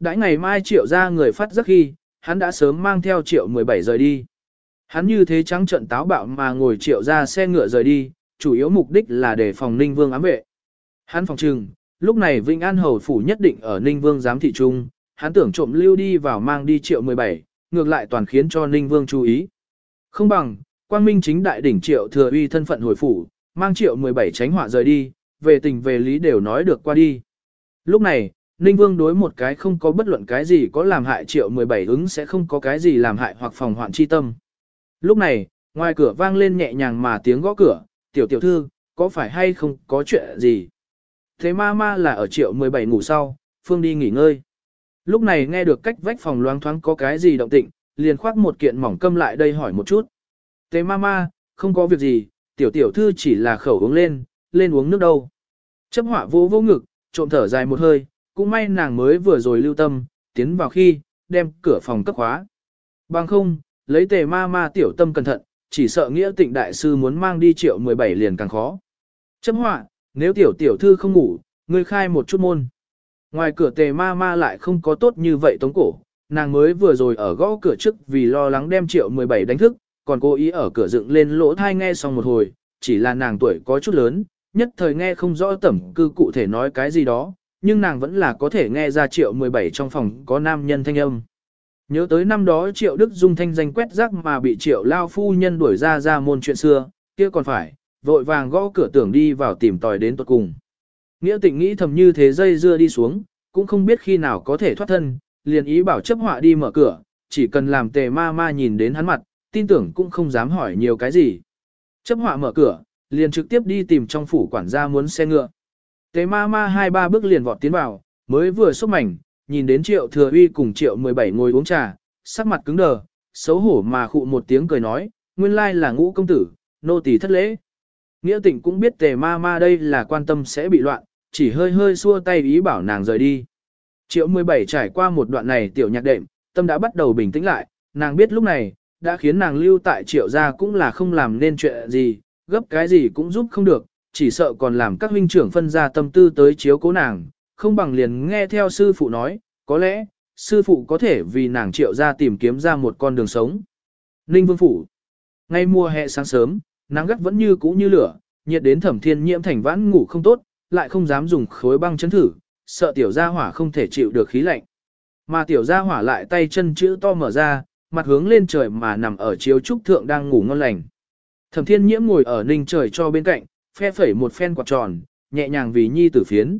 đãi ngày mai triệu ra người phát giấc khi, hắn đã sớm mang theo triệu 17 rời đi. Hắn như thế trắng trận táo bạo mà ngồi triệu ra xe ngựa rời đi, chủ yếu mục đích là để phòng Ninh Vương ám vệ. Hắn phòng trừng, lúc này vinh An Hầu Phủ nhất định ở Ninh Vương giám thị trung, hắn tưởng trộm lưu đi vào mang đi triệu 17, ngược lại toàn khiến cho Ninh Vương chú ý. Không bằng, quang minh chính đại đỉnh triệu thừa uy thân phận hồi phủ, mang triệu 17 tránh họa rời đi, về tình về lý đều nói được qua đi. Lúc này, Ninh Vương đối một cái không có bất luận cái gì có làm hại triệu 17 ứng sẽ không có cái gì làm hại hoặc phòng hoạn chi tâm. Lúc này, ngoài cửa vang lên nhẹ nhàng mà tiếng gõ cửa, tiểu tiểu thư, có phải hay không có chuyện gì? Thế ma ma là ở triệu 17 ngủ sau, Phương đi nghỉ ngơi. Lúc này nghe được cách vách phòng loáng thoáng có cái gì động tĩnh, liền khoác một kiện mỏng câm lại đây hỏi một chút. Tế ma ma, không có việc gì, tiểu tiểu thư chỉ là khẩu uống lên, lên uống nước đâu. Chấp họa vô vô ngực, trộm thở dài một hơi, cũng may nàng mới vừa rồi lưu tâm, tiến vào khi, đem cửa phòng cấp khóa. Bằng không, lấy tề ma ma tiểu tâm cẩn thận, chỉ sợ nghĩa tịnh đại sư muốn mang đi triệu 17 liền càng khó. Chấm họa, nếu tiểu tiểu thư không ngủ, ngươi khai một chút môn. Ngoài cửa tề ma ma lại không có tốt như vậy tống cổ, nàng mới vừa rồi ở gõ cửa trước vì lo lắng đem triệu 17 đánh thức, còn cố ý ở cửa dựng lên lỗ thai nghe xong một hồi, chỉ là nàng tuổi có chút lớn, nhất thời nghe không rõ tẩm cư cụ thể nói cái gì đó, nhưng nàng vẫn là có thể nghe ra triệu 17 trong phòng có nam nhân thanh âm. Nhớ tới năm đó triệu Đức Dung thanh danh quét rác mà bị triệu lao phu nhân đuổi ra ra môn chuyện xưa, kia còn phải, vội vàng gõ cửa tưởng đi vào tìm tòi đến tuật cùng. Nghĩa tịnh nghĩ thầm như thế dây dưa đi xuống, cũng không biết khi nào có thể thoát thân, liền ý bảo chấp họa đi mở cửa, chỉ cần làm tề ma ma nhìn đến hắn mặt, tin tưởng cũng không dám hỏi nhiều cái gì. Chấp họa mở cửa, liền trực tiếp đi tìm trong phủ quản gia muốn xe ngựa. Tề ma ma hai ba bước liền vọt tiến vào, mới vừa xúc mảnh, nhìn đến triệu thừa uy cùng triệu 17 ngồi uống trà, sắc mặt cứng đờ, xấu hổ mà khụ một tiếng cười nói, nguyên lai là ngũ công tử, nô tỳ thất lễ. Nghĩa tịnh cũng biết tề ma ma đây là quan tâm sẽ bị loạn, chỉ hơi hơi xua tay ý bảo nàng rời đi. Triệu 17 trải qua một đoạn này tiểu nhạc đệm, tâm đã bắt đầu bình tĩnh lại, nàng biết lúc này, đã khiến nàng lưu tại triệu gia cũng là không làm nên chuyện gì, gấp cái gì cũng giúp không được, chỉ sợ còn làm các huynh trưởng phân ra tâm tư tới chiếu cố nàng, không bằng liền nghe theo sư phụ nói, có lẽ, sư phụ có thể vì nàng triệu gia tìm kiếm ra một con đường sống. Ninh Vương Phủ Ngay mùa hè sáng sớm, nắng gắt vẫn như cũ như lửa, nhiệt đến thẩm thiên nhiễm thành vãn ngủ không tốt, lại không dám dùng khối băng chấn thử, sợ tiểu gia hỏa không thể chịu được khí lạnh. Mà tiểu gia hỏa lại tay chân chữ to mở ra, mặt hướng lên trời mà nằm ở chiếu trúc thượng đang ngủ ngon lành. Thẩm thiên nhiễm ngồi ở ninh trời cho bên cạnh, phe phẩy một phen quạt tròn, nhẹ nhàng vì nhi tử phiến.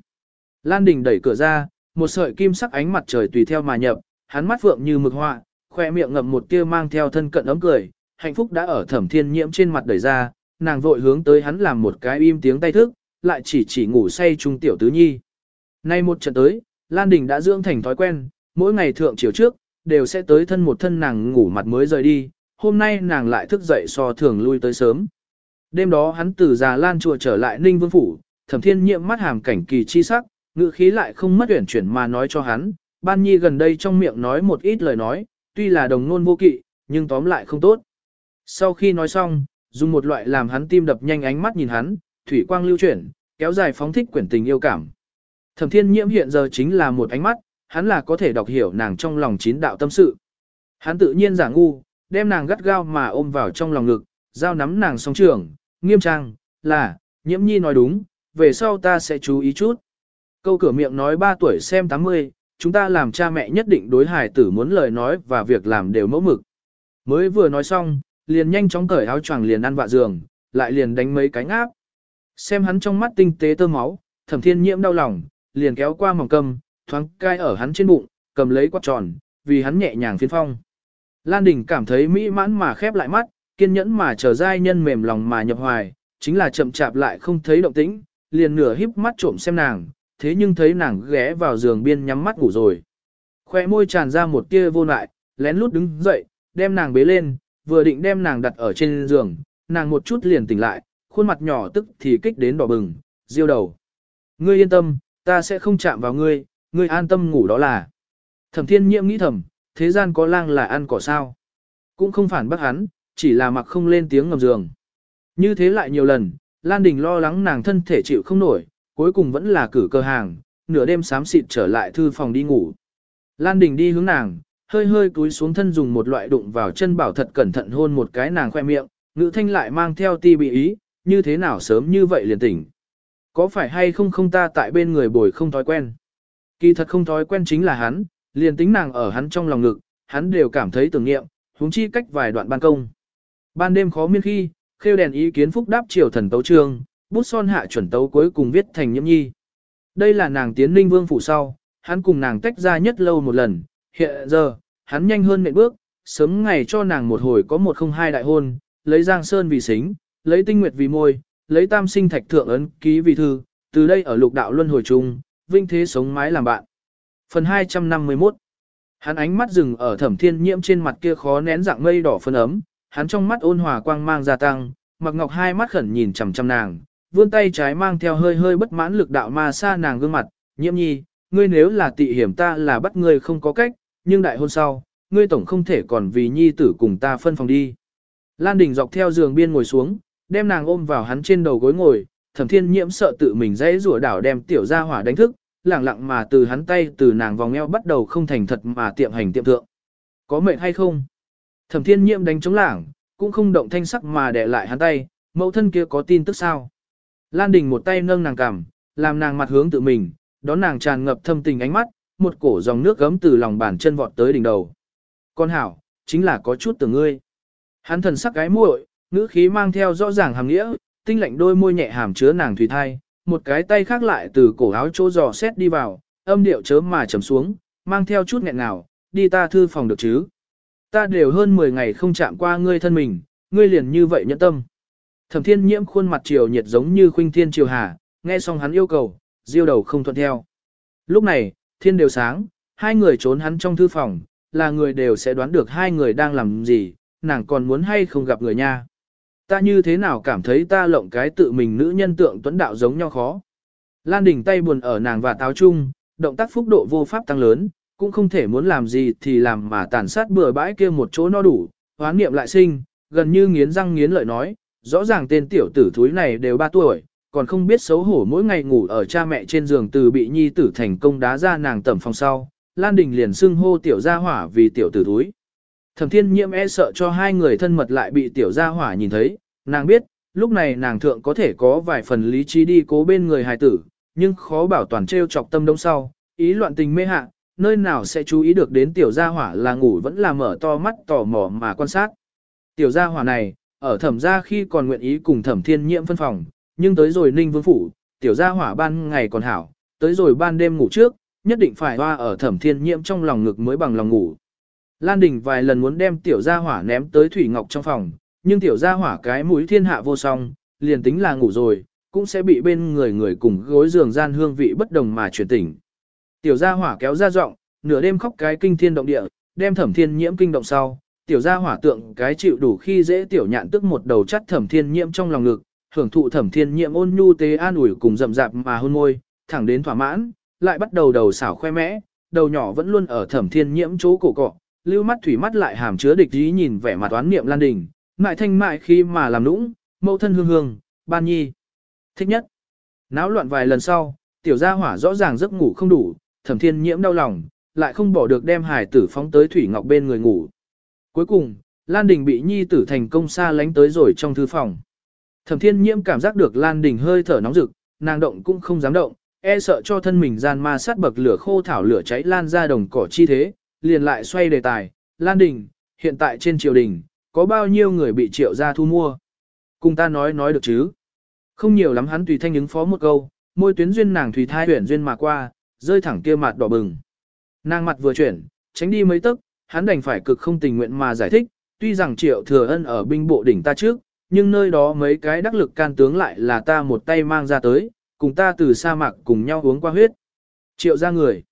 Lan đình đẩy cửa ra, một sợi kim sắc ánh mặt trời tùy theo mà nhập, hắn mắt vượng như mực họa, khoe miệng ngậm một tia mang theo thân cận ấm cười, hạnh phúc đã ở thẩm thiên nhiễm trên mặt đẩy ra, nàng vội hướng tới hắn làm một cái im tiếng tay thức, lại chỉ chỉ ngủ say trung tiểu tứ nhi. Nay một trận tới, Lan Đình đã dưỡng thành thói quen, mỗi ngày thượng chiều trước, đều sẽ tới thân một thân nàng ngủ mặt mới rời đi, hôm nay nàng lại thức dậy so thường lui tới sớm. Đêm đó hắn từ già Lan chùa trở lại Ninh Vương Phủ, thẩm thiên nhiệm mắt hàm cảnh kỳ chi sắc, ngữ khí lại không mất tuyển chuyển mà nói cho hắn, ban nhi gần đây trong miệng nói một ít lời nói, tuy là đồng ngôn vô kỵ, nhưng tóm lại không tốt. Sau khi nói xong, dùng một loại làm hắn tim đập nhanh ánh mắt nhìn hắn, thủy quang lưu chuyển, kéo dài phóng thích quyển tình yêu cảm. Thẩm thiên nhiễm hiện giờ chính là một ánh mắt, hắn là có thể đọc hiểu nàng trong lòng chín đạo tâm sự. Hắn tự nhiên giả ngu, đem nàng gắt gao mà ôm vào trong lòng ngực, giao nắm nàng song trường, nghiêm trang, là, nhiễm nhi nói đúng, về sau ta sẽ chú ý chút. Câu cửa miệng nói ba tuổi xem 80, chúng ta làm cha mẹ nhất định đối hài tử muốn lời nói và việc làm đều mẫu mực. Mới vừa nói xong, liền nhanh chóng cởi áo choàng liền ăn vạ giường, lại liền đánh mấy cánh áp. Xem hắn trong mắt tinh tế tơ máu, thẩm thiên nhiễm đau lòng, liền kéo qua mỏng cầm, thoáng cai ở hắn trên bụng, cầm lấy quạt tròn, vì hắn nhẹ nhàng phiên phong. Lan Đình cảm thấy mỹ mãn mà khép lại mắt, kiên nhẫn mà chờ giai nhân mềm lòng mà nhập hoài, chính là chậm chạp lại không thấy động tĩnh, liền nửa híp mắt trộm xem nàng, thế nhưng thấy nàng ghé vào giường biên nhắm mắt ngủ rồi. Khoe môi tràn ra một tia vô lại, lén lút đứng dậy, đem nàng bế lên, vừa định đem nàng đặt ở trên giường, nàng một chút liền tỉnh lại, khuôn mặt nhỏ tức thì kích đến đỏ bừng, diêu đầu. Ngươi yên tâm, ta sẽ không chạm vào ngươi, ngươi an tâm ngủ đó là. Thẩm thiên nhiễm nghĩ thầm, thế gian có lang là ăn cỏ sao. Cũng không phản bác hắn, chỉ là mặc không lên tiếng ngầm giường. Như thế lại nhiều lần, Lan Đình lo lắng nàng thân thể chịu không nổi, cuối cùng vẫn là cử cơ hàng, nửa đêm sám xịt trở lại thư phòng đi ngủ. Lan Đình đi hướng nàng, hơi hơi cúi xuống thân dùng một loại đụng vào chân bảo thật cẩn thận hôn một cái nàng khoe miệng, ngữ thanh lại mang theo ti bị ý, như thế nào sớm như vậy liền tỉnh. Có phải hay không không ta tại bên người bồi không thói quen. Kỳ thật không thói quen chính là hắn, liền tính nàng ở hắn trong lòng ngực, hắn đều cảm thấy tưởng niệm, huống chi cách vài đoạn ban công. Ban đêm khó miên khi, khêu đèn ý kiến phúc đáp triều thần tấu trương, bút son hạ chuẩn tấu cuối cùng viết thành nhiễm nhi. Đây là nàng tiến ninh vương phủ sau, hắn cùng nàng tách ra nhất lâu một lần, hiện giờ, hắn nhanh hơn nệm bước, sớm ngày cho nàng một hồi có một không hai đại hôn, lấy giang sơn vì xính, lấy tinh nguyệt vì môi, lấy tam sinh thạch thượng ấn ký vì thư, từ đây ở lục đạo luân hồi chung, vinh thế sống mái làm bạn. Phần 251 Hắn ánh mắt dừng ở thẩm thiên nhiễm trên mặt kia khó nén dạng mây đỏ phân ấm, hắn trong mắt ôn hòa quang mang gia tăng, mặc ngọc hai mắt khẩn nhìn chằm chằm nàng, vươn tay trái mang theo hơi hơi bất mãn lực đạo ma xa nàng gương mặt, nhiễm nhi, ngươi nếu là tị hiểm ta là bắt ngươi không có cách, nhưng đại hôn sau, ngươi tổng không thể còn vì nhi tử cùng ta phân phòng đi. Lan Đình dọc theo giường biên ngồi xuống, đem nàng ôm vào hắn trên đầu gối ngồi, thẩm thiên nhiễm sợ tự mình dãy rủa đảo đem tiểu gia hỏa đánh thức, lẳng lặng mà từ hắn tay từ nàng vòng eo bắt đầu không thành thật mà tiệm hành tiệm thượng. Có mệt hay không? Thẩm thiên nhiễm đánh chống lảng, cũng không động thanh sắc mà để lại hắn tay, mẫu thân kia có tin tức sao? Lan Đình một tay nâng nàng cằm, làm nàng mặt hướng tự mình, đón nàng tràn ngập thâm tình ánh mắt, một cổ dòng nước gấm từ lòng bàn chân vọt tới đỉnh đầu. Con hảo, chính là có chút từ ngươi. Hắn thần sắc gái muội, ngữ khí mang theo rõ ràng hàm nghĩa, tinh lạnh đôi môi nhẹ hàm chứa nàng thủy thai, một cái tay khác lại từ cổ áo chỗ giò xét đi vào, âm điệu chớm mà trầm xuống, mang theo chút nghẹn ngào, đi ta thư phòng được chứ. Ta đều hơn 10 ngày không chạm qua ngươi thân mình, ngươi liền như vậy nhẫn tâm. Thẩm thiên nhiễm khuôn mặt chiều nhiệt giống như khuynh thiên chiều hà, nghe xong hắn yêu cầu, diêu đầu không thuận theo. Lúc này, thiên đều sáng, hai người trốn hắn trong thư phòng, là người đều sẽ đoán được hai người đang làm gì, nàng còn muốn hay không gặp người nha. Ta như thế nào cảm thấy ta lộng cái tự mình nữ nhân tượng tuấn đạo giống nhau khó. Lan đỉnh tay buồn ở nàng và táo chung, động tác phúc độ vô pháp tăng lớn, cũng không thể muốn làm gì thì làm mà tàn sát bừa bãi kia một chỗ no đủ, hoán niệm lại sinh, gần như nghiến răng nghiến lợi nói, rõ ràng tên tiểu tử thúi này đều 3 tuổi, còn không biết xấu hổ mỗi ngày ngủ ở cha mẹ trên giường từ bị nhi tử thành công đá ra nàng tẩm phòng sau, Lan Đình liền xưng hô tiểu gia hỏa vì tiểu tử thúi. Thẩm thiên nhiễm e sợ cho hai người thân mật lại bị tiểu gia hỏa nhìn thấy, nàng biết, lúc này nàng thượng có thể có vài phần lý trí đi cố bên người hài tử, nhưng khó bảo toàn treo chọc tâm đông sau, ý loạn tình mê hạ, nơi nào sẽ chú ý được đến tiểu gia hỏa là ngủ vẫn là mở to mắt tò mò mà quan sát. Tiểu gia hỏa này, ở thẩm gia khi còn nguyện ý cùng thẩm thiên nhiễm phân phòng, nhưng tới rồi ninh vương phủ, tiểu gia hỏa ban ngày còn hảo, tới rồi ban đêm ngủ trước, nhất định phải hoa ở thẩm thiên nhiễm trong lòng ngực mới bằng lòng ngủ. Lan Đình vài lần muốn đem tiểu gia hỏa ném tới Thủy Ngọc trong phòng, nhưng tiểu gia hỏa cái mũi thiên hạ vô song, liền tính là ngủ rồi, cũng sẽ bị bên người người cùng gối giường gian hương vị bất đồng mà chuyển tỉnh. Tiểu gia hỏa kéo ra giọng, nửa đêm khóc cái kinh thiên động địa, đem thẩm thiên nhiễm kinh động sau, tiểu gia hỏa tượng cái chịu đủ khi dễ tiểu nhạn tức một đầu chắt thẩm thiên nhiễm trong lòng ngực, hưởng thụ thẩm thiên nhiễm ôn nhu tế an ủi cùng rậm rạp mà hôn môi, thẳng đến thỏa mãn, lại bắt đầu đầu xảo khoe mẽ, đầu nhỏ vẫn luôn ở thẩm thiên nhiễm chỗ cổ cọ, lưu mắt thủy mắt lại hàm chứa địch ý nhìn vẻ mặt toán niệm lan đình, mại thanh mại khi mà làm nũng, mẫu thân hương hương, ban nhi. Thích nhất. Náo loạn vài lần sau, tiểu gia hỏa rõ ràng giấc ngủ không đủ, thẩm thiên nhiễm đau lòng, lại không bỏ được đem hải tử phóng tới thủy ngọc bên người ngủ. Cuối cùng, Lan Đình bị nhi tử thành công xa lánh tới rồi trong thư phòng. Thẩm thiên nhiễm cảm giác được Lan Đình hơi thở nóng rực, nàng động cũng không dám động, e sợ cho thân mình gian ma sát bậc lửa khô thảo lửa cháy lan ra đồng cỏ chi thế, liền lại xoay đề tài, Lan Đình, hiện tại trên triều đình, có bao nhiêu người bị triệu gia thu mua? Cùng ta nói nói được chứ? Không nhiều lắm hắn tùy thanh ứng phó một câu, môi tuyến duyên nàng tùy thai tuyển duyên mà qua, rơi thẳng kia mặt đỏ bừng. Nàng mặt vừa chuyển, tránh đi mấy tức, hắn đành phải cực không tình nguyện mà giải thích, tuy rằng triệu thừa ân ở binh bộ đỉnh ta trước, nhưng nơi đó mấy cái đắc lực can tướng lại là ta một tay mang ra tới, cùng ta từ sa mạc cùng nhau uống qua huyết. Triệu ra người.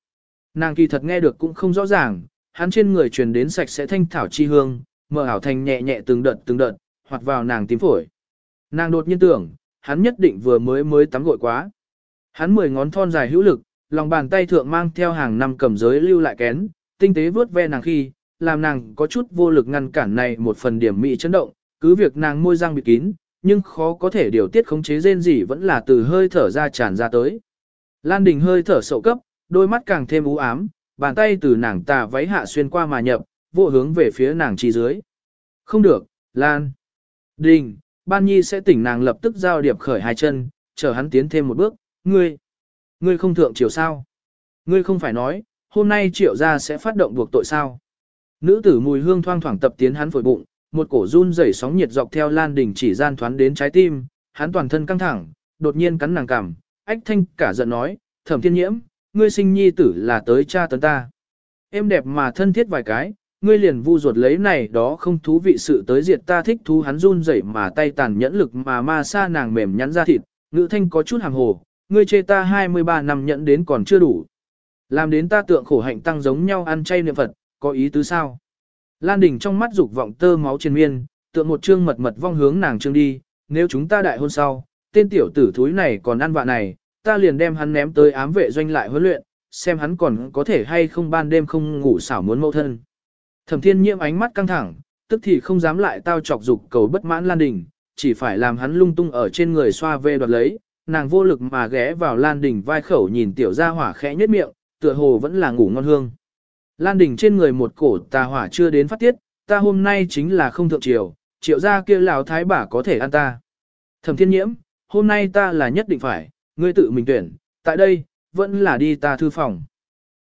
Nàng kỳ thật nghe được cũng không rõ ràng, hắn trên người truyền đến sạch sẽ thanh thảo chi hương, mở ảo thành nhẹ nhẹ từng đợt từng đợt, hoặc vào nàng tím phổi. Nàng đột nhiên tưởng, hắn nhất định vừa mới mới tắm gội quá. Hắn mười ngón thon dài hữu lực, lòng bàn tay thượng mang theo hàng năm cầm giới lưu lại kén, tinh tế vướt ve nàng khi, làm nàng có chút vô lực ngăn cản này một phần điểm mị chấn động, cứ việc nàng môi răng bị kín, nhưng khó có thể điều tiết khống chế rên gì vẫn là từ hơi thở ra tràn ra tới. Lan Đình hơi thở sậu cấp, đôi mắt càng thêm u ám, bàn tay từ nàng tà váy hạ xuyên qua mà nhập, vô hướng về phía nàng chi dưới. Không được, Lan. Đình, Ban Nhi sẽ tỉnh nàng lập tức giao điệp khởi hai chân, chờ hắn tiến thêm một bước, ngươi. Ngươi không thượng triều sao? Ngươi không phải nói, hôm nay triệu gia sẽ phát động buộc tội sao? Nữ tử mùi hương thoang thoảng tập tiến hắn phổi bụng, một cổ run rẩy sóng nhiệt dọc theo lan đỉnh chỉ gian thoán đến trái tim, hắn toàn thân căng thẳng, đột nhiên cắn nàng cằm, ách thanh cả giận nói, thẩm thiên nhiễm, ngươi sinh nhi tử là tới cha tấn ta. Em đẹp mà thân thiết vài cái, ngươi liền vu ruột lấy này đó không thú vị sự tới diệt ta thích thú hắn run rẩy mà tay tàn nhẫn lực mà ma xa nàng mềm nhắn ra thịt, ngữ thanh có chút hàng hồ, ngươi chê ta 23 năm nhận đến còn chưa đủ. Làm đến ta tượng khổ hạnh tăng giống nhau ăn chay niệm Phật, có ý tứ sao? Lan Đình trong mắt dục vọng tơ máu trên miên, tượng một trương mật mật vong hướng nàng trương đi, nếu chúng ta đại hôn sau, tên tiểu tử thúi này còn ăn vạ này, ta liền đem hắn ném tới ám vệ doanh lại huấn luyện, xem hắn còn có thể hay không ban đêm không ngủ xảo muốn mâu thân. Thẩm thiên nhiễm ánh mắt căng thẳng, tức thì không dám lại tao chọc dục cầu bất mãn Lan Đình, chỉ phải làm hắn lung tung ở trên người xoa về đoạt lấy, nàng vô lực mà ghé vào Lan Đình vai khẩu nhìn tiểu gia hỏa khẽ nhếch miệng, tựa hồ vẫn là ngủ ngon hương. Lan Đình trên người một cổ tà hỏa chưa đến phát tiết, ta hôm nay chính là không thượng triều, triệu gia kia lão thái bà có thể ăn ta. Thẩm thiên nhiễm, hôm nay ta là nhất định phải, ngươi tự mình tuyển, tại đây, vẫn là đi ta thư phòng.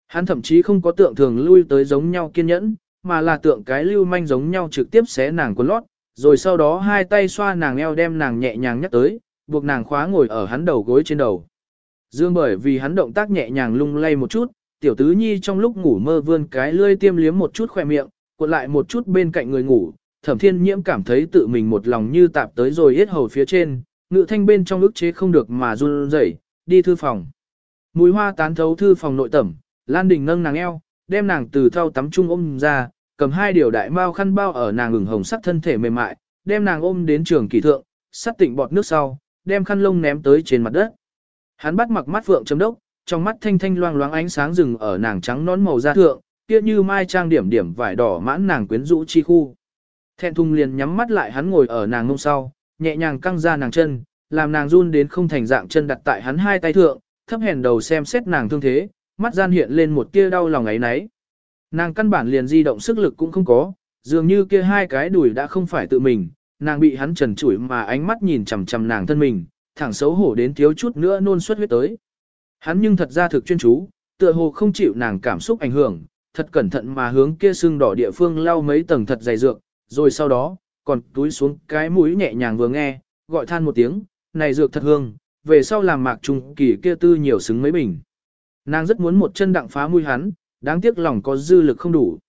Hắn thậm chí không có tượng thường lui tới giống nhau kiên nhẫn, mà là tượng cái lưu manh giống nhau trực tiếp xé nàng quần lót, rồi sau đó hai tay xoa nàng eo đem nàng nhẹ nhàng nhắc tới, buộc nàng khóa ngồi ở hắn đầu gối trên đầu. Dương bởi vì hắn động tác nhẹ nhàng lung lay một chút, tiểu tứ nhi trong lúc ngủ mơ vươn cái lươi tiêm liếm một chút khỏe miệng, cuộn lại một chút bên cạnh người ngủ, thẩm thiên nhiễm cảm thấy tự mình một lòng như tạp tới rồi hết hầu phía trên, ngự thanh bên trong ức chế không được mà run rẩy, đi thư phòng. Mùi hoa tán thấu thư phòng nội tẩm, Lan Đình nâng nàng eo, đem nàng từ thau tắm trung ôm ra, cầm hai điều đại mao khăn bao ở nàng ửng hồng sắc thân thể mềm mại, đem nàng ôm đến trường kỳ thượng, sắt tịnh bọt nước sau, đem khăn lông ném tới trên mặt đất. Hắn bắt mặc mắt phượng chấm đốc, trong mắt thanh thanh loang loáng ánh sáng rừng ở nàng trắng nón màu da thượng, kia như mai trang điểm điểm vải đỏ mãn nàng quyến rũ chi khu. Thẹn thùng liền nhắm mắt lại hắn ngồi ở nàng ngông sau, nhẹ nhàng căng ra nàng chân, làm nàng run đến không thành dạng chân đặt tại hắn hai tay thượng, thấp hèn đầu xem xét nàng thương thế, mắt gian hiện lên một tia đau lòng ấy nấy. Nàng căn bản liền di động sức lực cũng không có, dường như kia hai cái đùi đã không phải tự mình, nàng bị hắn trần trụi mà ánh mắt nhìn chằm chằm nàng thân mình, thẳng xấu hổ đến thiếu chút nữa nôn xuất huyết tới. Hắn nhưng thật ra thực chuyên chú, tựa hồ không chịu nàng cảm xúc ảnh hưởng, thật cẩn thận mà hướng kia sưng đỏ địa phương lau mấy tầng thật dày dược, rồi sau đó, còn túi xuống cái mũi nhẹ nhàng vừa nghe, gọi than một tiếng, này dược thật hương, về sau làm mạc trùng kỳ kia tư nhiều xứng mấy bình. Nàng rất muốn một chân đặng phá mũi hắn, đáng tiếc lòng có dư lực không đủ.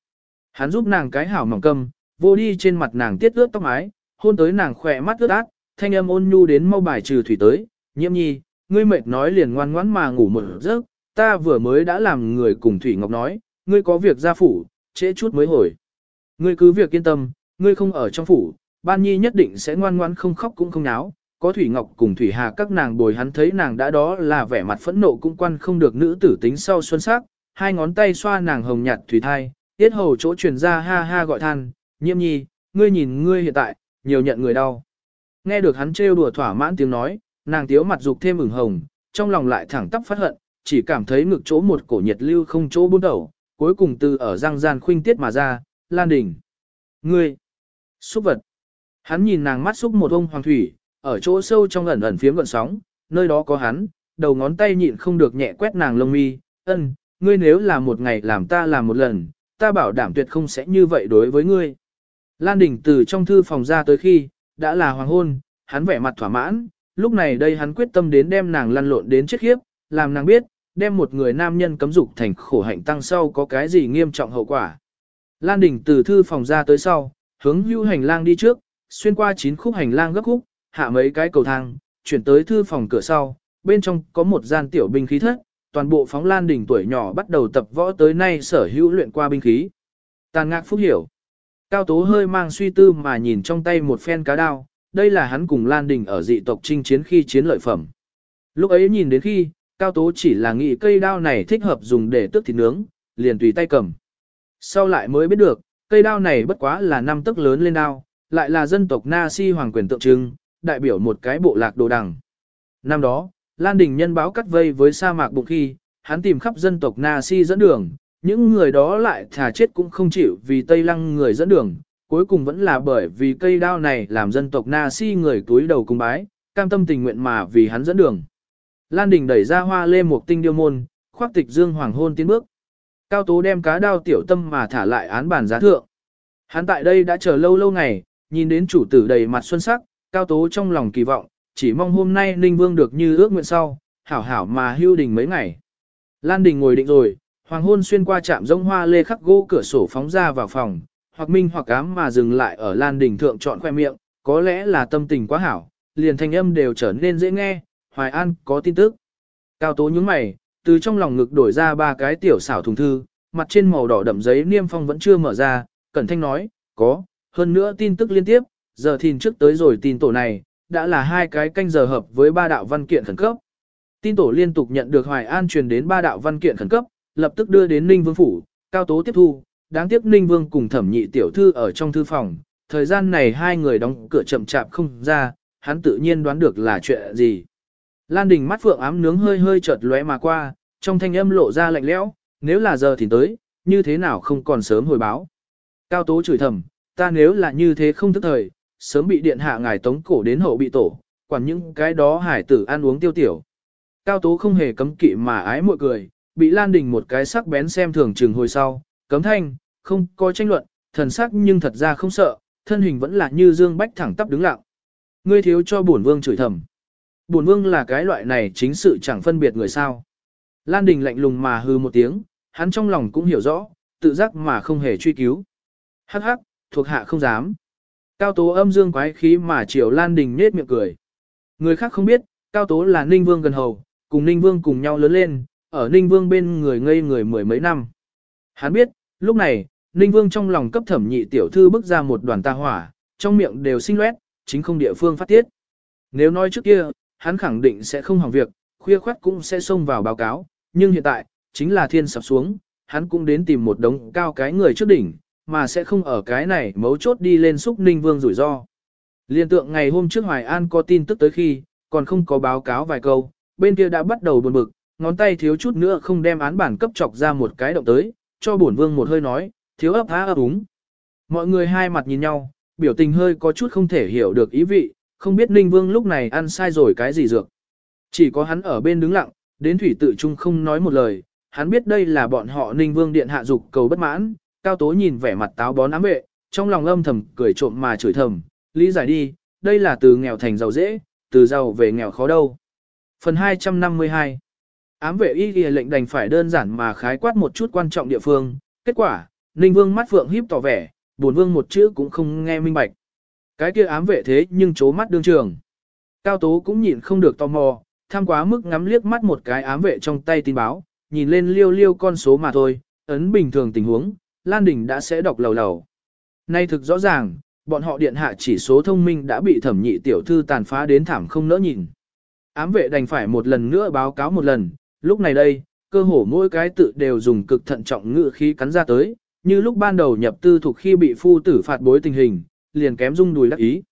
Hắn giúp nàng cái hảo mỏng câm, vô đi trên mặt nàng tiết ướt tóc mái, hôn tới nàng khỏe mắt ướt át, thanh âm ôn nhu đến mau bài trừ thủy tới, nhiễm nhi, ngươi mệt nói liền ngoan ngoãn mà ngủ một giấc, ta vừa mới đã làm người cùng Thủy Ngọc nói, ngươi có việc ra phủ, trễ chút mới hồi. Ngươi cứ việc yên tâm, ngươi không ở trong phủ, ban nhi nhất định sẽ ngoan ngoãn không khóc cũng không náo, có Thủy Ngọc cùng Thủy Hà các nàng bồi hắn thấy nàng đã đó là vẻ mặt phẫn nộ cũng quan không được nữ tử tính sau xuân sắc, hai ngón tay xoa nàng hồng nhạt thủy thai, tiết hầu chỗ truyền ra ha ha gọi than, nhiễm nhi, ngươi nhìn ngươi hiện tại, nhiều nhận người đau. Nghe được hắn trêu đùa thỏa mãn tiếng nói, nàng tiếu mặt dục thêm ửng hồng, trong lòng lại thẳng tắp phát hận, chỉ cảm thấy ngực chỗ một cổ nhiệt lưu không chỗ buôn đầu, cuối cùng từ ở răng gian khuynh tiết mà ra, lan đỉnh. Ngươi! Xúc vật! Hắn nhìn nàng mắt xúc một ông hoàng thủy, ở chỗ sâu trong ẩn ẩn phiếm gợn sóng, nơi đó có hắn, đầu ngón tay nhịn không được nhẹ quét nàng lông mi, ân, ngươi nếu là một ngày làm ta làm một lần, ta bảo đảm tuyệt không sẽ như vậy đối với ngươi. Lan Đình từ trong thư phòng ra tới khi, đã là hoàng hôn, hắn vẻ mặt thỏa mãn, lúc này đây hắn quyết tâm đến đem nàng lăn lộn đến chết khiếp, làm nàng biết, đem một người nam nhân cấm dục thành khổ hạnh tăng sau có cái gì nghiêm trọng hậu quả. Lan Đình từ thư phòng ra tới sau, hướng hưu hành lang đi trước, xuyên qua chín khúc hành lang gấp khúc, hạ mấy cái cầu thang, chuyển tới thư phòng cửa sau, bên trong có một gian tiểu binh khí thất, toàn bộ phóng Lan Đình tuổi nhỏ bắt đầu tập võ tới nay sở hữu luyện qua binh khí. Tàn ngạc phúc hiểu. Cao Tố hơi mang suy tư mà nhìn trong tay một phen cá đao, đây là hắn cùng Lan Đình ở dị tộc chinh chiến khi chiến lợi phẩm. Lúc ấy nhìn đến khi, Cao Tố chỉ là nghĩ cây đao này thích hợp dùng để tước thịt nướng, liền tùy tay cầm. Sau lại mới biết được, cây đao này bất quá là năm tức lớn lên đao, lại là dân tộc Na Si hoàng quyền tượng trưng, đại biểu một cái bộ lạc đồ đằng. Năm đó, Lan Đình nhân báo cắt vây với sa mạc bụng khi, hắn tìm khắp dân tộc Na Si dẫn đường, những người đó lại thà chết cũng không chịu vì Tây Lăng người dẫn đường, cuối cùng vẫn là bởi vì cây đao này làm dân tộc Na Si người túi đầu cung bái, cam tâm tình nguyện mà vì hắn dẫn đường. Lan Đình đẩy ra hoa lê một tinh điêu môn, khoác tịch dương hoàng hôn tiến bước. Cao Tố đem cá đao tiểu tâm mà thả lại án bản giá thượng. Hắn tại đây đã chờ lâu lâu ngày, nhìn đến chủ tử đầy mặt xuân sắc, Cao Tố trong lòng kỳ vọng, chỉ mong hôm nay Ninh Vương được như ước nguyện sau, hảo hảo mà hưu đình mấy ngày. Lan Đình ngồi định rồi, hoàng hôn xuyên qua chạm rông hoa lê khắc gỗ cửa sổ phóng ra vào phòng, hoặc minh hoặc ám mà dừng lại ở Lan Đình thượng chọn khoe miệng, có lẽ là tâm tình quá hảo, liền thanh âm đều trở nên dễ nghe, Hoài An có tin tức. Cao Tố nhướng mày, từ trong lòng ngực đổi ra ba cái tiểu xảo thùng thư, mặt trên màu đỏ đậm giấy niêm phong vẫn chưa mở ra, Cẩn Thanh nói, có, hơn nữa tin tức liên tiếp, giờ thìn trước tới rồi tin tổ này, đã là hai cái canh giờ hợp với ba đạo văn kiện khẩn cấp. Tin tổ liên tục nhận được Hoài An truyền đến ba đạo văn kiện khẩn cấp, lập tức đưa đến Ninh Vương Phủ, Cao Tố tiếp thu, đáng tiếc Ninh Vương cùng thẩm nhị tiểu thư ở trong thư phòng, thời gian này hai người đóng cửa chậm chạp không ra, hắn tự nhiên đoán được là chuyện gì. Lan Đình mắt phượng ám nướng hơi hơi chợt lóe mà qua, trong thanh âm lộ ra lạnh lẽo, nếu là giờ thì tới, như thế nào không còn sớm hồi báo. Cao Tố chửi thầm, ta nếu là như thế không thức thời, sớm bị điện hạ ngài tống cổ đến hậu bị tổ, quản những cái đó hải tử ăn uống tiêu tiểu. Cao Tố không hề cấm kỵ mà ái muội cười, bị Lan Đình một cái sắc bén xem thường chừng hồi sau, cấm thanh, không có tranh luận, thần sắc nhưng thật ra không sợ, thân hình vẫn là như dương bách thẳng tắp đứng lặng. Ngươi thiếu cho bổn vương chửi thầm. Bổn vương là cái loại này chính sự chẳng phân biệt người sao. Lan Đình lạnh lùng mà hư một tiếng, hắn trong lòng cũng hiểu rõ, tự giác mà không hề truy cứu. Hắc hắc, thuộc hạ không dám. Cao tố âm dương quái khí mà chiều Lan Đình nết miệng cười. Người khác không biết, Cao tố là Ninh Vương gần hầu, cùng Ninh Vương cùng nhau lớn lên, ở Ninh Vương bên người ngây người mười mấy năm. Hắn biết, lúc này, Ninh Vương trong lòng cấp thẩm nhị tiểu thư bước ra một đoàn ta hỏa, trong miệng đều sinh loét, chính không địa phương phát tiết. Nếu nói trước kia, hắn khẳng định sẽ không hỏng việc, khuya khoát cũng sẽ xông vào báo cáo, nhưng hiện tại, chính là thiên sập xuống, hắn cũng đến tìm một đống cao cái người trước đỉnh, mà sẽ không ở cái này mấu chốt đi lên xúc ninh vương rủi ro. Liên tượng ngày hôm trước Hoài An có tin tức tới khi, còn không có báo cáo vài câu, bên kia đã bắt đầu buồn bực, ngón tay thiếu chút nữa không đem án bản cấp chọc ra một cái động tới, cho bổn vương một hơi nói, thiếu ấp há ấp úng. Mọi người hai mặt nhìn nhau, biểu tình hơi có chút không thể hiểu được ý vị, không biết Ninh Vương lúc này ăn sai rồi cái gì dược. Chỉ có hắn ở bên đứng lặng, đến thủy tự trung không nói một lời, hắn biết đây là bọn họ Ninh Vương điện hạ dục cầu bất mãn, cao tố nhìn vẻ mặt táo bón ám vệ, trong lòng âm thầm cười trộm mà chửi thầm, lý giải đi, đây là từ nghèo thành giàu dễ, từ giàu về nghèo khó đâu. Phần 252 Ám vệ y ghi lệnh đành phải đơn giản mà khái quát một chút quan trọng địa phương, kết quả, Ninh Vương mắt phượng híp tỏ vẻ, buồn vương một chữ cũng không nghe minh bạch. Cái kia ám vệ thế nhưng chố mắt đương trường. Cao Tố cũng nhịn không được tò mò, tham quá mức ngắm liếc mắt một cái ám vệ trong tay tin báo, nhìn lên liêu liêu con số mà thôi, ấn bình thường tình huống, Lan Đình đã sẽ đọc lầu lầu. Nay thực rõ ràng, bọn họ điện hạ chỉ số thông minh đã bị thẩm nhị tiểu thư tàn phá đến thảm không nỡ nhìn. Ám vệ đành phải một lần nữa báo cáo một lần, lúc này đây, cơ hồ mỗi cái tự đều dùng cực thận trọng ngữ khí cắn ra tới, như lúc ban đầu nhập tư thuộc khi bị phu tử phạt bối tình hình, liền kém rung đùi đắc ý.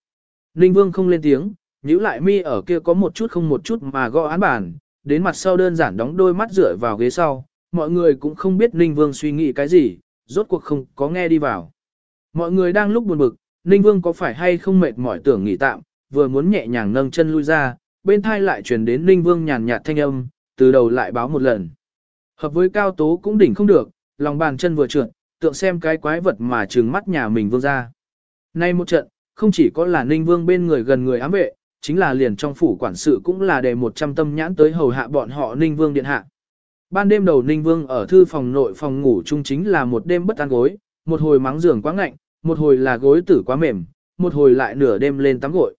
Ninh Vương không lên tiếng, nhíu lại mi ở kia có một chút không một chút mà gõ án bản, đến mặt sau đơn giản đóng đôi mắt dựa vào ghế sau, mọi người cũng không biết Ninh Vương suy nghĩ cái gì, rốt cuộc không có nghe đi vào. Mọi người đang lúc buồn bực, Ninh Vương có phải hay không mệt mỏi tưởng nghỉ tạm, vừa muốn nhẹ nhàng nâng chân lui ra, bên thai lại truyền đến Ninh Vương nhàn nhạt thanh âm, từ đầu lại báo một lần. Hợp với cao tố cũng đỉnh không được, lòng bàn chân vừa trượt, tượng xem cái quái vật mà trừng mắt nhà mình vương ra. Nay một trận, không chỉ có là Ninh Vương bên người gần người ám vệ, chính là liền trong phủ quản sự cũng là đề 100 tâm nhãn tới hầu hạ bọn họ Ninh Vương điện hạ. Ban đêm đầu Ninh Vương ở thư phòng nội phòng ngủ chung chính là một đêm bất an gối, một hồi mắng giường quá ngạnh, một hồi là gối tử quá mềm, một hồi lại nửa đêm lên tắm gội.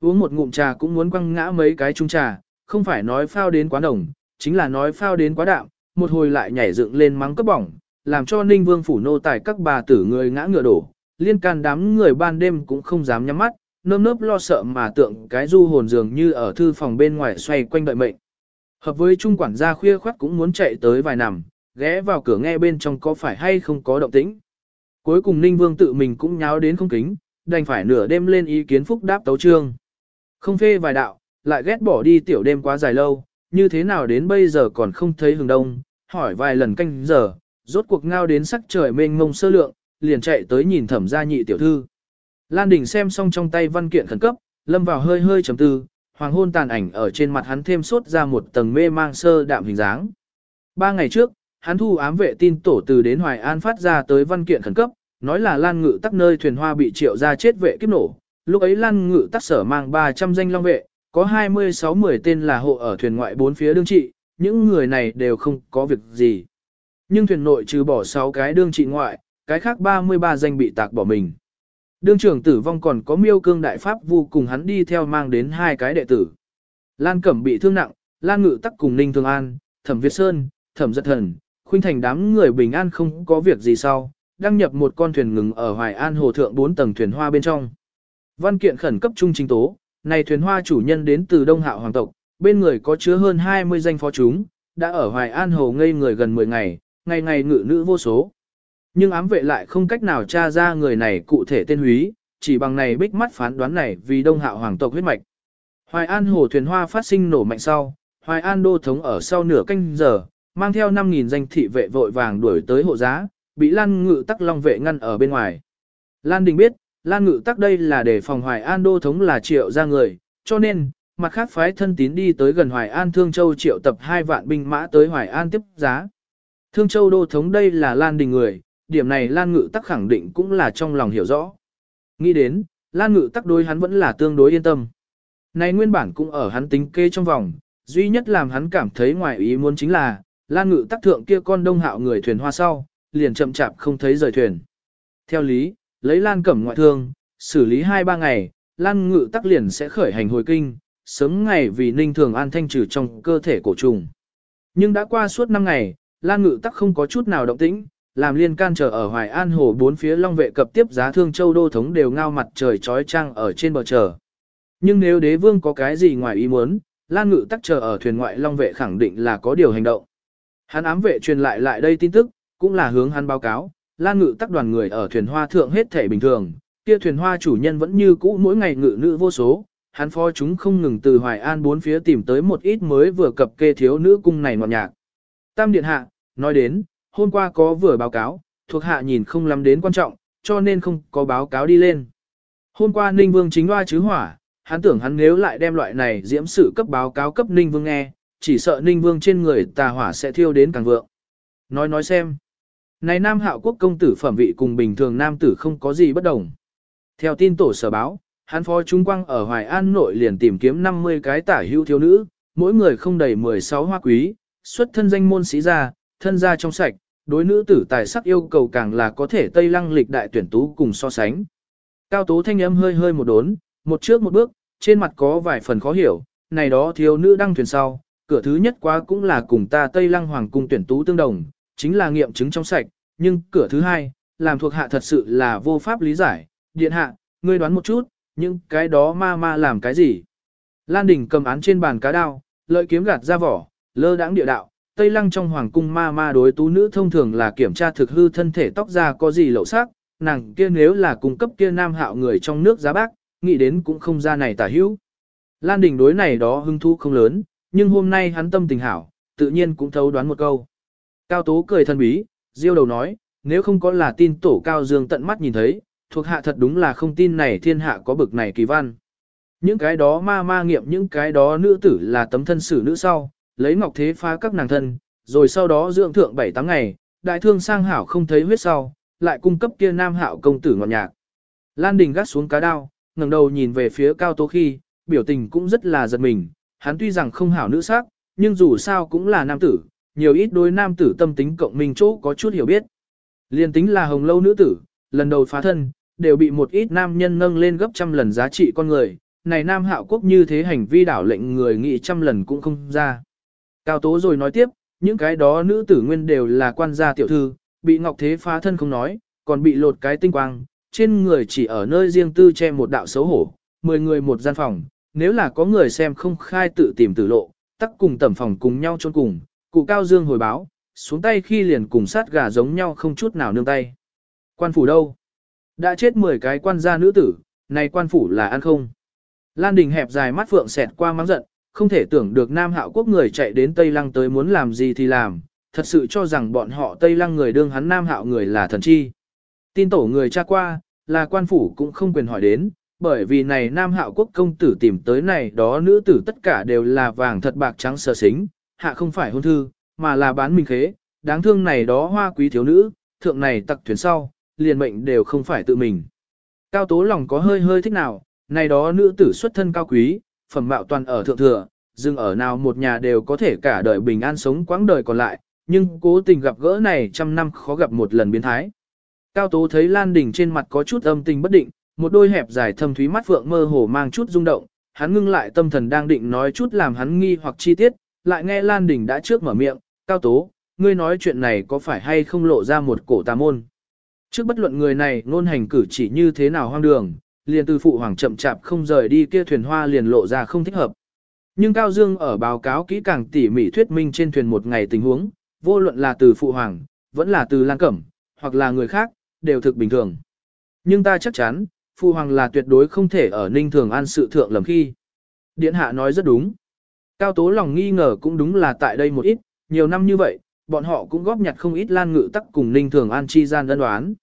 Uống một ngụm trà cũng muốn quăng ngã mấy cái chung trà, không phải nói phao đến quá đồng, chính là nói phao đến quá đạm, một hồi lại nhảy dựng lên mắng cấp bỏng, làm cho Ninh Vương phủ nô tài các bà tử người ngã ngựa đổ, liên can đám người ban đêm cũng không dám nhắm mắt, nơm nớp lo sợ mà tượng cái du hồn dường như ở thư phòng bên ngoài xoay quanh đợi mệnh. Hợp với trung quản gia khuya khoắt cũng muốn chạy tới vài nằm, ghé vào cửa nghe bên trong có phải hay không có động tĩnh. Cuối cùng Ninh Vương tự mình cũng nháo đến không kính, đành phải nửa đêm lên ý kiến phúc đáp tấu trương. Không phê vài đạo, lại ghét bỏ đi tiểu đêm quá dài lâu, như thế nào đến bây giờ còn không thấy hừng đông, hỏi vài lần canh giờ, rốt cuộc ngao đến sắc trời mênh mông sơ lượng, liền chạy tới nhìn thẩm gia nhị tiểu thư. Lan Đình xem xong trong tay văn kiện khẩn cấp, lâm vào hơi hơi trầm tư, hoàng hôn tàn ảnh ở trên mặt hắn thêm sốt ra một tầng mê mang sơ đạm hình dáng. Ba ngày trước, hắn thu ám vệ tin tổ từ đến Hoài An phát ra tới văn kiện khẩn cấp, nói là Lan Ngự tắc nơi thuyền hoa bị triệu ra chết vệ kiếp nổ. Lúc ấy Lan Ngự tắc sở mang 300 danh long vệ, có 26-10 tên là hộ ở thuyền ngoại bốn phía đương trị, những người này đều không có việc gì. Nhưng thuyền nội trừ bỏ 6 cái đương trị ngoại, cái khác 33 danh bị tạc bỏ mình. Đương trưởng tử vong còn có miêu cương đại pháp vô cùng hắn đi theo mang đến hai cái đệ tử. Lan Cẩm bị thương nặng, Lan Ngự tắc cùng Ninh Thương An, Thẩm Việt Sơn, Thẩm Giật Thần, Khuynh Thành đám người bình an không có việc gì sau, đăng nhập một con thuyền ngừng ở Hoài An hồ thượng 4 tầng thuyền hoa bên trong. Văn kiện khẩn cấp trung trình tố, này thuyền hoa chủ nhân đến từ Đông Hạo hoàng tộc, bên người có chứa hơn 20 danh phó chúng, đã ở Hoài An hồ ngây người gần 10 ngày, ngày ngày ngự nữ vô số. Nhưng ám vệ lại không cách nào tra ra người này cụ thể tên húy, chỉ bằng này bích mắt phán đoán này vì Đông Hạo hoàng tộc huyết mạch. Hoài An hồ thuyền hoa phát sinh nổ mạnh sau, Hoài An đô thống ở sau nửa canh giờ, mang theo 5.000 danh thị vệ vội vàng đuổi tới hộ giá, bị Lan Ngự Tắc Long vệ ngăn ở bên ngoài. Lan Đình biết, Lan Ngự Tắc đây là để phòng Hoài An đô thống là triệu ra người, cho nên, mặt khác phái thân tín đi tới gần Hoài An Thương Châu triệu tập hai vạn binh mã tới Hoài An tiếp giá. Thương Châu đô thống đây là Lan Đình người, điểm này Lan Ngự Tắc khẳng định cũng là trong lòng hiểu rõ. Nghĩ đến, Lan Ngự Tắc đối hắn vẫn là tương đối yên tâm. Này nguyên bản cũng ở hắn tính kê trong vòng, duy nhất làm hắn cảm thấy ngoài ý muốn chính là, Lan Ngự Tắc thượng kia con đông hạo người thuyền hoa sau, liền chậm chạp không thấy rời thuyền. Theo lý, lấy Lan Cẩm ngoại thương, xử lý 2-3 ngày, Lan Ngự Tắc liền sẽ khởi hành hồi kinh, sớm ngày vì Ninh Thường An thanh trừ trong cơ thể cổ trùng. Nhưng đã qua suốt 5 ngày, Lan Ngự Tắc không có chút nào động tĩnh, làm liên can trở ở Hoài An hồ bốn phía Long vệ cập tiếp giá thương châu đô thống đều ngao mặt trời trói trăng ở trên bờ chờ. Nhưng nếu đế vương có cái gì ngoài ý muốn, Lan Ngự Tắc chờ ở thuyền ngoại Long vệ khẳng định là có điều hành động. Hắn ám vệ truyền lại lại đây tin tức, cũng là hướng hắn báo cáo, Lan Ngự Tắc đoàn người ở thuyền hoa thượng hết thể bình thường, kia thuyền hoa chủ nhân vẫn như cũ mỗi ngày ngự nữ vô số, hắn phó chúng không ngừng từ Hoài An bốn phía tìm tới một ít mới vừa cập kê thiếu nữ cung này ngọt nhạc. Tam Điện Hạ, nói đến, hôm qua có vừa báo cáo, thuộc hạ nhìn không lắm đến quan trọng, cho nên không có báo cáo đi lên. Hôm qua Ninh Vương chính loa chứ hỏa, hắn tưởng hắn nếu lại đem loại này diễm sự cấp báo cáo cấp Ninh Vương nghe, chỉ sợ Ninh Vương trên người tà hỏa sẽ thiêu đến càng vượng. Nói nói xem. Này Nam Hạo Quốc công tử phẩm vị cùng bình thường nam tử không có gì bất đồng. Theo tin tổ sở báo, hắn phó trung quang ở Hoài An nội liền tìm kiếm 50 cái tả hữu thiếu nữ, mỗi người không đầy 16 hoa quý, xuất thân danh môn sĩ gia, thân gia trong sạch, đối nữ tử tài sắc yêu cầu càng là có thể tây lăng lịch đại tuyển tú cùng so sánh. Cao tố thanh âm hơi hơi một đốn, một trước một bước, trên mặt có vài phần khó hiểu, này đó thiếu nữ đăng thuyền sau, cửa thứ nhất quá cũng là cùng ta tây lăng hoàng cung tuyển tú tương đồng, chính là nghiệm chứng trong sạch, nhưng cửa thứ hai, làm thuộc hạ thật sự là vô pháp lý giải, điện hạ, ngươi đoán một chút, những cái đó ma ma làm cái gì? Lan Đình cầm án trên bàn cá đao, lợi kiếm gạt ra vỏ, lơ đãng địa đạo, Tây Lăng trong hoàng cung ma ma đối tú nữ thông thường là kiểm tra thực hư thân thể tóc da có gì lậu sắc, nàng kia nếu là cung cấp kia nam hạo người trong nước giá bác, nghĩ đến cũng không ra này tả hữu. Lan Đình đối này đó hưng thú không lớn, nhưng hôm nay hắn tâm tình hảo, tự nhiên cũng thấu đoán một câu. Cao Tố cười thân bí, diêu đầu nói, nếu không có là tin tổ Cao Dương tận mắt nhìn thấy, thuộc hạ thật đúng là không tin này thiên hạ có bực này kỳ văn. Những cái đó ma ma nghiệm những cái đó nữ tử là tấm thân xử nữ sau, lấy ngọc thế phá các nàng thân, rồi sau đó dưỡng thượng 7-8 ngày, đại thương sang hảo không thấy huyết sau, lại cung cấp kia nam hạo công tử ngọt nhạc. Lan Đình gắt xuống cá đao, ngẩng đầu nhìn về phía cao tố khi, biểu tình cũng rất là giật mình, hắn tuy rằng không hảo nữ sắc, nhưng dù sao cũng là nam tử, nhiều ít đối nam tử tâm tính cộng minh chỗ có chút hiểu biết. Liên tính là hồng lâu nữ tử, lần đầu phá thân, đều bị một ít nam nhân nâng lên gấp trăm lần giá trị con người, này nam hạo quốc như thế hành vi đảo lệnh người nghĩ trăm lần cũng không ra. Cao tố rồi nói tiếp, những cái đó nữ tử nguyên đều là quan gia tiểu thư, bị ngọc thế phá thân không nói, còn bị lột cái tinh quang, trên người chỉ ở nơi riêng tư che một đạo xấu hổ, mười người một gian phòng, nếu là có người xem không khai tự tìm tử lộ, tắc cùng tẩm phòng cùng nhau trôn cùng, cụ cao dương hồi báo, xuống tay khi liền cùng sát gà giống nhau không chút nào nương tay. Quan phủ đâu? Đã chết 10 cái quan gia nữ tử, này quan phủ là ăn không? Lan Đình hẹp dài mắt phượng xẹt qua mắng giận, không thể tưởng được Nam Hạo quốc người chạy đến Tây Lăng tới muốn làm gì thì làm, thật sự cho rằng bọn họ Tây Lăng người đương hắn Nam Hạo người là thần chi. Tin tổ người cha qua, là quan phủ cũng không quyền hỏi đến, bởi vì này Nam Hạo quốc công tử tìm tới này đó nữ tử tất cả đều là vàng thật bạc trắng sờ xính, hạ không phải hôn thư, mà là bán mình khế, đáng thương này đó hoa quý thiếu nữ, thượng này tặc thuyền sau, liền mệnh đều không phải tự mình. Cao tố lòng có hơi hơi thích nào, này đó nữ tử xuất thân cao quý, phẩm mạo toàn ở thượng thừa, dừng ở nào một nhà đều có thể cả đời bình an sống quãng đời còn lại, nhưng cố tình gặp gỡ này trăm năm khó gặp một lần biến thái. Cao tố thấy Lan Đình trên mặt có chút âm tình bất định, một đôi hẹp dài thâm thúy mắt phượng mơ hồ mang chút rung động, hắn ngưng lại tâm thần đang định nói chút làm hắn nghi hoặc chi tiết, lại nghe Lan Đình đã trước mở miệng, Cao tố, ngươi nói chuyện này có phải hay không lộ ra một cổ tà môn. Trước bất luận người này ngôn hành cử chỉ như thế nào hoang đường, liền từ phụ hoàng chậm chạp không rời đi kia thuyền hoa liền lộ ra không thích hợp. Nhưng Cao Dương ở báo cáo kỹ càng tỉ mỉ thuyết minh trên thuyền một ngày tình huống, vô luận là từ phụ hoàng, vẫn là từ Lan Cẩm, hoặc là người khác, đều thực bình thường. Nhưng ta chắc chắn, phụ hoàng là tuyệt đối không thể ở ninh thường an sự thượng lầm khi. Điện hạ nói rất đúng. Cao tố lòng nghi ngờ cũng đúng là tại đây một ít, nhiều năm như vậy, bọn họ cũng góp nhặt không ít Lan Ngự Tắc cùng Ninh Thường An chi gian đơn đoán.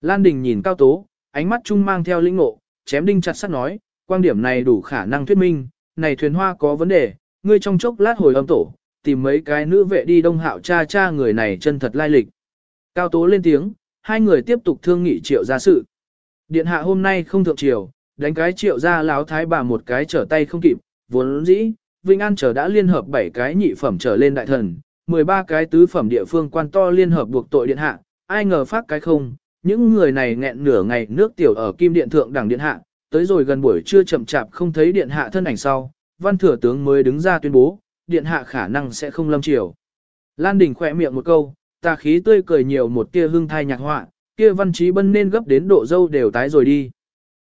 Lan Đình nhìn Cao Tố, ánh mắt chung mang theo linh ngộ, chém đinh chặt sắt nói, quan điểm này đủ khả năng thuyết minh, này thuyền hoa có vấn đề, ngươi trong chốc lát hồi âm tổ, tìm mấy cái nữ vệ đi đông hạo cha cha người này chân thật lai lịch. Cao Tố lên tiếng, hai người tiếp tục thương nghị triệu ra sự. Điện hạ hôm nay không thượng triều, đánh cái triệu ra láo thái bà một cái trở tay không kịp, vốn dĩ, Vinh An trở đã liên hợp bảy cái nhị phẩm trở lên đại thần, 13 cái tứ phẩm địa phương quan to liên hợp buộc tội điện hạ, ai ngờ phát cái không, những người này nghẹn nửa ngày nước tiểu ở kim điện thượng đẳng điện hạ, tới rồi gần buổi trưa chậm chạp không thấy điện hạ thân ảnh sau, văn thừa tướng mới đứng ra tuyên bố, điện hạ khả năng sẽ không lâm chiều. Lan Đình khỏe miệng một câu, ta khí tươi cười nhiều một tia hương thai nhạc họa, kia văn trí bân nên gấp đến độ dâu đều tái rồi đi.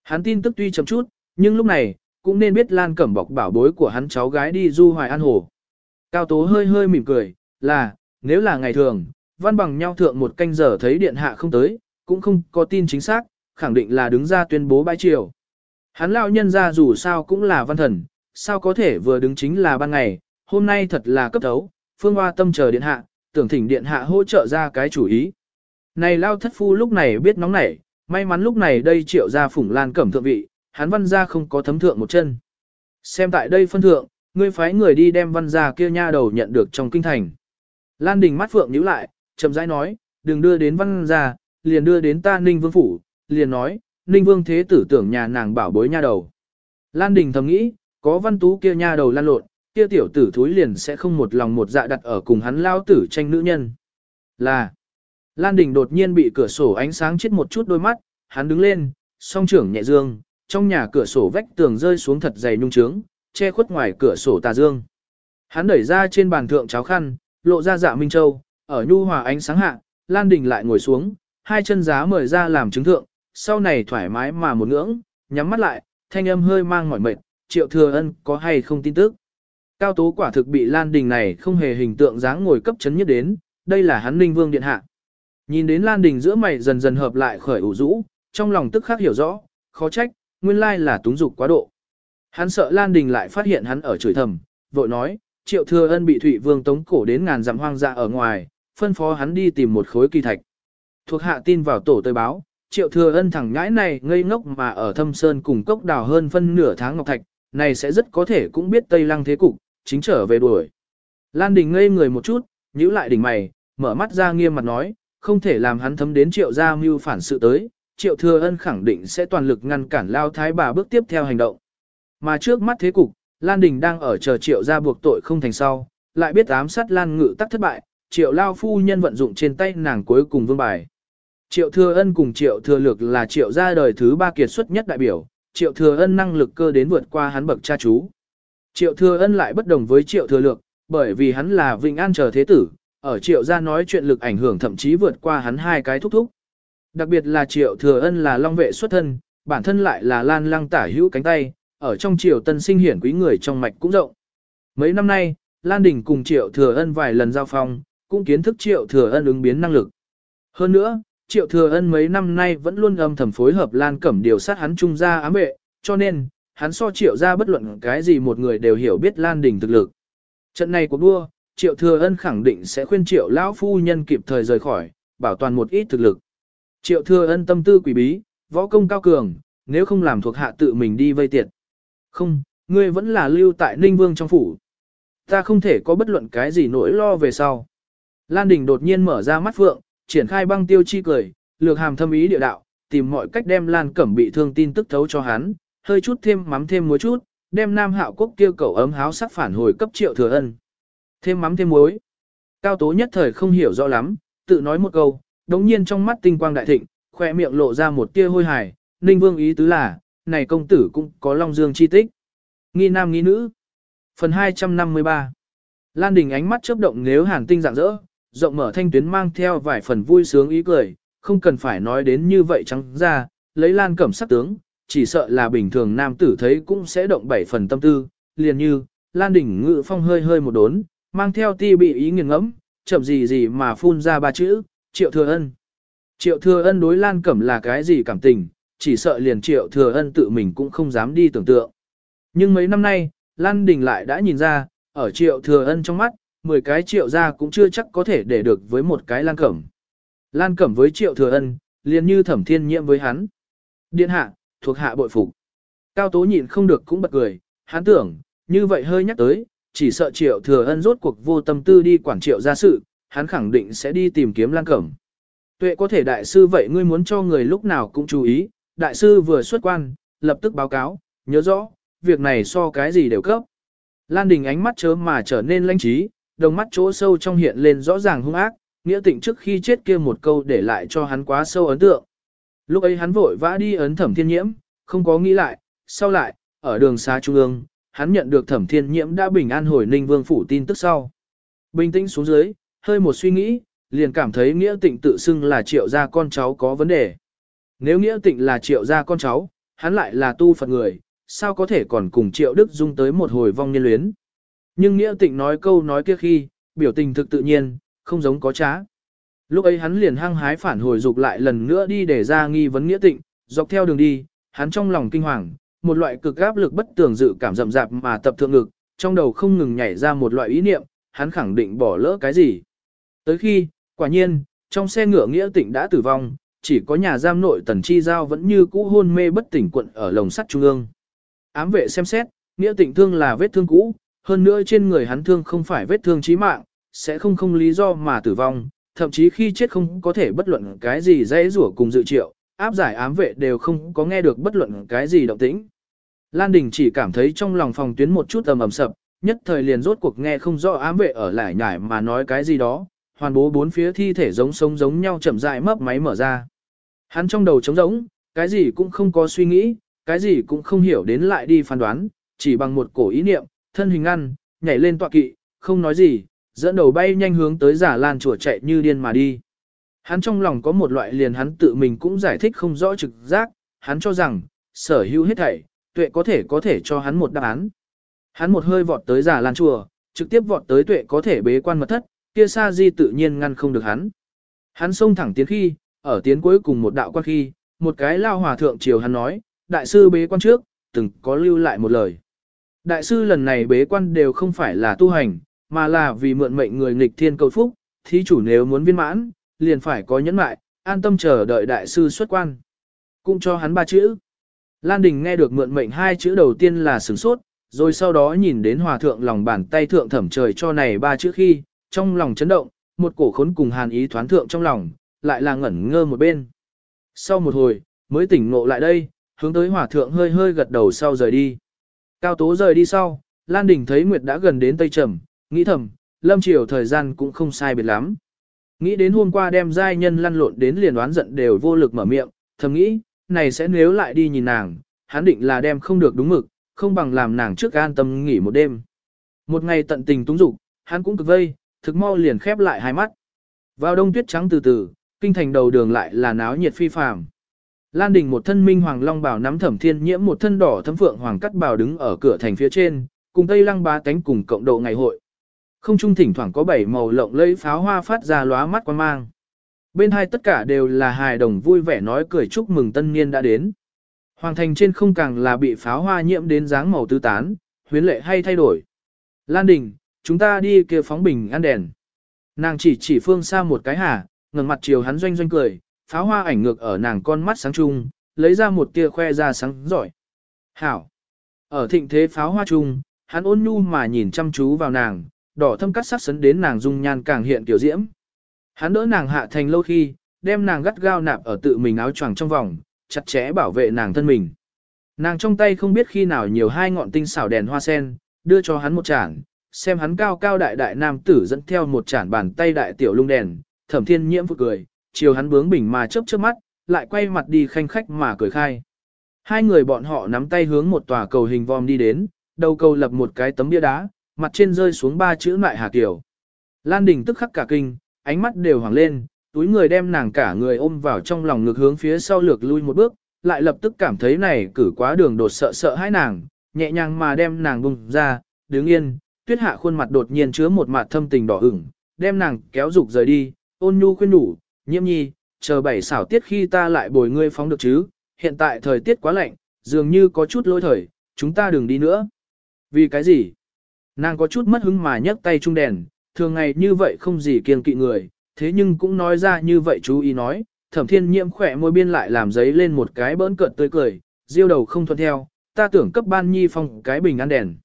Hắn tin tức tuy chậm chút, nhưng lúc này, cũng nên biết Lan cẩm bọc bảo bối của hắn cháu gái đi du hoài an hồ. Cao Tố hơi hơi mỉm cười, là, nếu là ngày thường, văn bằng nhau thượng một canh giờ thấy điện hạ không tới, cũng không có tin chính xác, khẳng định là đứng ra tuyên bố bãi triều. Hắn lão nhân ra dù sao cũng là văn thần, sao có thể vừa đứng chính là ban ngày, hôm nay thật là cấp thấu, phương hoa tâm chờ điện hạ, tưởng thỉnh điện hạ hỗ trợ ra cái chủ ý. Này lao thất phu lúc này biết nóng nảy, may mắn lúc này đây triệu ra phủng lan cẩm thượng vị, hắn văn ra không có thấm thượng một chân. Xem tại đây phân thượng, ngươi phái người đi đem văn ra kia nha đầu nhận được trong kinh thành. Lan Đình mắt phượng nhíu lại, chậm rãi nói, đừng đưa đến văn gia, liền đưa đến ta Ninh Vương Phủ, liền nói, Ninh Vương thế tử tưởng nhà nàng bảo bối nha đầu. Lan Đình thầm nghĩ, có văn tú kia nha đầu lan lộn, kia tiểu tử thúi liền sẽ không một lòng một dạ đặt ở cùng hắn lao tử tranh nữ nhân. Là, Lan Đình đột nhiên bị cửa sổ ánh sáng chết một chút đôi mắt, hắn đứng lên, song trưởng nhẹ dương, trong nhà cửa sổ vách tường rơi xuống thật dày nhung trướng, che khuất ngoài cửa sổ tà dương. Hắn đẩy ra trên bàn thượng cháo khăn, lộ ra dạ Minh Châu, ở nhu hòa ánh sáng hạ, Lan Đình lại ngồi xuống, hai chân giá mời ra làm chứng thượng, sau này thoải mái mà một ngưỡng, nhắm mắt lại, thanh âm hơi mang mỏi mệt, triệu thừa ân có hay không tin tức. Cao tố quả thực bị Lan Đình này không hề hình tượng dáng ngồi cấp chấn nhất đến, đây là hắn Ninh Vương Điện Hạ. Nhìn đến Lan Đình giữa mày dần dần hợp lại khởi ủ rũ, trong lòng tức khắc hiểu rõ, khó trách, nguyên lai là túng dục quá độ. Hắn sợ Lan Đình lại phát hiện hắn ở chửi thầm, vội nói, triệu thừa ân bị Thụy Vương tống cổ đến ngàn dặm hoang dã ở ngoài, phân phó hắn đi tìm một khối kỳ thạch. Thuộc hạ tin vào tổ tơi báo, triệu thừa ân thẳng nhãi này ngây ngốc mà ở thâm sơn cùng cốc đào hơn phân nửa tháng ngọc thạch, này sẽ rất có thể cũng biết Tây Lăng thế cục, chính trở về đuổi. Lan Đình ngây người một chút, nhíu lại đỉnh mày, mở mắt ra nghiêm mặt nói, không thể làm hắn thấm đến triệu gia mưu phản sự tới, triệu thừa ân khẳng định sẽ toàn lực ngăn cản lao thái bà bước tiếp theo hành động. Mà trước mắt thế cục, Lan Đình đang ở chờ triệu ra buộc tội không thành sau, lại biết ám sát Lan Ngự tắc thất bại, triệu lao phu nhân vận dụng trên tay nàng cuối cùng vương bài. Triệu thừa ân cùng triệu thừa lược là triệu Gia đời thứ ba kiệt xuất nhất đại biểu, triệu thừa ân năng lực cơ đến vượt qua hắn bậc cha chú. Triệu thừa ân lại bất đồng với triệu thừa lược, bởi vì hắn là vinh an chờ thế tử, ở triệu gia nói chuyện lực ảnh hưởng thậm chí vượt qua hắn hai cái thúc thúc. Đặc biệt là triệu thừa ân là long vệ xuất thân, bản thân lại là lan lăng tả hữu cánh tay, ở trong triều tân sinh hiển quý người trong mạch cũng rộng. Mấy năm nay, Lan Đình cùng Triệu Thừa Ân vài lần giao phong, cũng kiến thức Triệu Thừa Ân ứng biến năng lực. Hơn nữa, Triệu Thừa Ân mấy năm nay vẫn luôn âm thầm phối hợp Lan Cẩm điều sát hắn trung ra ám vệ, cho nên, hắn so Triệu ra bất luận cái gì một người đều hiểu biết Lan Đình thực lực. Trận này của đua, triệu thừa ân khẳng định sẽ khuyên triệu lão phu nhân kịp thời rời khỏi, bảo toàn một ít thực lực. Triệu thừa ân tâm tư quỷ bí, võ công cao cường, nếu không làm thuộc hạ tự mình đi vây tiệt. Không, ngươi vẫn là lưu tại Ninh Vương trong phủ. Ta không thể có bất luận cái gì nỗi lo về sau. Lan Đình đột nhiên mở ra mắt phượng, triển khai băng tiêu chi cười, lược hàm thâm ý địa đạo, tìm mọi cách đem Lan Cẩm bị thương tin tức thấu cho hắn, hơi chút thêm mắm thêm muối chút, đem Nam Hạo Quốc kêu cầu ấm háo sắc phản hồi cấp triệu thừa ân. Thêm mắm thêm muối. Cao Tố nhất thời không hiểu rõ lắm, tự nói một câu, đống nhiên trong mắt tinh quang đại thịnh, khoe miệng lộ ra một tia hôi hài, Ninh Vương ý tứ là, này công tử cũng có Long Dương chi tích. Nghi nam nghi nữ. Phần 253 Lan Đình ánh mắt chớp động nếu hàn tinh dạng dỡ, rộng mở thanh tuyến mang theo vài phần vui sướng ý cười, không cần phải nói đến như vậy trắng ra, lấy Lan cẩm sắc tướng, chỉ sợ là bình thường nam tử thấy cũng sẽ động bảy phần tâm tư, liền như, Lan Đình ngự phong hơi hơi một đốn, mang theo ti bị ý nghiền ngẫm, chậm gì gì mà phun ra ba chữ, triệu thừa ân. Triệu thừa ân đối Lan Cẩm là cái gì cảm tình, chỉ sợ liền triệu thừa ân tự mình cũng không dám đi tưởng tượng. Nhưng mấy năm nay, Lan Đình lại đã nhìn ra, ở triệu thừa ân trong mắt, 10 cái triệu ra cũng chưa chắc có thể để được với một cái Lan Cẩm. Lan Cẩm với triệu thừa ân, liền như thẩm thiên nhiễm với hắn. Điện hạ, thuộc hạ bội phục. Cao tố nhịn không được cũng bật cười, hắn tưởng, như vậy hơi nhắc tới, chỉ sợ triệu thừa ân rốt cuộc vô tâm tư đi quản triệu ra sự, hắn khẳng định sẽ đi tìm kiếm Lan Cẩm. Tuệ có thể đại sư vậy ngươi muốn cho người lúc nào cũng chú ý, đại sư vừa xuất quan, lập tức báo cáo, nhớ rõ, việc này so cái gì đều cấp. Lan Đình ánh mắt chớ mà trở nên lãnh trí, đồng mắt chỗ sâu trong hiện lên rõ ràng hung ác, nghĩa tịnh trước khi chết kia một câu để lại cho hắn quá sâu ấn tượng. Lúc ấy hắn vội vã đi ấn thẩm thiên nhiễm, không có nghĩ lại, sau lại, ở đường xa trung ương, hắn nhận được thẩm thiên nhiễm đã bình an hồi ninh vương phủ tin tức sau. Bình tĩnh xuống dưới, hơi một suy nghĩ, liền cảm thấy nghĩa tịnh tự xưng là triệu gia con cháu có vấn đề. Nếu nghĩa tịnh là triệu gia con cháu, hắn lại là tu Phật người, sao có thể còn cùng triệu đức dung tới một hồi vong niên luyến. Nhưng nghĩa tịnh nói câu nói kia khi, biểu tình thực tự nhiên, không giống có trá. Lúc ấy hắn liền hăng hái phản hồi dục lại lần nữa đi để ra nghi vấn nghĩa tịnh, dọc theo đường đi, hắn trong lòng kinh hoàng, một loại cực áp lực bất tường dự cảm rậm rạp mà tập thượng ngực, trong đầu không ngừng nhảy ra một loại ý niệm, hắn khẳng định bỏ lỡ cái gì. Tới khi, quả nhiên, trong xe ngựa nghĩa tịnh đã tử vong, chỉ có nhà giam nội tần chi giao vẫn như cũ hôn mê bất tỉnh quận ở lồng sắt trung ương. Ám vệ xem xét, nghĩa tịnh thương là vết thương cũ, hơn nữa trên người hắn thương không phải vết thương chí mạng, sẽ không không lý do mà tử vong, thậm chí khi chết không có thể bất luận cái gì dễ rủa cùng dự triệu, áp giải ám vệ đều không có nghe được bất luận cái gì động tĩnh. Lan Đình chỉ cảm thấy trong lòng phòng tuyến một chút ầm ầm sập, nhất thời liền rốt cuộc nghe không rõ ám vệ ở lại nhải mà nói cái gì đó, hoàn bố bốn phía thi thể giống sống giống nhau chậm rãi mấp máy mở ra. Hắn trong đầu trống rỗng, cái gì cũng không có suy nghĩ, cái gì cũng không hiểu đến lại đi phán đoán, chỉ bằng một cổ ý niệm, thân hình ăn, nhảy lên tọa kỵ, không nói gì, dẫn đầu bay nhanh hướng tới giả lan chùa chạy như điên mà đi. Hắn trong lòng có một loại liền hắn tự mình cũng giải thích không rõ trực giác, hắn cho rằng, sở hữu hết thảy, tuệ có thể có thể cho hắn một đáp án. Hắn một hơi vọt tới giả lan chùa, trực tiếp vọt tới tuệ có thể bế quan mật thất, kia sa di tự nhiên ngăn không được hắn. Hắn xông thẳng tiến khi, ở tiến cuối cùng một đạo quan khi, một cái lao hòa thượng chiều hắn nói, đại sư bế quan trước, từng có lưu lại một lời. Đại sư lần này bế quan đều không phải là tu hành, mà là vì mượn mệnh người nghịch thiên cầu phúc, thí chủ nếu muốn viên mãn, liền phải có nhẫn mại, an tâm chờ đợi đại sư xuất quan. Cũng cho hắn ba chữ. Lan Đình nghe được mượn mệnh hai chữ đầu tiên là sửng sốt, rồi sau đó nhìn đến hòa thượng lòng bàn tay thượng thẩm trời cho này ba chữ khi, trong lòng chấn động, một cổ khốn cùng hàn ý thoán thượng trong lòng, lại là ngẩn ngơ một bên. Sau một hồi, mới tỉnh ngộ lại đây, hướng tới hòa thượng hơi hơi gật đầu sau rời đi. Cao tố rời đi sau, Lan Đình thấy Nguyệt đã gần đến Tây Trầm, nghĩ thầm, lâm chiều thời gian cũng không sai biệt lắm. Nghĩ đến hôm qua đem giai nhân lăn lộn đến liền đoán giận đều vô lực mở miệng, thầm nghĩ, này sẽ nếu lại đi nhìn nàng, hắn định là đem không được đúng mực, không bằng làm nàng trước an tâm nghỉ một đêm. Một ngày tận tình túng dục, hắn cũng cực vây, thực mau liền khép lại hai mắt. Vào đông tuyết trắng từ từ, kinh thành đầu đường lại là náo nhiệt phi phàm. Lan Đình một thân minh hoàng long bào nắm thẩm thiên nhiễm một thân đỏ thấm phượng hoàng cắt bào đứng ở cửa thành phía trên, cùng Tây Lăng bá cánh cùng cộng độ ngày hội. Không trung thỉnh thoảng có bảy màu lộng lẫy pháo hoa phát ra lóa mắt quan mang. Bên hai tất cả đều là hài đồng vui vẻ nói cười chúc mừng tân niên đã đến. Hoàng thành trên không càng là bị pháo hoa nhiễm đến dáng màu tứ tán, huyến lệ hay thay đổi. Lan Đình, chúng ta đi kia phóng bình ăn đèn. Nàng chỉ chỉ phương xa một cái hà, ngẩng mặt chiều hắn doanh doanh cười, pháo hoa ảnh ngược ở nàng con mắt sáng trung, lấy ra một tia khoe ra sáng giỏi. Hảo! Ở thịnh thế pháo hoa trung, hắn ôn nhu mà nhìn chăm chú vào nàng, đỏ thâm cắt sắc sấn đến nàng dung nhan càng hiện tiểu diễm. Hắn đỡ nàng hạ thành lâu khi, đem nàng gắt gao nạp ở tự mình áo choàng trong vòng, chặt chẽ bảo vệ nàng thân mình. Nàng trong tay không biết khi nào nhiều hai ngọn tinh xảo đèn hoa sen, đưa cho hắn một chản, xem hắn cao cao đại đại nam tử dẫn theo một chản bàn tay đại tiểu lung đèn, thẩm thiên nhiễm phụt cười, chiều hắn bướng bỉnh mà chớp chớp mắt, lại quay mặt đi khanh khách mà cười khai. Hai người bọn họ nắm tay hướng một tòa cầu hình vòm đi đến, đầu cầu lập một cái tấm bia đá, mặt trên rơi xuống ba chữ lại hà kiểu. Lan Đình tức khắc cả kinh, ánh mắt đều hoàng lên, túi người đem nàng cả người ôm vào trong lòng ngực hướng phía sau lược lui một bước, lại lập tức cảm thấy này cử quá đường đột sợ sợ hãi nàng, nhẹ nhàng mà đem nàng bung ra, đứng yên, tuyết hạ khuôn mặt đột nhiên chứa một mặt thâm tình đỏ ửng, đem nàng kéo dục rời đi, ôn nhu khuyên nhủ, nhiễm nhi, chờ bảy xảo tiết khi ta lại bồi ngươi phóng được chứ, hiện tại thời tiết quá lạnh, dường như có chút lỗi thời, chúng ta đừng đi nữa. Vì cái gì? Nàng có chút mất hứng mà nhấc tay trung đèn, thường ngày như vậy không gì kiêng kỵ người, thế nhưng cũng nói ra như vậy chú ý nói, thẩm thiên nhiễm khỏe môi biên lại làm giấy lên một cái bỡn cợt tươi cười, diêu đầu không thuận theo, ta tưởng cấp ban nhi phong cái bình ăn đèn.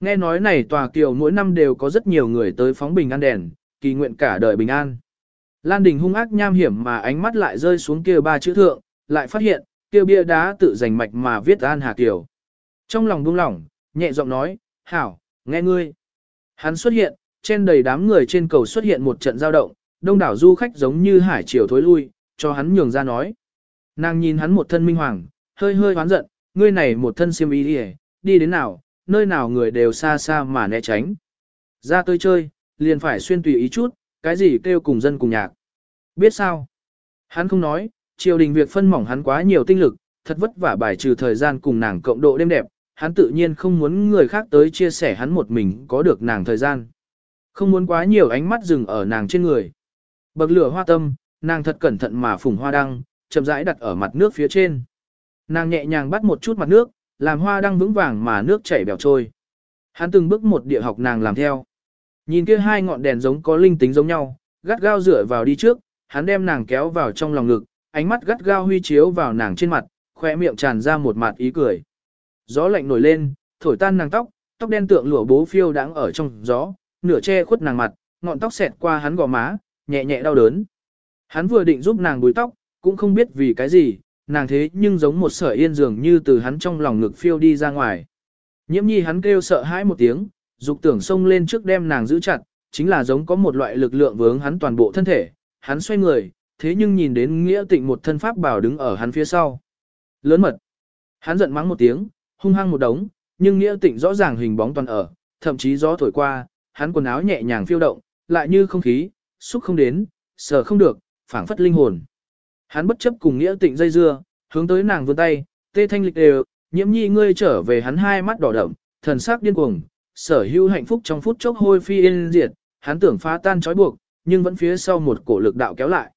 Nghe nói này tòa kiều mỗi năm đều có rất nhiều người tới phóng bình an đèn, kỳ nguyện cả đời bình an. Lan Đình hung ác nham hiểm mà ánh mắt lại rơi xuống kia ba chữ thượng, lại phát hiện, kia bia đá tự giành mạch mà viết An Hà Kiều. Trong lòng buông lỏng, nhẹ giọng nói, hảo, nghe ngươi. Hắn xuất hiện, trên đầy đám người trên cầu xuất hiện một trận giao động, đông đảo du khách giống như hải triều thối lui, cho hắn nhường ra nói. Nàng nhìn hắn một thân minh hoàng, hơi hơi hoán giận, ngươi này một thân siêm ý đi, đi đến nào, nơi nào người đều xa xa mà né tránh. Ra tôi chơi, liền phải xuyên tùy ý chút, cái gì kêu cùng dân cùng nhạc. Biết sao? Hắn không nói, triều đình việc phân mỏng hắn quá nhiều tinh lực, thật vất vả bài trừ thời gian cùng nàng cộng độ đêm đẹp, hắn tự nhiên không muốn người khác tới chia sẻ hắn một mình có được nàng thời gian. Không muốn quá nhiều ánh mắt dừng ở nàng trên người. Bậc lửa hoa tâm, nàng thật cẩn thận mà phùng hoa đăng, chậm rãi đặt ở mặt nước phía trên. Nàng nhẹ nhàng bắt một chút mặt nước, làm hoa đang vững vàng mà nước chảy bèo trôi. Hắn từng bước một địa học nàng làm theo. Nhìn kia hai ngọn đèn giống có linh tính giống nhau, gắt gao dựa vào đi trước, hắn đem nàng kéo vào trong lòng ngực, ánh mắt gắt gao huy chiếu vào nàng trên mặt, khoe miệng tràn ra một mặt ý cười. Gió lạnh nổi lên, thổi tan nàng tóc, tóc đen tượng lụa bố phiêu đáng ở trong gió, nửa che khuất nàng mặt, ngọn tóc xẹt qua hắn gò má, nhẹ nhẹ đau đớn. Hắn vừa định giúp nàng búi tóc, cũng không biết vì cái gì, nàng thế nhưng giống một sợi yên dường như từ hắn trong lòng ngực phiêu đi ra ngoài. Nhiễm nhi hắn kêu sợ hãi một tiếng, dục tưởng xông lên trước đem nàng giữ chặt, chính là giống có một loại lực lượng vướng hắn toàn bộ thân thể, hắn xoay người, thế nhưng nhìn đến nghĩa tịnh một thân pháp bảo đứng ở hắn phía sau. Lớn mật. Hắn giận mắng một tiếng, hung hăng một đống, nhưng nghĩa tịnh rõ ràng hình bóng toàn ở, thậm chí gió thổi qua, hắn quần áo nhẹ nhàng phiêu động, lại như không khí, xúc không đến, sờ không được, phảng phất linh hồn. Hắn bất chấp cùng nghĩa tịnh dây dưa, hướng tới nàng vươn tay, tê thanh lịch đều, nhiễm nhi ngươi trở về hắn hai mắt đỏ đậm, thần sắc điên cuồng, sở hữu hạnh phúc trong phút chốc hôi phi yên diệt, hắn tưởng phá tan trói buộc, nhưng vẫn phía sau một cổ lực đạo kéo lại.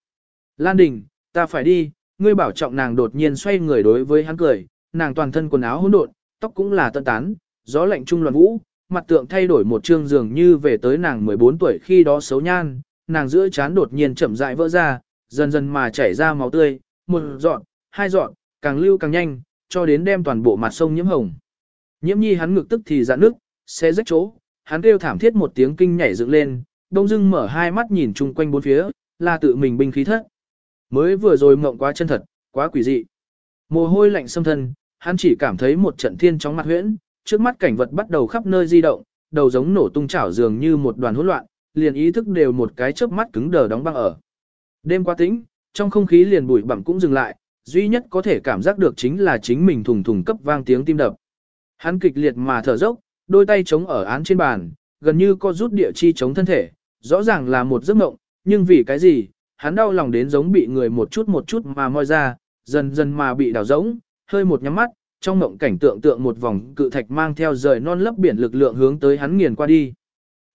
Lan Đình, ta phải đi, ngươi bảo trọng nàng đột nhiên xoay người đối với hắn cười, nàng toàn thân quần áo hỗn độn, tóc cũng là tân tán, gió lạnh trung loạn vũ, mặt tượng thay đổi một trương dường như về tới nàng 14 tuổi khi đó xấu nhan, nàng giữa chán đột nhiên chậm rãi vỡ ra, dần dần mà chảy ra máu tươi, một dọn, hai dọn, càng lưu càng nhanh, cho đến đem toàn bộ mặt sông nhiễm hồng. Nhiễm nhi hắn ngực tức thì dạn nước, xe rách chỗ, hắn kêu thảm thiết một tiếng kinh nhảy dựng lên, đông dưng mở hai mắt nhìn chung quanh bốn phía, là tự mình binh khí thất. Mới vừa rồi mộng quá chân thật, quá quỷ dị. Mồ hôi lạnh xâm thân, hắn chỉ cảm thấy một trận thiên chóng mặt huyễn, trước mắt cảnh vật bắt đầu khắp nơi di động, đầu giống nổ tung chảo dường như một đoàn hỗn loạn, liền ý thức đều một cái chớp mắt cứng đờ đóng băng ở. Đêm qua tĩnh, trong không khí liền bụi bặm cũng dừng lại, duy nhất có thể cảm giác được chính là chính mình thùng thùng cấp vang tiếng tim đập. Hắn kịch liệt mà thở dốc, đôi tay chống ở án trên bàn, gần như có rút địa chi chống thân thể, rõ ràng là một giấc mộng, nhưng vì cái gì, hắn đau lòng đến giống bị người một chút một chút mà moi ra, dần dần mà bị đào rỗng, hơi một nhắm mắt, trong mộng cảnh tượng tượng một vòng cự thạch mang theo rời non lấp biển lực lượng hướng tới hắn nghiền qua đi.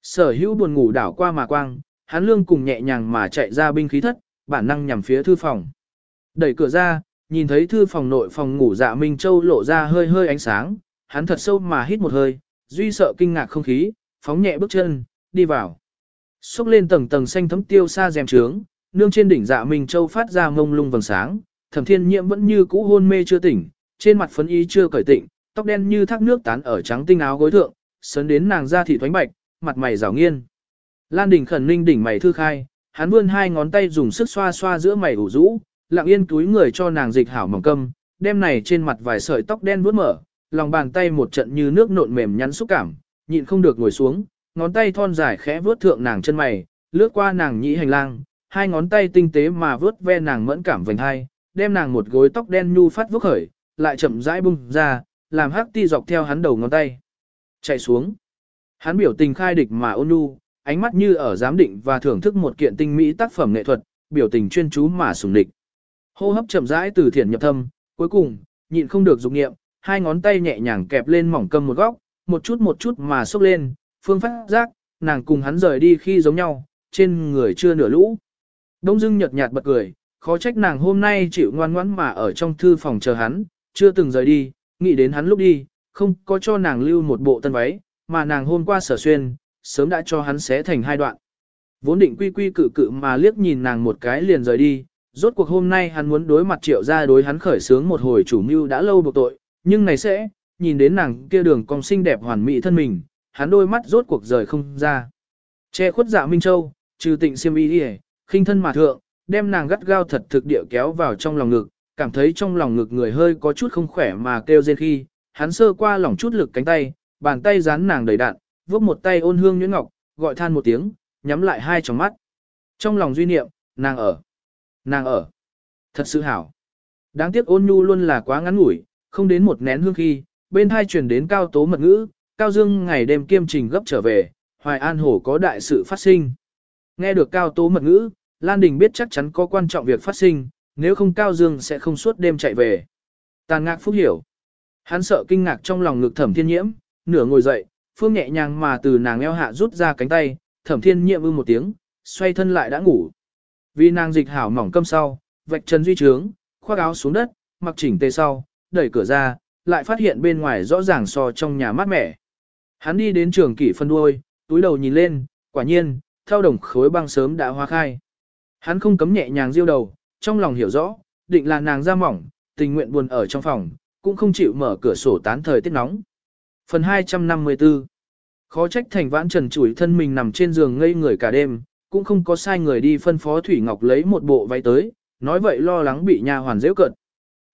Sở hữu buồn ngủ đảo qua mà quang, hắn lương cùng nhẹ nhàng mà chạy ra binh khí thất, bản năng nhằm phía thư phòng. Đẩy cửa ra, nhìn thấy thư phòng nội phòng ngủ dạ Minh Châu lộ ra hơi hơi ánh sáng, hắn thật sâu mà hít một hơi, duy sợ kinh ngạc không khí, phóng nhẹ bước chân, đi vào. Xúc lên tầng tầng xanh thấm tiêu xa rèm trướng, nương trên đỉnh dạ Minh Châu phát ra mông lung vầng sáng, thẩm thiên nhiễm vẫn như cũ hôn mê chưa tỉnh, trên mặt phấn y chưa cởi tịnh, tóc đen như thác nước tán ở trắng tinh áo gối thượng, sấn đến nàng da thị thoánh bạch, mặt mày rào nghiên. Lan đỉnh khẩn ninh đỉnh mày thư khai, hắn vươn hai ngón tay dùng sức xoa xoa giữa mày ủ rũ, lặng yên túi người cho nàng dịch hảo mỏng câm, đem này trên mặt vài sợi tóc đen vuốt mở, lòng bàn tay một trận như nước nộn mềm nhắn xúc cảm, nhịn không được ngồi xuống, ngón tay thon dài khẽ vuốt thượng nàng chân mày, lướt qua nàng nhĩ hành lang, hai ngón tay tinh tế mà vuốt ve nàng mẫn cảm vành hai, đem nàng một gối tóc đen nhu phát vuốt khởi, lại chậm rãi bung ra, làm hắc ti dọc theo hắn đầu ngón tay. Chạy xuống. Hắn biểu tình khai địch mà ôn nhu, ánh mắt như ở giám định và thưởng thức một kiện tinh mỹ tác phẩm nghệ thuật, biểu tình chuyên chú mà sùng địch. Hô hấp chậm rãi từ thiện nhập thâm, cuối cùng, nhịn không được dục nghiệm, hai ngón tay nhẹ nhàng kẹp lên mỏng cầm một góc, một chút một chút mà xúc lên, phương phát giác, nàng cùng hắn rời đi khi giống nhau, trên người chưa nửa lũ. Đông dưng nhợt nhạt bật cười, khó trách nàng hôm nay chịu ngoan ngoãn mà ở trong thư phòng chờ hắn, chưa từng rời đi, nghĩ đến hắn lúc đi, không có cho nàng lưu một bộ tân váy, mà nàng hôm qua sở xuyên, sớm đã cho hắn xé thành hai đoạn. Vốn định quy quy cự cự mà liếc nhìn nàng một cái liền rời đi, rốt cuộc hôm nay hắn muốn đối mặt triệu ra đối hắn khởi sướng một hồi chủ mưu đã lâu buộc tội, nhưng này sẽ, nhìn đến nàng kia đường cong xinh đẹp hoàn mỹ thân mình, hắn đôi mắt rốt cuộc rời không ra. Che khuất dạ Minh Châu, trừ tịnh siêm y đi khinh thân mà thượng, đem nàng gắt gao thật thực địa kéo vào trong lòng ngực, cảm thấy trong lòng ngực người hơi có chút không khỏe mà kêu rên khi, hắn sơ qua lỏng chút lực cánh tay, bàn tay dán nàng đầy đạn, vốc một tay ôn hương nhuyễn ngọc, gọi than một tiếng, nhắm lại hai tròng mắt. Trong lòng duy niệm, nàng ở, nàng ở, thật sự hảo. Đáng tiếc ôn nhu luôn là quá ngắn ngủi, không đến một nén hương khi, bên hai truyền đến cao tố mật ngữ, cao dương ngày đêm kiêm trình gấp trở về, hoài an hổ có đại sự phát sinh. Nghe được cao tố mật ngữ, Lan Đình biết chắc chắn có quan trọng việc phát sinh, nếu không cao dương sẽ không suốt đêm chạy về. Tàn ngạc phúc hiểu. Hắn sợ kinh ngạc trong lòng ngực thẩm thiên nhiễm, nửa ngồi dậy, phương nhẹ nhàng mà từ nàng eo hạ rút ra cánh tay, thẩm thiên nhiệm ư một tiếng, xoay thân lại đã ngủ. Vì nàng dịch hảo mỏng câm sau, vạch chân duy trướng, khoác áo xuống đất, mặc chỉnh tề sau, đẩy cửa ra, lại phát hiện bên ngoài rõ ràng so trong nhà mát mẻ. Hắn đi đến trường kỷ phân đuôi, túi đầu nhìn lên, quả nhiên, theo đồng khối băng sớm đã hoa khai. Hắn không cấm nhẹ nhàng diêu đầu, trong lòng hiểu rõ, định là nàng ra mỏng, tình nguyện buồn ở trong phòng, cũng không chịu mở cửa sổ tán thời tiết nóng. Phần 254 Khó trách thành vãn trần chủi thân mình nằm trên giường ngây người cả đêm, cũng không có sai người đi phân phó Thủy Ngọc lấy một bộ váy tới, nói vậy lo lắng bị nha hoàn dễ cận.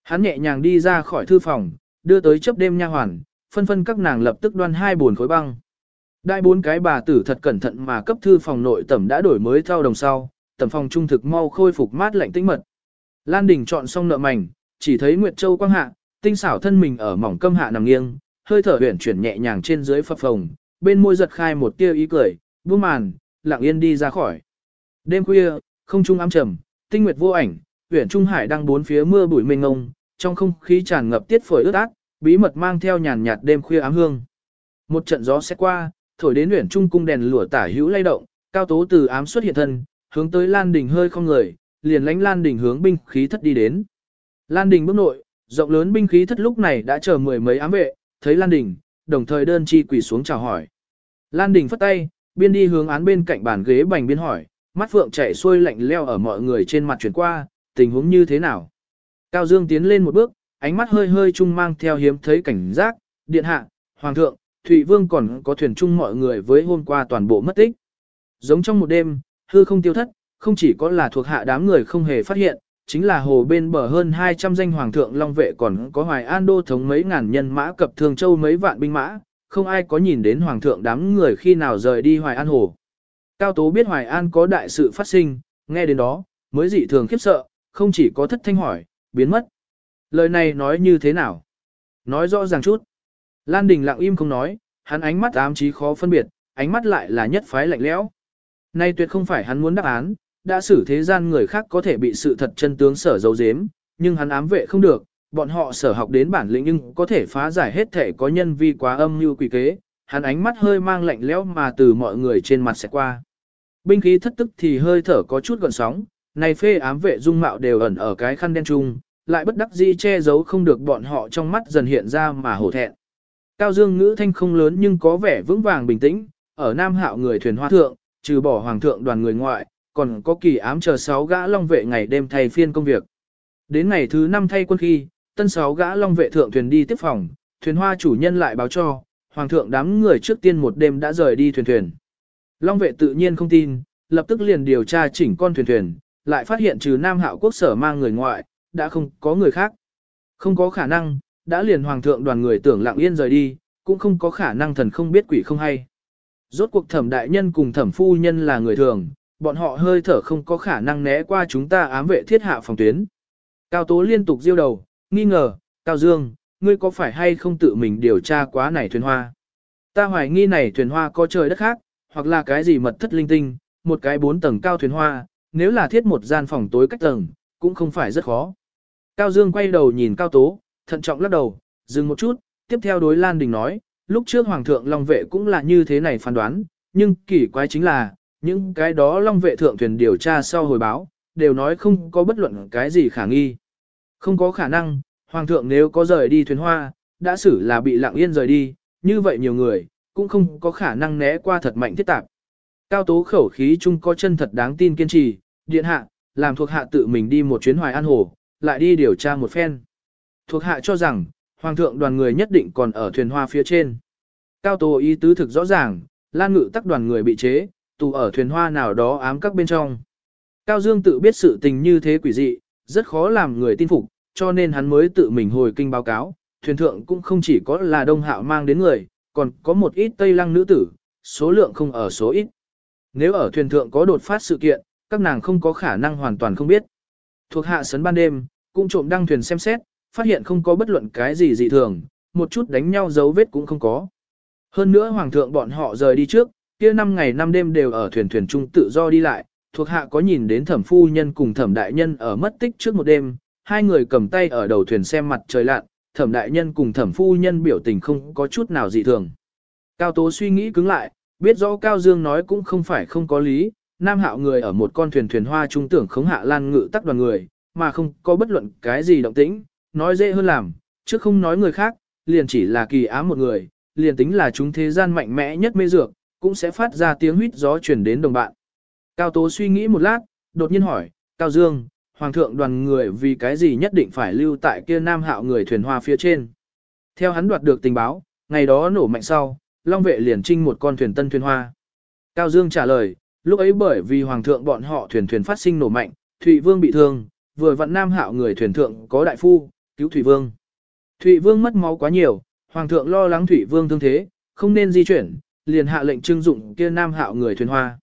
Hắn nhẹ nhàng đi ra khỏi thư phòng, đưa tới chấp đêm nha hoàn, phân phân các nàng lập tức đoan hai buồn khối băng. Đại bốn cái bà tử thật cẩn thận mà cấp thư phòng nội tẩm đã đổi mới theo đồng sau, tẩm phòng trung thực mau khôi phục mát lạnh tĩnh mật. Lan Đình chọn xong nợ mảnh, chỉ thấy Nguyệt Châu quang hạ, tinh xảo thân mình ở mỏng câm hạ nằm nghiêng, hơi thở huyền chuyển nhẹ nhàng trên dưới phập phồng, bên môi giật khai một tia ý cười, buông màn, lặng yên đi ra khỏi. Đêm khuya, không trung ám trầm, tinh nguyệt vô ảnh, huyền trung hải đang bốn phía mưa bụi mênh ngông, trong không khí tràn ngập tiết phổi ướt át, bí mật mang theo nhàn nhạt đêm khuya ám hương. Một trận gió sẽ qua, thổi đến huyền trung cung đèn lửa tả hữu lay động, cao tố từ ám xuất hiện thân, hướng tới Lan Đình hơi không người, liền lánh Lan Đình hướng binh khí thất đi đến. Lan Đình bước nội, rộng lớn binh khí thất lúc này đã chờ mười mấy ám vệ, thấy Lan Đình, đồng thời đơn chi quỳ xuống chào hỏi. Lan Đình phất tay, biên đi hướng án bên cạnh bàn ghế bành biên hỏi, mắt phượng chạy xuôi lạnh leo ở mọi người trên mặt chuyển qua, tình huống như thế nào? Cao Dương tiến lên một bước, ánh mắt hơi hơi trung mang theo hiếm thấy cảnh giác, điện hạ, hoàng thượng, Thụy Vương còn có thuyền chung mọi người với hôm qua toàn bộ mất tích. Giống trong một đêm, hư không tiêu thất, không chỉ có là thuộc hạ đám người không hề phát hiện, chính là hồ bên bờ hơn 200 danh hoàng thượng long vệ còn có hoài an đô thống mấy ngàn nhân mã cập thường châu mấy vạn binh mã, không ai có nhìn đến hoàng thượng đám người khi nào rời đi hoài an hồ. Cao Tố biết hoài an có đại sự phát sinh, nghe đến đó, mới dị thường khiếp sợ, không chỉ có thất thanh hỏi, biến mất. Lời này nói như thế nào? Nói rõ ràng chút. Lan Đình lặng im không nói, hắn ánh mắt ám trí khó phân biệt, ánh mắt lại là nhất phái lạnh lẽo. Nay tuyệt không phải hắn muốn đáp án, đã xử thế gian người khác có thể bị sự thật chân tướng sở dấu dếm, nhưng hắn ám vệ không được, bọn họ sở học đến bản lĩnh nhưng có thể phá giải hết thể có nhân vi quá âm như quỷ kế, hắn ánh mắt hơi mang lạnh lẽo mà từ mọi người trên mặt sẽ qua. Binh khí thất tức thì hơi thở có chút gọn sóng, này phê ám vệ dung mạo đều ẩn ở cái khăn đen trung, lại bất đắc dĩ che giấu không được bọn họ trong mắt dần hiện ra mà hổ thẹn. Cao Dương ngữ thanh không lớn nhưng có vẻ vững vàng bình tĩnh, ở Nam Hạo người thuyền hoa thượng, trừ bỏ hoàng thượng đoàn người ngoại, còn có kỳ ám chờ sáu gã long vệ ngày đêm thay phiên công việc. Đến ngày thứ năm thay quân khi, tân sáu gã long vệ thượng thuyền đi tiếp phòng, thuyền hoa chủ nhân lại báo cho, hoàng thượng đám người trước tiên một đêm đã rời đi thuyền thuyền. Long vệ tự nhiên không tin, lập tức liền điều tra chỉnh con thuyền thuyền, lại phát hiện trừ Nam Hạo quốc sở mang người ngoại, đã không có người khác. Không có khả năng, đã liền hoàng thượng đoàn người tưởng lặng yên rời đi, cũng không có khả năng thần không biết quỷ không hay. Rốt cuộc thẩm đại nhân cùng thẩm phu nhân là người thường, bọn họ hơi thở không có khả năng né qua chúng ta ám vệ thiết hạ phòng tuyến. Cao Tố liên tục diêu đầu, nghi ngờ, Cao Dương, ngươi có phải hay không tự mình điều tra quá này thuyền hoa? Ta hoài nghi này thuyền hoa có trời đất khác, hoặc là cái gì mật thất linh tinh, một cái bốn tầng cao thuyền hoa, nếu là thiết một gian phòng tối cách tầng, cũng không phải rất khó. Cao Dương quay đầu nhìn Cao Tố, thận trọng lắc đầu, dừng một chút, tiếp theo đối Lan Đình nói, lúc trước Hoàng thượng Long vệ cũng là như thế này phán đoán, nhưng kỳ quái chính là, những cái đó Long vệ thượng thuyền điều tra sau hồi báo, đều nói không có bất luận cái gì khả nghi. Không có khả năng, Hoàng thượng nếu có rời đi thuyền hoa, đã xử là bị lặng yên rời đi, như vậy nhiều người, cũng không có khả năng né qua thật mạnh thiết tạp. Cao tố khẩu khí chung có chân thật đáng tin kiên trì, điện hạ, làm thuộc hạ tự mình đi một chuyến hoài an hồ, lại đi điều tra một phen. Thuộc hạ cho rằng, Hoàng thượng đoàn người nhất định còn ở thuyền hoa phía trên. Cao tố ý tứ thực rõ ràng, lan ngự tắc đoàn người bị chế, tù ở thuyền hoa nào đó ám các bên trong. Cao Dương tự biết sự tình như thế quỷ dị, rất khó làm người tin phục, cho nên hắn mới tự mình hồi kinh báo cáo, thuyền thượng cũng không chỉ có là đông hạo mang đến người, còn có một ít tây lăng nữ tử, số lượng không ở số ít. Nếu ở thuyền thượng có đột phát sự kiện, các nàng không có khả năng hoàn toàn không biết. Thuộc hạ sấn ban đêm, cũng trộm đăng thuyền xem xét, phát hiện không có bất luận cái gì dị thường, một chút đánh nhau dấu vết cũng không có. Hơn nữa hoàng thượng bọn họ rời đi trước, kia năm ngày năm đêm đều ở thuyền thuyền trung tự do đi lại, thuộc hạ có nhìn đến thẩm phu nhân cùng thẩm đại nhân ở mất tích trước một đêm, hai người cầm tay ở đầu thuyền xem mặt trời lặn, thẩm đại nhân cùng thẩm phu nhân biểu tình không có chút nào dị thường. Cao Tố suy nghĩ cứng lại, biết rõ Cao Dương nói cũng không phải không có lý, Nam Hạo người ở một con thuyền thuyền hoa trung tưởng khống hạ lan ngự tắc đoàn người, mà không có bất luận cái gì động tĩnh, nói dễ hơn làm, chứ không nói người khác, liền chỉ là kỳ ám một người, liền tính là chúng thế gian mạnh mẽ nhất mê dược, cũng sẽ phát ra tiếng huýt gió truyền đến đồng bạn. Cao Tố suy nghĩ một lát, đột nhiên hỏi, Cao Dương, Hoàng thượng đoàn người vì cái gì nhất định phải lưu tại kia Nam Hạo người thuyền hoa phía trên. Theo hắn đoạt được tình báo, ngày đó nổ mạnh sau, Long vệ liền trinh một con thuyền tân thuyền hoa. Cao Dương trả lời, lúc ấy bởi vì Hoàng thượng bọn họ thuyền thuyền phát sinh nổ mạnh, Thụy Vương bị thương, vừa vặn Nam Hạo người thuyền thượng có đại phu, cứu Thụy Vương. Thụy Vương mất máu quá nhiều, Hoàng thượng lo lắng Thụy Vương thương thế, không nên di chuyển, liền hạ lệnh trưng dụng kia Nam Hạo người thuyền hoa.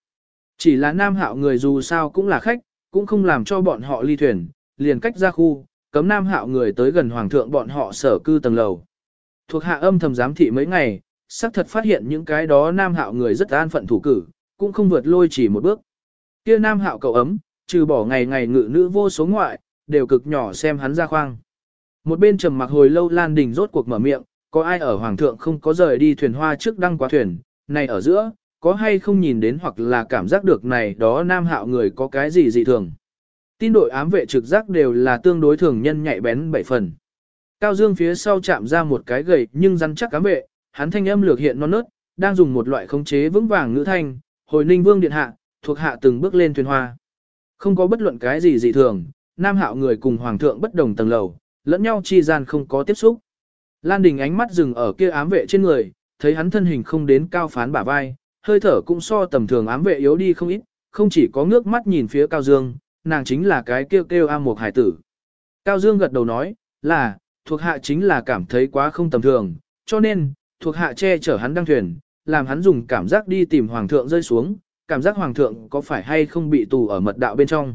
Chỉ là Nam Hạo người dù sao cũng là khách, cũng không làm cho bọn họ ly thuyền, liền cách ra khu, cấm Nam Hạo người tới gần Hoàng thượng bọn họ sở cư tầng lầu. Thuộc hạ âm thầm giám thị mấy ngày, xác thật phát hiện những cái đó Nam Hạo người rất an phận thủ cử, cũng không vượt lôi chỉ một bước. Kia Nam Hạo cậu ấm, trừ bỏ ngày ngày ngự nữ vô số ngoại, đều cực nhỏ xem hắn ra khoang. Một bên trầm mặc hồi lâu Lan Đình rốt cuộc mở miệng, có ai ở Hoàng thượng không có rời đi thuyền hoa trước đăng quá thuyền, này ở giữa, có hay không nhìn đến hoặc là cảm giác được này đó nam hạo người có cái gì dị thường. Tin đội ám vệ trực giác đều là tương đối thường nhân nhạy bén bảy phần. Cao Dương phía sau chạm ra một cái gầy nhưng rắn chắc ám vệ, hắn thanh âm lược hiện non nớt, đang dùng một loại khống chế vững vàng ngữ thanh, hồi ninh vương điện hạ, thuộc hạ từng bước lên thuyền hoa. Không có bất luận cái gì dị thường, nam hạo người cùng hoàng thượng bất đồng tầng lầu, lẫn nhau chi gian không có tiếp xúc. Lan Đình ánh mắt dừng ở kia ám vệ trên người, thấy hắn thân hình không đến cao phán bả vai, hơi thở cũng so tầm thường ám vệ yếu đi không ít, không chỉ có ngước mắt nhìn phía Cao Dương, nàng chính là cái kêu kêu A một hải tử. Cao Dương gật đầu nói, là, thuộc hạ chính là cảm thấy quá không tầm thường, cho nên, thuộc hạ che chở hắn đăng thuyền, làm hắn dùng cảm giác đi tìm hoàng thượng rơi xuống, cảm giác hoàng thượng có phải hay không bị tù ở mật đạo bên trong.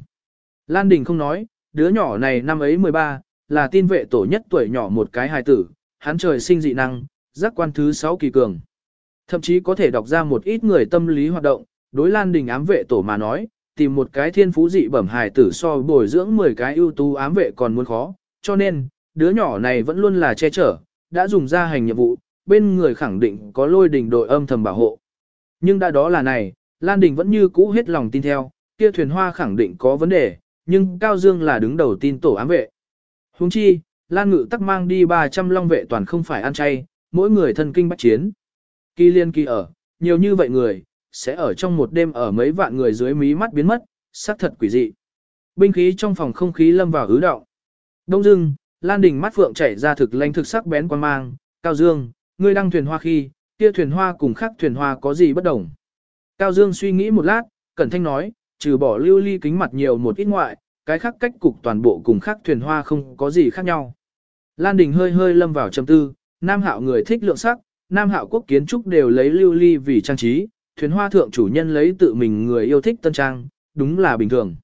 Lan Đình không nói, đứa nhỏ này năm ấy 13, là tin vệ tổ nhất tuổi nhỏ một cái hài tử, hắn trời sinh dị năng, giác quan thứ 6 kỳ cường. Thậm chí có thể đọc ra một ít người tâm lý hoạt động, đối Lan Đình ám vệ tổ mà nói, tìm một cái thiên phú dị bẩm hài tử so bồi dưỡng 10 cái ưu tú ám vệ còn muốn khó, cho nên, đứa nhỏ này vẫn luôn là che chở, đã dùng ra hành nhiệm vụ, bên người khẳng định có lôi đình đội âm thầm bảo hộ. Nhưng đã đó là này, Lan Đình vẫn như cũ hết lòng tin theo, kia thuyền hoa khẳng định có vấn đề, nhưng Cao Dương là đứng đầu tin tổ ám vệ. Huống chi, Lan Ngự tắc mang đi 300 long vệ toàn không phải ăn chay, mỗi người thân kinh bách chiến. Kỳ liên kỳ ở, nhiều như vậy người, sẽ ở trong một đêm ở mấy vạn người dưới mí mắt biến mất, xác thật quỷ dị. Binh khí trong phòng không khí lâm vào hứ động. Đông dưng, Lan Đình mắt phượng chảy ra thực lanh thực sắc bén quan mang, Cao Dương, ngươi đăng thuyền hoa khi, kia thuyền hoa cùng khác thuyền hoa có gì bất đồng. Cao Dương suy nghĩ một lát, cẩn thanh nói, trừ bỏ lưu ly kính mặt nhiều một ít ngoại, cái khác cách cục toàn bộ cùng khác thuyền hoa không có gì khác nhau. Lan Đình hơi hơi lâm vào trầm tư, Nam Hạo người thích lượng sắc, Nam Hạo quốc kiến trúc đều lấy lưu ly vì trang trí, thuyền hoa thượng chủ nhân lấy tự mình người yêu thích tân trang, đúng là bình thường.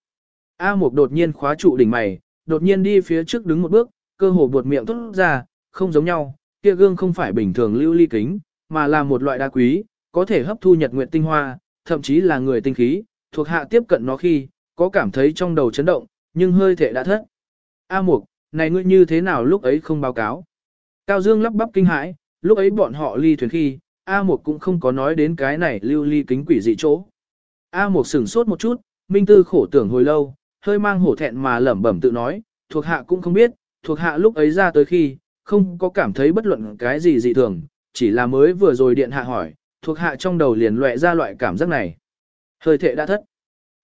A Mộc đột nhiên khóa trụ đỉnh mày, đột nhiên đi phía trước đứng một bước, cơ hồ buột miệng tốt ra, không giống nhau, kia gương không phải bình thường lưu ly kính, mà là một loại đá quý, có thể hấp thu nhật nguyện tinh hoa, thậm chí là người tinh khí, thuộc hạ tiếp cận nó khi, có cảm thấy trong đầu chấn động, nhưng hơi thể đã thất. A Mộc, này ngươi như thế nào lúc ấy không báo cáo? Cao Dương lắp bắp kinh hãi, lúc ấy bọn họ ly thuyền khi, A Mục cũng không có nói đến cái này lưu ly kính quỷ dị chỗ. A Mục sửng sốt một chút, Minh Tư khổ tưởng hồi lâu, hơi mang hổ thẹn mà lẩm bẩm tự nói, thuộc hạ cũng không biết, thuộc hạ lúc ấy ra tới khi, không có cảm thấy bất luận cái gì dị thường, chỉ là mới vừa rồi điện hạ hỏi, thuộc hạ trong đầu liền lệ ra loại cảm giác này. Hơi thệ đã thất.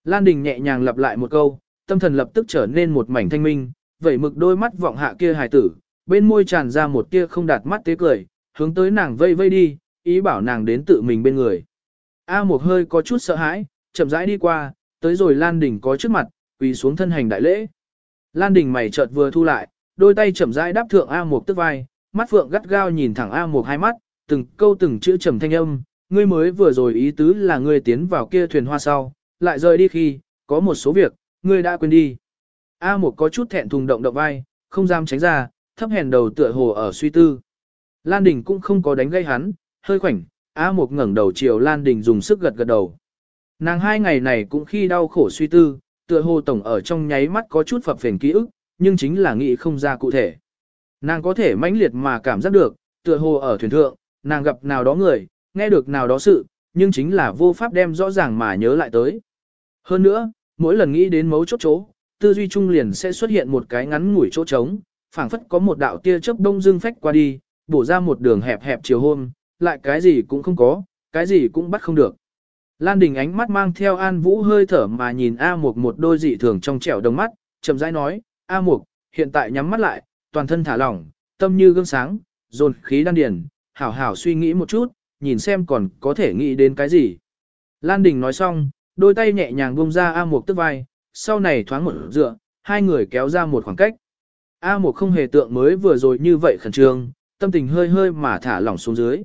Lan Đình nhẹ nhàng lặp lại một câu, tâm thần lập tức trở nên một mảnh thanh minh, vẩy mực đôi mắt vọng hạ kia hài tử, bên môi tràn ra một tia không đạt mắt tế cười, hướng tới nàng vây vây đi, ý bảo nàng đến tự mình bên người. A một hơi có chút sợ hãi, chậm rãi đi qua, tới rồi Lan Đình có trước mặt, quỳ xuống thân hành đại lễ. Lan Đình mày chợt vừa thu lại, đôi tay chậm rãi đáp thượng A một tức vai, mắt phượng gắt gao nhìn thẳng A một hai mắt, từng câu từng chữ trầm thanh âm, ngươi mới vừa rồi ý tứ là ngươi tiến vào kia thuyền hoa sau, lại rời đi khi, có một số việc, ngươi đã quên đi. A một có chút thẹn thùng động động vai, không dám tránh ra, thấp hèn đầu tựa hồ ở suy tư. Lan Đình cũng không có đánh gây hắn, hơi khoảnh, A một ngẩng đầu chiều Lan Đình dùng sức gật gật đầu. Nàng hai ngày này cũng khi đau khổ suy tư, tựa hồ tổng ở trong nháy mắt có chút phập phền ký ức, nhưng chính là nghĩ không ra cụ thể. Nàng có thể mãnh liệt mà cảm giác được, tựa hồ ở thuyền thượng, nàng gặp nào đó người, nghe được nào đó sự, nhưng chính là vô pháp đem rõ ràng mà nhớ lại tới. Hơn nữa, mỗi lần nghĩ đến mấu chốt chỗ, tư duy trung liền sẽ xuất hiện một cái ngắn ngủi chỗ trống, phảng phất có một đạo tia chớp đông dương phách qua đi, bổ ra một đường hẹp hẹp chiều hôm, lại cái gì cũng không có, cái gì cũng bắt không được. Lan Đình ánh mắt mang theo An Vũ hơi thở mà nhìn A Mục một đôi dị thường trong trẻo đồng mắt, chậm rãi nói, A Mục, hiện tại nhắm mắt lại, toàn thân thả lỏng, tâm như gương sáng, dồn khí đan điền, hảo hảo suy nghĩ một chút, nhìn xem còn có thể nghĩ đến cái gì. Lan Đình nói xong, đôi tay nhẹ nhàng buông ra A Mục tức vai, sau này thoáng một dựa, hai người kéo ra một khoảng cách. A một không hề tượng mới vừa rồi như vậy khẩn trương, tâm tình hơi hơi mà thả lỏng xuống dưới.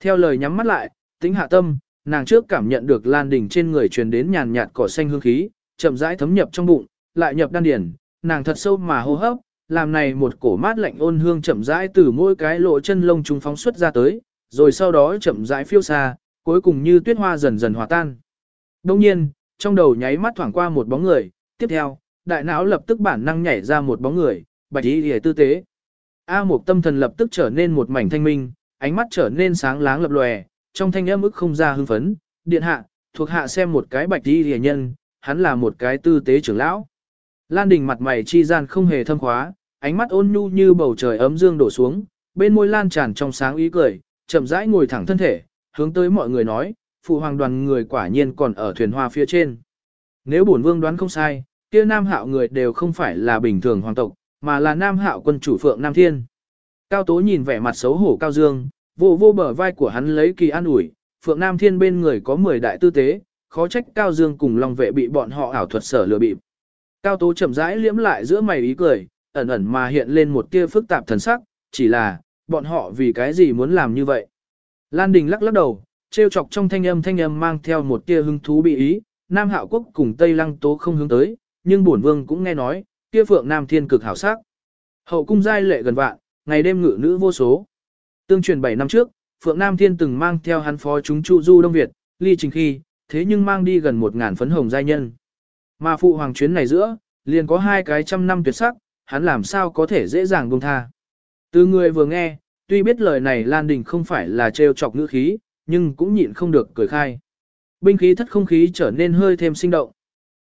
Theo lời nhắm mắt lại, tính hạ tâm, nàng trước cảm nhận được Lan đỉnh trên người truyền đến nhàn nhạt cỏ xanh hương khí, chậm rãi thấm nhập trong bụng, lại nhập đan điển, nàng thật sâu mà hô hấp, làm này một cổ mát lạnh ôn hương chậm rãi từ mỗi cái lỗ chân lông trung phóng xuất ra tới, rồi sau đó chậm rãi phiêu xa, cuối cùng như tuyết hoa dần dần hòa tan. Đồng nhiên, trong đầu nháy mắt thoảng qua một bóng người, tiếp theo, đại não lập tức bản năng nhảy ra một bóng người, bạch y hề tư tế. A một tâm thần lập tức trở nên một mảnh thanh minh, ánh mắt trở nên sáng láng lập lòe, trong thanh âm ức không ra hưng phấn, điện hạ, thuộc hạ xem một cái bạch y hề nhân, hắn là một cái tư tế trưởng lão. Lan đình mặt mày chi gian không hề thâm khóa, ánh mắt ôn nhu như bầu trời ấm dương đổ xuống, bên môi lan tràn trong sáng ý cười, chậm rãi ngồi thẳng thân thể, hướng tới mọi người nói, phụ hoàng đoàn người quả nhiên còn ở thuyền hoa phía trên. Nếu bổn vương đoán không sai, kia nam hạo người đều không phải là bình thường hoàng tộc, mà là nam hạo quân chủ phượng Nam Thiên. Cao Tố nhìn vẻ mặt xấu hổ Cao Dương, vô vô bờ vai của hắn lấy kỳ an ủi, phượng Nam Thiên bên người có 10 đại tư tế, khó trách Cao Dương cùng Long vệ bị bọn họ ảo thuật sở lừa bịp. Cao Tố chậm rãi liễm lại giữa mày ý cười, ẩn ẩn mà hiện lên một tia phức tạp thần sắc, chỉ là, bọn họ vì cái gì muốn làm như vậy. Lan Đình lắc lắc đầu, trêu chọc trong thanh âm thanh âm mang theo một tia hứng thú bị ý, Nam Hạo Quốc cùng Tây Lăng Tố không hướng tới, nhưng bổn vương cũng nghe nói, kia phượng Nam Thiên cực hảo sắc. Hậu cung giai lệ gần vạn, ngày đêm ngự nữ vô số. Tương truyền 7 năm trước, Phượng Nam Thiên từng mang theo hắn phó chúng Chu Du Đông Việt, ly trình khi, thế nhưng mang đi gần 1.000 phấn hồng giai nhân. Mà phụ hoàng chuyến này giữa, liền có hai cái trăm năm tuyệt sắc, hắn làm sao có thể dễ dàng buông tha. Từ người vừa nghe, tuy biết lời này Lan Đình không phải là trêu chọc ngữ khí, nhưng cũng nhịn không được cười khai. Binh khí thất không khí trở nên hơi thêm sinh động.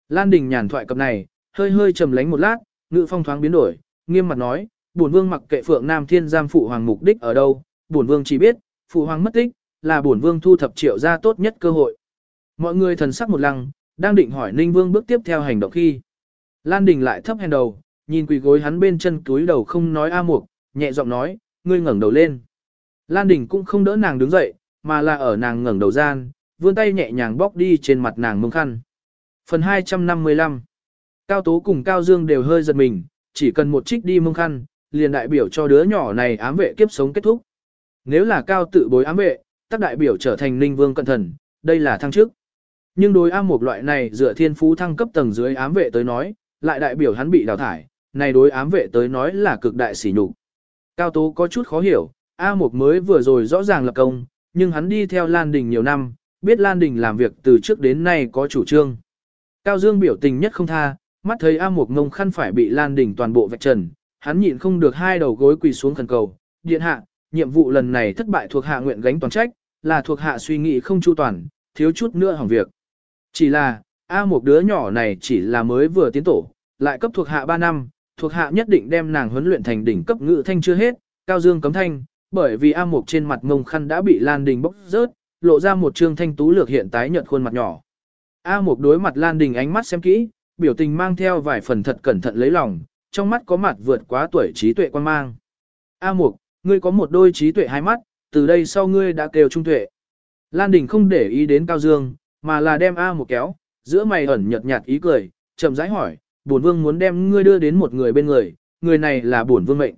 Lan Đình nhàn thoại cập này, hơi hơi trầm lánh một lát, ngự phong thoáng biến đổi, nghiêm mặt nói, bổn vương mặc kệ Phượng Nam Thiên giam phụ hoàng mục đích ở đâu, bổn vương chỉ biết, phụ hoàng mất tích, là bổn vương thu thập triệu gia tốt nhất cơ hội. Mọi người thần sắc một lăng, đang định hỏi Ninh Vương bước tiếp theo hành động khi. Lan Đình lại thấp hèn đầu, nhìn quỳ gối hắn bên chân túi đầu không nói A Mục, nhẹ giọng nói, ngươi ngẩng đầu lên. Lan Đình cũng không đỡ nàng đứng dậy, mà là ở nàng ngẩng đầu gian, vươn tay nhẹ nhàng bóc đi trên mặt nàng mông khăn. Phần 255 Cao Tố cùng Cao Dương đều hơi giật mình, chỉ cần một trích đi mông khăn, liền đại biểu cho đứa nhỏ này ám vệ kiếp sống kết thúc. Nếu là Cao tự bối ám vệ, tác đại biểu trở thành ninh vương cận thần, đây là thăng chức. Nhưng đối ám một loại này dựa thiên phú thăng cấp tầng dưới ám vệ tới nói, lại đại biểu hắn bị đào thải, này đối ám vệ tới nói là cực đại sỉ nhục. Cao Tố có chút khó hiểu, A Mộc mới vừa rồi rõ ràng lập công, nhưng hắn đi theo Lan Đình nhiều năm, biết Lan Đình làm việc từ trước đến nay có chủ trương. Cao Dương biểu tình nhất không tha, mắt thấy A Mục ngông khăn phải bị Lan Đình toàn bộ vạch trần, hắn nhịn không được hai đầu gối quỳ xuống khẩn cầu, điện hạ, nhiệm vụ lần này thất bại thuộc hạ nguyện gánh toàn trách, là thuộc hạ suy nghĩ không chu toàn, thiếu chút nữa hỏng việc. Chỉ là, A một đứa nhỏ này chỉ là mới vừa tiến tổ, lại cấp thuộc hạ 3 năm, thuộc hạ nhất định đem nàng huấn luyện thành đỉnh cấp ngự thanh chưa hết, cao dương cấm thanh, bởi vì A Mục trên mặt ngông khăn đã bị Lan Đình bóc rớt, lộ ra một trương thanh tú lược hiện tái nhợt khuôn mặt nhỏ. A Mục đối mặt Lan Đình ánh mắt xem kỹ, biểu tình mang theo vài phần thật cẩn thận lấy lòng, trong mắt có mặt vượt quá tuổi trí tuệ quan mang. A Mục, ngươi có một đôi trí tuệ hai mắt, từ đây sau ngươi đã kêu trung tuệ. Lan Đình không để ý đến Cao Dương, mà là đem A Mục kéo, giữa mày ẩn nhợt nhạt ý cười, chậm rãi hỏi, bổn vương muốn đem ngươi đưa đến một người bên người, người này là bổn vương mệnh.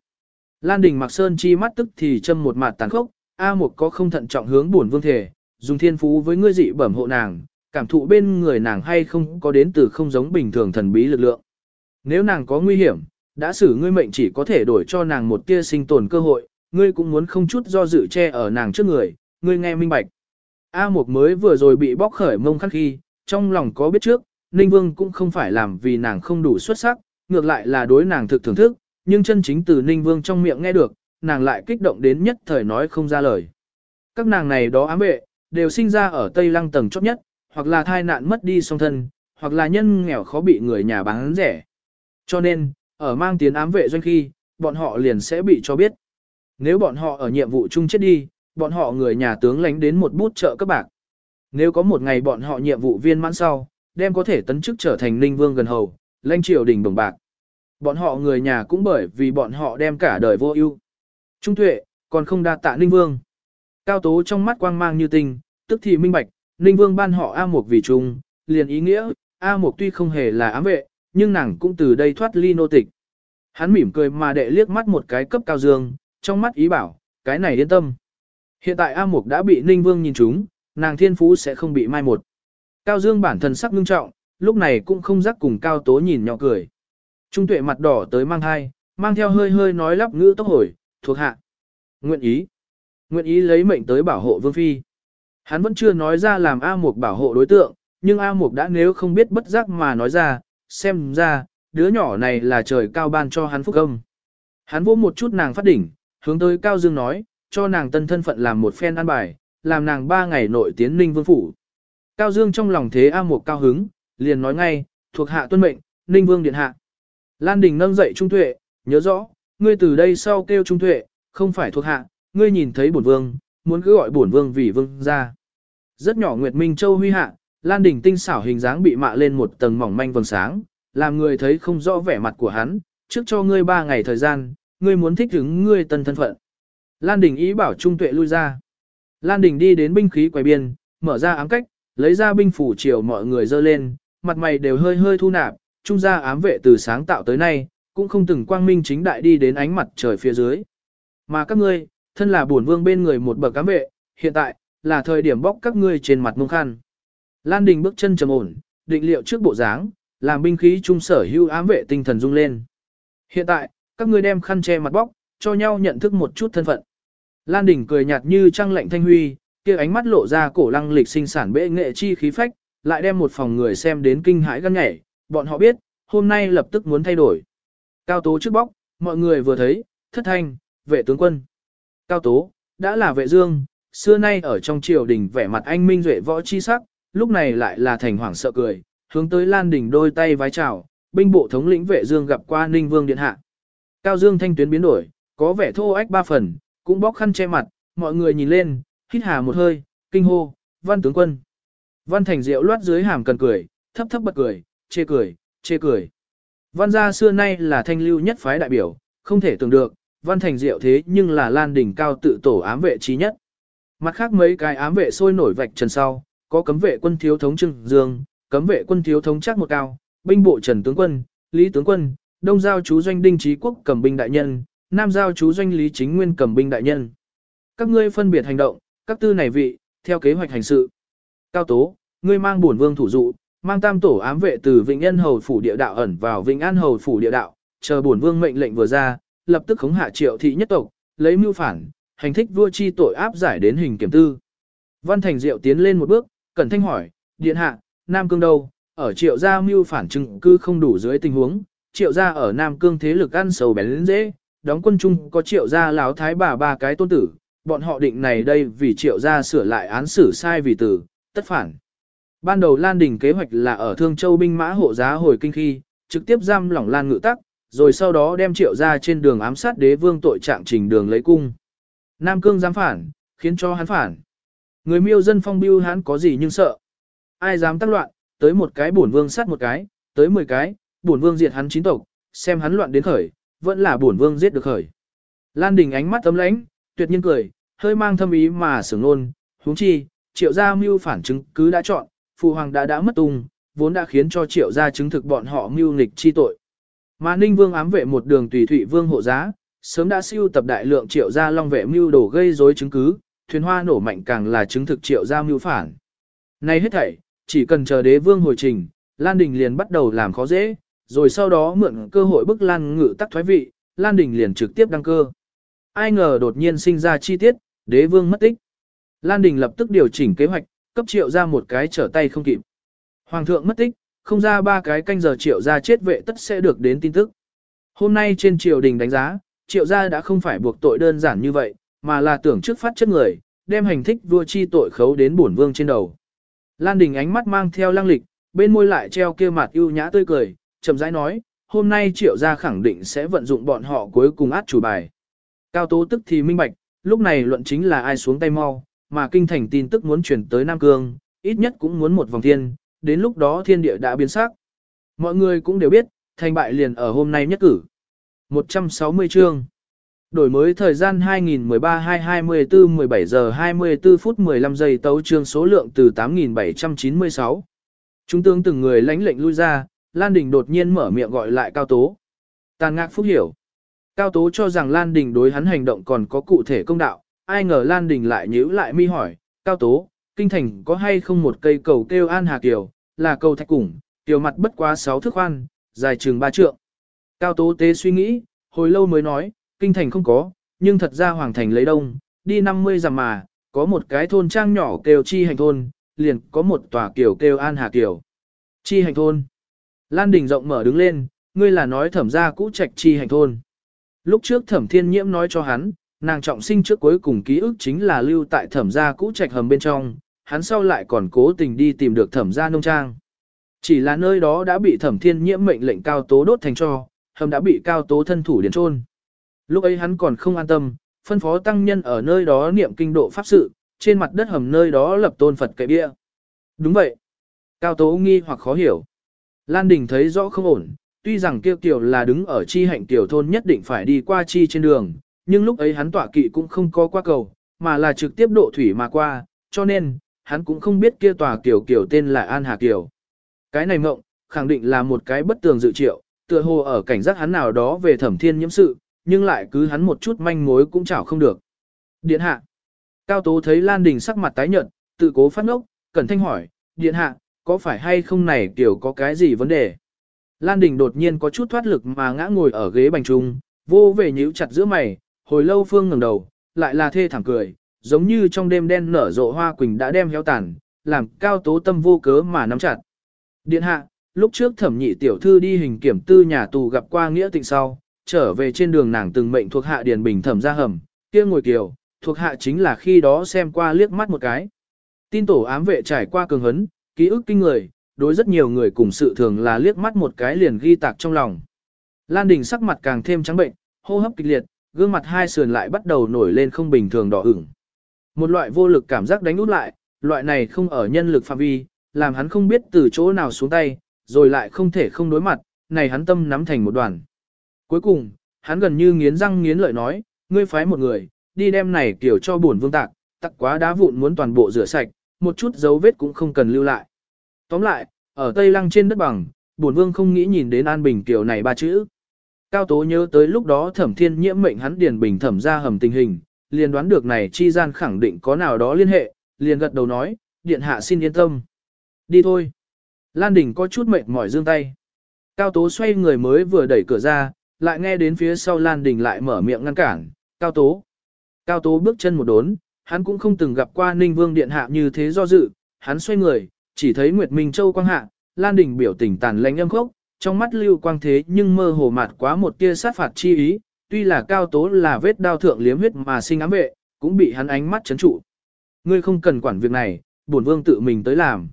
Lan Đình Mặc Sơn chi mắt tức thì châm một mặt tàn khốc, A Mục có không thận trọng hướng bổn vương thể, dùng thiên phú với ngươi dị bẩm hộ nàng, cảm thụ bên người nàng hay không có đến từ không giống bình thường thần bí lực lượng. Nếu nàng có nguy hiểm, đã xử ngươi mệnh chỉ có thể đổi cho nàng một tia sinh tồn cơ hội, ngươi cũng muốn không chút do dự che ở nàng trước người, ngươi nghe minh bạch. A Mộc mới vừa rồi bị bóc khởi mông khắc khi, trong lòng có biết trước, Ninh Vương cũng không phải làm vì nàng không đủ xuất sắc, ngược lại là đối nàng thực thưởng thức, nhưng chân chính từ Ninh Vương trong miệng nghe được, nàng lại kích động đến nhất thời nói không ra lời. Các nàng này đó ám vệ, đều sinh ra ở Tây Lăng tầng chót nhất, hoặc là thai nạn mất đi song thân, hoặc là nhân nghèo khó bị người nhà bán rẻ. Cho nên, ở mang tiến ám vệ doanh khi, bọn họ liền sẽ bị cho biết. Nếu bọn họ ở nhiệm vụ chung chết đi, bọn họ người nhà tướng lánh đến một bút trợ các bạc. Nếu có một ngày bọn họ nhiệm vụ viên mãn sau, đem có thể tấn chức trở thành ninh vương gần hầu, lãnh triều đình đồng bạc. Bọn họ người nhà cũng bởi vì bọn họ đem cả đời vô ưu. Trung tuệ, còn không đa tạ ninh vương. Cao tố trong mắt quang mang như tinh, tức thì minh bạch, ninh vương ban họ A Mục vì chung, liền ý nghĩa, A Mục tuy không hề là ám vệ, nhưng nàng cũng từ đây thoát ly nô tịch. Hắn mỉm cười mà đệ liếc mắt một cái cấp cao dương, trong mắt ý bảo, cái này yên tâm. Hiện tại A Mục đã bị Ninh Vương nhìn trúng, nàng thiên phú sẽ không bị mai một. Cao Dương bản thân sắc ngưng trọng, lúc này cũng không dắt cùng Cao Tố nhìn nhỏ cười. Trung tuệ mặt đỏ tới mang hai, mang theo hơi hơi nói lắp ngữ tốc hồi, thuộc hạ. Nguyện ý. Nguyện ý lấy mệnh tới bảo hộ Vương Phi. Hắn vẫn chưa nói ra làm A Mục bảo hộ đối tượng, nhưng A Mục đã nếu không biết bất giác mà nói ra, xem ra, đứa nhỏ này là trời cao ban cho hắn phúc âm. Hắn vỗ một chút nàng phát đỉnh, hướng tới Cao Dương nói, cho nàng tân thân phận làm một phen an bài, làm nàng ba ngày nội tiến ninh vương phủ. Cao Dương trong lòng thế A Mục cao hứng, liền nói ngay, thuộc hạ tuân mệnh, ninh vương điện hạ. Lan Đình nâng dậy Trung Tuệ, nhớ rõ, ngươi từ đây sau kêu Trung Tuệ, không phải thuộc hạ, ngươi nhìn thấy bổn vương, muốn cứ gọi bổn vương vì vương ra. Rất nhỏ Nguyệt Minh Châu huy hạ, Lan Đình tinh xảo hình dáng bị mạ lên một tầng mỏng manh vầng sáng, làm người thấy không rõ vẻ mặt của hắn, trước cho ngươi ba ngày thời gian, ngươi muốn thích ứng ngươi tân thân phận. Lan Đình ý bảo Trung Tuệ lui ra. Lan Đình đi đến binh khí quầy biên, mở ra ám cách, lấy ra binh phủ chiều mọi người dơ lên, mặt mày đều hơi hơi thu nạp, trung gia ám vệ từ sáng tạo tới nay, cũng không từng quang minh chính đại đi đến ánh mặt trời phía dưới. Mà các ngươi, thân là bổn vương bên người một bậc cám vệ, hiện tại, là thời điểm bóc các ngươi trên mặt mông khăn. Lan Đình bước chân trầm ổn, định liệu trước bộ dáng, làm binh khí trung sở hưu ám vệ tinh thần rung lên. Hiện tại, các ngươi đem khăn che mặt bóc, cho nhau nhận thức một chút thân phận. Lan Đình cười nhạt như trăng lạnh thanh huy, kia ánh mắt lộ ra cổ lăng lịch sinh sản bệ nghệ chi khí phách, lại đem một phòng người xem đến kinh hãi gan nhảy, bọn họ biết, hôm nay lập tức muốn thay đổi. Cao tố trước bóc, mọi người vừa thấy, thất thanh, vệ tướng quân. Cao tố, đã là vệ dương, xưa nay ở trong triều đình vẻ mặt anh minh duệ võ chi sắc, lúc này lại là thành hoảng sợ cười, hướng tới Lan Đình đôi tay vái chào, binh bộ thống lĩnh vệ dương gặp qua Ninh Vương Điện Hạ. Cao Dương thanh tuyến biến đổi, có vẻ thô ách ba phần, cũng bóc khăn che mặt, mọi người nhìn lên, hít hà một hơi, kinh hô, văn tướng quân. Văn Thành Diệu loát dưới hàm cần cười, thấp thấp bật cười, chê cười, chê cười. Văn gia xưa nay là thanh lưu nhất phái đại biểu, không thể tưởng được, Văn Thành Diệu thế nhưng là lan đỉnh cao tự tổ ám vệ trí nhất. Mặt khác mấy cái ám vệ sôi nổi vạch trần sau, có cấm vệ quân thiếu thống Trưng Dương, cấm vệ quân thiếu thống chắc một cao, binh bộ Trần tướng quân, Lý tướng quân, Đông giao chú doanh Đinh Trí Quốc cầm binh đại nhân, Nam giao chú doanh Lý Chính Nguyên cầm binh đại nhân. Các ngươi phân biệt hành động, các tư này vị, theo kế hoạch hành sự. Cao Tố, ngươi mang bổn vương thủ dụ, mang tam tổ ám vệ từ Vĩnh An Hầu phủ địa đạo ẩn vào Vĩnh An Hầu phủ địa đạo, chờ bổn vương mệnh lệnh vừa ra, lập tức khống hạ triệu thị nhất tộc, lấy mưu phản, hành thích vua chi tội áp giải đến hình kiểm tư. Văn Thành Diệu tiến lên một bước, cẩn thanh hỏi, điện hạ, Nam Cương đâu, ở triệu gia mưu phản chứng cư không đủ dưới tình huống, triệu gia ở Nam Cương thế lực ăn sầu bén lên dễ, đóng quân chung có triệu gia láo thái bà ba cái tôn tử, bọn họ định này đây vì triệu gia sửa lại án xử sai vì tử, tất phản. Ban đầu Lan Đình kế hoạch là ở Thương Châu binh mã hộ giá hồi kinh khi, trực tiếp giam lỏng Lan ngự tắc, rồi sau đó đem triệu gia trên đường ám sát đế vương tội trạng trình đường lấy cung. Nam Cương dám phản, khiến cho hắn phản. Người miêu dân phong biêu hắn có gì nhưng sợ. Ai dám tác loạn, tới một cái bổn vương sát một cái, tới mười cái, bổn vương diệt hắn chín tộc, xem hắn loạn đến khởi, vẫn là bổn vương giết được khởi. Lan Đình ánh mắt ấm lãnh, tuyệt nhiên cười, hơi mang thâm ý mà sửng nôn, huống chi, triệu gia mưu phản chứng cứ đã chọn, phụ hoàng đã đã mất tung, vốn đã khiến cho triệu gia chứng thực bọn họ mưu nghịch chi tội. Mà Ninh Vương ám vệ một đường tùy thụy vương hộ giá, sớm đã siêu tập đại lượng triệu gia long vệ mưu đổ gây rối chứng cứ, thuyền hoa nổ mạnh càng là chứng thực triệu gia mưu phản. Nay hết thảy, chỉ cần chờ đế vương hồi trình, Lan Đình liền bắt đầu làm khó dễ, rồi sau đó mượn cơ hội bức Lan ngự tắc thoái vị, Lan Đình liền trực tiếp đăng cơ. Ai ngờ đột nhiên sinh ra chi tiết, đế vương mất tích. Lan Đình lập tức điều chỉnh kế hoạch, cấp triệu ra một cái trở tay không kịp. Hoàng thượng mất tích, không ra ba cái canh giờ triệu gia chết vệ tất sẽ được đến tin tức. Hôm nay trên triều đình đánh giá, triệu gia đã không phải buộc tội đơn giản như vậy, mà là tưởng trước phát chất người, đem hành thích vua chi tội khấu đến bổn vương trên đầu. Lan Đình ánh mắt mang theo lăng lịch, bên môi lại treo kia mặt ưu nhã tươi cười, chậm rãi nói, hôm nay triệu gia khẳng định sẽ vận dụng bọn họ cuối cùng át chủ bài. Cao tố tức thì minh bạch, lúc này luận chính là ai xuống tay mau, mà kinh thành tin tức muốn chuyển tới Nam Cương, ít nhất cũng muốn một vòng thiên, đến lúc đó thiên địa đã biến sắc. Mọi người cũng đều biết, thành bại liền ở hôm nay nhất cử. 160 chương Đổi mới thời gian 2013-224 17 giờ 24 phút 15 giây tấu chương số lượng từ 8.796. Chúng tướng từng người lãnh lệnh lui ra, Lan Đình đột nhiên mở miệng gọi lại Cao Tố. Tàn ngạc phúc hiểu. Cao Tố cho rằng Lan Đình đối hắn hành động còn có cụ thể công đạo, ai ngờ Lan Đình lại nhíu lại mi hỏi, Cao Tố, kinh thành có hay không một cây cầu kêu An Hà Kiều, là cầu thạch củng, tiểu mặt bất quá 6 thước khoan, dài chừng 3 trượng. Cao Tố tế suy nghĩ, hồi lâu mới nói, kinh thành không có, nhưng thật ra hoàng thành lấy đông, đi 50 dặm mà, có một cái thôn trang nhỏ kêu chi hành thôn, liền có một tòa kiều kêu An Hà Kiều. Chi hành thôn. Lan Đình rộng mở đứng lên, ngươi là nói thẩm gia cũ trạch chi hành thôn. Lúc trước thẩm thiên nhiễm nói cho hắn, nàng trọng sinh trước cuối cùng ký ức chính là lưu tại thẩm gia cũ trạch hầm bên trong, hắn sau lại còn cố tình đi tìm được thẩm gia nông trang. Chỉ là nơi đó đã bị thẩm thiên nhiễm mệnh lệnh cao tố đốt thành cho, hầm đã bị cao tố thân thủ điền trôn. Lúc ấy hắn còn không an tâm, phân phó tăng nhân ở nơi đó niệm kinh độ pháp sự, trên mặt đất hầm nơi đó lập tôn Phật cậy bia. Đúng vậy. Cao tố nghi hoặc khó hiểu. Lan Đình thấy rõ không ổn, tuy rằng kêu tiểu là đứng ở chi hạnh tiểu thôn nhất định phải đi qua chi trên đường, nhưng lúc ấy hắn tỏa kỵ cũng không có qua cầu, mà là trực tiếp độ thủy mà qua, cho nên, hắn cũng không biết kia tòa kiểu kiểu tên là An Hà Kiều. Cái này mộng, khẳng định là một cái bất tường dự triệu, tựa hồ ở cảnh giác hắn nào đó về thẩm thiên nhiễm sự, nhưng lại cứ hắn một chút manh mối cũng chảo không được. Điện hạ. Cao Tố thấy Lan Đình sắc mặt tái nhợt, tự cố phát ngốc, cẩn thanh hỏi, điện hạ, có phải hay không này kiểu có cái gì vấn đề? Lan Đình đột nhiên có chút thoát lực mà ngã ngồi ở ghế bành trung, vô về nhíu chặt giữa mày, hồi lâu phương ngẩng đầu, lại là thê thẳng cười, giống như trong đêm đen nở rộ hoa quỳnh đã đem héo tàn, làm cao tố tâm vô cớ mà nắm chặt. Điện hạ, lúc trước thẩm nhị tiểu thư đi hình kiểm tư nhà tù gặp qua nghĩa tịnh sau, trở về trên đường nàng từng mệnh thuộc hạ điền bình thẩm ra hầm, kia ngồi kiều, thuộc hạ chính là khi đó xem qua liếc mắt một cái. Tin tổ ám vệ trải qua cường hấn, ký ức kinh người, đối rất nhiều người cùng sự thường là liếc mắt một cái liền ghi tạc trong lòng. Lan Đình sắc mặt càng thêm trắng bệnh, hô hấp kịch liệt, gương mặt hai sườn lại bắt đầu nổi lên không bình thường đỏ ửng. Một loại vô lực cảm giác đánh út lại, loại này không ở nhân lực phạm vi, làm hắn không biết từ chỗ nào xuống tay, rồi lại không thể không đối mặt, này hắn tâm nắm thành một đoàn. Cuối cùng, hắn gần như nghiến răng nghiến lợi nói, ngươi phái một người, đi đem này kiểu cho bổn vương tạc, tặc quá đá vụn muốn toàn bộ rửa sạch, một chút dấu vết cũng không cần lưu lại. Tóm lại, ở Tây Lăng trên đất bằng, bổn vương không nghĩ nhìn đến An Bình kiểu này ba chữ. Cao Tố nhớ tới lúc đó thẩm thiên nhiễm mệnh hắn điền bình thẩm ra hầm tình hình, liền đoán được này chi gian khẳng định có nào đó liên hệ, liền gật đầu nói, điện hạ xin yên tâm. Đi thôi. Lan Đình có chút mệt mỏi dương tay. Cao Tố xoay người mới vừa đẩy cửa ra, lại nghe đến phía sau Lan Đình lại mở miệng ngăn cản, Cao Tố. Cao Tố bước chân một đốn, hắn cũng không từng gặp qua Ninh Vương Điện Hạ như thế do dự, hắn xoay người, chỉ thấy Nguyệt Minh Châu quang hạ, Lan Đình biểu tình tàn lãnh âm khốc, trong mắt lưu quang thế nhưng mơ hồ mạt quá một tia sát phạt chi ý, tuy là Cao Tố là vết đao thượng liếm huyết mà sinh ám vệ, cũng bị hắn ánh mắt chấn trụ. Ngươi không cần quản việc này, bổn vương tự mình tới làm.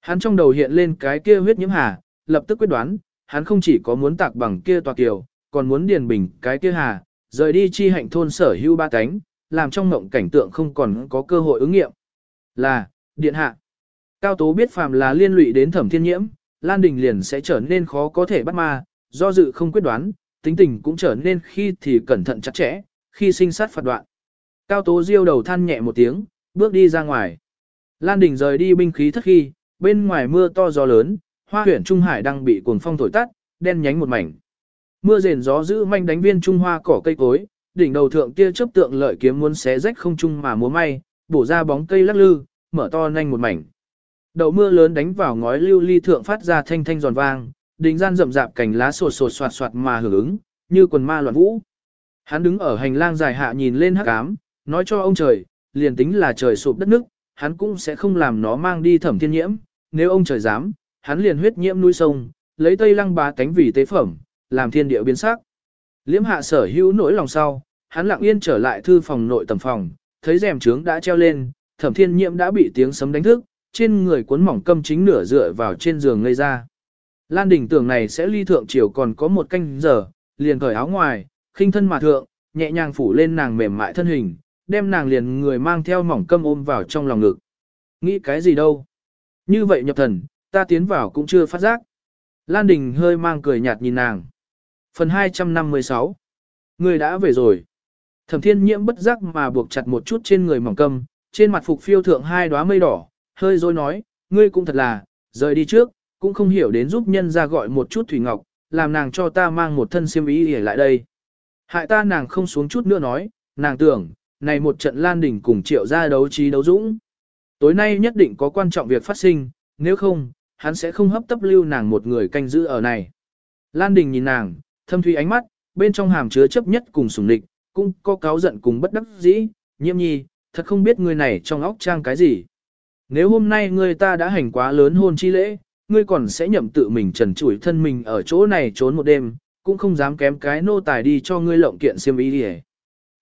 Hắn trong đầu hiện lên cái kia huyết nhiễm hà, lập tức quyết đoán, hắn không chỉ có muốn tạc bằng kia tòa kiều, còn muốn điền bình cái kia hà, rời đi chi hạnh thôn sở hưu ba cánh, làm trong mộng cảnh tượng không còn có cơ hội ứng nghiệm. Là, điện hạ. Cao Tố biết phàm là liên lụy đến thẩm thiên nhiễm, Lan Đình liền sẽ trở nên khó có thể bắt ma, do dự không quyết đoán, tính tình cũng trở nên khi thì cẩn thận chặt chẽ, khi sinh sát phạt đoạn. Cao Tố diêu đầu than nhẹ một tiếng, bước đi ra ngoài. Lan Đình rời đi binh khí thất khi, bên ngoài mưa to gió lớn, hoa huyển Trung Hải đang bị cuồng phong thổi tắt, đen nhánh một mảnh. Mưa rền gió giữ manh đánh viên Trung Hoa cỏ cây cối, đỉnh đầu thượng kia chớp tượng lợi kiếm muốn xé rách không trung mà múa may, bổ ra bóng cây lắc lư, mở to nhanh một mảnh. Đầu mưa lớn đánh vào ngói lưu ly thượng phát ra thanh thanh giòn vang, Đình gian rậm rạp cành lá sột sột soạt soạt mà hưởng ứng, như quần ma loạn vũ. Hắn đứng ở hành lang dài hạ nhìn lên hắc ám, nói cho ông trời, liền tính là trời sụp đất nước, hắn cũng sẽ không làm nó mang đi thẩm thiên nhiễm, nếu ông trời dám, hắn liền huyết nhiễm núi sông, lấy tây lăng bá cánh vì tế phẩm, làm thiên địa biến sắc. Liễm hạ sở hữu nỗi lòng sau, hắn lặng yên trở lại thư phòng nội tầm phòng, thấy rèm trướng đã treo lên, thẩm thiên nhiễm đã bị tiếng sấm đánh thức, trên người cuốn mỏng câm chính nửa dựa vào trên giường ngây ra. Lan đỉnh tưởng này sẽ ly thượng chiều còn có một canh giờ, liền cởi áo ngoài, khinh thân mà thượng, nhẹ nhàng phủ lên nàng mềm mại thân hình, đem nàng liền người mang theo mỏng câm ôm vào trong lòng ngực. Nghĩ cái gì đâu? Như vậy nhập thần, ta tiến vào cũng chưa phát giác. Lan Đình hơi mang cười nhạt nhìn nàng. Phần 256 Người đã về rồi. Thẩm thiên nhiễm bất giác mà buộc chặt một chút trên người mỏng câm, trên mặt phục phiêu thượng hai đóa mây đỏ, hơi dối nói, ngươi cũng thật là, rời đi trước, cũng không hiểu đến giúp nhân ra gọi một chút thủy ngọc, làm nàng cho ta mang một thân xiêm ý để lại đây. Hại ta nàng không xuống chút nữa nói, nàng tưởng, này một trận lan đỉnh cùng triệu ra đấu trí đấu dũng. Tối nay nhất định có quan trọng việc phát sinh, nếu không, hắn sẽ không hấp tấp lưu nàng một người canh giữ ở này. Lan Đình nhìn nàng, thâm thủy ánh mắt, bên trong hàm chứa chấp nhất cùng sủng địch, cũng có cáo giận cùng bất đắc dĩ, nhiễm nhi, thật không biết người này trong óc trang cái gì. Nếu hôm nay người ta đã hành quá lớn hôn chi lễ, ngươi còn sẽ nhậm tự mình trần trụi thân mình ở chỗ này trốn một đêm, cũng không dám kém cái nô tài đi cho ngươi lộng kiện xiêm ý đi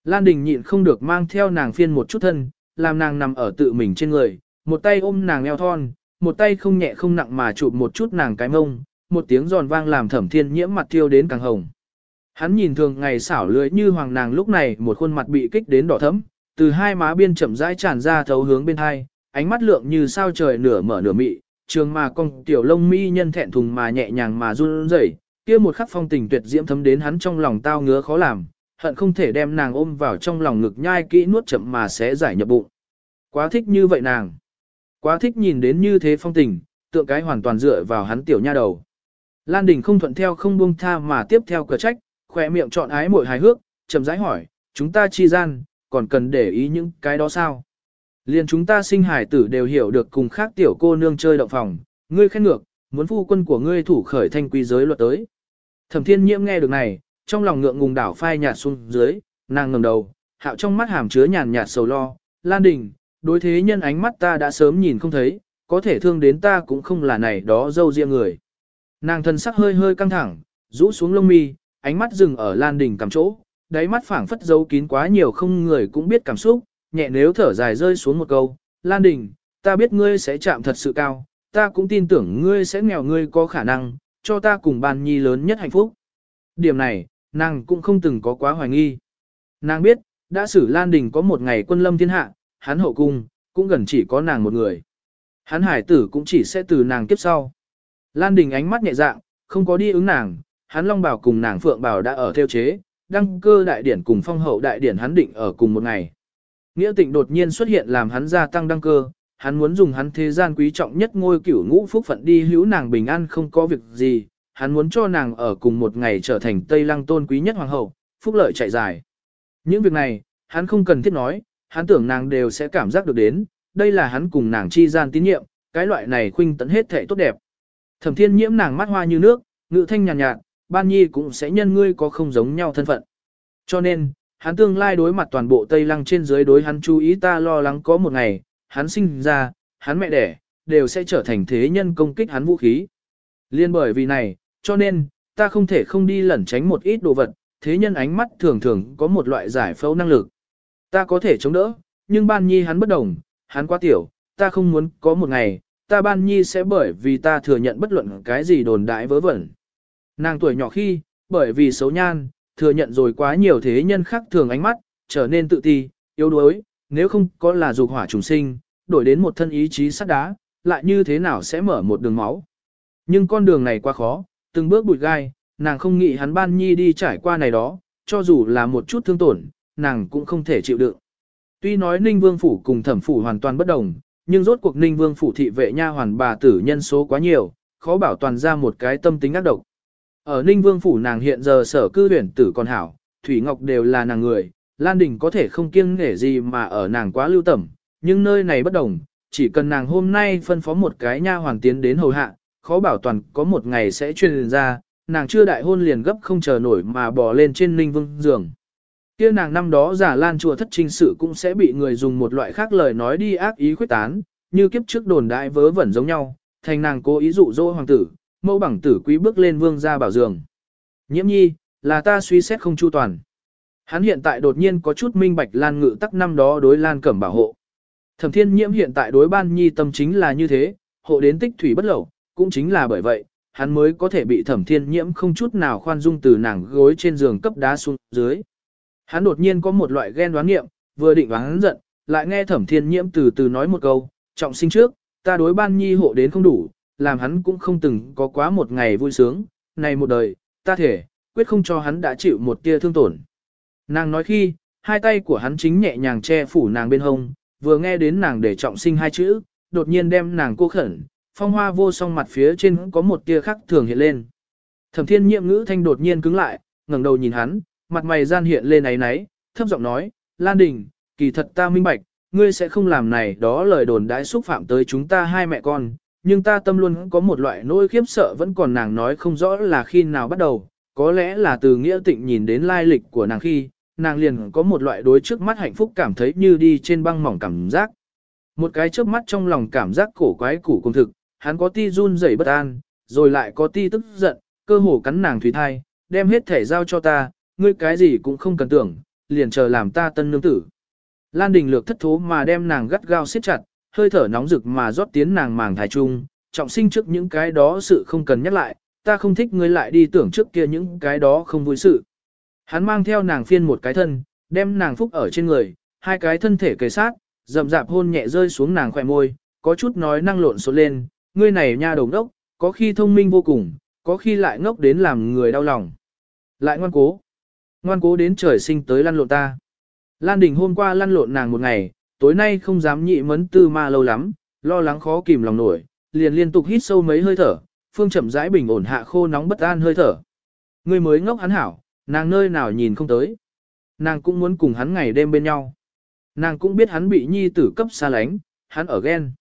Lan Đình nhịn không được mang theo nàng phiên một chút thân, làm nàng nằm ở tự mình trên người, một tay ôm nàng eo thon, một tay không nhẹ không nặng mà chụp một chút nàng cái mông, một tiếng giòn vang làm thẩm thiên nhiễm mặt thiêu đến càng hồng. Hắn nhìn thường ngày xảo lưỡi như hoàng nàng lúc này một khuôn mặt bị kích đến đỏ thẫm, từ hai má biên chậm rãi tràn ra thấu hướng bên hai, ánh mắt lượng như sao trời nửa mở nửa mị, trường mà con tiểu lông mi nhân thẹn thùng mà nhẹ nhàng mà run rẩy, kia một khắc phong tình tuyệt diễm thấm đến hắn trong lòng tao ngứa khó làm, hận không thể đem nàng ôm vào trong lòng ngực nhai kỹ nuốt chậm mà sẽ giải nhập bụng. Quá thích như vậy nàng. Quá thích nhìn đến như thế phong tình, tượng cái hoàn toàn dựa vào hắn tiểu nha đầu. Lan Đình không thuận theo không buông tha mà tiếp theo cửa trách, khỏe miệng chọn ái mội hài hước, chậm rãi hỏi, chúng ta chi gian, còn cần để ý những cái đó sao? Liền chúng ta sinh hải tử đều hiểu được cùng khác tiểu cô nương chơi động phòng, ngươi khen ngược, muốn phu quân của ngươi thủ khởi thanh quy giới luật tới. Thẩm thiên nhiễm nghe được này, trong lòng ngượng ngùng đảo phai nhạt xuống dưới, nàng ngẩng đầu, hạo trong mắt hàm chứa nhàn nhạt sầu lo, Lan Đình, đối thế nhân ánh mắt ta đã sớm nhìn không thấy, có thể thương đến ta cũng không là này đó dâu riêng người. Nàng thân sắc hơi hơi căng thẳng, rũ xuống lông mi, ánh mắt dừng ở Lan Đình cầm chỗ, đáy mắt phảng phất dấu kín quá nhiều không người cũng biết cảm xúc, nhẹ nếu thở dài rơi xuống một câu, Lan Đình, ta biết ngươi sẽ chạm thật sự cao, ta cũng tin tưởng ngươi sẽ nghèo ngươi có khả năng, cho ta cùng bàn nhi lớn nhất hạnh phúc. Điểm này, nàng cũng không từng có quá hoài nghi. Nàng biết, đã xử Lan Đình có một ngày quân lâm thiên hạ, hắn hậu cung, cũng gần chỉ có nàng một người. Hắn hải tử cũng chỉ sẽ từ nàng kiếp sau. Lan Đình ánh mắt nhẹ dạng, không có đi ứng nàng, hắn long bảo cùng nàng phượng bảo đã ở theo chế, đăng cơ đại điển cùng phong hậu đại điển hắn định ở cùng một ngày. Nghĩa tịnh đột nhiên xuất hiện làm hắn gia tăng đăng cơ, hắn muốn dùng hắn thế gian quý trọng nhất ngôi cửu ngũ phúc phận đi hữu nàng bình an không có việc gì, hắn muốn cho nàng ở cùng một ngày trở thành Tây Lăng tôn quý nhất hoàng hậu, phúc lợi chạy dài. Những việc này, hắn không cần thiết nói, hắn tưởng nàng đều sẽ cảm giác được đến, đây là hắn cùng nàng chi gian tín nhiệm, cái loại này khuynh tận hết thể tốt đẹp. Thẩm thiên nhiễm nàng mắt hoa như nước, ngự thanh nhàn nhạt, nhạt, ban nhi cũng sẽ nhân ngươi có không giống nhau thân phận. Cho nên, hắn tương lai đối mặt toàn bộ Tây Lăng trên dưới đối hắn chú ý ta lo lắng có một ngày, hắn sinh ra, hắn mẹ đẻ, đều sẽ trở thành thế nhân công kích hắn vũ khí. Liên bởi vì này, cho nên, ta không thể không đi lẩn tránh một ít đồ vật, thế nhân ánh mắt thường thường có một loại giải phẫu năng lực. Ta có thể chống đỡ, nhưng ban nhi hắn bất đồng, hắn quá tiểu, ta không muốn có một ngày, ta ban nhi sẽ bởi vì ta thừa nhận bất luận cái gì đồn đại vớ vẩn. Nàng tuổi nhỏ khi, bởi vì xấu nhan, thừa nhận rồi quá nhiều thế nhân khác thường ánh mắt, trở nên tự ti, yếu đuối, nếu không có là dục hỏa trùng sinh, đổi đến một thân ý chí sắt đá, lại như thế nào sẽ mở một đường máu. Nhưng con đường này quá khó, từng bước bụi gai, nàng không nghĩ hắn ban nhi đi trải qua này đó, cho dù là một chút thương tổn, nàng cũng không thể chịu đựng. Tuy nói Ninh Vương Phủ cùng thẩm phủ hoàn toàn bất đồng, nhưng rốt cuộc Ninh Vương Phủ thị vệ nha hoàn bà tử nhân số quá nhiều, khó bảo toàn ra một cái tâm tính ác độc. Ở Ninh Vương Phủ nàng hiện giờ sở cư huyển tử còn hảo, Thủy Ngọc đều là nàng người, Lan Đình có thể không kiêng nể gì mà ở nàng quá lưu tẩm, nhưng nơi này bất đồng, chỉ cần nàng hôm nay phân phó một cái nha hoàn tiến đến hầu hạ, khó bảo toàn có một ngày sẽ truyền ra, nàng chưa đại hôn liền gấp không chờ nổi mà bò lên trên Ninh Vương giường. Kia nàng năm đó giả lan chùa thất trinh sự cũng sẽ bị người dùng một loại khác lời nói đi ác ý khuyết tán, như kiếp trước đồn đại vớ vẩn giống nhau, thành nàng cố ý dụ dỗ hoàng tử, mẫu bằng tử quý bước lên vương ra bảo giường. Nhiễm nhi, là ta suy xét không chu toàn. Hắn hiện tại đột nhiên có chút minh bạch lan ngự tắc năm đó đối lan cẩm bảo hộ. Thẩm thiên nhiễm hiện tại đối ban nhi tâm chính là như thế, hộ đến tích thủy bất lẩu, cũng chính là bởi vậy, hắn mới có thể bị thẩm thiên nhiễm không chút nào khoan dung từ nàng gối trên giường cấp đá xuống dưới. Hắn đột nhiên có một loại ghen đoán nghiệm, vừa định đoán giận, lại nghe thẩm thiên nhiễm từ từ nói một câu, trọng sinh trước, ta đối ban nhi hộ đến không đủ, làm hắn cũng không từng có quá một ngày vui sướng, này một đời, ta thể, quyết không cho hắn đã chịu một tia thương tổn. Nàng nói khi, hai tay của hắn chính nhẹ nhàng che phủ nàng bên hông, vừa nghe đến nàng để trọng sinh hai chữ, đột nhiên đem nàng cô khẩn, phong hoa vô song mặt phía trên có một tia khắc thường hiện lên. Thẩm thiên nhiệm ngữ thanh đột nhiên cứng lại, ngẩng đầu nhìn hắn, mặt mày gian hiện lên ấy náy, thấp giọng nói, Lan Đình, kỳ thật ta minh bạch, ngươi sẽ không làm này đó lời đồn đãi xúc phạm tới chúng ta hai mẹ con, nhưng ta tâm luôn có một loại nỗi khiếp sợ vẫn còn nàng nói không rõ là khi nào bắt đầu, có lẽ là từ nghĩa tịnh nhìn đến lai lịch của nàng khi, nàng liền có một loại đối trước mắt hạnh phúc cảm thấy như đi trên băng mỏng cảm giác. Một cái trước mắt trong lòng cảm giác cổ quái củ công thực, hắn có ti run rẩy bất an, rồi lại có ti tức giận, cơ hồ cắn nàng thủy thai, đem hết thể giao cho ta, ngươi cái gì cũng không cần tưởng, liền chờ làm ta tân nương tử. Lan Đình lược thất thố mà đem nàng gắt gao siết chặt, hơi thở nóng rực mà rót tiến nàng màng thái trung, trọng sinh trước những cái đó sự không cần nhắc lại, ta không thích ngươi lại đi tưởng trước kia những cái đó không vui sự. Hắn mang theo nàng phiên một cái thân, đem nàng phúc ở trên người, hai cái thân thể kề sát, rậm rạp hôn nhẹ rơi xuống nàng khỏe môi, có chút nói năng lộn xộn lên, ngươi này nha đầu đốc, có khi thông minh vô cùng, có khi lại ngốc đến làm người đau lòng. Lại ngoan cố. Ngoan cố đến trời sinh tới lăn lộn ta. Lan Đình hôm qua lăn lộn nàng một ngày, tối nay không dám nhị mấn tư ma lâu lắm, lo lắng khó kìm lòng nổi, liền liên tục hít sâu mấy hơi thở, phương chậm rãi bình ổn hạ khô nóng bất an hơi thở. Người mới ngốc hắn hảo, nàng nơi nào nhìn không tới. Nàng cũng muốn cùng hắn ngày đêm bên nhau. Nàng cũng biết hắn bị nhi tử cấp xa lánh, hắn ở ghen.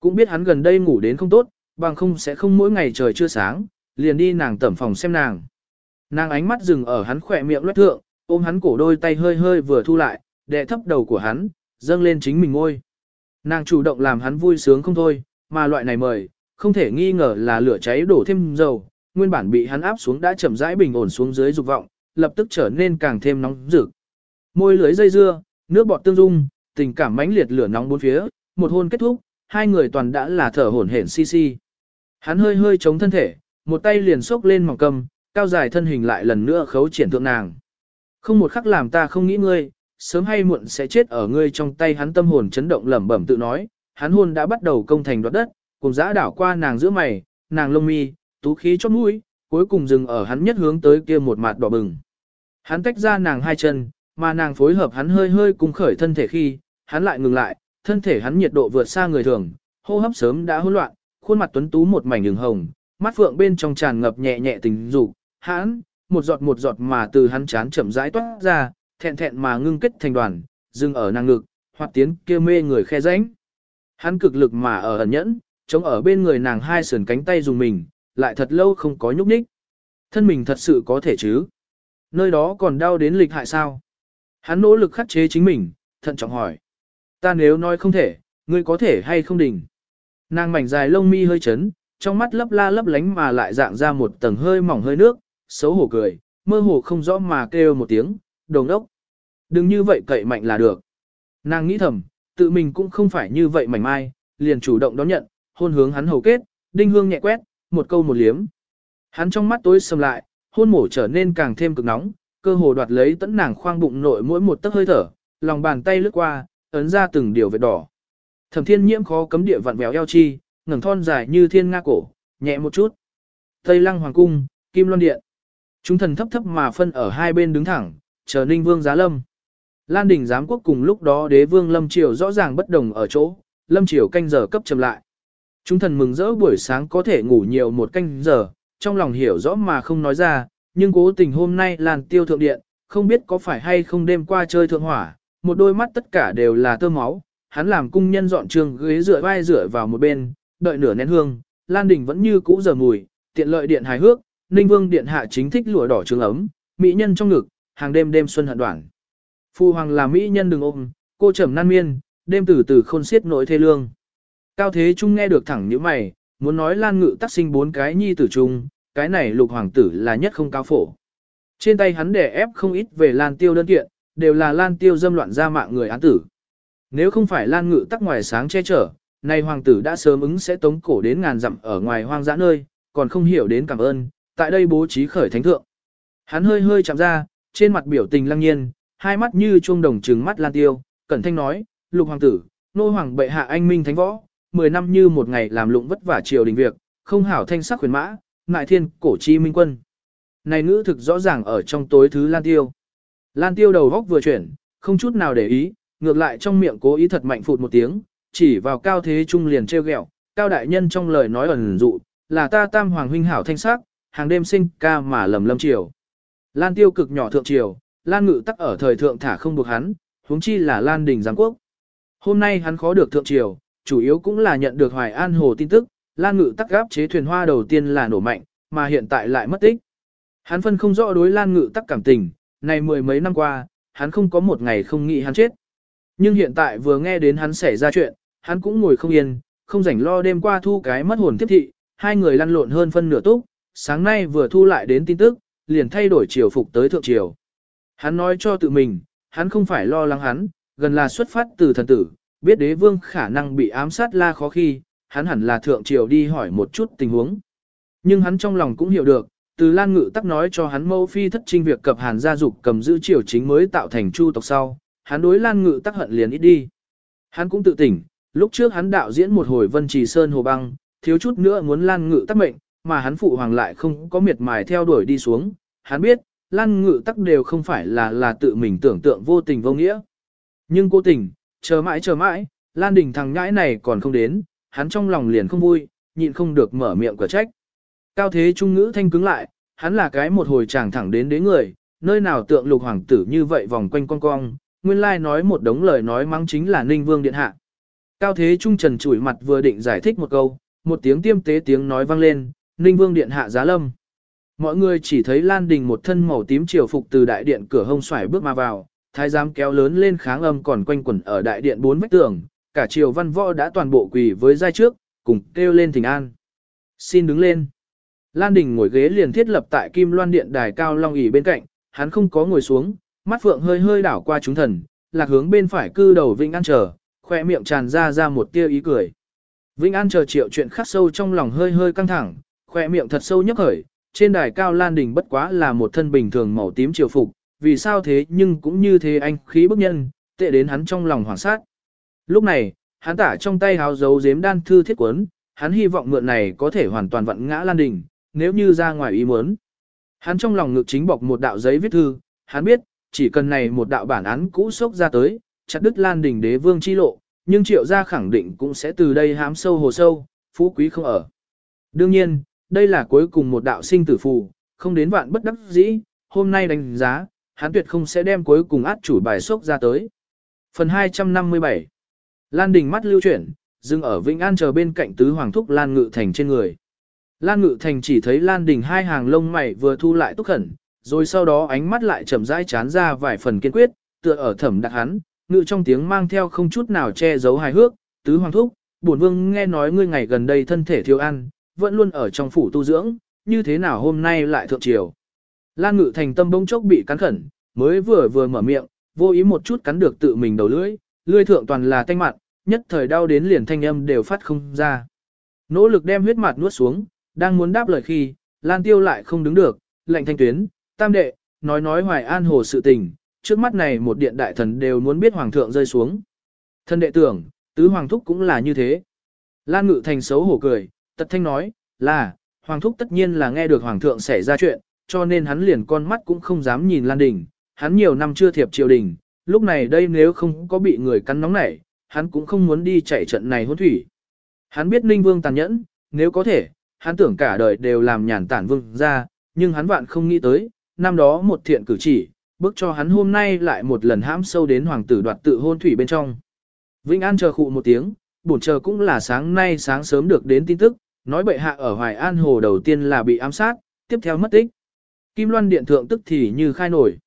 Cũng biết hắn gần đây ngủ đến không tốt, bằng không sẽ không mỗi ngày trời chưa sáng, liền đi nàng tẩm phòng xem nàng. Nàng ánh mắt dừng ở hắn khỏe miệng loét thượng, ôm hắn cổ đôi tay hơi hơi vừa thu lại, đè thấp đầu của hắn, dâng lên chính mình ngôi. Nàng chủ động làm hắn vui sướng không thôi, mà loại này mời, không thể nghi ngờ là lửa cháy đổ thêm dầu, nguyên bản bị hắn áp xuống đã chậm rãi bình ổn xuống dưới dục vọng, lập tức trở nên càng thêm nóng rực. Môi lưới dây dưa, nước bọt tương dung, tình cảm mãnh liệt lửa nóng bốn phía, một hôn kết thúc, hai người toàn đã là thở hổn hển xi xi Hắn hơi hơi chống thân thể, một tay liền xốc lên mỏng cầm, cao dài thân hình lại lần nữa khấu triển thượng nàng. Không một khắc làm ta không nghĩ ngươi, sớm hay muộn sẽ chết ở ngươi trong tay hắn tâm hồn chấn động lẩm bẩm tự nói, hắn hôn đã bắt đầu công thành đoạt đất, cùng dã đảo qua nàng giữa mày, nàng lông mi, tú khí chót mũi, cuối cùng dừng ở hắn nhất hướng tới kia một mặt đỏ bừng. Hắn tách ra nàng hai chân, mà nàng phối hợp hắn hơi hơi cùng khởi thân thể khi, hắn lại ngừng lại, thân thể hắn nhiệt độ vượt xa người thường, hô hấp sớm đã hỗn loạn, khuôn mặt tuấn tú một mảnh đường hồng, mắt phượng bên trong tràn ngập nhẹ nhẹ tình dục, hắn, một giọt một giọt mà từ hắn chán chậm rãi toát ra, thẹn thẹn mà ngưng kết thành đoàn, dừng ở nàng ngực, hoặc tiến kia mê người khe rãnh. Hắn cực lực mà ở ẩn nhẫn, chống ở bên người nàng hai sườn cánh tay dùng mình, lại thật lâu không có nhúc nhích. Thân mình thật sự có thể chứ? Nơi đó còn đau đến lịch hại sao? Hắn nỗ lực khắc chế chính mình, thận trọng hỏi. Ta nếu nói không thể, ngươi có thể hay không đỉnh? Nàng mảnh dài lông mi hơi chấn, trong mắt lấp la lấp lánh mà lại dạng ra một tầng hơi mỏng hơi nước, xấu hổ cười, mơ hồ không rõ mà kêu một tiếng, đồng ốc. Đừng như vậy cậy mạnh là được. Nàng nghĩ thầm, tự mình cũng không phải như vậy mảnh mai, liền chủ động đón nhận, hôn hướng hắn hầu kết, đinh hương nhẹ quét, một câu một liếm. Hắn trong mắt tối sầm lại, hôn mổ trở nên càng thêm cực nóng, cơ hồ đoạt lấy tấn nàng khoang bụng nội mỗi một tấc hơi thở, lòng bàn tay lướt qua, ấn ra từng điều vết đỏ. Thẩm thiên nhiễm khó cấm địa vặn vẹo eo chi, ngẩng thon dài như thiên nga cổ, nhẹ một chút. Tây lăng hoàng cung, kim loan điện. Chúng thần thấp thấp mà phân ở hai bên đứng thẳng, chờ ninh vương giá lâm. Lan đỉnh giám quốc cùng lúc đó đế vương lâm triều rõ ràng bất đồng ở chỗ, lâm triều canh giờ cấp chậm lại. Chúng thần mừng rỡ buổi sáng có thể ngủ nhiều một canh giờ, trong lòng hiểu rõ mà không nói ra, nhưng cố tình hôm nay làn tiêu thượng điện, không biết có phải hay không đêm qua chơi thượng hỏa, một đôi mắt tất cả đều là tơ máu, hắn làm cung nhân dọn trường ghế rửa vai rửa vào một bên, đợi nửa nén hương, Lan Đình vẫn như cũ giờ mùi, tiện lợi điện hài hước, Ninh Vương điện hạ chính thích lụa đỏ trường ấm, mỹ nhân trong ngực, hàng đêm đêm xuân hận đoạn. Phu hoàng là mỹ nhân đừng ôm, cô trầm nan miên, đêm từ từ khôn xiết nỗi thê lương. Cao Thế Trung nghe được thẳng như mày, muốn nói Lan Ngự tác sinh bốn cái nhi tử chung, cái này lục hoàng tử là nhất không cao phổ. Trên tay hắn đè ép không ít về Lan Tiêu đơn kiện, đều là Lan Tiêu dâm loạn ra mạng người án tử. Nếu không phải Lan Ngự tắc ngoài sáng che chở, nay hoàng tử đã sớm ứng sẽ tống cổ đến ngàn dặm ở ngoài hoang dã nơi, còn không hiểu đến cảm ơn, tại đây bố trí khởi thánh thượng. Hắn hơi hơi chạm ra, trên mặt biểu tình lăng nhiên, hai mắt như chuông đồng trừng mắt Lan Tiêu, cẩn thanh nói, lục hoàng tử, nô hoàng bệ hạ anh minh thánh võ, 10 năm như một ngày làm lụng vất vả triều đình việc, không hảo thanh sắc khuyến mã, ngại thiên cổ chi minh quân. Này ngữ thực rõ ràng ở trong tối thứ Lan Tiêu. Lan Tiêu đầu góc vừa chuyển, không chút nào để ý, ngược lại trong miệng cố ý thật mạnh phụt một tiếng, chỉ vào cao thế trung liền treo gẹo, cao đại nhân trong lời nói ẩn dụ, là ta tam hoàng huynh hảo thanh sắc, hàng đêm sinh ca mà lầm lâm triều. Lan Tiêu cực nhỏ thượng triều, Lan Ngự tắc ở thời thượng thả không buộc hắn, huống chi là Lan Đình giám Quốc. Hôm nay hắn khó được thượng triều, chủ yếu cũng là nhận được Hoài An Hồ tin tức, Lan Ngự tắc gáp chế thuyền hoa đầu tiên là nổ mạnh, mà hiện tại lại mất tích. Hắn phân không rõ đối Lan Ngự tắc cảm tình, này mười mấy năm qua, hắn không có một ngày không nghĩ hắn chết. Nhưng hiện tại vừa nghe đến hắn xảy ra chuyện, hắn cũng ngồi không yên, không rảnh lo đêm qua thu cái mất hồn tiếp thị, hai người lăn lộn hơn phân nửa túc, sáng nay vừa thu lại đến tin tức, liền thay đổi triều phục tới thượng triều. Hắn nói cho tự mình, hắn không phải lo lắng hắn, gần là xuất phát từ thần tử, biết đế vương khả năng bị ám sát la khó khi, hắn hẳn là thượng triều đi hỏi một chút tình huống. Nhưng hắn trong lòng cũng hiểu được, từ Lan Ngự tắc nói cho hắn mâu phi thất trinh việc cập hàn gia dục cầm giữ triều chính mới tạo thành chu tộc sau, hắn đối Lan Ngự tắc hận liền ít đi. Hắn cũng tự tỉnh, lúc trước hắn đạo diễn một hồi Vân Trì Sơn Hồ Băng, thiếu chút nữa muốn Lan Ngự tắc mệnh, mà hắn phụ hoàng lại không có miệt mài theo đuổi đi xuống. Hắn biết, Lan Ngự tắc đều không phải là là tự mình tưởng tượng vô tình vô nghĩa. Nhưng cố tình, chờ mãi chờ mãi, Lan Đình thằng nhãi này còn không đến, hắn trong lòng liền không vui, nhịn không được mở miệng quả trách. Cao thế trung ngữ thanh cứng lại, hắn là cái một hồi chàng thẳng đến đế người, nơi nào tượng lục hoàng tử như vậy vòng quanh con cong, nguyên lai nói một đống lời nói mắng chính là ninh vương điện hạ. Cao thế trung trần chủi mặt vừa định giải thích một câu, một tiếng tiêm tế tiếng nói vang lên, ninh vương điện hạ giá lâm. Mọi người chỉ thấy Lan Đình một thân màu tím triều phục từ đại điện cửa hông xoài bước mà vào, thái giám kéo lớn lên kháng âm còn quanh quẩn ở đại điện bốn vách tường, cả triều văn võ đã toàn bộ quỳ với giai trước, cùng kêu lên thỉnh an. Xin đứng lên. Lan Đình ngồi ghế liền thiết lập tại Kim Loan Điện đài cao long ỷ bên cạnh, hắn không có ngồi xuống, mắt phượng hơi hơi đảo qua chúng thần, lạc hướng bên phải cư đầu Vĩnh An chờ, khoe miệng tràn ra ra một tia ý cười. Vĩnh An chờ triệu chuyện khắc sâu trong lòng hơi hơi căng thẳng, khoe miệng thật sâu nhấc khởi, trên đài cao Lan Đình bất quá là một thân bình thường màu tím triều phục, vì sao thế nhưng cũng như thế anh khí bức nhân, tệ đến hắn trong lòng hoảng sát. Lúc này, hắn tả trong tay háo dấu giếm đan thư thiết quấn, hắn hy vọng mượn này có thể hoàn toàn vặn ngã Lan Đình, nếu như ra ngoài ý muốn. Hắn trong lòng ngực chính bọc một đạo giấy viết thư, hắn biết, chỉ cần này một đạo bản án cũ sốc ra tới, chặt đứt Lan Đình đế vương chi lộ, nhưng triệu gia khẳng định cũng sẽ từ đây hám sâu hồ sâu, phú quý không ở. Đương nhiên, đây là cuối cùng một đạo sinh tử phù, không đến vạn bất đắc dĩ, hôm nay đánh giá, hắn tuyệt không sẽ đem cuối cùng át chủ bài sốc ra tới. Phần 257 Lan Đình mắt lưu chuyển, dừng ở Vĩnh An chờ bên cạnh tứ hoàng thúc Lan Ngự Thành trên người. Lan Ngự Thành chỉ thấy Lan Đình hai hàng lông mày vừa thu lại túc khẩn, rồi sau đó ánh mắt lại chậm rãi chán ra vài phần kiên quyết, tựa ở thẩm đặc hắn, ngự trong tiếng mang theo không chút nào che giấu hài hước, tứ hoàng thúc, bổn vương nghe nói ngươi ngày gần đây thân thể thiếu ăn, vẫn luôn ở trong phủ tu dưỡng, như thế nào hôm nay lại thượng triều. Lan Ngự Thành tâm bỗng chốc bị cắn khẩn, mới vừa vừa mở miệng, vô ý một chút cắn được tự mình đầu lưỡi, lưỡi thượng toàn là tanh mặn, nhất thời đau đến liền thanh âm đều phát không ra. Nỗ lực đem huyết mặt nuốt xuống, đang muốn đáp lời khi, Lan Tiêu lại không đứng được, lệnh thanh tuyến, tam đệ, nói nói hoài an hồ sự tình, trước mắt này một điện đại thần đều muốn biết hoàng thượng rơi xuống. Thân đệ tưởng, tứ hoàng thúc cũng là như thế. Lan Ngự Thành xấu hổ cười, tật thanh nói, là, hoàng thúc tất nhiên là nghe được hoàng thượng xảy ra chuyện, cho nên hắn liền con mắt cũng không dám nhìn Lan Đình, hắn nhiều năm chưa thiệp triều đình, lúc này đây nếu không có bị người cắn nóng nảy, hắn cũng không muốn đi chạy trận này hôn thủy. Hắn biết Ninh Vương tàn nhẫn, nếu có thể, hắn tưởng cả đời đều làm nhàn tản vương ra, nhưng hắn vạn không nghĩ tới, năm đó một thiện cử chỉ, bước cho hắn hôm nay lại một lần hãm sâu đến hoàng tử đoạt tự hôn thủy bên trong. Vĩnh An chờ khụ một tiếng, bổn chờ cũng là sáng nay sáng sớm được đến tin tức, nói bệ hạ ở Hoài An Hồ đầu tiên là bị ám sát, tiếp theo mất tích. Kim Loan Điện Thượng tức thì như khai nổi.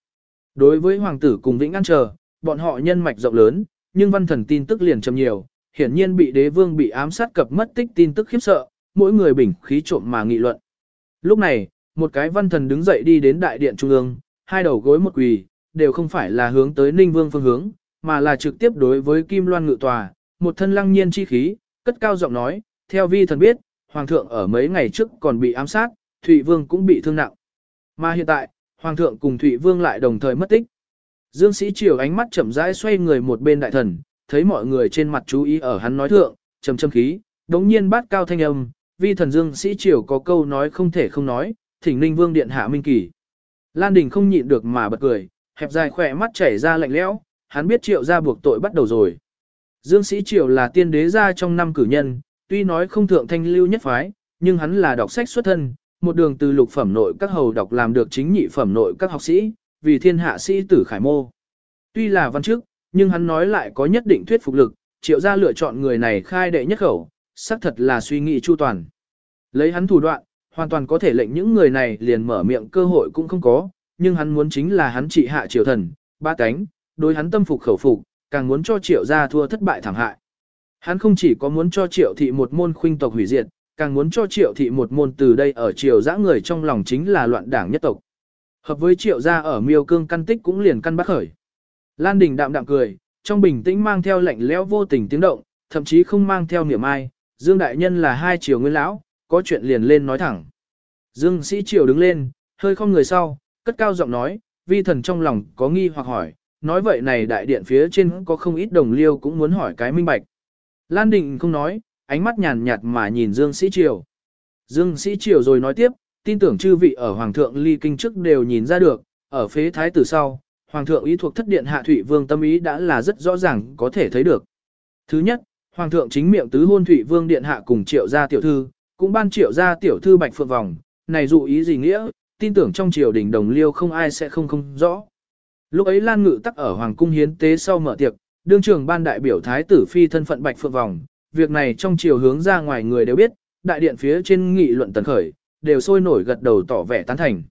Đối với hoàng tử cùng Vĩnh An chờ, bọn họ nhân mạch rộng lớn, nhưng văn thần tin tức liền trầm nhiều, hiển nhiên bị đế vương bị ám sát cập mất tích tin tức khiếp sợ, mỗi người bình khí trộm mà nghị luận. Lúc này, một cái văn thần đứng dậy đi đến đại điện trung ương, hai đầu gối một quỳ, đều không phải là hướng tới Ninh Vương phương hướng, mà là trực tiếp đối với Kim Loan ngự tòa, một thân lăng nhiên chi khí, cất cao giọng nói, theo vi thần biết, Hoàng thượng ở mấy ngày trước còn bị ám sát, Thụy Vương cũng bị thương nặng. Mà hiện tại, Hoàng thượng cùng Thụy Vương lại đồng thời mất tích. Dương Sĩ Triều ánh mắt chậm rãi xoay người một bên đại thần, thấy mọi người trên mặt chú ý ở hắn nói thượng, trầm trầm khí, đống nhiên bát cao thanh âm, vi thần Dương Sĩ Triều có câu nói không thể không nói, thỉnh Ninh Vương điện hạ minh kỳ. Lan Đình không nhịn được mà bật cười, hẹp dài khỏe mắt chảy ra lạnh lẽo, hắn biết Triệu gia buộc tội bắt đầu rồi. Dương Sĩ Triều là tiên đế gia trong năm cử nhân, tuy nói không thượng thanh lưu nhất phái, nhưng hắn là đọc sách xuất thân, một đường từ lục phẩm nội các hầu đọc làm được chính nhị phẩm nội các học sĩ, vì thiên hạ sĩ tử khải mô. Tuy là văn chức, nhưng hắn nói lại có nhất định thuyết phục lực, triệu gia lựa chọn người này khai đệ nhất khẩu, xác thật là suy nghĩ chu toàn. Lấy hắn thủ đoạn, hoàn toàn có thể lệnh những người này liền mở miệng cơ hội cũng không có, nhưng hắn muốn chính là hắn trị hạ triều thần, ba cánh, đối hắn tâm phục khẩu phục, càng muốn cho triệu gia thua thất bại thảm hại. Hắn không chỉ có muốn cho triệu thị một môn khuynh tộc hủy diệt, càng muốn cho triệu thị một môn từ đây ở triều giã người trong lòng chính là loạn đảng nhất tộc. Hợp với triệu gia ở miêu cương căn tích cũng liền căn bắt khởi. Lan Đình đạm đạm cười, trong bình tĩnh mang theo lạnh lẽo vô tình tiếng động, thậm chí không mang theo niệm ai. Dương Đại Nhân là hai triều nguyên lão, có chuyện liền lên nói thẳng. Dương Sĩ Triều đứng lên, hơi không người sau, cất cao giọng nói, vi thần trong lòng có nghi hoặc hỏi, nói vậy này đại điện phía trên có không ít đồng liêu cũng muốn hỏi cái minh bạch. Lan Định không nói, ánh mắt nhàn nhạt mà nhìn Dương Sĩ Triều. Dương Sĩ Triều rồi nói tiếp, tin tưởng chư vị ở Hoàng thượng ly kinh trước đều nhìn ra được, ở phế thái tử sau, Hoàng thượng ý thuộc thất điện hạ Thụy Vương tâm ý đã là rất rõ ràng có thể thấy được. Thứ nhất, Hoàng thượng chính miệng tứ hôn Thụy Vương điện hạ cùng triệu gia tiểu thư, cũng ban triệu gia tiểu thư bạch phượng vòng, này dụ ý gì nghĩa, tin tưởng trong triều đình đồng liêu không ai sẽ không không rõ. Lúc ấy Lan Ngự tắc ở Hoàng cung hiến tế sau mở tiệc, đương trường ban đại biểu thái tử phi thân phận bạch phượng vòng, việc này trong chiều hướng ra ngoài người đều biết, đại điện phía trên nghị luận tần khởi, đều sôi nổi gật đầu tỏ vẻ tán thành.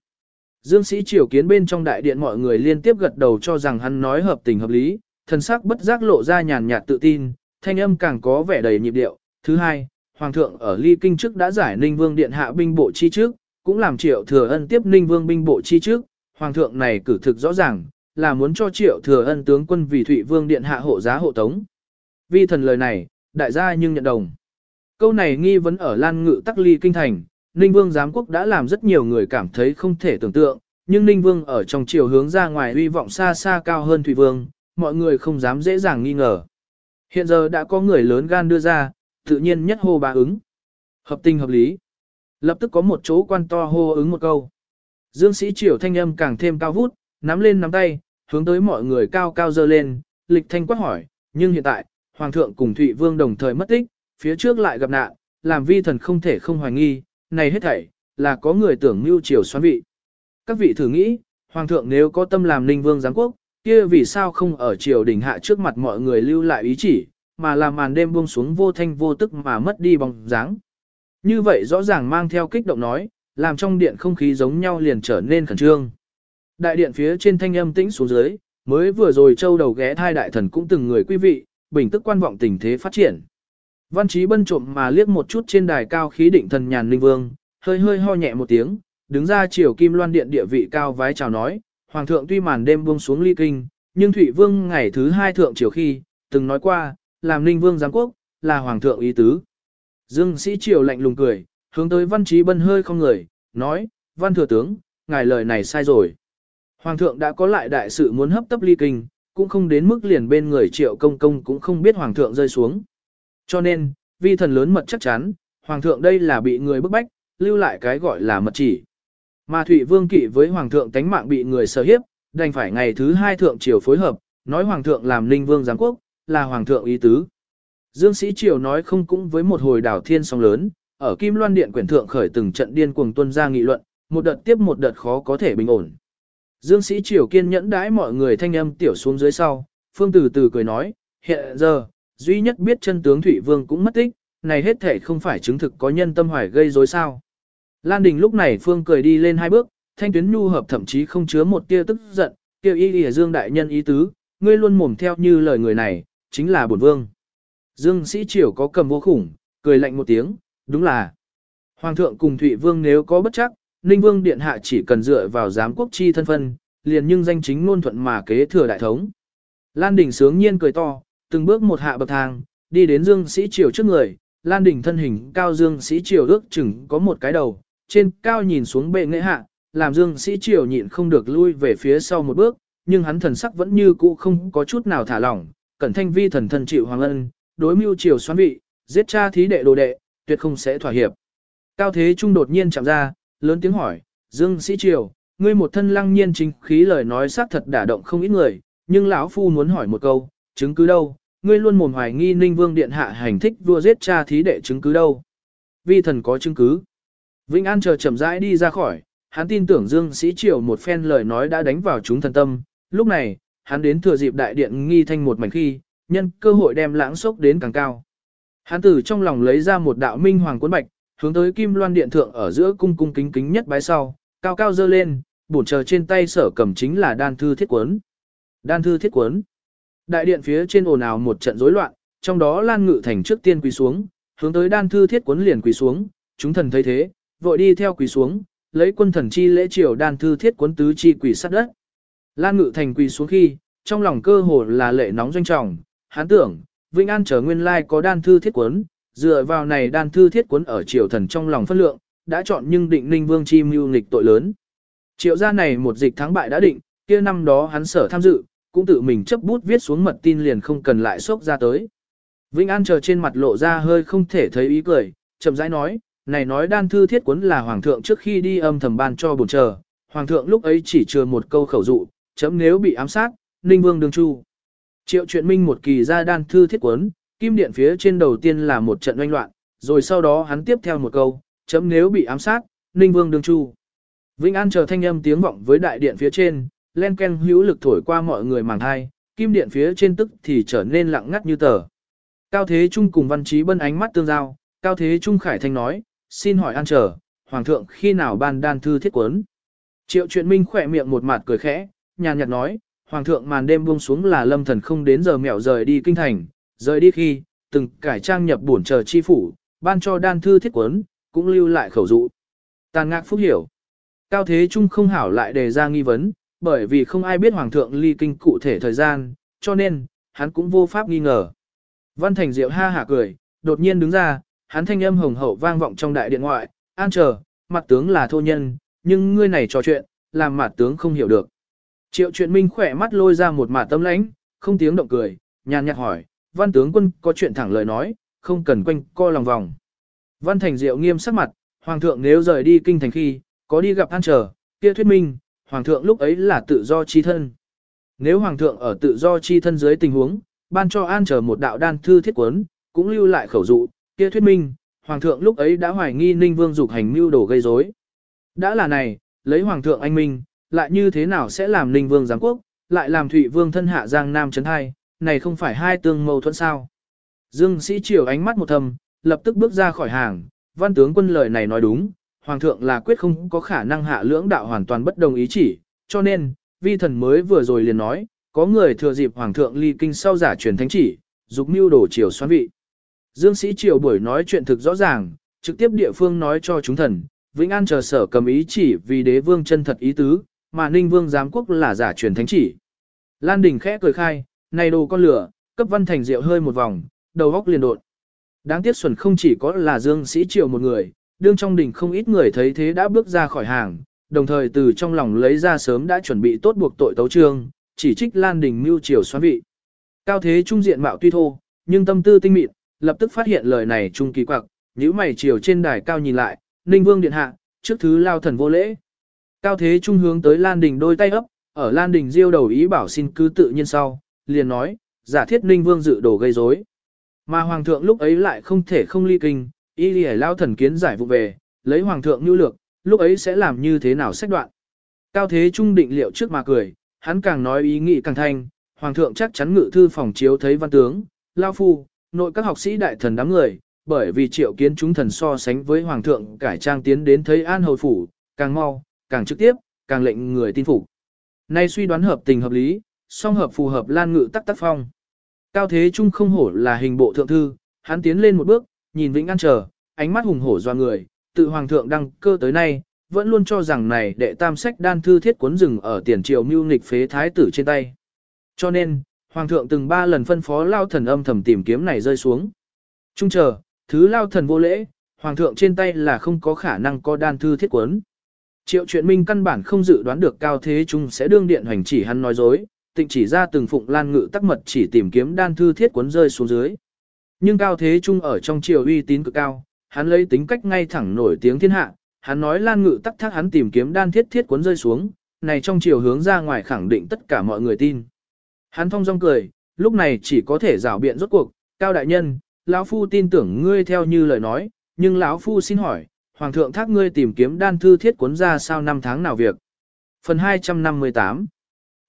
Dương sĩ triều kiến bên trong đại điện mọi người liên tiếp gật đầu cho rằng hắn nói hợp tình hợp lý, thần sắc bất giác lộ ra nhàn nhạt tự tin, thanh âm càng có vẻ đầy nhịp điệu. Thứ hai, Hoàng thượng ở ly kinh trước đã giải Ninh Vương Điện hạ binh bộ chi trước, cũng làm triệu thừa ân tiếp Ninh Vương binh bộ chi trước. Hoàng thượng này cử thực rõ ràng, là muốn cho triệu thừa ân tướng quân vì Thụy Vương Điện hạ hộ giá hộ tống. Vi thần lời này, đại gia nhưng nhận đồng. Câu này nghi vấn ở Lan Ngự Tắc Ly Kinh Thành, Ninh Vương Giám Quốc đã làm rất nhiều người cảm thấy không thể tưởng tượng, nhưng Ninh Vương ở trong chiều hướng ra ngoài uy vọng xa xa cao hơn Thủy Vương, mọi người không dám dễ dàng nghi ngờ. Hiện giờ đã có người lớn gan đưa ra, tự nhiên nhất hô ba ứng. Hợp tình hợp lý. Lập tức có một chỗ quan to hô ứng một câu. Dương sĩ triều thanh âm càng thêm cao vút, nắm lên nắm tay, hướng tới mọi người cao cao dơ lên, lịch thanh quát hỏi, nhưng hiện tại, Hoàng thượng cùng Thụy Vương đồng thời mất tích, phía trước lại gặp nạn, làm vi thần không thể không hoài nghi, này hết thảy, là có người tưởng mưu triều xoán vị. Các vị thử nghĩ, Hoàng thượng nếu có tâm làm ninh vương giáng quốc, kia vì sao không ở triều đình hạ trước mặt mọi người lưu lại ý chỉ, mà làm màn đêm buông xuống vô thanh vô tức mà mất đi bóng dáng. Như vậy rõ ràng mang theo kích động nói, làm trong điện không khí giống nhau liền trở nên khẩn trương. Đại điện phía trên thanh âm tĩnh xuống dưới, mới vừa rồi châu đầu ghé thai đại thần cũng từng người quý vị, bình tức quan vọng tình thế phát triển. Văn trí bân trộm mà liếc một chút trên đài cao khí định thần nhàn linh vương, hơi hơi ho nhẹ một tiếng, đứng ra chiều kim loan điện địa vị cao vái chào nói, hoàng thượng tuy màn đêm buông xuống ly kinh, nhưng thủy vương ngày thứ hai thượng chiều khi, từng nói qua, làm linh vương giám quốc, là hoàng thượng ý tứ. Dương sĩ triều lạnh lùng cười, hướng tới văn trí bân hơi không người, nói, văn thừa tướng, ngài lời này sai rồi. Hoàng thượng đã có lại đại sự muốn hấp tấp ly kinh, cũng không đến mức liền bên người triệu công công cũng không biết hoàng thượng rơi xuống. Cho nên, vi thần lớn mật chắc chắn, hoàng thượng đây là bị người bức bách, lưu lại cái gọi là mật chỉ. Mà Thụy Vương kỵ với hoàng thượng tánh mạng bị người sở hiếp, đành phải ngày thứ hai thượng triều phối hợp, nói hoàng thượng làm ninh vương giáng quốc, là hoàng thượng ý tứ. Dương Sĩ Triều nói không cũng với một hồi đảo thiên sóng lớn, ở Kim Loan Điện quyển thượng khởi từng trận điên cuồng tuân ra nghị luận, một đợt tiếp một đợt khó có thể bình ổn. Dương Sĩ Triều kiên nhẫn đãi mọi người thanh âm tiểu xuống dưới sau, Phương từ từ cười nói, hiện giờ, duy nhất biết chân tướng Thủy Vương cũng mất tích, này hết thể không phải chứng thực có nhân tâm hoài gây rối sao. Lan Đình lúc này Phương cười đi lên hai bước, thanh tuyến nhu hợp thậm chí không chứa một tia tức giận, kêu y lìa Dương đại nhân ý tứ, ngươi luôn mồm theo như lời người này, chính là bổn vương. Dương Sĩ Triều có cầm vô khủng, cười lạnh một tiếng, đúng là. Hoàng thượng cùng Thụy Vương nếu có bất chắc, Ninh Vương Điện Hạ chỉ cần dựa vào giám quốc chi thân phân, liền nhưng danh chính ngôn thuận mà kế thừa đại thống. Lan Đình sướng nhiên cười to, từng bước một hạ bậc thang, đi đến Dương Sĩ Triều trước người, Lan Đình thân hình cao Dương Sĩ Triều ước chừng có một cái đầu, trên cao nhìn xuống bệ nghệ hạ, làm Dương Sĩ Triều nhịn không được lui về phía sau một bước, nhưng hắn thần sắc vẫn như cũ không có chút nào thả lỏng, cẩn thanh vi thần thần chịu hoàng ân, đối mưu triều xoán vị, giết cha thí đệ đồ đệ, tuyệt không sẽ thỏa hiệp. Cao Thế Trung đột nhiên chạm ra, lớn tiếng hỏi, Dương Sĩ Triều, ngươi một thân lăng nhiên chính khí lời nói xác thật đả động không ít người, nhưng lão phu muốn hỏi một câu, chứng cứ đâu? Ngươi luôn mồm hoài nghi Ninh Vương điện hạ hành thích vua giết cha thí đệ chứng cứ đâu? Vi thần có chứng cứ. Vĩnh An chờ chậm rãi đi ra khỏi, hắn tin tưởng Dương Sĩ Triều một phen lời nói đã đánh vào chúng thần tâm, lúc này, hắn đến thừa dịp đại điện nghi thanh một mảnh khi, nhân cơ hội đem lãng sốc đến càng cao. Hắn từ trong lòng lấy ra một đạo minh hoàng cuốn bạch, hướng tới kim loan điện thượng ở giữa cung cung kính kính nhất bái sau, cao cao dơ lên, bổn chờ trên tay sở cầm chính là đan thư thiết cuốn. Đan thư thiết cuốn. Đại điện phía trên ồn ào một trận rối loạn, trong đó Lan Ngự Thành trước tiên quỳ xuống, hướng tới đan thư thiết cuốn liền quỳ xuống, chúng thần thấy thế, vội đi theo quỳ xuống, lấy quân thần chi lễ triều đan thư thiết cuốn tứ chi quỳ sát đất. Lan Ngự Thành quỳ xuống khi, trong lòng cơ hồ là lệ nóng doanh trọng, hắn tưởng, vinh An trở nguyên lai có đan thư thiết cuốn, dựa vào này đan thư thiết cuốn ở triều thần trong lòng phân lượng, đã chọn nhưng định ninh vương chi mưu nghịch tội lớn. Triệu gia này một dịch thắng bại đã định, kia năm đó hắn sở tham dự, cũng tự mình chấp bút viết xuống mật tin liền không cần lại sốc ra tới. Vĩnh An chờ trên mặt lộ ra hơi không thể thấy ý cười, chậm rãi nói, này nói đan thư thiết cuốn là hoàng thượng trước khi đi âm thầm ban cho bổn chờ, hoàng thượng lúc ấy chỉ chừa một câu khẩu dụ, chấm nếu bị ám sát, ninh vương đương chu. Triệu chuyện minh một kỳ ra đan thư thiết cuốn, kim điện phía trên đầu tiên là một trận oanh loạn, rồi sau đó hắn tiếp theo một câu, chấm nếu bị ám sát, ninh vương đương chu. Vĩnh An chờ thanh âm tiếng vọng với đại điện phía trên, len ken hữu lực thổi qua mọi người màng thai, kim điện phía trên tức thì trở nên lặng ngắt như tờ. Cao Thế Trung cùng Văn Trí Bân ánh mắt tương giao, Cao Thế Trung khải thanh nói, xin hỏi An chờ, Hoàng thượng khi nào ban đan thư thiết quấn. Triệu chuyện minh khỏe miệng một mặt cười khẽ, nhàn nhạt nói, Hoàng thượng màn đêm buông xuống là lâm thần không đến giờ mẹo rời đi kinh thành, rời đi khi, từng cải trang nhập bổn chờ chi phủ, ban cho đan thư thiết quấn, cũng lưu lại khẩu dụ. Tàn ngạc phúc hiểu. Cao Thế Trung không hảo lại đề ra nghi vấn, bởi vì không ai biết Hoàng thượng ly kinh cụ thể thời gian, cho nên, hắn cũng vô pháp nghi ngờ. Văn Thành Diệu ha hả cười, đột nhiên đứng ra, hắn thanh âm hồng hậu vang vọng trong đại điện ngoại, an chờ, mặt tướng là thô nhân, nhưng ngươi này trò chuyện, làm mặt tướng không hiểu được. Triệu chuyện minh khỏe mắt lôi ra một mặt tâm lãnh, không tiếng động cười, nhàn nhạt hỏi, văn tướng quân có chuyện thẳng lời nói, không cần quanh co lòng vòng. Văn thành diệu nghiêm sắc mặt, hoàng thượng nếu rời đi kinh thành khi, có đi gặp an trở, kia thuyết minh, hoàng thượng lúc ấy là tự do chi thân. Nếu hoàng thượng ở tự do chi thân dưới tình huống, ban cho an trở một đạo đan thư thiết quấn, cũng lưu lại khẩu dụ, kia thuyết minh, hoàng thượng lúc ấy đã hoài nghi ninh vương dục hành mưu đồ gây rối. Đã là này, lấy hoàng thượng anh minh, lại như thế nào sẽ làm ninh vương giáng quốc, lại làm thụy vương thân hạ giang nam chấn hai, này không phải hai tương mâu thuẫn sao. Dương sĩ triều ánh mắt một thầm, lập tức bước ra khỏi hàng, văn tướng quân lời này nói đúng, hoàng thượng là quyết không có khả năng hạ lưỡng đạo hoàn toàn bất đồng ý chỉ, cho nên, vi thần mới vừa rồi liền nói, có người thừa dịp hoàng thượng ly kinh sau giả truyền thánh chỉ, dục mưu đổ triều xoan vị. Dương sĩ triều buổi nói chuyện thực rõ ràng, trực tiếp địa phương nói cho chúng thần, Vĩnh An chờ sở cầm ý chỉ vì đế vương chân thật ý tứ, mà Ninh vương giám quốc là giả truyền thánh chỉ. Lan Đình khẽ cười khai, này đồ con lửa, cấp văn thành rượu hơi một vòng, đầu góc liền đột. Đáng tiếc xuẩn không chỉ có là Dương sĩ triều một người, đương trong đình không ít người thấy thế đã bước ra khỏi hàng, đồng thời từ trong lòng lấy ra sớm đã chuẩn bị tốt buộc tội tấu trương, chỉ trích Lan Đình mưu triều xoán vị. Cao thế trung diện mạo tuy thô, nhưng tâm tư tinh mịn, lập tức phát hiện lời này trung kỳ quặc, nhíu mày chiều trên đài cao nhìn lại, Ninh Vương điện hạ, trước thứ lao thần vô lễ. Cao thế trung hướng tới Lan Đình đôi tay ấp, ở Lan Đình diêu đầu ý bảo xin cứ tự nhiên sau, liền nói, giả thiết Ninh Vương dự đồ gây rối. Mà Hoàng thượng lúc ấy lại không thể không ly kinh, y lì lao thần kiến giải vụ về, lấy Hoàng thượng nhu lược, lúc ấy sẽ làm như thế nào sách đoạn. Cao thế trung định liệu trước mà cười, hắn càng nói ý nghĩ càng thanh, Hoàng thượng chắc chắn ngự thư phòng chiếu thấy văn tướng, lao phu, nội các học sĩ đại thần đám người, bởi vì triệu kiến chúng thần so sánh với hoàng thượng cải trang tiến đến thấy an hồi phủ, càng mau, càng trực tiếp, càng lệnh người tin phục. Nay suy đoán hợp tình hợp lý, song hợp phù hợp lan ngự tắc tác phong. Cao thế trung không hổ là hình bộ thượng thư, hắn tiến lên một bước, nhìn Vĩnh An chờ, ánh mắt hùng hổ doa người, tự hoàng thượng đăng cơ tới nay, vẫn luôn cho rằng này đệ tam sách đan thư thiết cuốn rừng ở tiền triều mưu nghịch phế thái tử trên tay. Cho nên, Hoàng thượng từng ba lần phân phó lao thần âm thầm tìm kiếm này rơi xuống. Trung chờ, thứ lao thần vô lễ, hoàng thượng trên tay là không có khả năng có đan thư thiết cuốn Triệu chuyện minh căn bản không dự đoán được cao thế trung sẽ đương điện hành chỉ hắn nói dối, tịnh chỉ ra từng phụng lan ngự tắc mật chỉ tìm kiếm đan thư thiết cuốn rơi xuống dưới. Nhưng cao thế trung ở trong triều uy tín cực cao, hắn lấy tính cách ngay thẳng nổi tiếng thiên hạ, hắn nói lan ngự tắc thác hắn tìm kiếm đan thiết thiết cuốn rơi xuống, này trong triều hướng ra ngoài khẳng định tất cả mọi người tin. Hắn thong dong cười, lúc này chỉ có thể rảo biện rốt cuộc, cao đại nhân, lão phu tin tưởng ngươi theo như lời nói, nhưng lão phu xin hỏi, hoàng thượng thác ngươi tìm kiếm đan thư thiết cuốn ra sau năm tháng nào việc. Phần 258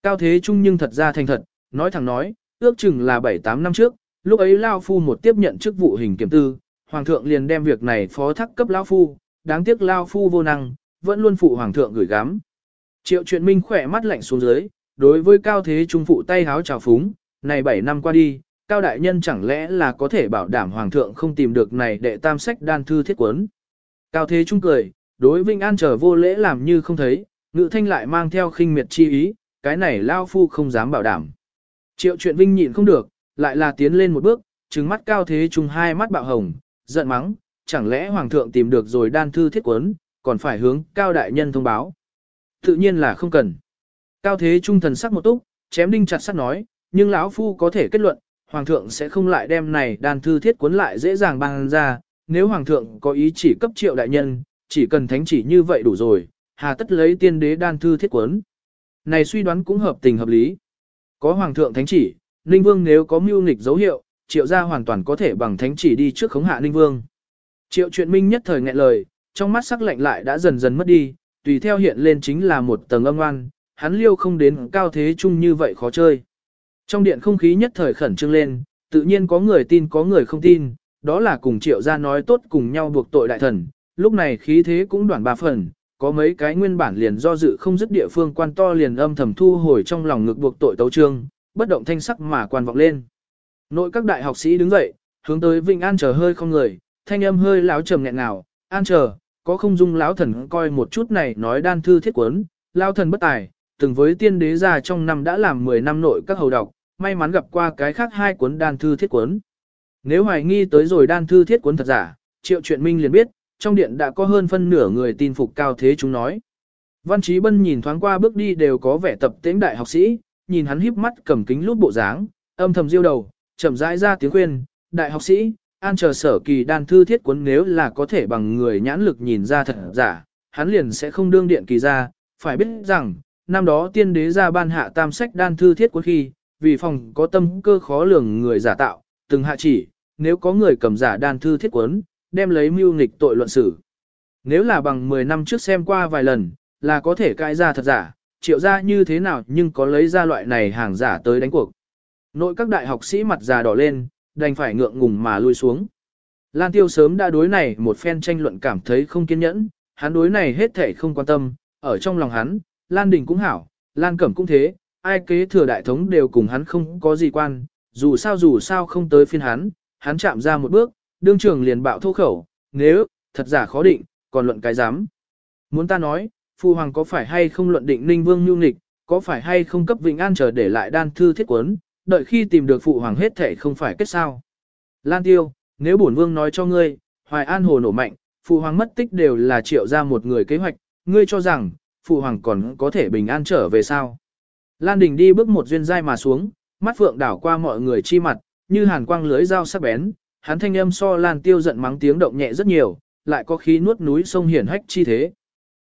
Cao Thế Trung nhưng thật ra thành thật, nói thẳng nói, ước chừng là 7-8 năm trước, lúc ấy Lao Phu một tiếp nhận chức vụ hình kiểm tư, Hoàng thượng liền đem việc này phó thác cấp Lao Phu, đáng tiếc Lao Phu vô năng, vẫn luôn phụ Hoàng thượng gửi gắm. Triệu chuyện minh khỏe mắt lạnh xuống dưới, đối với cao thế trung phụ tay háo trào phúng, này 7 năm qua đi, cao đại nhân chẳng lẽ là có thể bảo đảm hoàng thượng không tìm được này đệ tam sách đan thư thiết quấn. Cao thế trung cười, đối Vinh An trở vô lễ làm như không thấy, ngự thanh lại mang theo khinh miệt chi ý, cái này lao phu không dám bảo đảm. Triệu chuyện Vinh nhịn không được, lại là tiến lên một bước, trừng mắt cao thế trung hai mắt bạo hồng, giận mắng, chẳng lẽ hoàng thượng tìm được rồi đan thư thiết quấn, còn phải hướng cao đại nhân thông báo. Tự nhiên là không cần. Cao thế trung thần sắc một túc, chém đinh chặt sắt nói, nhưng lão phu có thể kết luận, hoàng thượng sẽ không lại đem này đan thư thiết cuốn lại dễ dàng ban ra, nếu hoàng thượng có ý chỉ cấp triệu đại nhân, chỉ cần thánh chỉ như vậy đủ rồi, hà tất lấy tiên đế đan thư thiết cuốn. Này suy đoán cũng hợp tình hợp lý. Có hoàng thượng thánh chỉ, Ninh Vương nếu có mưu nghịch dấu hiệu, triệu gia hoàn toàn có thể bằng thánh chỉ đi trước khống hạ Ninh Vương. Triệu chuyện minh nhất thời nghẹn lời, trong mắt sắc lạnh lại đã dần dần mất đi, tùy theo hiện lên chính là một tầng âm oan, hắn liêu không đến cao thế chung như vậy khó chơi. Trong điện không khí nhất thời khẩn trương lên, tự nhiên có người tin có người không tin, đó là cùng triệu gia nói tốt cùng nhau buộc tội đại thần, lúc này khí thế cũng đoạn ba phần, có mấy cái nguyên bản liền do dự không dứt địa phương quan to liền âm thầm thu hồi trong lòng ngực buộc tội tấu trương, bất động thanh sắc mà quan vọng lên. Nội các đại học sĩ đứng dậy, hướng tới Vinh An chờ hơi không người, thanh âm hơi láo trầm nghẹn nào an chờ, có không dung lão thần coi một chút này nói đan thư thiết quấn, lão thần bất tài, từng với tiên đế già trong năm đã làm 10 năm nội các hầu đọc, may mắn gặp qua cái khác hai cuốn đan thư thiết cuốn. Nếu hoài nghi tới rồi đan thư thiết cuốn thật giả, triệu chuyện minh liền biết, trong điện đã có hơn phân nửa người tin phục cao thế chúng nói. Văn Trí Bân nhìn thoáng qua bước đi đều có vẻ tập tễnh đại học sĩ, nhìn hắn híp mắt cầm kính lút bộ dáng, âm thầm diêu đầu, chậm rãi ra tiếng khuyên, đại học sĩ, an chờ sở kỳ đan thư thiết cuốn nếu là có thể bằng người nhãn lực nhìn ra thật giả, hắn liền sẽ không đương điện kỳ ra, phải biết rằng, năm đó tiên đế ra ban hạ tam sách đan thư thiết cuốn khi, vì phòng có tâm cơ khó lường người giả tạo, từng hạ chỉ, nếu có người cầm giả đan thư thiết cuốn, đem lấy mưu nghịch tội luận xử. Nếu là bằng 10 năm trước xem qua vài lần, là có thể cãi ra thật giả, triệu ra như thế nào nhưng có lấy ra loại này hàng giả tới đánh cuộc. Nội các đại học sĩ mặt già đỏ lên, đành phải ngượng ngùng mà lui xuống. Lan Tiêu sớm đã đối này một phen tranh luận cảm thấy không kiên nhẫn, hắn đối này hết thể không quan tâm, ở trong lòng hắn, Lan Đình cũng hảo, Lan Cẩm cũng thế, ai kế thừa đại thống đều cùng hắn không có gì quan, dù sao dù sao không tới phiên hắn, hắn chạm ra một bước, đương trường liền bạo thô khẩu, nếu, thật giả khó định, còn luận cái dám. Muốn ta nói, Phu Hoàng có phải hay không luận định Ninh Vương nhu nịch, có phải hay không cấp Vĩnh An chờ để lại đan thư thiết quấn, đợi khi tìm được Phụ Hoàng hết thể không phải kết sao. Lan Tiêu, nếu bổn Vương nói cho ngươi, Hoài An Hồ nổ mạnh, Phụ Hoàng mất tích đều là triệu ra một người kế hoạch, ngươi cho rằng, Phụ Hoàng còn có thể bình an trở về sao. Lan Đình đi bước một duyên dai mà xuống, mắt phượng đảo qua mọi người chi mặt, như hàn quang lưới dao sắc bén, hắn thanh âm so Lan Tiêu giận mắng tiếng động nhẹ rất nhiều, lại có khí nuốt núi sông hiển hách chi thế.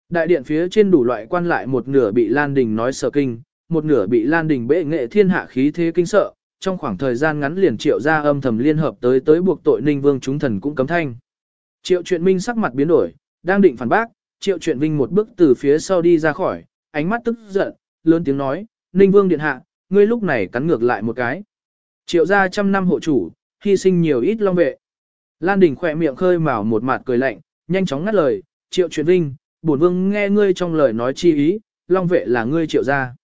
Đại điện phía trên đủ loại quan lại một nửa bị Lan Đình nói sợ kinh, một nửa bị Lan Đình bệ nghệ thiên hạ khí thế kinh sợ, trong khoảng thời gian ngắn liền triệu ra âm thầm liên hợp tới tới buộc tội Ninh Vương chúng thần cũng cấm thanh. Triệu Truyện Minh sắc mặt biến đổi, đang định phản bác, Triệu Truyện Vinh một bước từ phía sau đi ra khỏi, ánh mắt tức giận, lớn tiếng nói, Ninh Vương điện hạ, ngươi lúc này cắn ngược lại một cái. Triệu ra trăm năm hộ chủ, hy sinh nhiều ít long vệ. Lan Đình khỏe miệng khơi mào một mặt cười lạnh, nhanh chóng ngắt lời, Triệu Truyền Vinh, bổn vương nghe ngươi trong lời nói chi ý, long vệ là ngươi triệu gia.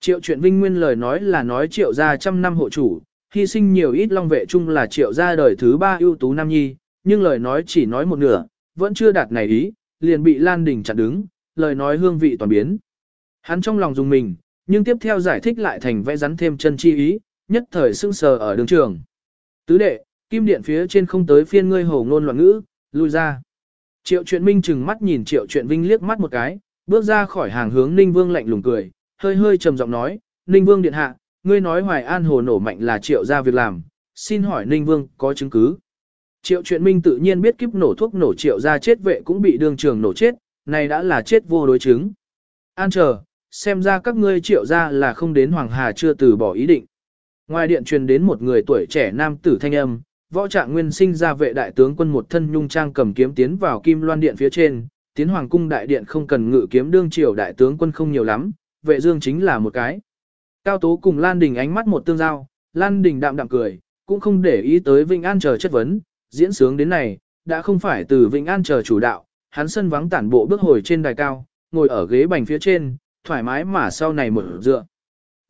Triệu Truyền Vinh nguyên lời nói là nói triệu gia trăm năm hộ chủ, hy sinh nhiều ít long vệ chung là triệu gia đời thứ ba ưu tú nam nhi, nhưng lời nói chỉ nói một nửa, vẫn chưa đạt này ý, liền bị Lan Đình chặn đứng, lời nói hương vị toàn biến. Hắn trong lòng dùng mình, nhưng tiếp theo giải thích lại thành vẽ rắn thêm chân chi ý, nhất thời sưng sờ ở đường trường. Tứ đệ, kim điện phía trên không tới phiên ngươi hồ ngôn loạn ngữ, lui ra. Triệu chuyện minh chừng mắt nhìn triệu chuyện vinh liếc mắt một cái, bước ra khỏi hàng hướng Ninh Vương lạnh lùng cười, hơi hơi trầm giọng nói, Ninh Vương điện hạ, ngươi nói Hoài An hồ nổ mạnh là triệu ra việc làm, xin hỏi Ninh Vương có chứng cứ. Triệu chuyện minh tự nhiên biết kiếp nổ thuốc nổ triệu ra chết vệ cũng bị đường trường nổ chết, này đã là chết vô đối chứng. An chờ, xem ra các ngươi triệu ra là không đến Hoàng Hà chưa từ bỏ ý định. Ngoài điện truyền đến một người tuổi trẻ nam tử thanh âm, võ trạng nguyên sinh ra vệ đại tướng quân một thân nhung trang cầm kiếm tiến vào kim loan điện phía trên, tiến hoàng cung đại điện không cần ngự kiếm đương triều đại tướng quân không nhiều lắm, vệ dương chính là một cái. Cao Tố cùng Lan Đình ánh mắt một tương giao, Lan Đình đạm đạm cười, cũng không để ý tới vinh An chờ chất vấn, diễn sướng đến này, đã không phải từ vinh An chờ chủ đạo, hắn sân vắng tản bộ bước hồi trên đài cao, ngồi ở ghế bành phía trên, thoải mái mà sau này mở dựa.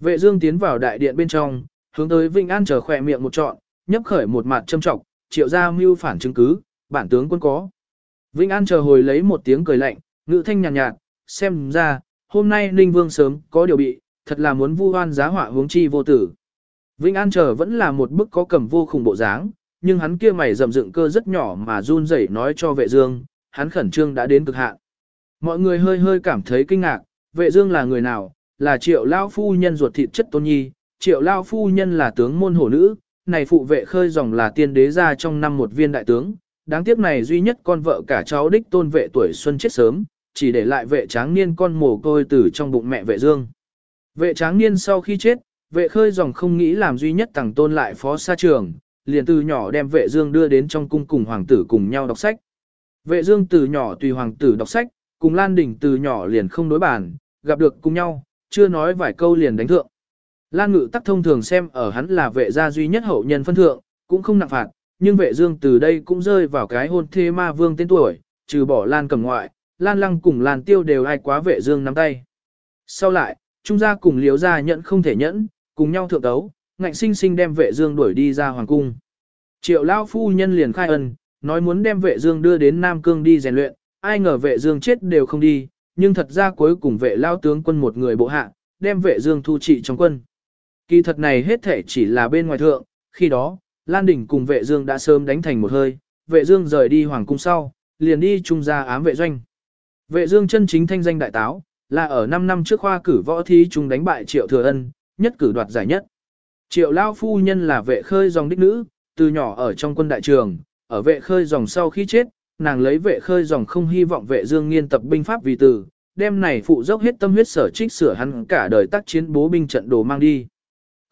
Vệ Dương tiến vào đại điện bên trong, hướng tới vinh An chờ khỏe miệng một trọn, nhấp khởi một mặt châm trọng, triệu ra mưu phản chứng cứ, bản tướng quân có. vinh An chờ hồi lấy một tiếng cười lạnh, ngữ thanh nhàn nhạt, nhạt, xem ra, hôm nay Ninh Vương sớm có điều bị, thật là muốn vu oan giá họa hướng chi vô tử. vinh An chờ vẫn là một bức có cầm vô khủng bộ dáng, nhưng hắn kia mày rậm dựng cơ rất nhỏ mà run rẩy nói cho vệ dương, hắn khẩn trương đã đến cực hạn. Mọi người hơi hơi cảm thấy kinh ngạc, vệ dương là người nào, là triệu lao phu nhân ruột thịt chất tôn nhi, triệu lao phu nhân là tướng môn hổ nữ, này phụ vệ khơi dòng là tiên đế ra trong năm một viên đại tướng, đáng tiếc này duy nhất con vợ cả cháu đích tôn vệ tuổi xuân chết sớm, chỉ để lại vệ tráng niên con mồ côi từ trong bụng mẹ vệ dương. Vệ tráng niên sau khi chết, vệ khơi dòng không nghĩ làm duy nhất tàng tôn lại phó xa trường, liền từ nhỏ đem vệ dương đưa đến trong cung cùng hoàng tử cùng nhau đọc sách. Vệ dương từ nhỏ tùy hoàng tử đọc sách, cùng Lan Đình từ nhỏ liền không đối bàn, gặp được cùng nhau, chưa nói vài câu liền đánh thượng. Lan Ngự tắc thông thường xem ở hắn là vệ gia duy nhất hậu nhân phân thượng, cũng không nặng phạt, nhưng vệ dương từ đây cũng rơi vào cái hôn thê ma vương tên tuổi, trừ bỏ Lan cầm ngoại, Lan Lăng cùng Lan Tiêu đều ai quá vệ dương nắm tay. Sau lại, Trung gia cùng Liễu gia nhận không thể nhẫn, cùng nhau thượng đấu, ngạnh sinh sinh đem vệ dương đuổi đi ra hoàng cung. Triệu Lão phu nhân liền khai ân, nói muốn đem vệ dương đưa đến Nam Cương đi rèn luyện, ai ngờ vệ dương chết đều không đi, nhưng thật ra cuối cùng vệ Lao tướng quân một người bộ hạ, đem vệ dương thu trị trong quân. Kỳ thật này hết thể chỉ là bên ngoài thượng, khi đó, Lan Đình cùng vệ dương đã sớm đánh thành một hơi, vệ dương rời đi hoàng cung sau, liền đi trung gia ám vệ doanh. Vệ dương chân chính thanh danh đại táo, là ở 5 năm trước khoa cử võ thí trung đánh bại Triệu Thừa Ân, nhất cử đoạt giải nhất. Triệu Lao Phu Nhân là vệ khơi dòng đích nữ, từ nhỏ ở trong quân đại trường, ở vệ khơi dòng sau khi chết, nàng lấy vệ khơi dòng không hy vọng vệ dương nghiên tập binh pháp vì từ, đem này phụ dốc hết tâm huyết sở trích sửa hắn cả đời tác chiến bố binh trận đồ mang đi.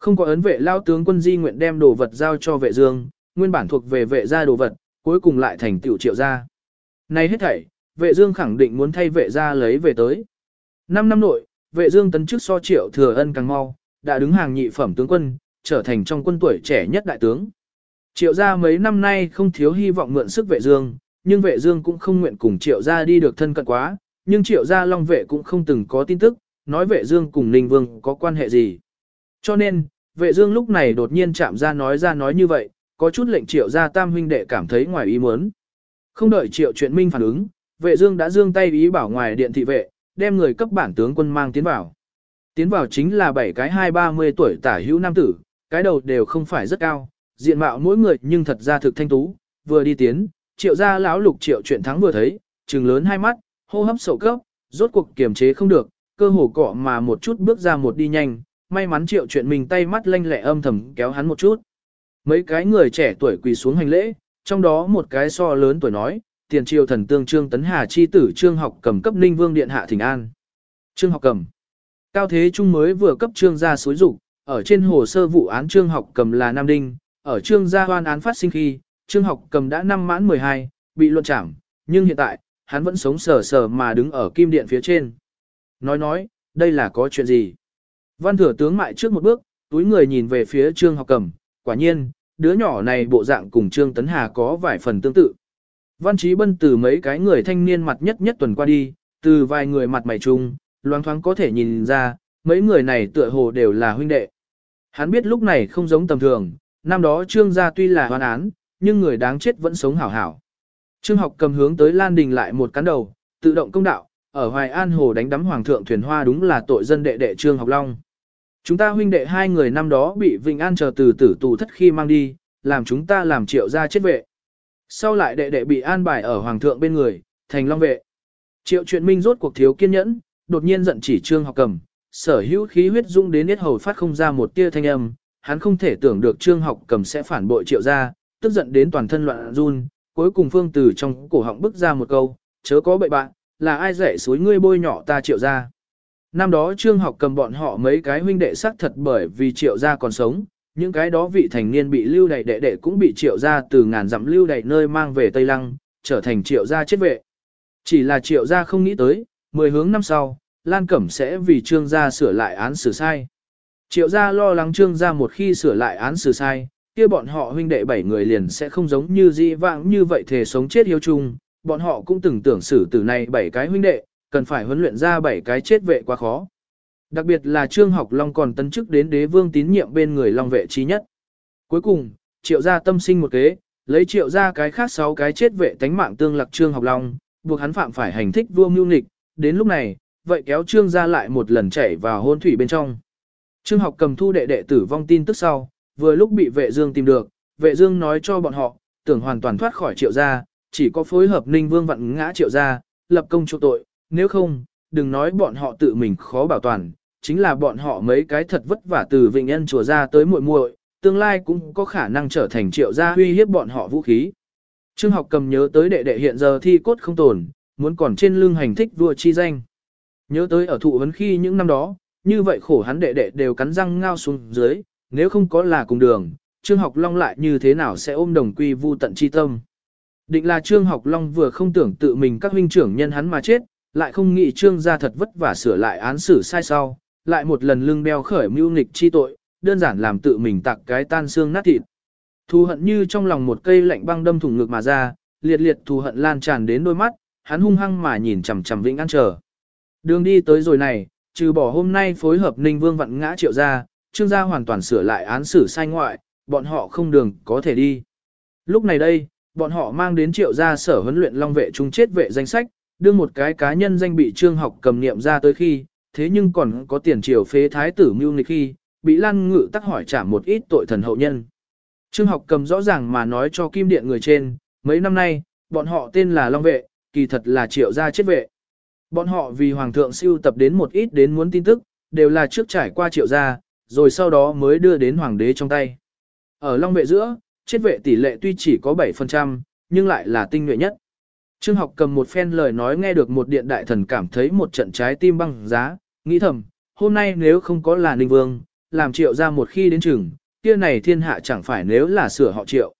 Không có ấn vệ lao tướng quân di nguyện đem đồ vật giao cho vệ dương, nguyên bản thuộc về vệ gia đồ vật, cuối cùng lại thành tiểu triệu gia. Này hết thảy, vệ dương khẳng định muốn thay vệ gia lấy về tới. Năm năm nội, vệ dương tấn chức so triệu thừa ân càng mau, đã đứng hàng nhị phẩm tướng quân, trở thành trong quân tuổi trẻ nhất đại tướng. Triệu gia mấy năm nay không thiếu hy vọng mượn sức vệ dương, nhưng vệ dương cũng không nguyện cùng triệu gia đi được thân cận quá, nhưng triệu gia long vệ cũng không từng có tin tức, nói vệ dương cùng ninh vương có quan hệ gì. Cho nên, vệ dương lúc này đột nhiên chạm ra nói ra nói như vậy, có chút lệnh triệu gia tam huynh đệ cảm thấy ngoài ý muốn. Không đợi triệu chuyện minh phản ứng, vệ dương đã dương tay ý bảo ngoài điện thị vệ, đem người cấp bản tướng quân mang tiến vào. Tiến vào chính là bảy cái hai ba mươi tuổi tả hữu nam tử, cái đầu đều không phải rất cao, diện mạo mỗi người nhưng thật ra thực thanh tú, vừa đi tiến, triệu gia lão lục triệu chuyện thắng vừa thấy, trừng lớn hai mắt, hô hấp sầu cấp, rốt cuộc kiềm chế không được, cơ hồ cọ mà một chút bước ra một đi nhanh, may mắn triệu chuyện mình tay mắt lanh lẹ âm thầm kéo hắn một chút. Mấy cái người trẻ tuổi quỳ xuống hành lễ, trong đó một cái so lớn tuổi nói, tiền triều thần tương trương tấn hà chi tử trương học cầm cấp ninh vương điện hạ thỉnh an. Trương học cầm. Cao thế trung mới vừa cấp trương gia suối rủ, ở trên hồ sơ vụ án trương học cầm là nam đinh, ở trương gia hoan án phát sinh khi, trương học cầm đã năm mãn 12, bị luận trảm, nhưng hiện tại, hắn vẫn sống sờ sờ mà đứng ở kim điện phía trên. Nói nói, đây là có chuyện gì? Văn thừa tướng mại trước một bước, túi người nhìn về phía trương học cầm, quả nhiên, đứa nhỏ này bộ dạng cùng trương tấn hà có vài phần tương tự. Văn trí bân từ mấy cái người thanh niên mặt nhất nhất tuần qua đi, từ vài người mặt mày chung, loáng thoáng có thể nhìn ra, mấy người này tựa hồ đều là huynh đệ. Hắn biết lúc này không giống tầm thường, năm đó trương gia tuy là hoan án, nhưng người đáng chết vẫn sống hảo hảo. Trương học cầm hướng tới Lan Đình lại một cán đầu, tự động công đạo, ở Hoài An Hồ đánh đắm Hoàng thượng thuyền hoa đúng là tội dân đệ đệ Trương học long. Chúng ta huynh đệ hai người năm đó bị Vinh An chờ từ tử tù thất khi mang đi, làm chúng ta làm triệu gia chết vệ. Sau lại đệ đệ bị an bài ở Hoàng thượng bên người, thành long vệ. Triệu chuyện minh rốt cuộc thiếu kiên nhẫn, đột nhiên giận chỉ Trương học cầm, sở hữu khí huyết dung đến hết hầu phát không ra một tia thanh âm, hắn không thể tưởng được Trương học cầm sẽ phản bội triệu gia, tức giận đến toàn thân loạn run, cuối cùng phương từ trong cổ họng bức ra một câu, chớ có bậy bạn, là ai rẻ suối ngươi bôi nhỏ ta triệu gia Năm đó trương học cầm bọn họ mấy cái huynh đệ xác thật bởi vì triệu gia còn sống, những cái đó vị thành niên bị lưu đày đệ đệ cũng bị triệu gia từ ngàn dặm lưu đày nơi mang về Tây Lăng, trở thành triệu gia chết vệ. Chỉ là triệu gia không nghĩ tới, mười hướng năm sau, Lan Cẩm sẽ vì trương gia sửa lại án xử sai. Triệu gia lo lắng trương gia một khi sửa lại án xử sai, kia bọn họ huynh đệ bảy người liền sẽ không giống như di vãng như vậy thể sống chết hiếu chung, bọn họ cũng từng tưởng xử tử này bảy cái huynh đệ, cần phải huấn luyện ra bảy cái chết vệ quá khó. Đặc biệt là Trương Học Long còn tấn chức đến đế vương tín nhiệm bên người Long vệ trí nhất. Cuối cùng, triệu gia tâm sinh một kế, lấy triệu gia cái khác sáu cái chết vệ tánh mạng tương lạc Trương Học Long, buộc hắn phạm phải hành thích vua mưu nghịch, đến lúc này, vậy kéo Trương gia lại một lần chảy vào hôn thủy bên trong. Trương học cầm thu đệ đệ tử vong tin tức sau, vừa lúc bị vệ dương tìm được, vệ dương nói cho bọn họ, tưởng hoàn toàn thoát khỏi triệu gia, chỉ có phối hợp ninh vương vặn ngã triệu gia, lập công chu tội, nếu không, đừng nói bọn họ tự mình khó bảo toàn, chính là bọn họ mấy cái thật vất vả từ vịnh nhân chùa ra tới muội muội, tương lai cũng có khả năng trở thành triệu gia uy hiếp bọn họ vũ khí. Trương học cầm nhớ tới đệ đệ hiện giờ thi cốt không tồn, muốn còn trên lưng hành thích vua chi danh. Nhớ tới ở thụ vấn khi những năm đó, như vậy khổ hắn đệ đệ đều cắn răng ngao xuống dưới, nếu không có là cùng đường, Trương Học Long lại như thế nào sẽ ôm đồng quy vu tận chi tâm. Định là Trương Học Long vừa không tưởng tự mình các huynh trưởng nhân hắn mà chết, lại không nghĩ Trương gia thật vất vả sửa lại án xử sai sau, lại một lần lưng đeo khởi mưu nghịch chi tội, đơn giản làm tự mình tặng cái tan xương nát thịt. Thù hận như trong lòng một cây lạnh băng đâm thủng ngực mà ra, liệt liệt thù hận lan tràn đến đôi mắt, hắn hung hăng mà nhìn chằm chằm Vĩnh An chờ. Đường đi tới rồi này, trừ bỏ hôm nay phối hợp Ninh Vương vặn ngã triệu ra, trương gia hoàn toàn sửa lại án xử sai ngoại, bọn họ không đường có thể đi. Lúc này đây, bọn họ mang đến triệu gia sở huấn luyện long vệ trung chết vệ danh sách, đưa một cái cá nhân danh bị trương học cầm niệm ra tới khi, thế nhưng còn có tiền triều phế thái tử mưu nghịch khi, bị lan ngự tắc hỏi trả một ít tội thần hậu nhân. Trương học cầm rõ ràng mà nói cho kim điện người trên, mấy năm nay, bọn họ tên là long vệ, kỳ thật là triệu gia chết vệ. Bọn họ vì hoàng thượng siêu tập đến một ít đến muốn tin tức, đều là trước trải qua triệu gia, rồi sau đó mới đưa đến hoàng đế trong tay. Ở Long vệ giữa, chết vệ tỷ lệ tuy chỉ có 7%, nhưng lại là tinh nhuệ nhất. Trương học cầm một phen lời nói nghe được một điện đại thần cảm thấy một trận trái tim băng giá, nghĩ thầm, hôm nay nếu không có là Ninh Vương, làm triệu ra một khi đến chừng, kia này thiên hạ chẳng phải nếu là sửa họ triệu.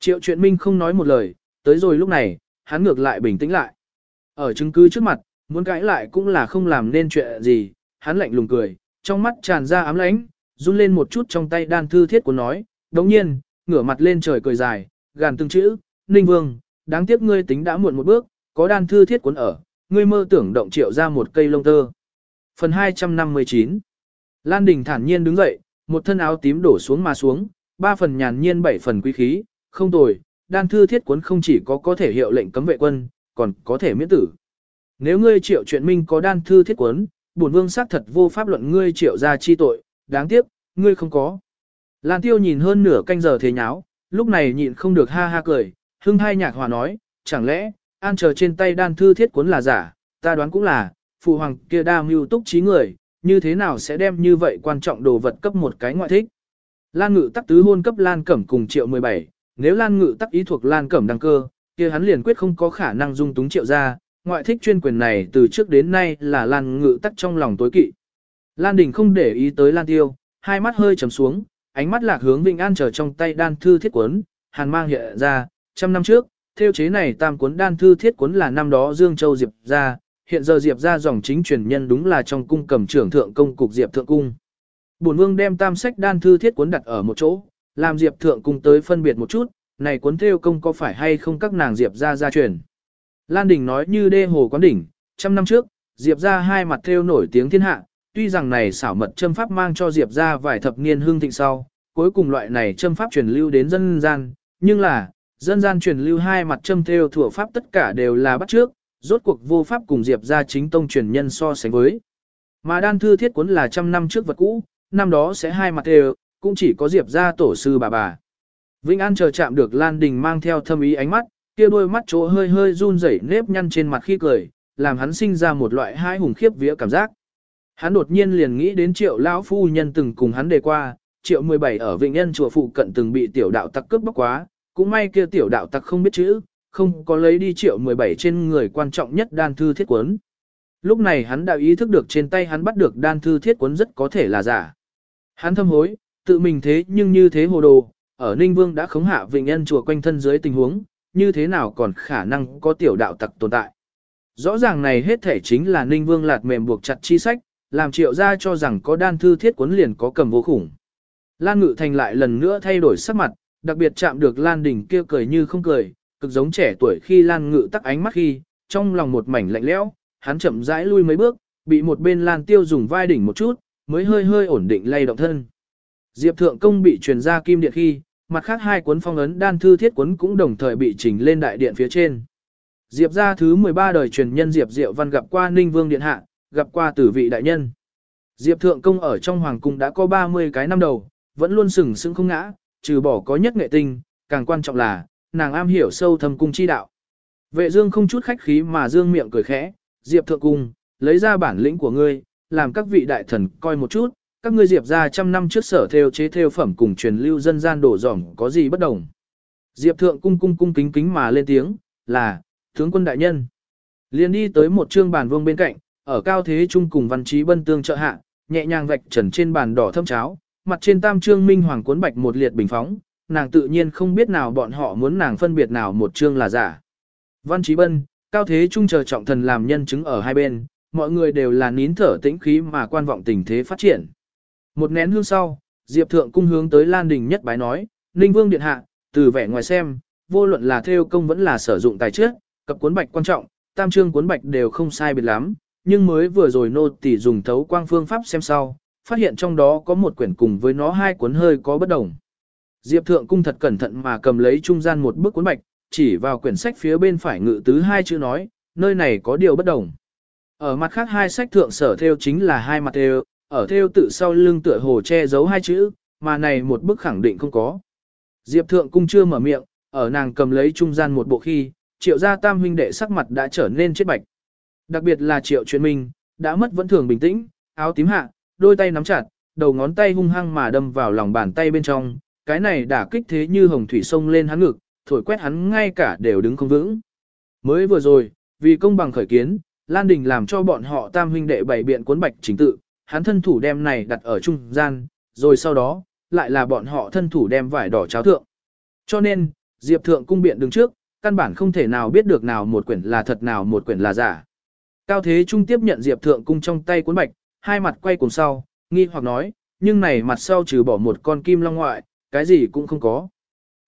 Triệu chuyện minh không nói một lời, tới rồi lúc này, hắn ngược lại bình tĩnh lại. Ở chứng cứ trước mặt, muốn cãi lại cũng là không làm nên chuyện gì, hắn lạnh lùng cười, trong mắt tràn ra ám lãnh, run lên một chút trong tay đan thư thiết của nói, đồng nhiên, ngửa mặt lên trời cười dài, gàn từng chữ, Ninh Vương, đáng tiếc ngươi tính đã muộn một bước, có đan thư thiết cuốn ở, ngươi mơ tưởng động triệu ra một cây lông tơ. Phần 259 Lan Đình thản nhiên đứng dậy, một thân áo tím đổ xuống mà xuống, ba phần nhàn nhiên bảy phần quý khí, không tồi, đan thư thiết cuốn không chỉ có có thể hiệu lệnh cấm vệ quân, còn có thể miễn tử. Nếu ngươi triệu chuyện minh có đan thư thiết cuốn, bổn vương xác thật vô pháp luận ngươi triệu ra chi tội, đáng tiếc, ngươi không có. Lan Tiêu nhìn hơn nửa canh giờ thế nháo, lúc này nhịn không được ha ha cười, hưng hai nhạc hòa nói, chẳng lẽ, an chờ trên tay đan thư thiết cuốn là giả, ta đoán cũng là, phụ hoàng kia đa mưu túc trí người, như thế nào sẽ đem như vậy quan trọng đồ vật cấp một cái ngoại thích. Lan ngự tắc tứ hôn cấp Lan Cẩm cùng triệu 17, nếu Lan ngự tắc ý thuộc Lan Cẩm đăng cơ, kia hắn liền quyết không có khả năng dung túng triệu ra, ngoại thích chuyên quyền này từ trước đến nay là Lan ngự tắc trong lòng tối kỵ. Lan Đình không để ý tới Lan Tiêu, hai mắt hơi trầm xuống, ánh mắt lạc hướng Vinh An trở trong tay đan thư thiết quấn, hàn mang hiện ra, trăm năm trước, theo chế này tam cuốn đan thư thiết cuốn là năm đó Dương Châu Diệp ra, hiện giờ Diệp ra dòng chính truyền nhân đúng là trong cung cầm trưởng thượng công cục Diệp thượng cung. Bổn vương đem tam sách đan thư thiết cuốn đặt ở một chỗ, làm Diệp thượng cung tới phân biệt một chút, này cuốn theo công có phải hay không các nàng Diệp ra gia truyền. Lan Đình nói như đê hồ quán đỉnh, trăm năm trước, Diệp ra hai mặt theo nổi tiếng thiên hạ, tuy rằng này xảo mật châm pháp mang cho Diệp ra vài thập niên hương thịnh sau, cuối cùng loại này châm pháp truyền lưu đến dân gian, nhưng là, dân gian truyền lưu hai mặt châm theo thủ pháp tất cả đều là bắt trước, rốt cuộc vô pháp cùng Diệp ra chính tông truyền nhân so sánh với. Mà đan thư thiết cuốn là trăm năm trước vật cũ, năm đó sẽ hai mặt đều, cũng chỉ có Diệp ra tổ sư bà bà. Vĩnh An chờ chạm được Lan Đình mang theo thâm ý ánh mắt, kia đôi mắt chỗ hơi hơi run rẩy nếp nhăn trên mặt khi cười, làm hắn sinh ra một loại hai hùng khiếp vía cảm giác. Hắn đột nhiên liền nghĩ đến triệu lão phu nhân từng cùng hắn đề qua, triệu 17 ở Vịnh Nhân chùa phụ cận từng bị tiểu đạo tặc cướp bóc quá, cũng may kia tiểu đạo tặc không biết chữ, không có lấy đi triệu 17 trên người quan trọng nhất đan thư thiết quấn. Lúc này hắn đã ý thức được trên tay hắn bắt được đan thư thiết quấn rất có thể là giả. Hắn thâm hối, tự mình thế nhưng như thế hồ đồ, ở Ninh Vương đã khống hạ Vịnh Ân chùa quanh thân dưới tình huống, như thế nào còn khả năng có tiểu đạo tặc tồn tại. Rõ ràng này hết thể chính là Ninh Vương lạt mềm buộc chặt chi sách, làm triệu ra cho rằng có đan thư thiết quấn liền có cầm vô khủng. Lan Ngự Thành lại lần nữa thay đổi sắc mặt, đặc biệt chạm được Lan Đình kia cười như không cười, cực giống trẻ tuổi khi Lan Ngự tắc ánh mắt khi, trong lòng một mảnh lạnh lẽo, hắn chậm rãi lui mấy bước, bị một bên Lan Tiêu dùng vai đỉnh một chút, mới hơi hơi ổn định lay động thân. Diệp Thượng Công bị truyền ra kim điện khi, mặt khác hai cuốn phong ấn đan thư thiết cuốn cũng đồng thời bị chỉnh lên đại điện phía trên. Diệp gia thứ 13 đời truyền nhân Diệp Diệu Văn gặp qua Ninh Vương điện hạ, gặp qua tử vị đại nhân. Diệp Thượng Công ở trong hoàng cung đã có 30 cái năm đầu, vẫn luôn sừng sững không ngã, trừ bỏ có nhất nghệ tinh, càng quan trọng là, nàng am hiểu sâu thâm cung chi đạo. Vệ dương không chút khách khí mà dương miệng cười khẽ, Diệp thượng cung, lấy ra bản lĩnh của ngươi, làm các vị đại thần coi một chút, các ngươi Diệp ra trăm năm trước sở theo chế theo phẩm cùng truyền lưu dân gian đổ dỏng có gì bất đồng. Diệp thượng cung cung cung kính kính mà lên tiếng, là, tướng quân đại nhân. liền đi tới một trương bàn vương bên cạnh, ở cao thế trung cùng văn trí bân tương trợ hạ, nhẹ nhàng vạch trần trên bàn đỏ thâm cháo, mặt trên tam trương minh hoàng cuốn bạch một liệt bình phóng, nàng tự nhiên không biết nào bọn họ muốn nàng phân biệt nào một trương là giả. Văn Chí Bân, cao thế trung chờ trọng thần làm nhân chứng ở hai bên, mọi người đều là nín thở tĩnh khí mà quan vọng tình thế phát triển. Một nén hương sau, Diệp Thượng cung hướng tới Lan Đình nhất bái nói, Ninh Vương Điện Hạ, từ vẻ ngoài xem, vô luận là theo công vẫn là sử dụng tài trước, cập cuốn bạch quan trọng, tam trương cuốn bạch đều không sai biệt lắm, nhưng mới vừa rồi nô tỷ dùng thấu quang phương pháp xem sau, phát hiện trong đó có một quyển cùng với nó hai cuốn hơi có bất đồng. Diệp Thượng Cung thật cẩn thận mà cầm lấy trung gian một bức cuốn bạch, chỉ vào quyển sách phía bên phải ngự tứ hai chữ nói, nơi này có điều bất đồng. Ở mặt khác hai sách thượng sở theo chính là hai mặt theo, ở theo tự sau lưng tựa hồ che giấu hai chữ, mà này một bức khẳng định không có. Diệp Thượng Cung chưa mở miệng, ở nàng cầm lấy trung gian một bộ khi, triệu gia tam huynh đệ sắc mặt đã trở nên chết bạch. Đặc biệt là triệu truyền minh, đã mất vẫn thường bình tĩnh, áo tím hạ, đôi tay nắm chặt, đầu ngón tay hung hăng mà đâm vào lòng bàn tay bên trong, cái này đả kích thế như hồng thủy sông lên hắn ngực, thổi quét hắn ngay cả đều đứng không vững. Mới vừa rồi, vì công bằng khởi kiến, Lan Đình làm cho bọn họ tam huynh đệ bảy biện cuốn bạch chính tự, hắn thân thủ đem này đặt ở trung gian, rồi sau đó, lại là bọn họ thân thủ đem vải đỏ cháo thượng. Cho nên, Diệp Thượng cung biện đứng trước, căn bản không thể nào biết được nào một quyển là thật nào một quyển là giả. Cao Thế Trung tiếp nhận Diệp Thượng cung trong tay cuốn bạch, hai mặt quay cùng sau, nghi hoặc nói, nhưng này mặt sau trừ bỏ một con kim long ngoại, cái gì cũng không có.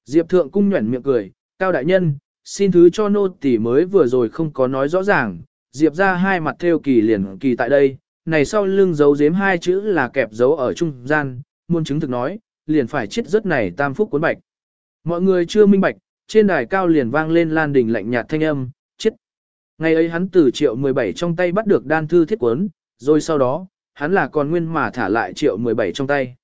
Diệp Thượng cung nhuẩn miệng cười, Cao Đại Nhân, xin thứ cho nô tỷ mới vừa rồi không có nói rõ ràng, Diệp ra hai mặt theo kỳ liền kỳ tại đây, này sau lưng giấu giếm hai chữ là kẹp dấu ở trung gian, muôn chứng thực nói, liền phải chết rất này tam phúc cuốn bạch. Mọi người chưa minh bạch, trên đài cao liền vang lên lan đình lạnh nhạt thanh âm, chết. Ngày ấy hắn từ triệu 17 trong tay bắt được đan thư thiết cuốn, rồi sau đó, hắn là còn nguyên mà thả lại triệu 17 trong tay.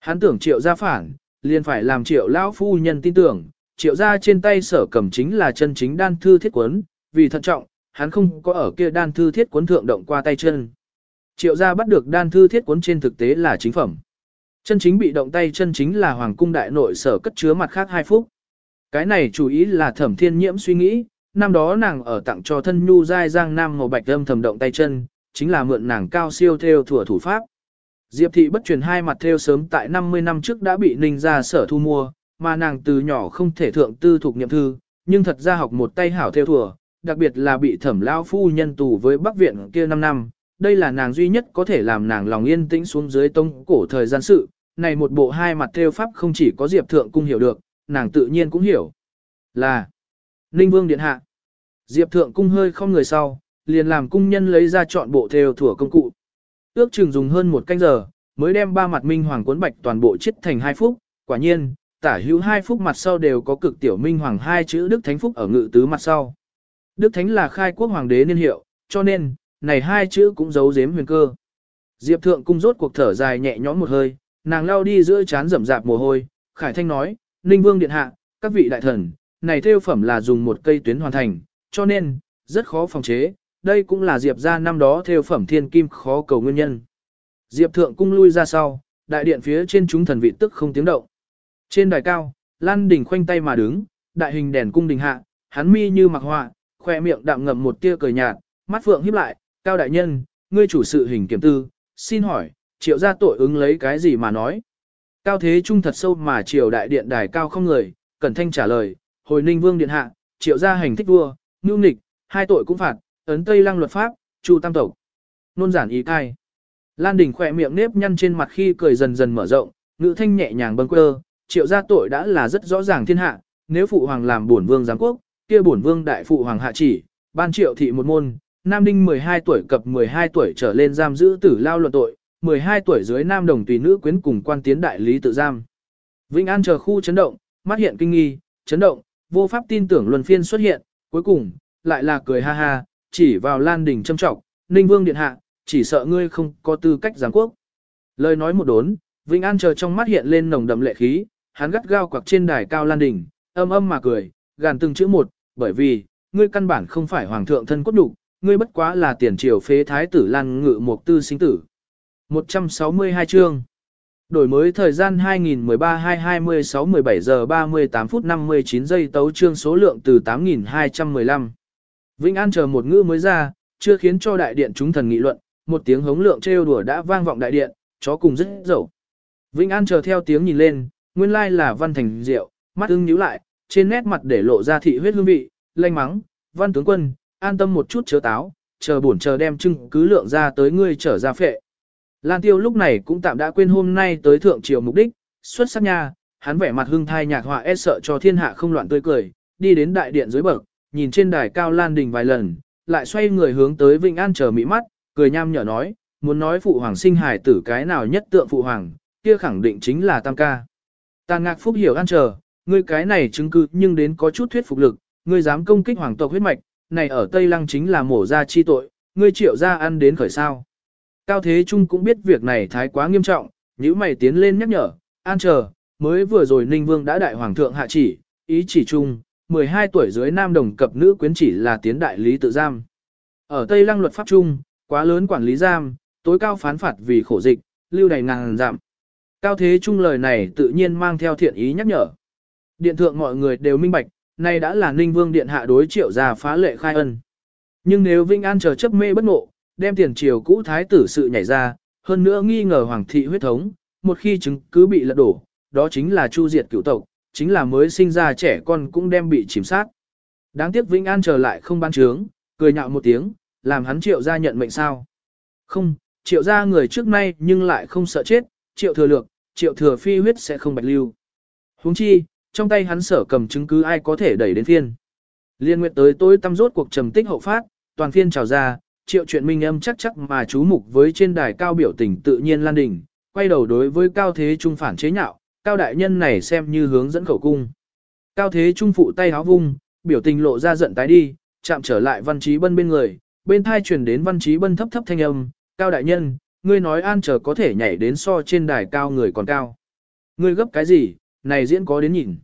Hắn tưởng triệu ra phản, liền phải làm triệu lão phu nhân tin tưởng, triệu ra trên tay sở cầm chính là chân chính đan thư thiết cuốn, vì thận trọng, hắn không có ở kia đan thư thiết cuốn thượng động qua tay chân. Triệu gia bắt được đan thư thiết cuốn trên thực tế là chính phẩm. Chân chính bị động tay chân chính là hoàng cung đại nội sở cất chứa mặt khác hai phúc. Cái này chủ ý là thẩm thiên nhiễm suy nghĩ, năm đó nàng ở tặng cho thân nhu giai giang nam màu bạch âm thầm động tay chân, chính là mượn nàng cao siêu theo thủa thủ pháp. Diệp thị bất truyền hai mặt theo sớm tại 50 năm trước đã bị ninh ra sở thu mua, mà nàng từ nhỏ không thể thượng tư thuộc niệm thư, nhưng thật ra học một tay hảo theo thủa, đặc biệt là bị thẩm lao phu nhân tù với bắc viện kia 5 năm. Đây là nàng duy nhất có thể làm nàng lòng yên tĩnh xuống dưới tông cổ thời gian sự, này một bộ hai mặt theo pháp không chỉ có Diệp Thượng Cung hiểu được, nàng tự nhiên cũng hiểu. Là Ninh Vương Điện Hạ. Diệp Thượng Cung hơi không người sau, liền làm cung nhân lấy ra chọn bộ theo thủa công cụ. Ước chừng dùng hơn một canh giờ, mới đem ba mặt minh hoàng cuốn bạch toàn bộ chết thành hai phúc. quả nhiên, tả hữu hai phúc mặt sau đều có cực tiểu minh hoàng hai chữ Đức Thánh Phúc ở ngự tứ mặt sau. Đức Thánh là khai quốc hoàng đế niên hiệu, cho nên, này hai chữ cũng giấu giếm huyền cơ. Diệp Thượng cung rốt cuộc thở dài nhẹ nhõm một hơi, nàng lao đi giữa chán rậm rạp mồ hôi, Khải Thanh nói, Ninh Vương Điện Hạ, các vị đại thần, này theo phẩm là dùng một cây tuyến hoàn thành, cho nên, rất khó phòng chế, đây cũng là Diệp ra năm đó theo phẩm thiên kim khó cầu nguyên nhân. Diệp Thượng cung lui ra sau, đại điện phía trên chúng thần vị tức không tiếng động. Trên đài cao, Lan Đình khoanh tay mà đứng, đại hình đèn cung đình hạ, hắn mi như mặc họa, khoe miệng đạm ngậm một tia cười nhạt, mắt phượng híp lại, cao đại nhân, ngươi chủ sự hình kiểm tư, xin hỏi, triệu gia tội ứng lấy cái gì mà nói. Cao thế trung thật sâu mà triều đại điện đài cao không người, cẩn thanh trả lời, hồi ninh vương điện hạ, triệu gia hành thích vua, nhu nghịch, hai tội cũng phạt, ấn tây lăng luật pháp, chu tam tộc. Nôn giản ý thai. Lan Đình khỏe miệng nếp nhăn trên mặt khi cười dần dần mở rộng, ngữ thanh nhẹ nhàng bâng quơ, triệu gia tội đã là rất rõ ràng thiên hạ, nếu phụ hoàng làm bổn vương giám quốc, kia bổn vương đại phụ hoàng hạ chỉ, ban triệu thị một môn, nam đinh 12 tuổi cập 12 tuổi trở lên giam giữ tử lao luận tội, 12 tuổi dưới nam đồng tùy nữ quyến cùng quan tiến đại lý tự giam. Vĩnh An chờ khu chấn động, mắt hiện kinh nghi, chấn động, vô pháp tin tưởng luân phiên xuất hiện, cuối cùng, lại là cười ha ha, chỉ vào Lan Đình châm trọng, Ninh Vương Điện Hạ, chỉ sợ ngươi không có tư cách giáng quốc. Lời nói một đốn, Vĩnh An chờ trong mắt hiện lên nồng đậm lệ khí, hắn gắt gao quặc trên đài cao Lan Đình, âm âm mà cười, gàn từng chữ một, bởi vì, ngươi căn bản không phải hoàng thượng thân cốt đủ, ngươi bất quá là tiền triều phế thái tử Lan Ngự Mục Tư sinh tử. 162 chương Đổi mới thời gian 2013-226-17 giờ 38 phút 59 giây tấu chương số lượng từ 8215. Vĩnh An chờ một ngữ mới ra, chưa khiến cho đại điện chúng thần nghị luận, một tiếng hống lượng trêu đùa đã vang vọng đại điện, chó cùng rất dẫu. Vĩnh An chờ theo tiếng nhìn lên, nguyên lai là Văn Thành Diệu, mắt ưng nhíu lại, trên nét mặt để lộ ra thị huyết hương vị, lanh mắng, Văn tướng quân, an tâm một chút chớ táo, chờ bổn chờ đem chứng cứ lượng ra tới ngươi trở ra phệ. Lan Tiêu lúc này cũng tạm đã quên hôm nay tới thượng triều mục đích, xuất sắc nha, hắn vẻ mặt hưng thai nhạc họa e sợ cho thiên hạ không loạn tươi cười, đi đến đại điện dưới bậc, nhìn trên đài cao Lan Đình vài lần, lại xoay người hướng tới Vĩnh An chờ mỹ mắt, cười nham nhở nói, muốn nói phụ hoàng sinh hài tử cái nào nhất tượng phụ hoàng, kia khẳng định chính là Tam ca. Tàn ngạc phúc hiểu an chờ, ngươi cái này chứng cứ nhưng đến có chút thuyết phục lực, ngươi dám công kích hoàng tộc huyết mạch, này ở Tây Lăng chính là mổ ra chi tội, ngươi triệu ra ăn đến khởi sao. Cao Thế Trung cũng biết việc này thái quá nghiêm trọng, nếu mày tiến lên nhắc nhở, an chờ, mới vừa rồi Ninh Vương đã đại hoàng thượng hạ chỉ, ý chỉ chung, 12 tuổi dưới nam đồng cập nữ quyến chỉ là tiến đại lý tự giam. Ở Tây Lăng luật pháp chung, quá lớn quản lý giam, tối cao phán phạt vì khổ dịch, lưu đầy ngàn giảm. Cao thế chung lời này tự nhiên mang theo thiện ý nhắc nhở. Điện thượng mọi người đều minh bạch, nay đã là Ninh Vương điện hạ đối triệu gia phá lệ khai ân. Nhưng nếu Vinh An chờ chấp mê bất ngộ, đem tiền triều cũ thái tử sự nhảy ra, hơn nữa nghi ngờ hoàng thị huyết thống, một khi chứng cứ bị lật đổ, đó chính là chu diệt cựu tộc, chính là mới sinh ra trẻ con cũng đem bị chìm sát. Đáng tiếc Vĩnh An trở lại không ban trướng, cười nhạo một tiếng, làm hắn triệu gia nhận mệnh sao. Không, triệu gia người trước nay nhưng lại không sợ chết, triệu thừa lược, triệu thừa phi huyết sẽ không bạch lưu. huống chi, trong tay hắn sở cầm chứng cứ ai có thể đẩy đến phiên. Liên nguyện tới tối tâm rốt cuộc trầm tích hậu phát, toàn phiên trào ra, triệu chuyện minh âm chắc chắc mà chú mục với trên đài cao biểu tình tự nhiên lan đỉnh, quay đầu đối với cao thế trung phản chế nhạo, cao đại nhân này xem như hướng dẫn khẩu cung. Cao thế trung phụ tay háo vung, biểu tình lộ ra giận tái đi, chạm trở lại văn trí bân bên người, bên thai truyền đến văn trí bân thấp thấp thanh âm, cao đại nhân, ngươi nói an chờ có thể nhảy đến so trên đài cao người còn cao. Ngươi gấp cái gì, này diễn có đến nhìn.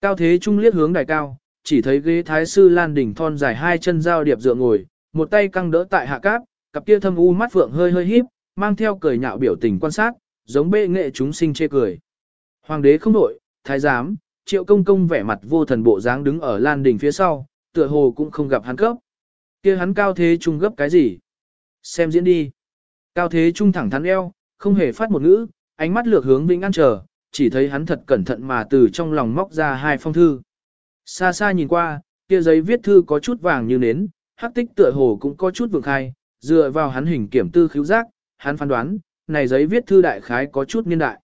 Cao thế trung liếc hướng đài cao, chỉ thấy ghế thái sư Lan đỉnh thon dài hai chân giao điệp dựa ngồi, một tay căng đỡ tại hạ cáp, cặp kia thâm u mắt phượng hơi hơi híp, mang theo cười nhạo biểu tình quan sát, giống bệ nghệ chúng sinh chê cười. Hoàng đế không đổi, thái giám, triệu công công vẻ mặt vô thần bộ dáng đứng ở Lan Đình phía sau, tựa hồ cũng không gặp hắn cấp. kia hắn cao thế trung gấp cái gì? Xem diễn đi. Cao thế trung thẳng thắn eo, không hề phát một ngữ, ánh mắt lược hướng Vĩnh An chờ, chỉ thấy hắn thật cẩn thận mà từ trong lòng móc ra hai phong thư. Xa xa nhìn qua, kia giấy viết thư có chút vàng như nến, hắc tích tựa hồ cũng có chút vượng khai, dựa vào hắn hình kiểm tư khíu giác, hắn phán đoán, này giấy viết thư đại khái có chút niên đại.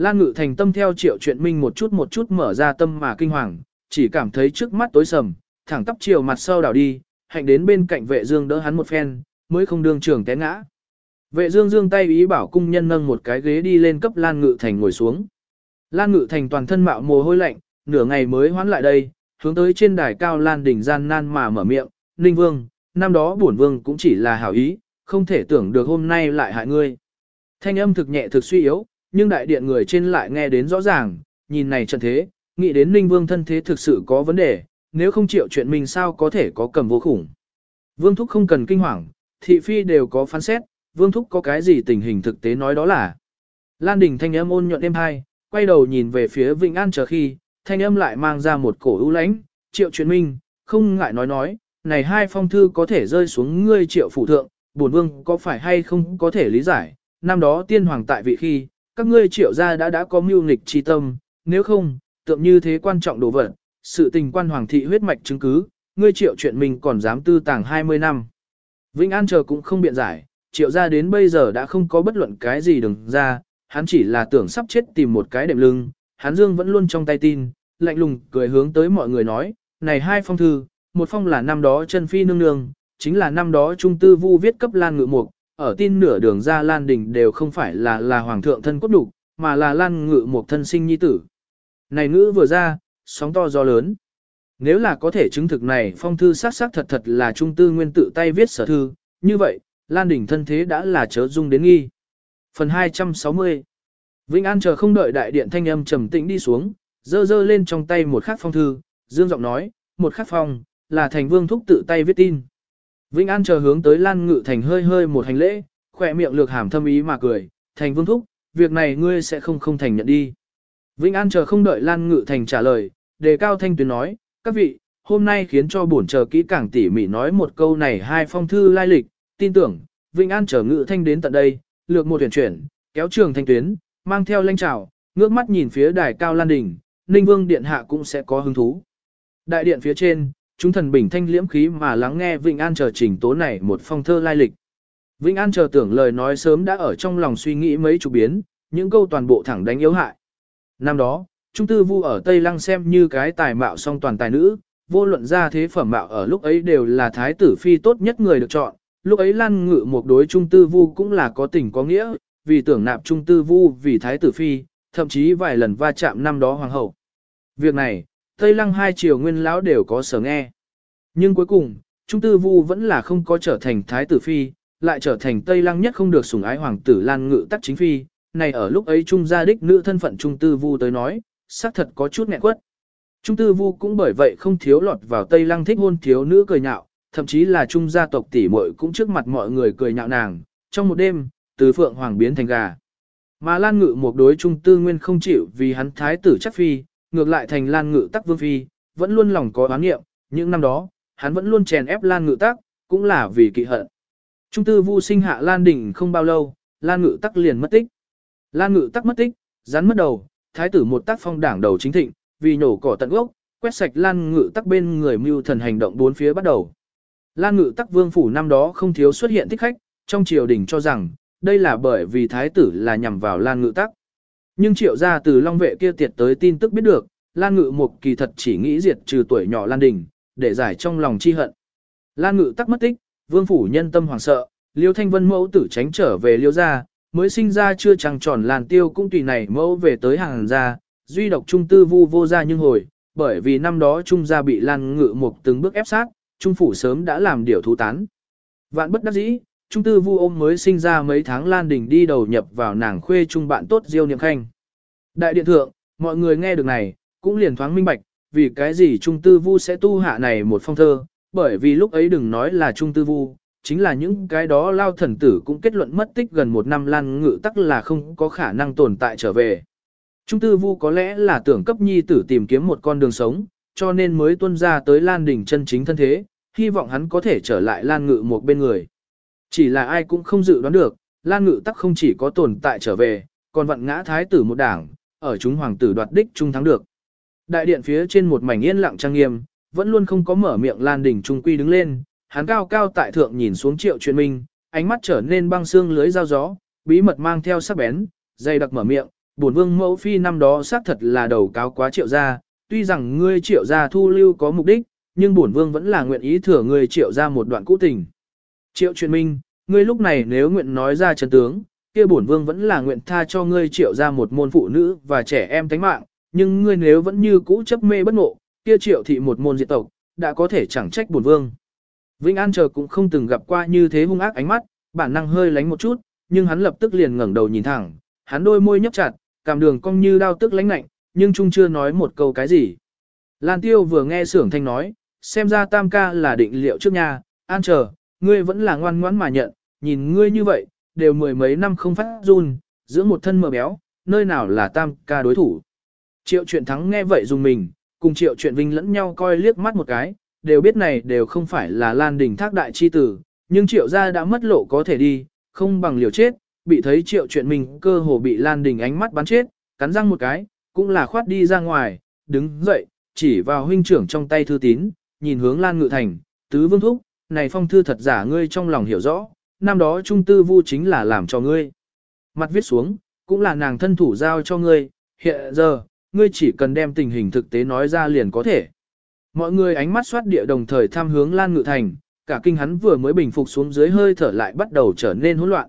Lan Ngự thành tâm theo triệu chuyện minh một chút một chút mở ra tâm mà kinh hoàng, chỉ cảm thấy trước mắt tối sầm, thẳng tắp chiều mặt sau đảo đi, hạnh đến bên cạnh vệ dương đỡ hắn một phen, mới không đương trường té ngã. Vệ dương dương tay ý bảo cung nhân nâng một cái ghế đi lên cấp Lan Ngự thành ngồi xuống. Lan Ngự thành toàn thân mạo mồ hôi lạnh, nửa ngày mới hoán lại đây, hướng tới trên đài cao Lan đỉnh gian nan mà mở miệng, Ninh Vương, năm đó bổn vương cũng chỉ là hảo ý, không thể tưởng được hôm nay lại hại ngươi. Thanh âm thực nhẹ thực suy yếu, nhưng đại điện người trên lại nghe đến rõ ràng, nhìn này trận thế, nghĩ đến Ninh Vương thân thế thực sự có vấn đề, nếu không chịu chuyện mình sao có thể có cầm vô khủng. Vương Thúc không cần kinh hoàng, thị phi đều có phán xét, Vương Thúc có cái gì tình hình thực tế nói đó là. Lan Đình thanh âm ôn nhuận êm hai, quay đầu nhìn về phía Vịnh An chờ khi, thanh âm lại mang ra một cổ ưu lãnh, triệu chuyện minh, không ngại nói nói, này hai phong thư có thể rơi xuống ngươi triệu phủ thượng, bổn vương có phải hay không có thể lý giải, năm đó tiên hoàng tại vị khi, các ngươi triệu gia đã đã có mưu nghịch chi tâm, nếu không, tượng như thế quan trọng đồ vật, sự tình quan hoàng thị huyết mạch chứng cứ, ngươi triệu chuyện mình còn dám tư tàng 20 năm. Vĩnh An chờ cũng không biện giải, triệu gia đến bây giờ đã không có bất luận cái gì đừng ra, hắn chỉ là tưởng sắp chết tìm một cái đệm lưng, hắn dương vẫn luôn trong tay tin, lạnh lùng cười hướng tới mọi người nói, này hai phong thư, một phong là năm đó chân phi nương nương, chính là năm đó trung tư vu viết cấp lan ngự mục, ở tin nửa đường ra lan đình đều không phải là là hoàng thượng thân cốt đủ, mà là lan ngự một thân sinh nhi tử. Này ngữ vừa ra, sóng to gió lớn. Nếu là có thể chứng thực này phong thư xác xác thật thật là trung tư nguyên tự tay viết sở thư, như vậy, Lan Đình thân thế đã là chớ dung đến nghi. Phần 260 Vĩnh An chờ không đợi đại điện thanh âm trầm tĩnh đi xuống, dơ dơ lên trong tay một khắc phong thư, dương giọng nói, một khắc phong, là thành vương thúc tự tay viết tin. Vinh An chờ hướng tới Lan Ngự Thành hơi hơi một hành lễ, khỏe miệng lược hàm thâm ý mà cười, thành vương thúc, việc này ngươi sẽ không không thành nhận đi. Vinh An chờ không đợi Lan Ngự Thành trả lời, đề cao thanh tuyến nói, các vị, hôm nay khiến cho bổn chờ kỹ càng tỉ mỉ nói một câu này hai phong thư lai lịch, tin tưởng, Vinh An chờ Ngự Thanh đến tận đây, lược một tuyển chuyển, kéo trường thanh tuyến, mang theo lanh trào, ngước mắt nhìn phía đài cao Lan Đình, Ninh Vương Điện Hạ cũng sẽ có hứng thú. Đại điện phía trên, chúng thần bình thanh liễm khí mà lắng nghe Vĩnh An chờ trình tố này một phong thơ lai lịch. Vĩnh An chờ tưởng lời nói sớm đã ở trong lòng suy nghĩ mấy chục biến, những câu toàn bộ thẳng đánh yếu hại. Năm đó, Trung Tư Vu ở Tây Lăng xem như cái tài mạo song toàn tài nữ, vô luận ra thế phẩm mạo ở lúc ấy đều là thái tử phi tốt nhất người được chọn. Lúc ấy Lan Ngự một đối Trung Tư Vu cũng là có tình có nghĩa, vì tưởng nạp Trung Tư Vu vì thái tử phi, thậm chí vài lần va chạm năm đó hoàng hậu. Việc này, Tây Lăng hai triều nguyên lão đều có sở nghe. Nhưng cuối cùng, Trung Tư Vu vẫn là không có trở thành thái tử phi, lại trở thành Tây Lăng nhất không được sủng ái hoàng tử Lan Ngự tắc chính phi. Này ở lúc ấy Trung gia đích nữ thân phận Trung Tư Vu tới nói, xác thật có chút nghẹn quất. Trung Tư Vu cũng bởi vậy không thiếu lọt vào Tây Lăng thích hôn thiếu nữ cười nhạo, thậm chí là trung gia tộc tỷ muội cũng trước mặt mọi người cười nhạo nàng, trong một đêm, từ phượng hoàng biến thành gà. Mà Lan Ngự một đối trung tư nguyên không chịu vì hắn thái tử chắc phi, ngược lại thành Lan Ngự tắc vương phi, vẫn luôn lòng có oán nghiệm, những năm đó, hắn vẫn luôn chèn ép Lan Ngự tắc, cũng là vì kỵ hận. Trung tư vu sinh hạ Lan đỉnh không bao lâu, Lan Ngự tắc liền mất tích. Lan Ngự tắc mất tích, rắn mất đầu, thái tử một tác phong đảng đầu chính thịnh, vì nổ cỏ tận gốc, quét sạch Lan Ngự tắc bên người mưu thần hành động bốn phía bắt đầu. Lan Ngự tắc vương phủ năm đó không thiếu xuất hiện thích khách, trong triều đình cho rằng, đây là bởi vì thái tử là nhằm vào Lan Ngự tắc. Nhưng triệu gia từ Long vệ kia tiệt tới tin tức biết được, Lan Ngự một kỳ thật chỉ nghĩ diệt trừ tuổi nhỏ Lan Đình, để giải trong lòng chi hận. Lan Ngự tắc mất tích, vương phủ nhân tâm hoàng sợ, Liêu Thanh Vân mẫu tử tránh trở về Liêu gia, mới sinh ra chưa trăng tròn Lan Tiêu cũng tùy này mẫu về tới hàng gia, duy độc trung tư vu vô gia nhưng hồi, bởi vì năm đó trung gia bị Lan Ngự một từng bước ép sát, trung phủ sớm đã làm điều thú tán. Vạn bất đắc dĩ, trung tư vu ôm mới sinh ra mấy tháng Lan Đình đi đầu nhập vào nàng khuê trung bạn tốt Diêu Niệm Khanh. Đại điện thượng, mọi người nghe được này, cũng liền thoáng minh bạch, vì cái gì trung tư vu sẽ tu hạ này một phong thơ, bởi vì lúc ấy đừng nói là trung tư vu, chính là những cái đó lao thần tử cũng kết luận mất tích gần một năm Lan Ngự tắc là không có khả năng tồn tại trở về. Trung tư vu có lẽ là tưởng cấp nhi tử tìm kiếm một con đường sống, cho nên mới tuân ra tới Lan Đình chân chính thân thế, hy vọng hắn có thể trở lại Lan Ngự một bên người. Chỉ là ai cũng không dự đoán được, Lan Ngự tắc không chỉ có tồn tại trở về, còn vận ngã thái tử một đảng, ở chúng hoàng tử đoạt đích trung thắng được. Đại điện phía trên một mảnh yên lặng trang nghiêm, vẫn luôn không có mở miệng Lan Đình Trung Quy đứng lên, hắn cao cao tại thượng nhìn xuống triệu truyền minh, ánh mắt trở nên băng xương lưới dao gió, bí mật mang theo sắc bén, dày đặc mở miệng, bổn vương mẫu phi năm đó xác thật là đầu cáo quá triệu gia, tuy rằng ngươi triệu gia thu lưu có mục đích, nhưng bổn vương vẫn là nguyện ý thừa ngươi triệu gia một đoạn cũ tình. Triệu truyền minh, ngươi lúc này nếu nguyện nói ra chân tướng, kia bổn vương vẫn là nguyện tha cho ngươi triệu ra một môn phụ nữ và trẻ em tánh mạng, nhưng ngươi nếu vẫn như cũ chấp mê bất ngộ, kia triệu thị một môn diệt tộc, đã có thể chẳng trách bổn vương. Vĩnh An chờ cũng không từng gặp qua như thế hung ác ánh mắt, bản năng hơi lánh một chút, nhưng hắn lập tức liền ngẩng đầu nhìn thẳng, hắn đôi môi nhấp chặt, cảm đường cong như đao tức lánh lạnh, nhưng chung chưa nói một câu cái gì. Lan Tiêu vừa nghe sưởng thanh nói, xem ra tam ca là định liệu trước nha, an chờ, ngươi vẫn là ngoan ngoãn mà nhận, nhìn ngươi như vậy, đều mười mấy năm không phát run, giữa một thân mờ béo, nơi nào là tam ca đối thủ. Triệu chuyện thắng nghe vậy dùng mình, cùng triệu chuyện vinh lẫn nhau coi liếc mắt một cái, đều biết này đều không phải là Lan Đình thác đại chi tử, nhưng triệu gia đã mất lộ có thể đi, không bằng liều chết, bị thấy triệu chuyện mình cơ hồ bị Lan Đình ánh mắt bắn chết, cắn răng một cái, cũng là khoát đi ra ngoài, đứng dậy, chỉ vào huynh trưởng trong tay thư tín, nhìn hướng Lan Ngự Thành, tứ vương thúc, này phong thư thật giả ngươi trong lòng hiểu rõ, năm đó trung tư vu chính là làm cho ngươi. Mặt viết xuống, cũng là nàng thân thủ giao cho ngươi, hiện giờ, ngươi chỉ cần đem tình hình thực tế nói ra liền có thể. Mọi người ánh mắt xoát địa đồng thời tham hướng Lan Ngự Thành, cả kinh hắn vừa mới bình phục xuống dưới hơi thở lại bắt đầu trở nên hỗn loạn.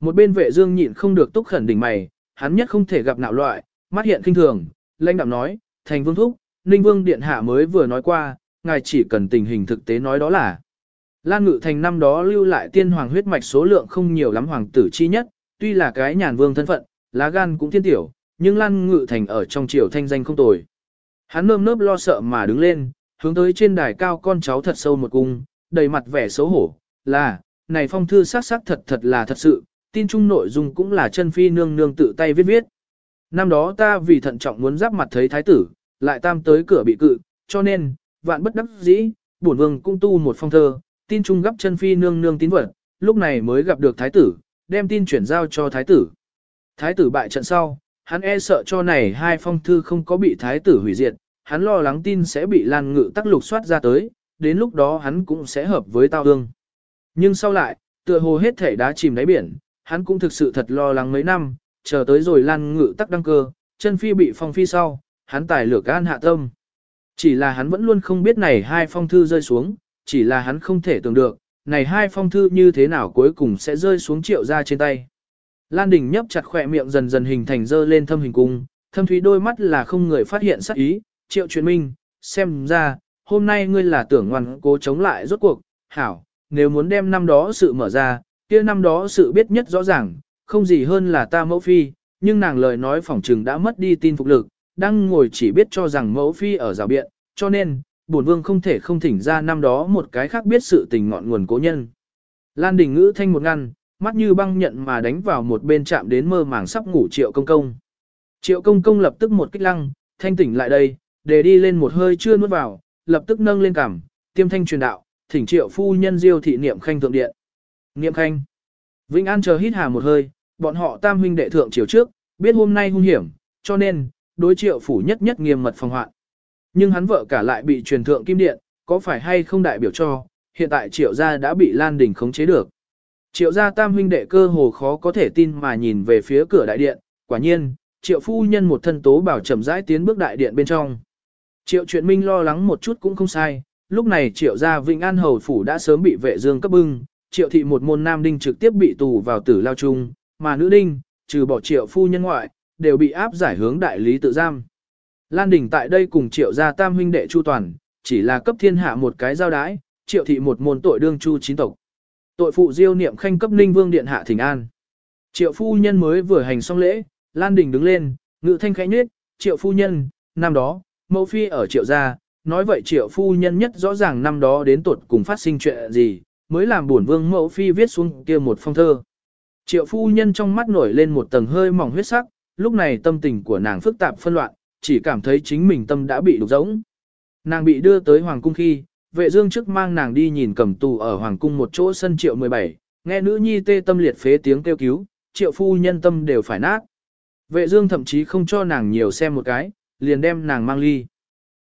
Một bên vệ dương nhịn không được túc khẩn đỉnh mày, hắn nhất không thể gặp nạo loại, mắt hiện kinh thường, lãnh đạm nói, thành vương thúc, ninh vương điện hạ mới vừa nói qua, ngài chỉ cần tình hình thực tế nói đó là. Lan Ngự Thành năm đó lưu lại tiên hoàng huyết mạch số lượng không nhiều lắm hoàng tử chi nhất, tuy là cái nhàn vương thân phận, lá gan cũng thiên tiểu, nhưng Lan Ngự Thành ở trong triều thanh danh không tồi. Hắn nơm nớp lo sợ mà đứng lên, hướng tới trên đài cao con cháu thật sâu một cung, đầy mặt vẻ xấu hổ, là, này phong thư sắc sắc thật thật là thật sự, tin chung nội dung cũng là chân phi nương nương tự tay viết viết. Năm đó ta vì thận trọng muốn giáp mặt thấy thái tử, lại tam tới cửa bị cự, cho nên, vạn bất đắc dĩ, bổn vương cũng tu một phong thơ, tin trung gấp chân phi nương nương tín vật, lúc này mới gặp được thái tử, đem tin chuyển giao cho thái tử. Thái tử bại trận sau, hắn e sợ cho này hai phong thư không có bị thái tử hủy diệt, hắn lo lắng tin sẽ bị lan ngự tắc lục soát ra tới, đến lúc đó hắn cũng sẽ hợp với tao hương. Nhưng sau lại, tựa hồ hết thể đá chìm đáy biển, hắn cũng thực sự thật lo lắng mấy năm, chờ tới rồi lan ngự tắc đăng cơ, chân phi bị phong phi sau, hắn tài lửa gan hạ tâm. Chỉ là hắn vẫn luôn không biết này hai phong thư rơi xuống, chỉ là hắn không thể tưởng được, này hai phong thư như thế nào cuối cùng sẽ rơi xuống triệu ra trên tay. Lan Đình nhấp chặt khỏe miệng dần dần hình thành dơ lên thâm hình cung, thâm thúy đôi mắt là không người phát hiện sắc ý, triệu truyền minh, xem ra, hôm nay ngươi là tưởng ngoan cố chống lại rốt cuộc, hảo, nếu muốn đem năm đó sự mở ra, kia năm đó sự biết nhất rõ ràng, không gì hơn là ta mẫu phi, nhưng nàng lời nói phỏng trừng đã mất đi tin phục lực, đang ngồi chỉ biết cho rằng mẫu phi ở rào biện, cho nên, bổn vương không thể không thỉnh ra năm đó một cái khác biết sự tình ngọn nguồn cố nhân. Lan Đình ngữ thanh một ngăn, mắt như băng nhận mà đánh vào một bên chạm đến mơ màng sắp ngủ triệu công công. Triệu công công lập tức một kích lăng, thanh tỉnh lại đây, để đi lên một hơi chưa nuốt vào, lập tức nâng lên cằm, tiêm thanh truyền đạo, thỉnh triệu phu nhân diêu thị niệm khanh thượng điện. Niệm khanh. Vĩnh An chờ hít hà một hơi, bọn họ tam huynh đệ thượng triều trước, biết hôm nay hung hiểm, cho nên, đối triệu phủ nhất nhất nghiêm mật phòng hoạn. Nhưng hắn vợ cả lại bị truyền thượng kim điện, có phải hay không đại biểu cho, hiện tại triệu gia đã bị Lan Đình khống chế được. Triệu gia tam huynh đệ cơ hồ khó có thể tin mà nhìn về phía cửa đại điện, quả nhiên, triệu phu nhân một thân tố bảo chậm rãi tiến bước đại điện bên trong. Triệu chuyện minh lo lắng một chút cũng không sai, lúc này triệu gia Vĩnh An Hầu Phủ đã sớm bị vệ dương cấp bưng, triệu thị một môn nam đinh trực tiếp bị tù vào tử lao chung, mà nữ đinh, trừ bỏ triệu phu nhân ngoại, đều bị áp giải hướng đại lý tự giam. Lan Đình tại đây cùng triệu gia tam huynh đệ chu toàn, chỉ là cấp thiên hạ một cái giao đái, triệu thị một môn tội đương chu chín tộc. Tội phụ diêu niệm khanh cấp ninh vương điện hạ thỉnh an. Triệu phu nhân mới vừa hành xong lễ, Lan Đình đứng lên, ngự thanh khẽ nhuyết, triệu phu nhân, năm đó, mẫu phi ở triệu gia, nói vậy triệu phu nhân nhất rõ ràng năm đó đến tuột cùng phát sinh chuyện gì, mới làm buồn vương mẫu phi viết xuống kia một phong thơ. Triệu phu nhân trong mắt nổi lên một tầng hơi mỏng huyết sắc, lúc này tâm tình của nàng phức tạp phân loạn, chỉ cảm thấy chính mình tâm đã bị đục rỗng. Nàng bị đưa tới hoàng cung khi, vệ dương trước mang nàng đi nhìn cầm tù ở hoàng cung một chỗ sân triệu 17, nghe nữ nhi tê tâm liệt phế tiếng kêu cứu, triệu phu nhân tâm đều phải nát. Vệ dương thậm chí không cho nàng nhiều xem một cái, liền đem nàng mang ly.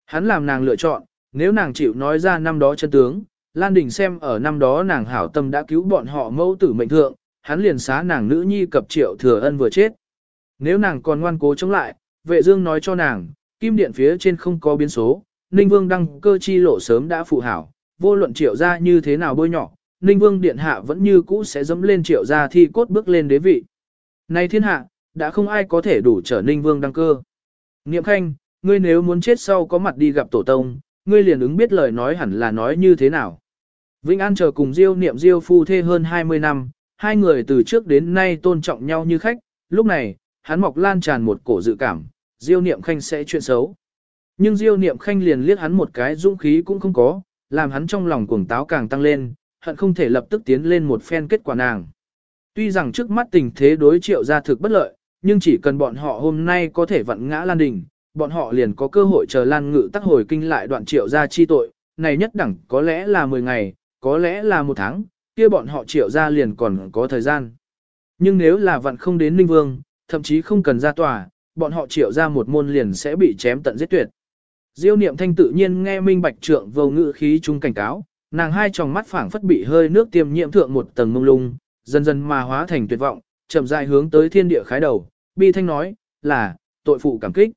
Hắn làm nàng lựa chọn, nếu nàng chịu nói ra năm đó chân tướng, Lan Đình xem ở năm đó nàng hảo tâm đã cứu bọn họ mẫu tử mệnh thượng, hắn liền xá nàng nữ nhi cập triệu thừa ân vừa chết. Nếu nàng còn ngoan cố chống lại, vệ dương nói cho nàng, kim điện phía trên không có biến số, Ninh Vương đăng cơ chi lộ sớm đã phụ hảo, vô luận triệu gia như thế nào bôi nhỏ, Ninh Vương điện hạ vẫn như cũ sẽ dẫm lên triệu gia thi cốt bước lên đế vị. Này thiên hạ, đã không ai có thể đủ trở Ninh Vương đăng cơ. Niệm Khanh, ngươi nếu muốn chết sau có mặt đi gặp tổ tông, ngươi liền ứng biết lời nói hẳn là nói như thế nào. Vĩnh An chờ cùng Diêu Niệm Diêu phu thê hơn 20 năm, hai người từ trước đến nay tôn trọng nhau như khách, lúc này, hắn mọc lan tràn một cổ dự cảm, Diêu Niệm Khanh sẽ chuyện xấu. Nhưng Diêu Niệm Khanh liền liếc hắn một cái dũng khí cũng không có, làm hắn trong lòng cuồng táo càng tăng lên, hận không thể lập tức tiến lên một phen kết quả nàng. Tuy rằng trước mắt tình thế đối triệu gia thực bất lợi, nhưng chỉ cần bọn họ hôm nay có thể vặn ngã Lan Đình, bọn họ liền có cơ hội chờ Lan Ngự tắc hồi kinh lại đoạn triệu gia chi tội, này nhất đẳng có lẽ là 10 ngày, có lẽ là một tháng, kia bọn họ triệu gia liền còn có thời gian. Nhưng nếu là vặn không đến Ninh Vương, thậm chí không cần ra tòa, bọn họ triệu ra một môn liền sẽ bị chém tận giết tuyệt. Diêu niệm thanh tự nhiên nghe minh bạch trượng vô ngữ khí trung cảnh cáo, nàng hai tròng mắt phảng phất bị hơi nước tiêm nhiễm thượng một tầng mông lung, dần dần mà hóa thành tuyệt vọng, chậm rãi hướng tới thiên địa khái đầu, bi thanh nói, là, tội phụ cảm kích.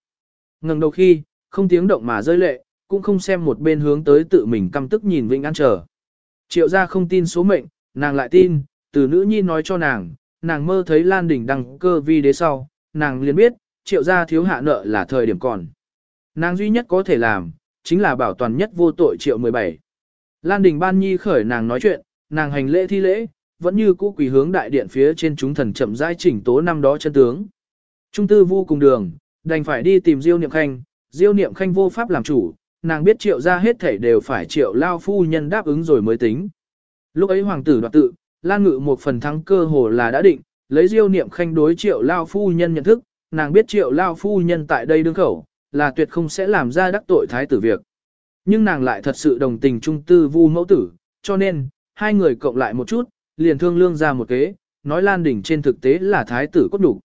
Ngừng đầu khi, không tiếng động mà rơi lệ, cũng không xem một bên hướng tới tự mình căm tức nhìn Vĩnh An chờ. Triệu gia không tin số mệnh, nàng lại tin, từ nữ nhi nói cho nàng, nàng mơ thấy Lan Đỉnh đăng cơ vi đế sau, nàng liền biết, triệu gia thiếu hạ nợ là thời điểm còn. Nàng duy nhất có thể làm, chính là bảo toàn nhất vô tội triệu 17. Lan Đình Ban Nhi khởi nàng nói chuyện, nàng hành lễ thi lễ, vẫn như cũ quỳ hướng đại điện phía trên chúng thần chậm rãi chỉnh tố năm đó chân tướng. Trung tư vô cùng đường, đành phải đi tìm Diêu Niệm Khanh, Diêu Niệm Khanh vô pháp làm chủ, nàng biết triệu ra hết thảy đều phải triệu lao phu nhân đáp ứng rồi mới tính. Lúc ấy hoàng tử đoạt tự, Lan Ngự một phần thắng cơ hồ là đã định, lấy Diêu Niệm Khanh đối triệu lao phu nhân nhận thức, nàng biết triệu lao phu nhân tại đây đương khẩu, là tuyệt không sẽ làm ra đắc tội thái tử việc. Nhưng nàng lại thật sự đồng tình trung tư vu mẫu tử, cho nên, hai người cộng lại một chút, liền thương lương ra một kế, nói Lan Đình trên thực tế là thái tử cốt đủ.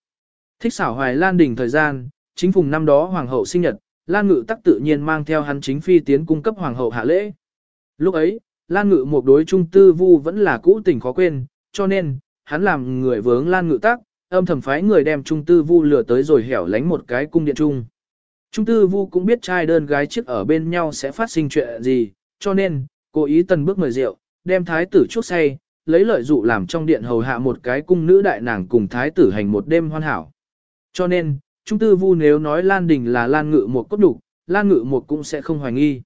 Thích xảo hoài Lan Đình thời gian, chính phùng năm đó hoàng hậu sinh nhật, Lan Ngự tắc tự nhiên mang theo hắn chính phi tiến cung cấp hoàng hậu hạ lễ. Lúc ấy, Lan Ngự một đối trung tư vu vẫn là cũ tình khó quên, cho nên, hắn làm người vướng Lan Ngự tắc, âm thầm phái người đem trung tư vu lừa tới rồi hẻo lánh một cái cung điện trung. Trung tư vu cũng biết trai đơn gái chiếc ở bên nhau sẽ phát sinh chuyện gì, cho nên, cố ý tần bước mời rượu, đem thái tử chuốc say, lấy lợi dụ làm trong điện hầu hạ một cái cung nữ đại nàng cùng thái tử hành một đêm hoàn hảo. Cho nên, Trung tư vu nếu nói Lan Đình là Lan Ngự một cốt đủ, Lan Ngự một cũng sẽ không hoài nghi.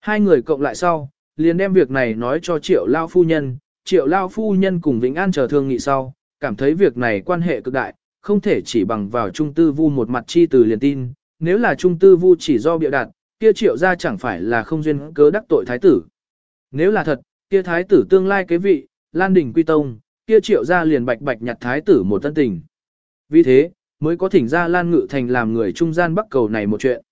Hai người cộng lại sau, liền đem việc này nói cho triệu lao phu nhân, triệu lao phu nhân cùng Vĩnh An chờ thương nghị sau, cảm thấy việc này quan hệ cực đại, không thể chỉ bằng vào trung tư vu một mặt chi từ liền tin, nếu là trung tư vu chỉ do bịa đặt, kia triệu ra chẳng phải là không duyên cớ đắc tội thái tử. Nếu là thật, kia thái tử tương lai kế vị, Lan Đình Quy Tông, kia triệu ra liền bạch bạch nhặt thái tử một tân tình. Vì thế, mới có thỉnh ra Lan Ngự Thành làm người trung gian bắc cầu này một chuyện.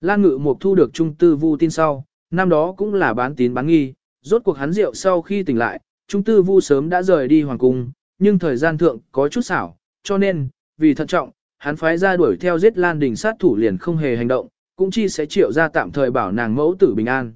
Lan Ngự Mục thu được Trung Tư Vu tin sau, năm đó cũng là bán tín bán nghi, rốt cuộc hắn rượu sau khi tỉnh lại, Trung Tư Vu sớm đã rời đi hoàng cung, nhưng thời gian thượng có chút xảo, cho nên, vì thận trọng, hắn phái ra đuổi theo giết Lan Đình sát thủ liền không hề hành động, cũng chi sẽ triệu ra tạm thời bảo nàng mẫu tử bình an.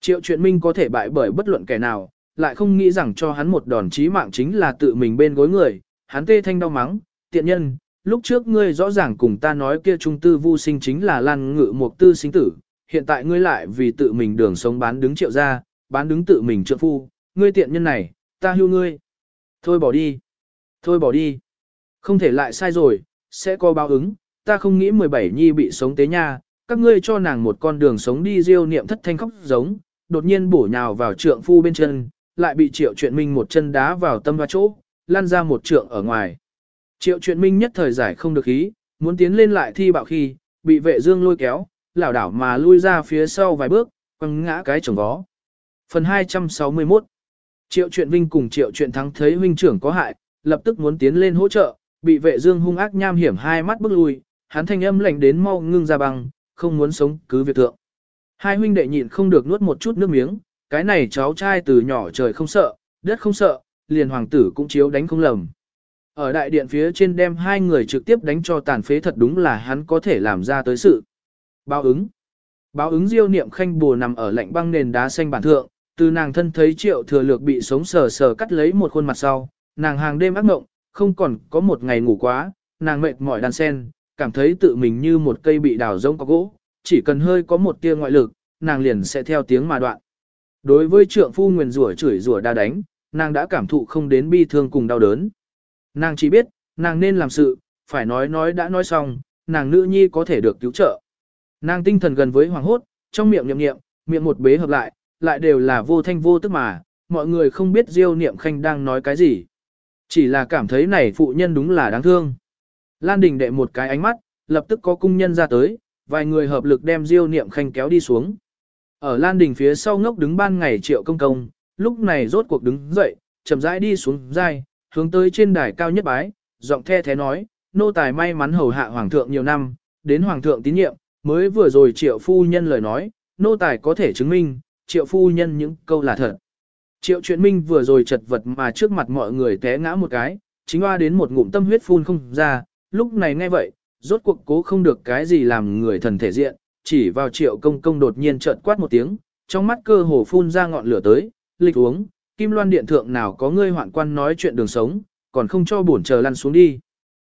Triệu chuyện minh có thể bại bởi bất luận kẻ nào, lại không nghĩ rằng cho hắn một đòn chí mạng chính là tự mình bên gối người, hắn tê thanh đau mắng, tiện nhân, lúc trước ngươi rõ ràng cùng ta nói kia trung tư vu sinh chính là lan ngự Mục tư sinh tử, hiện tại ngươi lại vì tự mình đường sống bán đứng triệu ra, bán đứng tự mình trượng phu, ngươi tiện nhân này, ta hưu ngươi. Thôi bỏ đi, thôi bỏ đi, không thể lại sai rồi, sẽ có báo ứng, ta không nghĩ 17 nhi bị sống tế nha, các ngươi cho nàng một con đường sống đi diêu niệm thất thanh khóc giống, đột nhiên bổ nhào vào trượng phu bên chân, lại bị triệu chuyện minh một chân đá vào tâm hoa chỗ, lăn ra một trượng ở ngoài. Triệu chuyện minh nhất thời giải không được ý, muốn tiến lên lại thi bạo khi, bị vệ dương lôi kéo, lảo đảo mà lui ra phía sau vài bước, quăng ngã cái chồng vó. Phần 261 Triệu chuyện vinh cùng triệu chuyện thắng thấy huynh trưởng có hại, lập tức muốn tiến lên hỗ trợ, bị vệ dương hung ác nham hiểm hai mắt bước lui, hắn thanh âm lạnh đến mau ngưng ra băng, không muốn sống cứ việc thượng. Hai huynh đệ nhịn không được nuốt một chút nước miếng, cái này cháu trai từ nhỏ trời không sợ, đất không sợ, liền hoàng tử cũng chiếu đánh không lầm. Ở đại điện phía trên đem hai người trực tiếp đánh cho tàn phế thật đúng là hắn có thể làm ra tới sự. Báo ứng. Báo ứng diêu niệm khanh bùa nằm ở lạnh băng nền đá xanh bản thượng, từ nàng thân thấy triệu thừa lược bị sống sờ sờ cắt lấy một khuôn mặt sau, nàng hàng đêm ác mộng, không còn có một ngày ngủ quá, nàng mệt mỏi đan sen, cảm thấy tự mình như một cây bị đào rông có gỗ, chỉ cần hơi có một tia ngoại lực, nàng liền sẽ theo tiếng mà đoạn. Đối với trượng phu nguyền rủa chửi rủa đa đánh, nàng đã cảm thụ không đến bi thương cùng đau đớn. Nàng chỉ biết, nàng nên làm sự, phải nói nói đã nói xong, nàng nữ nhi có thể được cứu trợ. Nàng tinh thần gần với hoàng hốt, trong miệng niệm niệm, miệng một bế hợp lại, lại đều là vô thanh vô tức mà, mọi người không biết Diêu Niệm Khanh đang nói cái gì. Chỉ là cảm thấy này phụ nhân đúng là đáng thương. Lan Đình đệ một cái ánh mắt, lập tức có cung nhân ra tới, vài người hợp lực đem Diêu Niệm Khanh kéo đi xuống. Ở Lan Đình phía sau ngốc đứng ban ngày triệu công công, lúc này rốt cuộc đứng dậy, chậm rãi đi xuống dai, hướng tới trên đài cao nhất bái, giọng the thế nói, nô tài may mắn hầu hạ hoàng thượng nhiều năm, đến hoàng thượng tín nhiệm, mới vừa rồi triệu phu nhân lời nói, nô tài có thể chứng minh, triệu phu nhân những câu là thật. Triệu chuyện minh vừa rồi chật vật mà trước mặt mọi người té ngã một cái, chính hoa đến một ngụm tâm huyết phun không ra, lúc này nghe vậy, rốt cuộc cố không được cái gì làm người thần thể diện, chỉ vào triệu công công đột nhiên trợn quát một tiếng, trong mắt cơ hồ phun ra ngọn lửa tới, lịch uống, kim loan điện thượng nào có ngươi hoạn quan nói chuyện đường sống, còn không cho bổn chờ lăn xuống đi.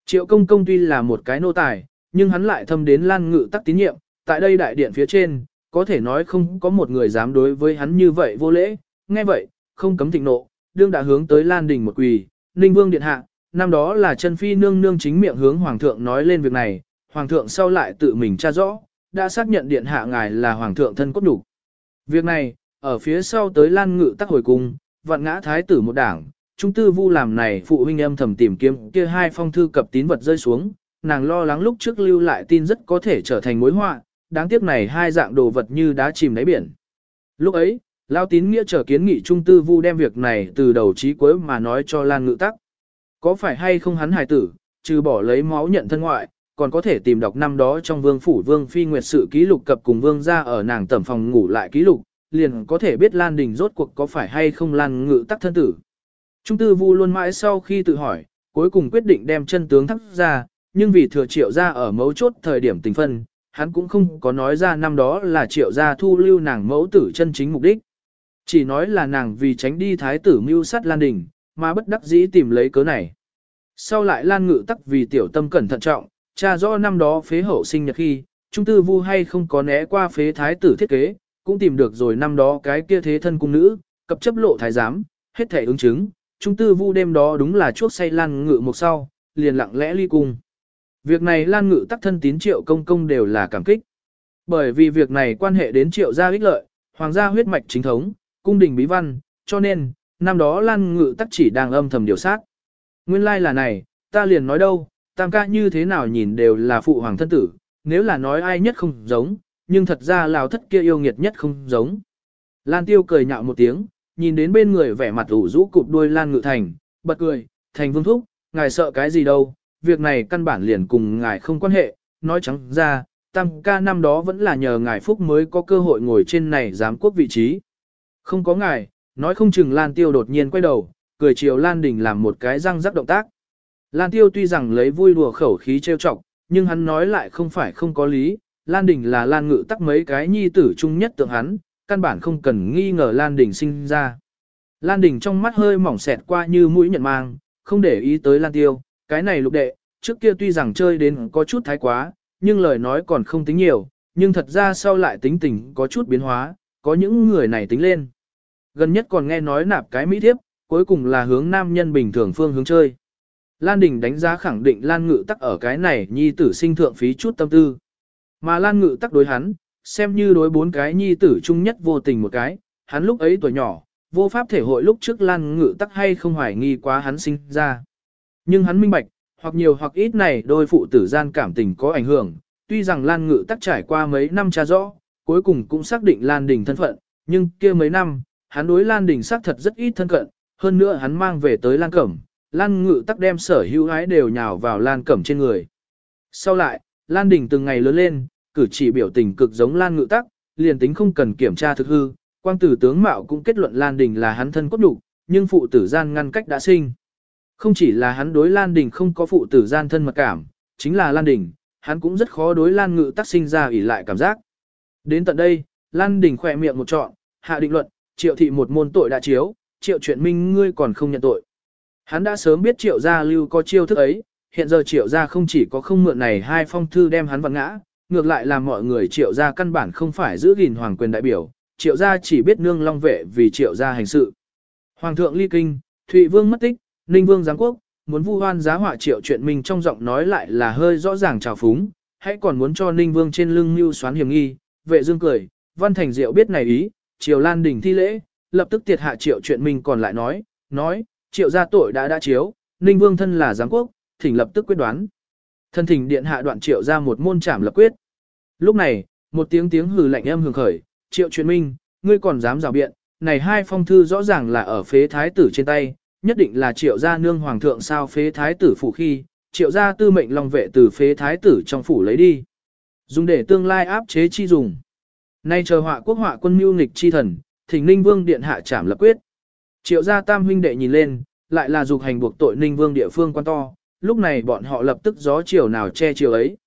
Triệu công công tuy là một cái nô tài, nhưng hắn lại thâm đến lan ngự tắc tín nhiệm, tại đây đại điện phía trên, có thể nói không có một người dám đối với hắn như vậy vô lễ, nghe vậy, không cấm thịnh nộ, đương đã hướng tới lan đình một quỳ, ninh vương điện hạ, năm đó là chân phi nương nương chính miệng hướng hoàng thượng nói lên việc này, hoàng thượng sau lại tự mình tra rõ, đã xác nhận điện hạ ngài là hoàng thượng thân cốt đủ. Việc này, ở phía sau tới lan ngự tắc hồi cung, vạn ngã thái tử một đảng, trung tư vu làm này phụ huynh em thầm tìm kiếm kia hai phong thư cập tín vật rơi xuống, nàng lo lắng lúc trước lưu lại tin rất có thể trở thành mối họa, đáng tiếc này hai dạng đồ vật như đá chìm đáy biển. Lúc ấy, Lao tín nghĩa trở kiến nghị trung tư vu đem việc này từ đầu chí cuối mà nói cho Lan Ngự Tắc. Có phải hay không hắn hài tử, trừ bỏ lấy máu nhận thân ngoại, còn có thể tìm đọc năm đó trong vương phủ vương phi nguyệt sự ký lục cập cùng vương ra ở nàng tẩm phòng ngủ lại ký lục, liền có thể biết Lan Đình rốt cuộc có phải hay không Lan Ngự Tắc thân tử. Trung tư vu luôn mãi sau khi tự hỏi, cuối cùng quyết định đem chân tướng thắc ra, nhưng vì thừa triệu ra ở mấu chốt thời điểm tình phân, hắn cũng không có nói ra năm đó là triệu gia thu lưu nàng mẫu tử chân chính mục đích. Chỉ nói là nàng vì tránh đi thái tử mưu sát Lan Đình, mà bất đắc dĩ tìm lấy cớ này. Sau lại Lan Ngự tắc vì tiểu tâm cẩn thận trọng, cha rõ năm đó phế hậu sinh nhật khi, trung tư vu hay không có né qua phế thái tử thiết kế, cũng tìm được rồi năm đó cái kia thế thân cung nữ, cập chấp lộ thái giám, hết thể ứng chứng, trung tư vu đêm đó đúng là chuốc say Lan Ngự một sau, liền lặng lẽ ly cung. Việc này Lan Ngự tắc thân tín triệu công công đều là cảm kích. Bởi vì việc này quan hệ đến triệu gia ích lợi, hoàng gia huyết mạch chính thống, cung đình bí văn, cho nên, năm đó Lan Ngự tắc chỉ đang âm thầm điều sát. Nguyên lai like là này, ta liền nói đâu, tam ca như thế nào nhìn đều là phụ hoàng thân tử, nếu là nói ai nhất không giống, nhưng thật ra lào thất kia yêu nghiệt nhất không giống. Lan Tiêu cười nhạo một tiếng, nhìn đến bên người vẻ mặt ủ rũ cụp đuôi Lan Ngự Thành, bật cười, Thành Vương Thúc, ngài sợ cái gì đâu, việc này căn bản liền cùng ngài không quan hệ, nói trắng ra, tam ca năm đó vẫn là nhờ ngài Phúc mới có cơ hội ngồi trên này giám quốc vị trí. Không có ngài, nói không chừng Lan Tiêu đột nhiên quay đầu, cười chiều Lan Đình làm một cái răng rắc động tác. Lan Tiêu tuy rằng lấy vui đùa khẩu khí trêu chọc, nhưng hắn nói lại không phải không có lý, Lan Đình là Lan Ngự tắc mấy cái nhi tử chung nhất tượng hắn, căn bản không cần nghi ngờ Lan Đình sinh ra. Lan Đình trong mắt hơi mỏng xẹt qua như mũi nhận mang, không để ý tới Lan Tiêu, cái này lục đệ, trước kia tuy rằng chơi đến có chút thái quá, nhưng lời nói còn không tính nhiều, nhưng thật ra sau lại tính tình có chút biến hóa, có những người này tính lên. Gần nhất còn nghe nói nạp cái mỹ thiếp, cuối cùng là hướng nam nhân bình thường phương hướng chơi. Lan Đình đánh giá khẳng định Lan Ngự tắc ở cái này nhi tử sinh thượng phí chút tâm tư. Mà Lan Ngự tắc đối hắn, xem như đối bốn cái nhi tử chung nhất vô tình một cái, hắn lúc ấy tuổi nhỏ, vô pháp thể hội lúc trước Lan Ngự tắc hay không hoài nghi quá hắn sinh ra. Nhưng hắn minh bạch, hoặc nhiều hoặc ít này đôi phụ tử gian cảm tình có ảnh hưởng, tuy rằng Lan Ngự tắc trải qua mấy năm tra rõ, cuối cùng cũng xác định Lan Đình thân phận, nhưng kia mấy năm, hắn đối Lan Đình xác thật rất ít thân cận, hơn nữa hắn mang về tới Lan Cẩm, Lan Ngự tắc đem sở hữu ái đều nhào vào Lan Cẩm trên người. Sau lại, Lan Đình từng ngày lớn lên, cử chỉ biểu tình cực giống Lan Ngự tắc, liền tính không cần kiểm tra thực hư, quang tử tướng Mạo cũng kết luận Lan Đình là hắn thân cốt đủ, nhưng phụ tử gian ngăn cách đã sinh. Không chỉ là hắn đối Lan Đình không có phụ tử gian thân mật cảm, chính là Lan Đình, hắn cũng rất khó đối Lan Ngự tắc sinh ra ủy lại cảm giác. Đến tận đây, Lan Đình khỏe miệng một trọn, hạ định luận, triệu thị một môn tội đã chiếu, triệu chuyện minh ngươi còn không nhận tội. Hắn đã sớm biết triệu gia lưu có chiêu thức ấy, hiện giờ triệu gia không chỉ có không mượn này hai phong thư đem hắn vặn ngã, ngược lại là mọi người triệu gia căn bản không phải giữ gìn hoàng quyền đại biểu, triệu gia chỉ biết nương long vệ vì triệu gia hành sự. Hoàng thượng ly kinh, Thụy Vương mất tích, Ninh Vương giáng quốc, muốn vu hoan giá họa triệu chuyện mình trong giọng nói lại là hơi rõ ràng trào phúng, hãy còn muốn cho Ninh Vương trên lưng mưu xoán hiểm nghi, vệ dương cười, văn thành diệu biết này ý, triều lan đỉnh thi lễ, lập tức tiệt hạ triệu chuyện mình còn lại nói, nói, triệu gia tội đã đã chiếu, Ninh Vương thân là giáng quốc, thỉnh lập tức quyết đoán. Thân thỉnh điện hạ đoạn triệu ra một môn trảm lập quyết. Lúc này, một tiếng tiếng hừ lạnh âm hưởng khởi, triệu chuyện minh, ngươi còn dám rào biện, này hai phong thư rõ ràng là ở phế thái tử trên tay, nhất định là triệu gia nương hoàng thượng sao phế thái tử phủ khi, triệu gia tư mệnh long vệ từ phế thái tử trong phủ lấy đi. Dùng để tương lai áp chế chi dùng. Nay chờ họa quốc họa quân mưu nghịch chi thần, thỉnh ninh vương điện hạ trảm lập quyết. Triệu gia tam huynh đệ nhìn lên, lại là dục hành buộc tội ninh vương địa phương quan to, lúc này bọn họ lập tức gió chiều nào che chiều ấy.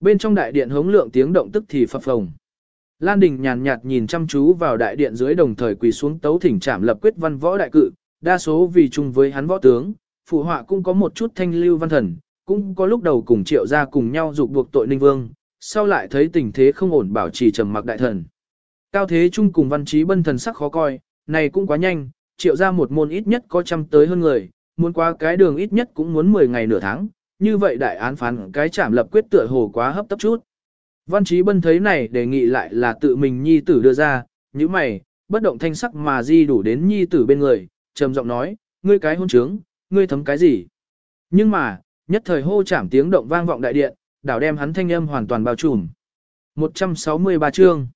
Bên trong đại điện hống lượng tiếng động tức thì phập phồng. Lan Đình nhàn nhạt nhìn chăm chú vào đại điện dưới đồng thời quỳ xuống tấu thỉnh trảm lập quyết văn võ đại cự, đa số vì chung với hắn võ tướng, phụ họa cũng có một chút thanh lưu văn thần, cũng có lúc đầu cùng triệu gia cùng nhau dục buộc tội ninh vương, sau lại thấy tình thế không ổn bảo trì trầm mặc đại thần. Cao thế chung cùng văn trí bân thần sắc khó coi, này cũng quá nhanh, triệu ra một môn ít nhất có trăm tới hơn người, muốn qua cái đường ít nhất cũng muốn 10 ngày nửa tháng, như vậy đại án phán cái trảm lập quyết tựa hồ quá hấp tấp chút. Văn trí Bân thấy này đề nghị lại là tự mình nhi tử đưa ra, như mày, bất động thanh sắc mà di đủ đến nhi tử bên người, trầm giọng nói, ngươi cái hôn trướng, ngươi thấm cái gì. Nhưng mà, nhất thời hô chảm tiếng động vang vọng đại điện, đảo đem hắn thanh âm hoàn toàn bao trùm. 163 chương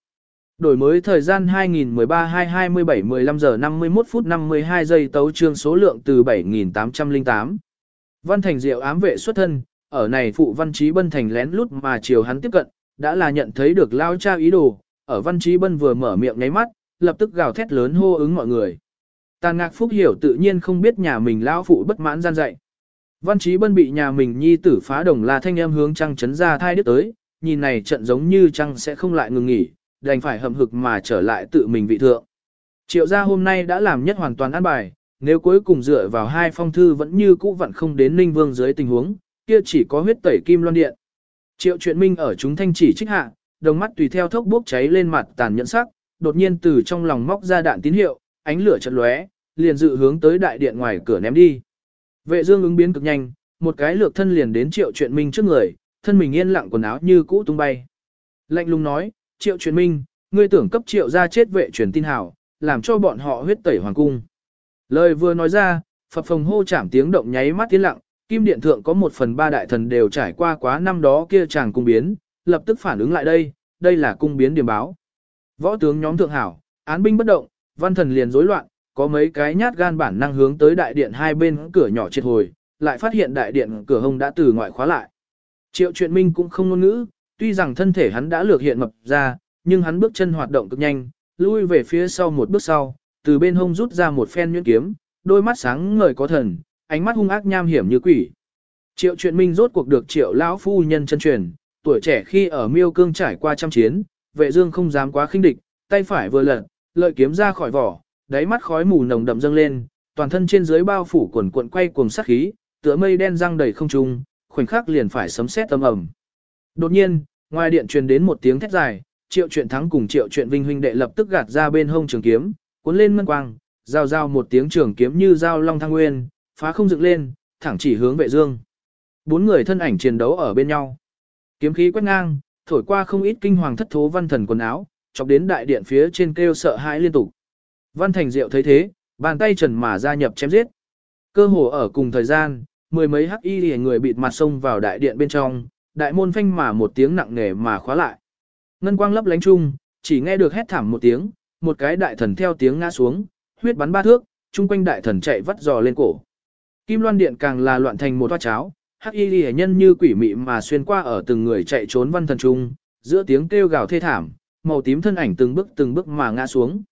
Đổi mới thời gian 2013-227-15 giờ 51 phút 52 giây tấu trương số lượng từ 7808. Văn Thành Diệu ám vệ xuất thân, ở này phụ Văn Trí Bân Thành lén lút mà chiều hắn tiếp cận, đã là nhận thấy được lao cha ý đồ, ở Văn Trí Bân vừa mở miệng nháy mắt, lập tức gào thét lớn hô ứng mọi người. Tàn ngạc phúc hiểu tự nhiên không biết nhà mình lão phụ bất mãn gian dạy. Văn Trí Bân bị nhà mình nhi tử phá đồng là thanh em hướng trăng chấn ra thai đứt tới, nhìn này trận giống như trăng sẽ không lại ngừng nghỉ, đành phải hầm hực mà trở lại tự mình vị thượng. Triệu gia hôm nay đã làm nhất hoàn toàn an bài, nếu cuối cùng dựa vào hai phong thư vẫn như cũ vặn không đến Ninh Vương dưới tình huống, kia chỉ có huyết tẩy kim loan điện. Triệu chuyện minh ở chúng thanh chỉ trích hạ, đồng mắt tùy theo thốc bốc cháy lên mặt tàn nhẫn sắc, đột nhiên từ trong lòng móc ra đạn tín hiệu, ánh lửa chợt lóe, liền dự hướng tới đại điện ngoài cửa ném đi. Vệ Dương ứng biến cực nhanh, một cái lược thân liền đến Triệu Truyện Minh trước người, thân mình yên lặng quần áo như cũ tung bay. Lạnh lùng nói, Triệu truyền minh, ngươi tưởng cấp triệu gia chết vệ truyền tin hảo, làm cho bọn họ huyết tẩy hoàng cung. Lời vừa nói ra, Phật phòng hô chạm tiếng động nháy mắt tiến lặng, kim điện thượng có một phần ba đại thần đều trải qua quá năm đó kia chàng cung biến, lập tức phản ứng lại đây, đây là cung biến điểm báo. Võ tướng nhóm thượng hảo, án binh bất động, văn thần liền rối loạn, có mấy cái nhát gan bản năng hướng tới đại điện hai bên cửa nhỏ triệt hồi, lại phát hiện đại điện cửa hông đã từ ngoại khóa lại. Triệu truyện minh cũng không ngôn ngữ, tuy rằng thân thể hắn đã lược hiện mập ra, nhưng hắn bước chân hoạt động cực nhanh, lui về phía sau một bước sau, từ bên hông rút ra một phen nhuyễn kiếm, đôi mắt sáng ngời có thần, ánh mắt hung ác nham hiểm như quỷ. Triệu truyện minh rốt cuộc được triệu lão phu nhân chân truyền, tuổi trẻ khi ở miêu cương trải qua trăm chiến, vệ dương không dám quá khinh địch, tay phải vừa lật, lợi kiếm ra khỏi vỏ, đáy mắt khói mù nồng đậm dâng lên, toàn thân trên dưới bao phủ quần cuộn quay cuồng sát khí, tựa mây đen răng đầy không trung, khoảnh khắc liền phải sấm sét âm ầm. Đột nhiên, ngoài điện truyền đến một tiếng thét dài, Triệu Truyện Thắng cùng Triệu Truyện Vinh huynh đệ lập tức gạt ra bên hông trường kiếm, cuốn lên ngân quang, giao giao một tiếng trường kiếm như dao long thăng nguyên, phá không dựng lên, thẳng chỉ hướng Vệ Dương. Bốn người thân ảnh chiến đấu ở bên nhau. Kiếm khí quét ngang, thổi qua không ít kinh hoàng thất thố văn thần quần áo, chọc đến đại điện phía trên kêu sợ hãi liên tục. Văn Thành Diệu thấy thế, bàn tay trần mà gia nhập chém giết. Cơ hồ ở cùng thời gian, mười mấy hắc y người bịt mặt xông vào đại điện bên trong, đại môn phanh mà một tiếng nặng nề mà khóa lại. Ngân quang lấp lánh chung, chỉ nghe được hét thảm một tiếng, một cái đại thần theo tiếng ngã xuống, huyết bắn ba thước, chung quanh đại thần chạy vắt giò lên cổ. Kim Loan Điện càng là loạn thành một toa cháo, hắc y lìa nhân như quỷ mị mà xuyên qua ở từng người chạy trốn văn thần trung, giữa tiếng kêu gào thê thảm, màu tím thân ảnh từng bước từng bước mà ngã xuống.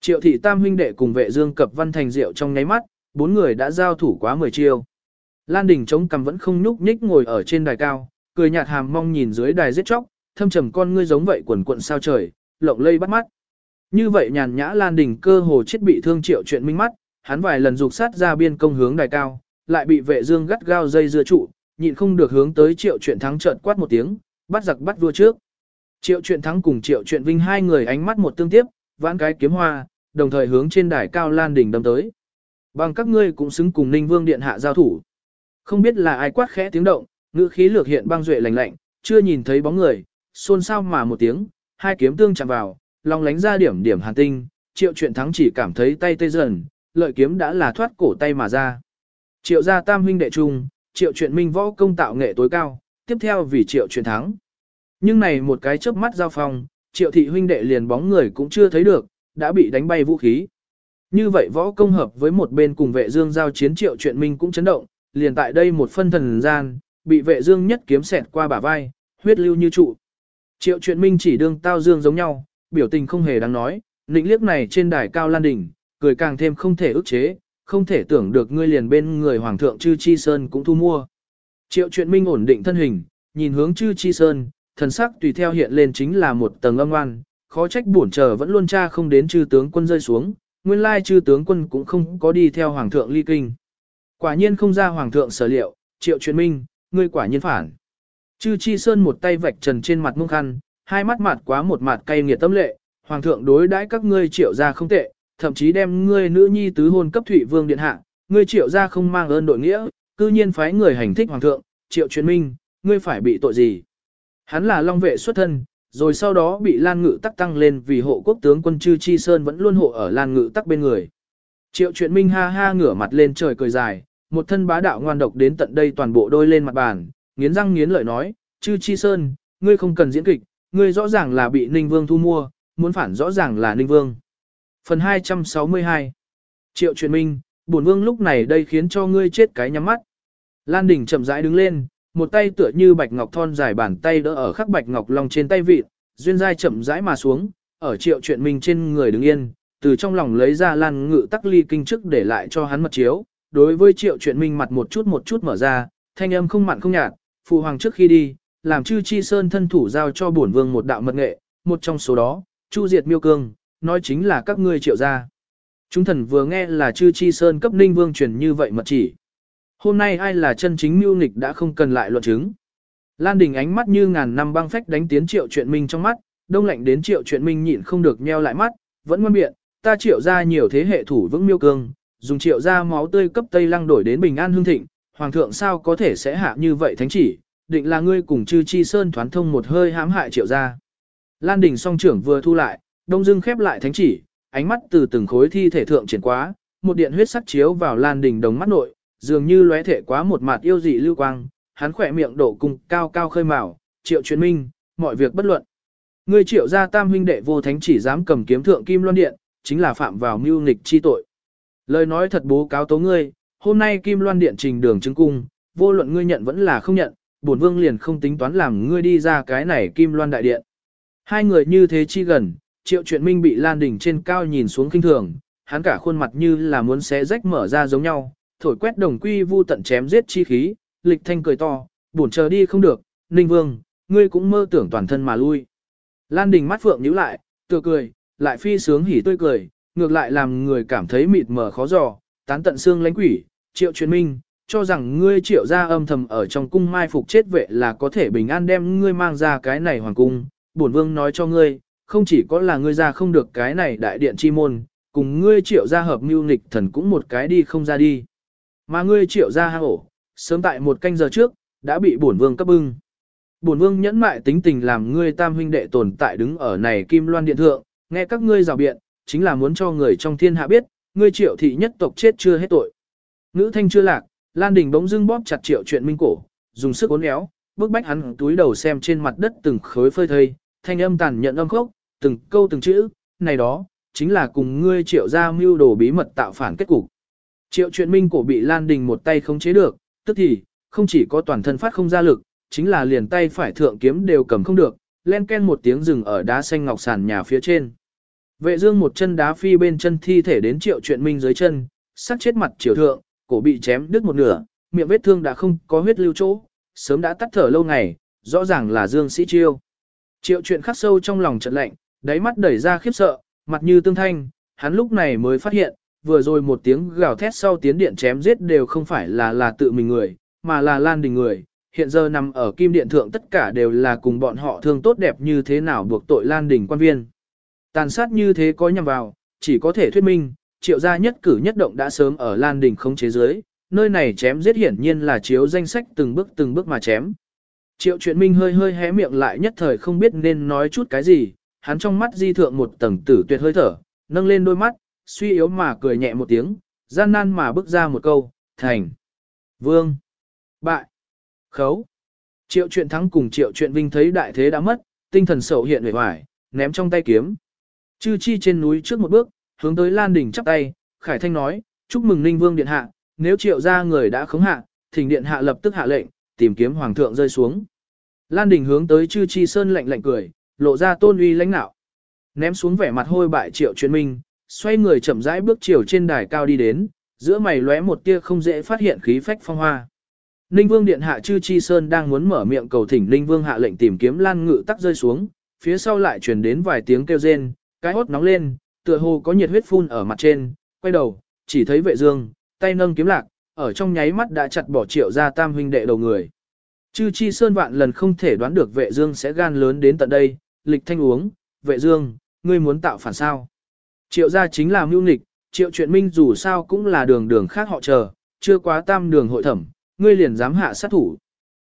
Triệu thị tam huynh đệ cùng vệ dương cập văn thành diệu trong nháy mắt, bốn người đã giao thủ quá 10 chiêu. Lan Đình chống cằm vẫn không nhúc nhích ngồi ở trên đài cao, cười nhạt hàm mong nhìn dưới đài giết chóc, thâm trầm con ngươi giống vậy quần quận sao trời, lộng lây bắt mắt. Như vậy nhàn nhã Lan Đình cơ hồ chết bị thương triệu chuyện minh mắt, hắn vài lần dục sát ra biên công hướng đài cao, lại bị vệ dương gắt gao dây dưa trụ, nhịn không được hướng tới triệu chuyện thắng trợn quát một tiếng, bắt giặc bắt vua trước. Triệu chuyện thắng cùng triệu chuyện vinh hai người ánh mắt một tương tiếp, vãn cái kiếm hoa, đồng thời hướng trên đài cao Lan đỉnh đâm tới. Bằng các ngươi cũng xứng cùng Ninh Vương Điện hạ giao thủ. Không biết là ai quát khẽ tiếng động, ngữ khí lược hiện băng duệ lạnh lạnh, chưa nhìn thấy bóng người, xôn xao mà một tiếng, hai kiếm tương chạm vào, long lánh ra điểm điểm hàn tinh, triệu chuyện thắng chỉ cảm thấy tay tê dần, lợi kiếm đã là thoát cổ tay mà ra. Triệu gia tam huynh đệ trung, triệu chuyện minh võ công tạo nghệ tối cao, tiếp theo vì triệu chuyện thắng. Nhưng này một cái chớp mắt giao phong, triệu thị huynh đệ liền bóng người cũng chưa thấy được, đã bị đánh bay vũ khí. Như vậy võ công hợp với một bên cùng vệ dương giao chiến triệu chuyện minh cũng chấn động, liền tại đây một phân thần gian, bị vệ dương nhất kiếm xẹt qua bả vai, huyết lưu như trụ. Triệu chuyện minh chỉ đương tao dương giống nhau, biểu tình không hề đáng nói, nịnh liếc này trên đài cao lan đỉnh, cười càng thêm không thể ức chế, không thể tưởng được ngươi liền bên người hoàng thượng chư chi sơn cũng thu mua. Triệu chuyện minh ổn định thân hình, nhìn hướng chư chi sơn, thần sắc tùy theo hiện lên chính là một tầng âm oan khó trách bổn chờ vẫn luôn tra không đến chư tướng quân rơi xuống, nguyên lai chư tướng quân cũng không có đi theo hoàng thượng ly kinh. Quả nhiên không ra hoàng thượng sở liệu, triệu truyền minh, ngươi quả nhiên phản. Chư chi sơn một tay vạch trần trên mặt mông khăn, hai mắt mặt quá một mặt cay nghiệt tâm lệ, hoàng thượng đối đãi các ngươi triệu ra không tệ, thậm chí đem ngươi nữ nhi tứ hôn cấp thủy vương điện hạ, ngươi triệu ra không mang ơn đội nghĩa, cư nhiên phái người hành thích hoàng thượng, triệu truyền minh, ngươi phải bị tội gì? Hắn là long vệ xuất thân, rồi sau đó bị Lan Ngự Tắc tăng lên vì hộ quốc tướng quân chư Chi Sơn vẫn luôn hộ ở Lan Ngự Tắc bên người. Triệu chuyện minh ha ha ngửa mặt lên trời cười dài, một thân bá đạo ngoan độc đến tận đây toàn bộ đôi lên mặt bàn, nghiến răng nghiến lợi nói, chư Chi Sơn, ngươi không cần diễn kịch, ngươi rõ ràng là bị Ninh Vương thu mua, muốn phản rõ ràng là Ninh Vương. Phần 262 Triệu chuyện minh, bổn vương lúc này đây khiến cho ngươi chết cái nhắm mắt. Lan Đình chậm rãi đứng lên, một tay tựa như bạch ngọc thon dài bàn tay đỡ ở khắc bạch ngọc long trên tay vịt, duyên dai chậm rãi mà xuống, ở triệu chuyện minh trên người đứng yên, từ trong lòng lấy ra lan ngự tắc ly kinh trước để lại cho hắn mật chiếu, đối với triệu chuyện minh mặt một chút một chút mở ra, thanh âm không mặn không nhạt, phụ hoàng trước khi đi, làm chư chi sơn thân thủ giao cho bổn vương một đạo mật nghệ, một trong số đó, chu diệt miêu cương, nói chính là các ngươi triệu gia. Chúng thần vừa nghe là chư chi sơn cấp ninh vương truyền như vậy mật chỉ. Hôm nay ai là chân chính mưu nghịch đã không cần lại luận chứng. Lan Đình ánh mắt như ngàn năm băng phách đánh tiến triệu chuyện minh trong mắt, đông lạnh đến triệu chuyện minh nhịn không được nheo lại mắt, vẫn ngoan biện, ta triệu ra nhiều thế hệ thủ vững miêu cương, dùng triệu ra máu tươi cấp tây lăng đổi đến bình an hương thịnh, hoàng thượng sao có thể sẽ hạ như vậy thánh chỉ, định là ngươi cùng chư chi sơn thoán thông một hơi hãm hại triệu ra. Lan Đình song trưởng vừa thu lại, đông dưng khép lại thánh chỉ, ánh mắt từ từng khối thi thể thượng triển quá, một điện huyết sắc chiếu vào Lan Đình đồng mắt nội, dường như lóe thể quá một mặt yêu dị lưu quang, hắn khỏe miệng độ cung cao cao khơi mào, triệu truyền minh, mọi việc bất luận. Ngươi triệu gia tam huynh đệ vô thánh chỉ dám cầm kiếm thượng kim loan điện, chính là phạm vào mưu nghịch chi tội. Lời nói thật bố cáo tố ngươi, hôm nay kim loan điện trình đường chứng cung, vô luận ngươi nhận vẫn là không nhận, bổn vương liền không tính toán làm ngươi đi ra cái này kim loan đại điện. Hai người như thế chi gần, triệu chuyện minh bị lan đỉnh trên cao nhìn xuống kinh thường, hắn cả khuôn mặt như là muốn xé rách mở ra giống nhau, thổi quét đồng quy vu tận chém giết chi khí, lịch thanh cười to, buồn chờ đi không được, ninh vương, ngươi cũng mơ tưởng toàn thân mà lui. Lan đình mắt phượng nhíu lại, tựa cười, lại phi sướng hỉ tươi cười, ngược lại làm người cảm thấy mịt mờ khó dò, tán tận xương lánh quỷ, triệu truyền minh, cho rằng ngươi triệu ra âm thầm ở trong cung mai phục chết vệ là có thể bình an đem ngươi mang ra cái này hoàng cung, bổn vương nói cho ngươi, không chỉ có là ngươi ra không được cái này đại điện chi môn, cùng ngươi triệu ra hợp mưu nghịch thần cũng một cái đi không ra đi. Mà ngươi triệu ra hang ổ, sớm tại một canh giờ trước, đã bị bổn vương cấp bưng. Bổn vương nhẫn mại tính tình làm ngươi tam huynh đệ tồn tại đứng ở này kim loan điện thượng, nghe các ngươi rào biện, chính là muốn cho người trong thiên hạ biết, ngươi triệu thị nhất tộc chết chưa hết tội. Ngữ thanh chưa lạc, Lan Đình bỗng dưng bóp chặt triệu chuyện minh cổ, dùng sức uốn éo, bước bách hắn túi đầu xem trên mặt đất từng khối phơi thây, thanh âm tàn nhận âm khốc, từng câu từng chữ, này đó, chính là cùng ngươi triệu ra mưu đồ bí mật tạo phản kết cục. Triệu chuyện minh cổ bị Lan Đình một tay không chế được, tức thì, không chỉ có toàn thân phát không ra lực, chính là liền tay phải thượng kiếm đều cầm không được, len ken một tiếng rừng ở đá xanh ngọc sàn nhà phía trên. Vệ dương một chân đá phi bên chân thi thể đến triệu chuyện minh dưới chân, sắc chết mặt triều thượng, cổ bị chém đứt một nửa, miệng vết thương đã không có huyết lưu chỗ, sớm đã tắt thở lâu ngày, rõ ràng là dương sĩ chiêu. Triệu chuyện khắc sâu trong lòng trận lạnh, đáy mắt đẩy ra khiếp sợ, mặt như tương thanh, hắn lúc này mới phát hiện, vừa rồi một tiếng gào thét sau tiến điện chém giết đều không phải là là tự mình người, mà là Lan Đình người, hiện giờ nằm ở kim điện thượng tất cả đều là cùng bọn họ thương tốt đẹp như thế nào buộc tội Lan Đình quan viên. Tàn sát như thế có nhằm vào, chỉ có thể thuyết minh, triệu gia nhất cử nhất động đã sớm ở Lan Đình không chế giới, nơi này chém giết hiển nhiên là chiếu danh sách từng bước từng bước mà chém. Triệu chuyện minh hơi hơi hé miệng lại nhất thời không biết nên nói chút cái gì, hắn trong mắt di thượng một tầng tử tuyệt hơi thở, nâng lên đôi mắt, suy yếu mà cười nhẹ một tiếng, gian nan mà bước ra một câu, thành, vương, bại, khấu. Triệu chuyện thắng cùng triệu chuyện vinh thấy đại thế đã mất, tinh thần sầu hiện về hoài, ném trong tay kiếm. Chư chi trên núi trước một bước, hướng tới Lan Đình chắp tay, Khải Thanh nói, chúc mừng Ninh Vương Điện Hạ, nếu triệu ra người đã khống hạ, thỉnh Điện Hạ lập tức hạ lệnh, tìm kiếm Hoàng thượng rơi xuống. Lan Đình hướng tới chư chi sơn lạnh lạnh cười, lộ ra tôn uy lãnh nạo. Ném xuống vẻ mặt hôi bại triệu chuyện minh, xoay người chậm rãi bước chiều trên đài cao đi đến, giữa mày lóe một tia không dễ phát hiện khí phách phong hoa. Ninh Vương Điện Hạ Chư Chi Sơn đang muốn mở miệng cầu thỉnh Ninh Vương hạ lệnh tìm kiếm Lan Ngự tắc rơi xuống, phía sau lại truyền đến vài tiếng kêu rên, cái hốt nóng lên, tựa hồ có nhiệt huyết phun ở mặt trên, quay đầu, chỉ thấy vệ dương, tay nâng kiếm lạc, ở trong nháy mắt đã chặt bỏ triệu ra tam huynh đệ đầu người. Chư chi sơn vạn lần không thể đoán được vệ dương sẽ gan lớn đến tận đây, lịch thanh uống, vệ dương, ngươi muốn tạo phản sao. Triệu gia chính là mưu nịch, triệu chuyện minh dù sao cũng là đường đường khác họ chờ, chưa quá tam đường hội thẩm, ngươi liền dám hạ sát thủ.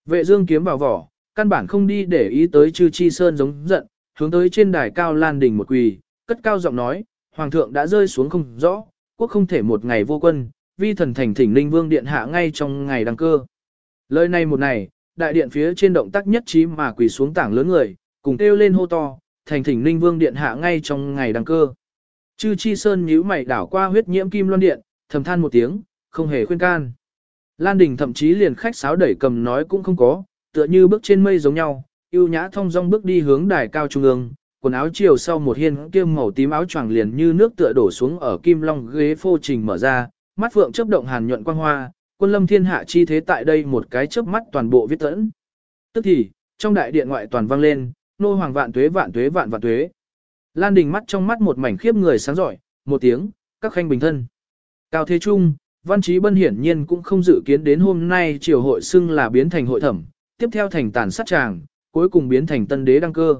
Vệ dương kiếm vào vỏ, căn bản không đi để ý tới chư chi sơn giống giận, hướng tới trên đài cao lan đỉnh một quỳ, cất cao giọng nói, hoàng thượng đã rơi xuống không rõ, quốc không thể một ngày vô quân, vi thần thành thỉnh linh vương điện hạ ngay trong ngày đăng cơ. Lời này một ngày, đại điện phía trên động tác nhất trí mà quỳ xuống tảng lớn người, cùng kêu lên hô to, thành thỉnh linh vương điện hạ ngay trong ngày đăng cơ. Chư chi sơn nhíu mày đảo qua huyết nhiễm kim loan điện, thầm than một tiếng, không hề khuyên can. Lan đình thậm chí liền khách sáo đẩy cầm nói cũng không có, tựa như bước trên mây giống nhau, yêu nhã thông dong bước đi hướng đài cao trung ương, quần áo chiều sau một hiên kiêm màu tím áo choàng liền như nước tựa đổ xuống ở kim long ghế phô trình mở ra, mắt phượng chớp động hàn nhuận quang hoa, quân lâm thiên hạ chi thế tại đây một cái chớp mắt toàn bộ viết tẫn. Tức thì, trong đại điện ngoại toàn vang lên, nô hoàng vạn tuế vạn tuế vạn vạn tuế. Lan đình mắt trong mắt một mảnh khiếp người sáng giỏi, một tiếng, các khanh bình thân. Cao thế trung, văn trí bân hiển nhiên cũng không dự kiến đến hôm nay triều hội xưng là biến thành hội thẩm, tiếp theo thành tàn sát tràng, cuối cùng biến thành tân đế đăng cơ.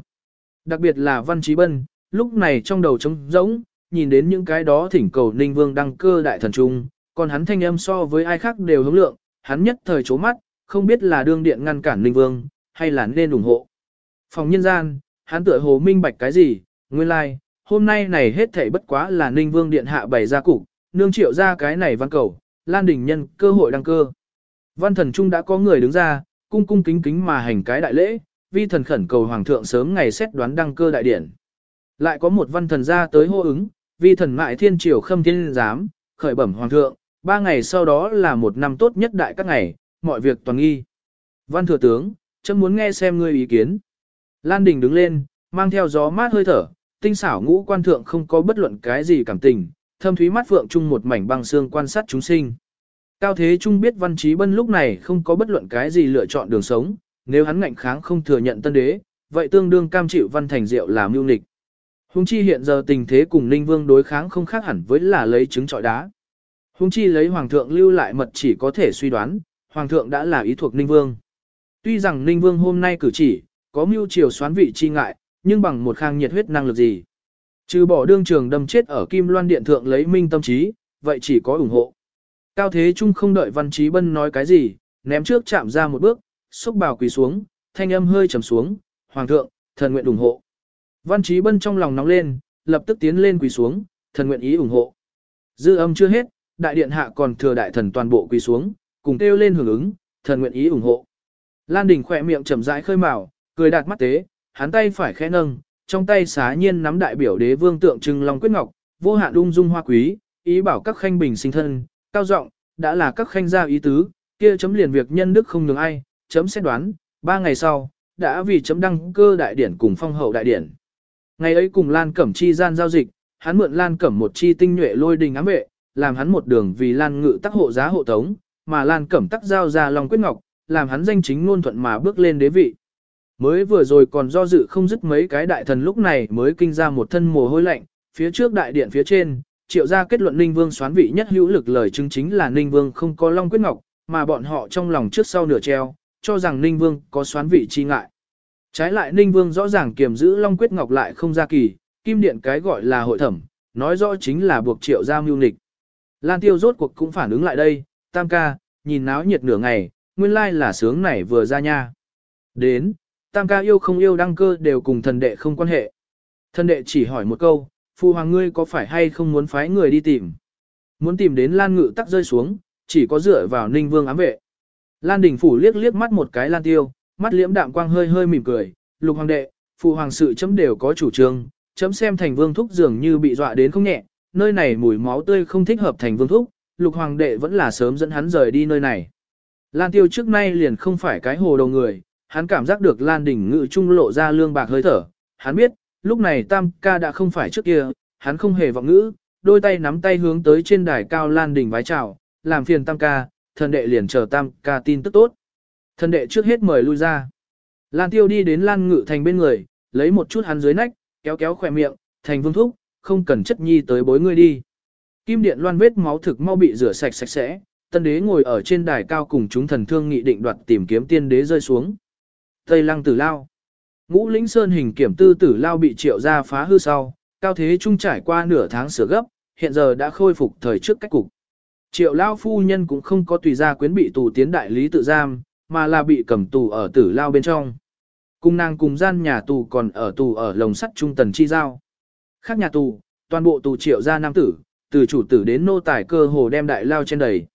Đặc biệt là Văn Trí Bân, lúc này trong đầu trống rỗng, nhìn đến những cái đó thỉnh cầu Ninh Vương đăng cơ đại thần trung, còn hắn thanh âm so với ai khác đều hướng lượng, hắn nhất thời chố mắt, không biết là đương điện ngăn cản Ninh Vương, hay là nên ủng hộ. Phòng nhân gian, hắn tựa hồ minh bạch cái gì, nguyên lai, like, hôm nay này hết thảy bất quá là Ninh Vương điện hạ bày ra cục, nương triệu ra cái này văn cầu, Lan Đình nhân cơ hội đăng cơ. Văn thần trung đã có người đứng ra, cung cung kính kính mà hành cái đại lễ, vi thần khẩn cầu hoàng thượng sớm ngày xét đoán đăng cơ đại điển. Lại có một văn thần ra tới hô ứng, vi thần mại thiên triều khâm thiên giám, khởi bẩm hoàng thượng, ba ngày sau đó là một năm tốt nhất đại các ngày, mọi việc toàn nghi. Văn thừa tướng, chấm muốn nghe xem ngươi ý kiến. Lan Đình đứng lên, mang theo gió mát hơi thở, tinh xảo ngũ quan thượng không có bất luận cái gì cảm tình, thâm thúy mắt phượng chung một mảnh băng xương quan sát chúng sinh. Cao Thế Trung biết Văn Trí Bân lúc này không có bất luận cái gì lựa chọn đường sống, nếu hắn ngạnh kháng không thừa nhận tân đế, vậy tương đương cam chịu Văn Thành Diệu làm mưu nịch. Hùng chi hiện giờ tình thế cùng Ninh Vương đối kháng không khác hẳn với là lấy trứng trọi đá. Hùng chi lấy Hoàng thượng lưu lại mật chỉ có thể suy đoán, Hoàng thượng đã là ý thuộc Ninh Vương. Tuy rằng Ninh Vương hôm nay cử chỉ, có mưu triều xoán vị chi ngại, nhưng bằng một khang nhiệt huyết năng lực gì. Trừ bỏ đương trường đâm chết ở Kim Loan Điện Thượng lấy minh tâm trí, vậy chỉ có ủng hộ. Cao Thế Trung không đợi Văn Trí Bân nói cái gì, ném trước chạm ra một bước, xúc bào quỳ xuống, thanh âm hơi trầm xuống, Hoàng thượng, thần nguyện ủng hộ. Văn Trí Bân trong lòng nóng lên, lập tức tiến lên quỳ xuống, thần nguyện ý ủng hộ. Dư âm chưa hết, đại điện hạ còn thừa đại thần toàn bộ quỳ xuống, cùng kêu lên hưởng ứng, thần nguyện ý ủng hộ. Lan Đình khỏe miệng chậm rãi khơi mào, cười đạt mắt tế, hắn tay phải khẽ nâng, trong tay xá nhiên nắm đại biểu đế vương tượng trưng long quyết ngọc, vô hạn ung dung hoa quý, ý bảo các khanh bình sinh thân, cao giọng, đã là các khanh gia ý tứ, kia chấm liền việc nhân đức không nhường ai, chấm xét đoán, ba ngày sau, đã vì chấm đăng cơ đại điển cùng phong hậu đại điển. Ngày ấy cùng Lan Cẩm chi gian giao dịch, hắn mượn Lan Cẩm một chi tinh nhuệ lôi đình ám vệ, làm hắn một đường vì Lan Ngự tác hộ giá hộ tống, mà Lan Cẩm tắc giao ra Long Quyết Ngọc, làm hắn danh chính ngôn thuận mà bước lên đế vị. Mới vừa rồi còn do dự không dứt mấy cái đại thần lúc này mới kinh ra một thân mồ hôi lạnh, phía trước đại điện phía trên, triệu ra kết luận Ninh Vương xoán vị nhất hữu lực lời chứng chính là Ninh Vương không có Long Quyết Ngọc, mà bọn họ trong lòng trước sau nửa treo, cho rằng Ninh Vương có xoán vị chi ngại. Trái lại Ninh Vương rõ ràng kiềm giữ Long Quyết Ngọc lại không ra kỳ, kim điện cái gọi là hội thẩm, nói rõ chính là buộc triệu ra mưu nịch. Lan Tiêu rốt cuộc cũng phản ứng lại đây, tam ca, nhìn náo nhiệt nửa ngày, nguyên lai là sướng này vừa ra nha. Đến, tam ca yêu không yêu đăng cơ đều cùng thần đệ không quan hệ. Thần đệ chỉ hỏi một câu, phu hoàng ngươi có phải hay không muốn phái người đi tìm? Muốn tìm đến Lan Ngự tắc rơi xuống, chỉ có dựa vào Ninh Vương ám vệ. Lan Đình Phủ liếc liếc mắt một cái Lan Tiêu, mắt liễm đạm quang hơi hơi mỉm cười, lục hoàng đệ, phụ hoàng sự chấm đều có chủ trương, chấm xem thành vương thúc dường như bị dọa đến không nhẹ, nơi này mùi máu tươi không thích hợp thành vương thúc, lục hoàng đệ vẫn là sớm dẫn hắn rời đi nơi này. Lan Tiêu trước nay liền không phải cái hồ đầu người, hắn cảm giác được Lan Đình ngự trung lộ ra lương bạc hơi thở, hắn biết, lúc này Tam ca đã không phải trước kia, hắn không hề vọng ngữ, đôi tay nắm tay hướng tới trên đài cao Lan Đình vái chào, làm phiền Tam ca, thần đệ liền chờ Tam ca tin tức tốt. Thần đệ trước hết mời lui ra. Lan Tiêu đi đến Lan Ngự Thành bên người, lấy một chút hắn dưới nách, kéo kéo khỏe miệng, thành vương thúc, không cần chất nhi tới bối ngươi đi. Kim điện loan vết máu thực mau bị rửa sạch sạch sẽ, tân đế ngồi ở trên đài cao cùng chúng thần thương nghị định đoạt tìm kiếm tiên đế rơi xuống. Tây lăng tử lao. Ngũ lĩnh sơn hình kiểm tư tử lao bị triệu ra phá hư sau, cao thế trung trải qua nửa tháng sửa gấp, hiện giờ đã khôi phục thời trước cách cục. Triệu lao phu nhân cũng không có tùy ra quyến bị tù tiến đại lý tự giam, mà là bị cầm tù ở tử lao bên trong. Cung nàng cùng gian nhà tù còn ở tù ở lồng sắt trung tần chi giao. Khác nhà tù, toàn bộ tù triệu gia nam tử, từ chủ tử đến nô tài cơ hồ đem đại lao trên đầy.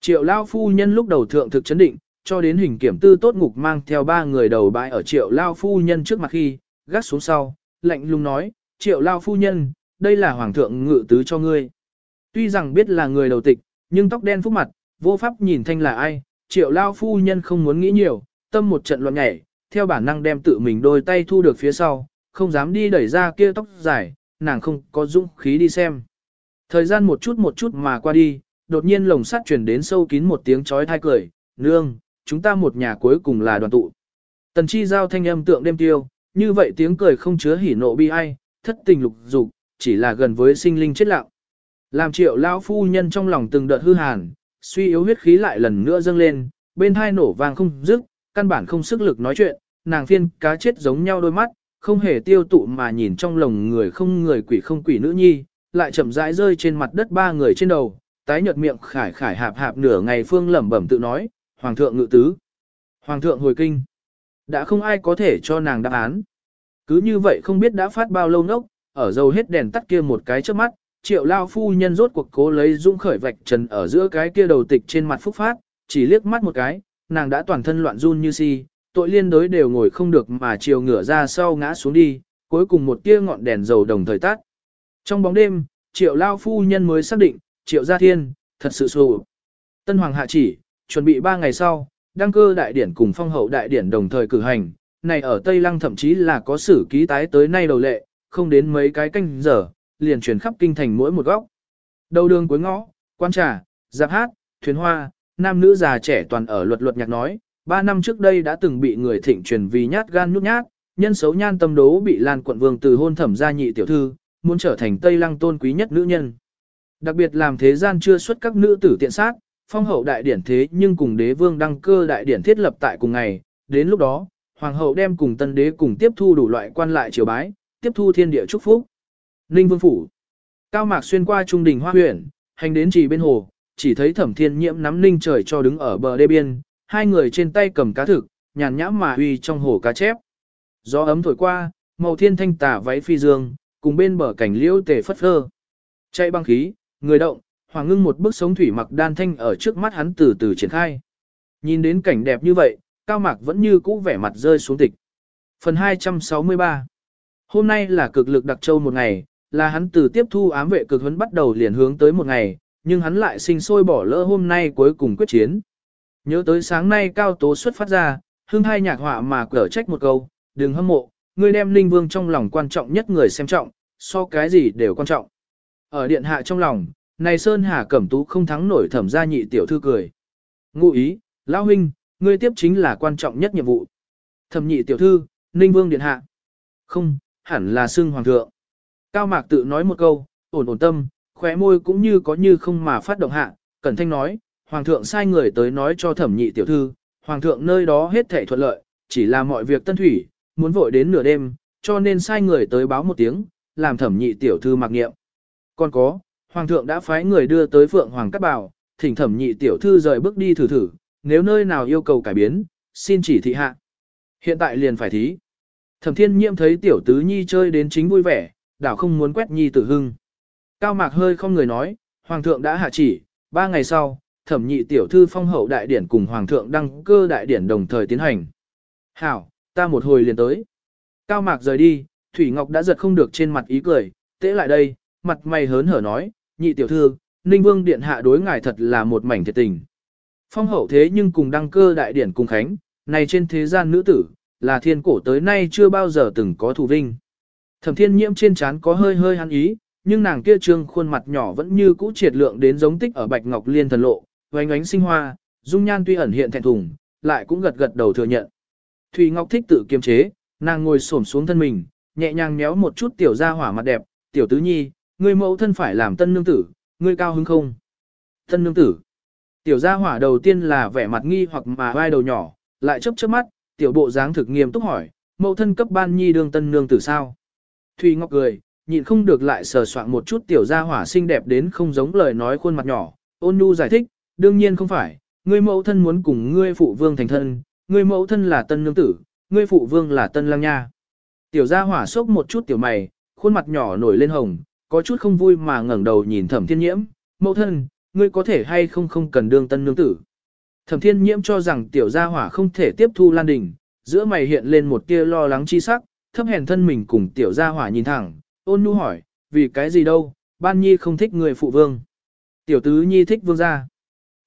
Triệu lao phu nhân lúc đầu thượng thực chấn định, cho đến hình kiểm tư tốt ngục mang theo ba người đầu bãi ở triệu lao phu nhân trước mặt khi, gác xuống sau, lạnh lùng nói, triệu lao phu nhân, đây là hoàng thượng ngự tứ cho ngươi. Tuy rằng biết là người đầu tịch, nhưng tóc đen phúc mặt, vô pháp nhìn thanh là ai, triệu lao phu nhân không muốn nghĩ nhiều, tâm một trận loạn nhảy, theo bản năng đem tự mình đôi tay thu được phía sau, không dám đi đẩy ra kia tóc dài, nàng không có dũng khí đi xem. Thời gian một chút một chút mà qua đi, đột nhiên lồng sắt chuyển đến sâu kín một tiếng chói thai cười, nương, chúng ta một nhà cuối cùng là đoàn tụ. Tần chi giao thanh âm tượng đêm tiêu, như vậy tiếng cười không chứa hỉ nộ bi ai, thất tình lục dục, chỉ là gần với sinh linh chết lặng. Làm triệu lão phu nhân trong lòng từng đợt hư hàn, suy yếu huyết khí lại lần nữa dâng lên, bên hai nổ vang không dứt, căn bản không sức lực nói chuyện, nàng phiên cá chết giống nhau đôi mắt, không hề tiêu tụ mà nhìn trong lòng người không người quỷ không quỷ nữ nhi, lại chậm rãi rơi trên mặt đất ba người trên đầu, tái nhợt miệng khải khải hạp hạp nửa ngày phương lẩm bẩm tự nói, Hoàng thượng ngự tứ. Hoàng thượng hồi kinh. Đã không ai có thể cho nàng đáp án. Cứ như vậy không biết đã phát bao lâu nốc, ở dầu hết đèn tắt kia một cái trước mắt, triệu lao phu nhân rốt cuộc cố lấy dung khởi vạch trần ở giữa cái kia đầu tịch trên mặt phúc phát, chỉ liếc mắt một cái, nàng đã toàn thân loạn run như si, tội liên đối đều ngồi không được mà chiều ngửa ra sau ngã xuống đi, cuối cùng một tia ngọn đèn dầu đồng thời tắt. Trong bóng đêm, triệu lao phu nhân mới xác định, triệu gia thiên, thật sự sụ. Tân Hoàng hạ chỉ, chuẩn bị 3 ngày sau, đăng cơ đại điển cùng phong hậu đại điển đồng thời cử hành, này ở Tây Lăng thậm chí là có sử ký tái tới nay đầu lệ, không đến mấy cái canh giờ, liền truyền khắp kinh thành mỗi một góc. Đầu đường cuối ngõ, quan trà, giáp hát, thuyền hoa, nam nữ già trẻ toàn ở luật luật nhạc nói, ba năm trước đây đã từng bị người thịnh truyền vì nhát gan nhút nhát, nhân xấu nhan tâm đố bị Lan quận vương từ hôn thẩm gia nhị tiểu thư, muốn trở thành Tây Lăng tôn quý nhất nữ nhân. Đặc biệt làm thế gian chưa xuất các nữ tử tiện sát, phong hậu đại điển thế nhưng cùng đế vương đăng cơ đại điển thiết lập tại cùng ngày, đến lúc đó, hoàng hậu đem cùng tân đế cùng tiếp thu đủ loại quan lại triều bái, tiếp thu thiên địa chúc phúc. Ninh Vương phủ. Cao Mạc xuyên qua trung đình hoa huyện, hành đến chỉ bên hồ, chỉ thấy Thẩm Thiên Nhiễm nắm Ninh trời cho đứng ở bờ đê biên, hai người trên tay cầm cá thực, nhàn nhã mà uy trong hồ cá chép. Gió ấm thổi qua, màu thiên thanh tả váy phi dương, cùng bên bờ cảnh liễu tề phất phơ. Chạy băng khí, người động, hoàng ngưng một bức sống thủy mặc đan thanh ở trước mắt hắn từ từ triển khai. Nhìn đến cảnh đẹp như vậy, Cao Mạc vẫn như cũ vẻ mặt rơi xuống tịch. Phần 263 Hôm nay là cực lực đặc châu một ngày, là hắn từ tiếp thu ám vệ cực huấn bắt đầu liền hướng tới một ngày, nhưng hắn lại sinh sôi bỏ lỡ hôm nay cuối cùng quyết chiến. Nhớ tới sáng nay cao tố xuất phát ra, hương hai nhạc họa mà cở trách một câu, đừng hâm mộ, ngươi đem linh vương trong lòng quan trọng nhất người xem trọng, so cái gì đều quan trọng. Ở điện hạ trong lòng, này Sơn Hà Cẩm Tú không thắng nổi thẩm gia nhị tiểu thư cười. Ngụ ý, lão huynh, ngươi tiếp chính là quan trọng nhất nhiệm vụ. Thẩm nhị tiểu thư, Ninh Vương điện hạ. Không, hẳn là xưng hoàng thượng. Cao Mạc tự nói một câu, ổn ổn tâm, khóe môi cũng như có như không mà phát động hạ, cẩn thanh nói, hoàng thượng sai người tới nói cho thẩm nhị tiểu thư, hoàng thượng nơi đó hết thể thuận lợi, chỉ là mọi việc tân thủy, muốn vội đến nửa đêm, cho nên sai người tới báo một tiếng, làm thẩm nhị tiểu thư mặc nghiệm. Còn có, hoàng thượng đã phái người đưa tới phượng hoàng cát bảo, thỉnh thẩm nhị tiểu thư rời bước đi thử thử, nếu nơi nào yêu cầu cải biến, xin chỉ thị hạ. Hiện tại liền phải thí. Thẩm thiên nhiễm thấy tiểu tứ nhi chơi đến chính vui vẻ, đảo không muốn quét nhi tử hưng. Cao mạc hơi không người nói, hoàng thượng đã hạ chỉ, ba ngày sau, thẩm nhị tiểu thư phong hậu đại điển cùng hoàng thượng đăng cơ đại điển đồng thời tiến hành. Hảo, ta một hồi liền tới. Cao mạc rời đi, Thủy Ngọc đã giật không được trên mặt ý cười, tễ lại đây, mặt mày hớn hở nói, nhị tiểu thư, Ninh Vương Điện Hạ đối ngài thật là một mảnh thiệt tình. Phong hậu thế nhưng cùng đăng cơ đại điển cùng khánh, này trên thế gian nữ tử, là thiên cổ tới nay chưa bao giờ từng có thù vinh. Thẩm thiên nhiễm trên trán có hơi hơi hắn ý, nhưng nàng kia trương khuôn mặt nhỏ vẫn như cũ triệt lượng đến giống tích ở bạch ngọc liên thần lộ, vánh ánh sinh hoa, dung nhan tuy ẩn hiện thẹn thùng, lại cũng gật gật đầu thừa nhận. Thùy Ngọc thích tự kiềm chế, nàng ngồi xổm xuống thân mình, nhẹ nhàng méo một chút tiểu gia hỏa mặt đẹp, tiểu tứ nhi, ngươi mẫu thân phải làm tân nương tử, ngươi cao hứng không? Tân nương tử. Tiểu gia hỏa đầu tiên là vẻ mặt nghi hoặc mà vai đầu nhỏ, lại chớp chớp mắt, tiểu bộ dáng thực nghiêm túc hỏi, mẫu thân cấp ban nhi đương tân nương tử sao? Thùy Ngọc cười, nhịn không được lại sờ soạn một chút tiểu gia hỏa xinh đẹp đến không giống lời nói khuôn mặt nhỏ, ôn nhu giải thích, đương nhiên không phải, ngươi mẫu thân muốn cùng ngươi phụ vương thành thân, ngươi mẫu thân là tân nương tử, ngươi phụ vương là tân lang nha. Tiểu gia hỏa sốc một chút tiểu mày, khuôn mặt nhỏ nổi lên hồng, có chút không vui mà ngẩng đầu nhìn thẩm thiên nhiễm, mẫu thân, ngươi có thể hay không không cần đương tân nương tử. Thẩm thiên nhiễm cho rằng tiểu gia hỏa không thể tiếp thu lan đình, giữa mày hiện lên một tia lo lắng chi sắc, thấp hèn thân mình cùng tiểu gia hỏa nhìn thẳng, ôn nhu hỏi, vì cái gì đâu, ban nhi không thích người phụ vương. Tiểu tứ nhi thích vương gia.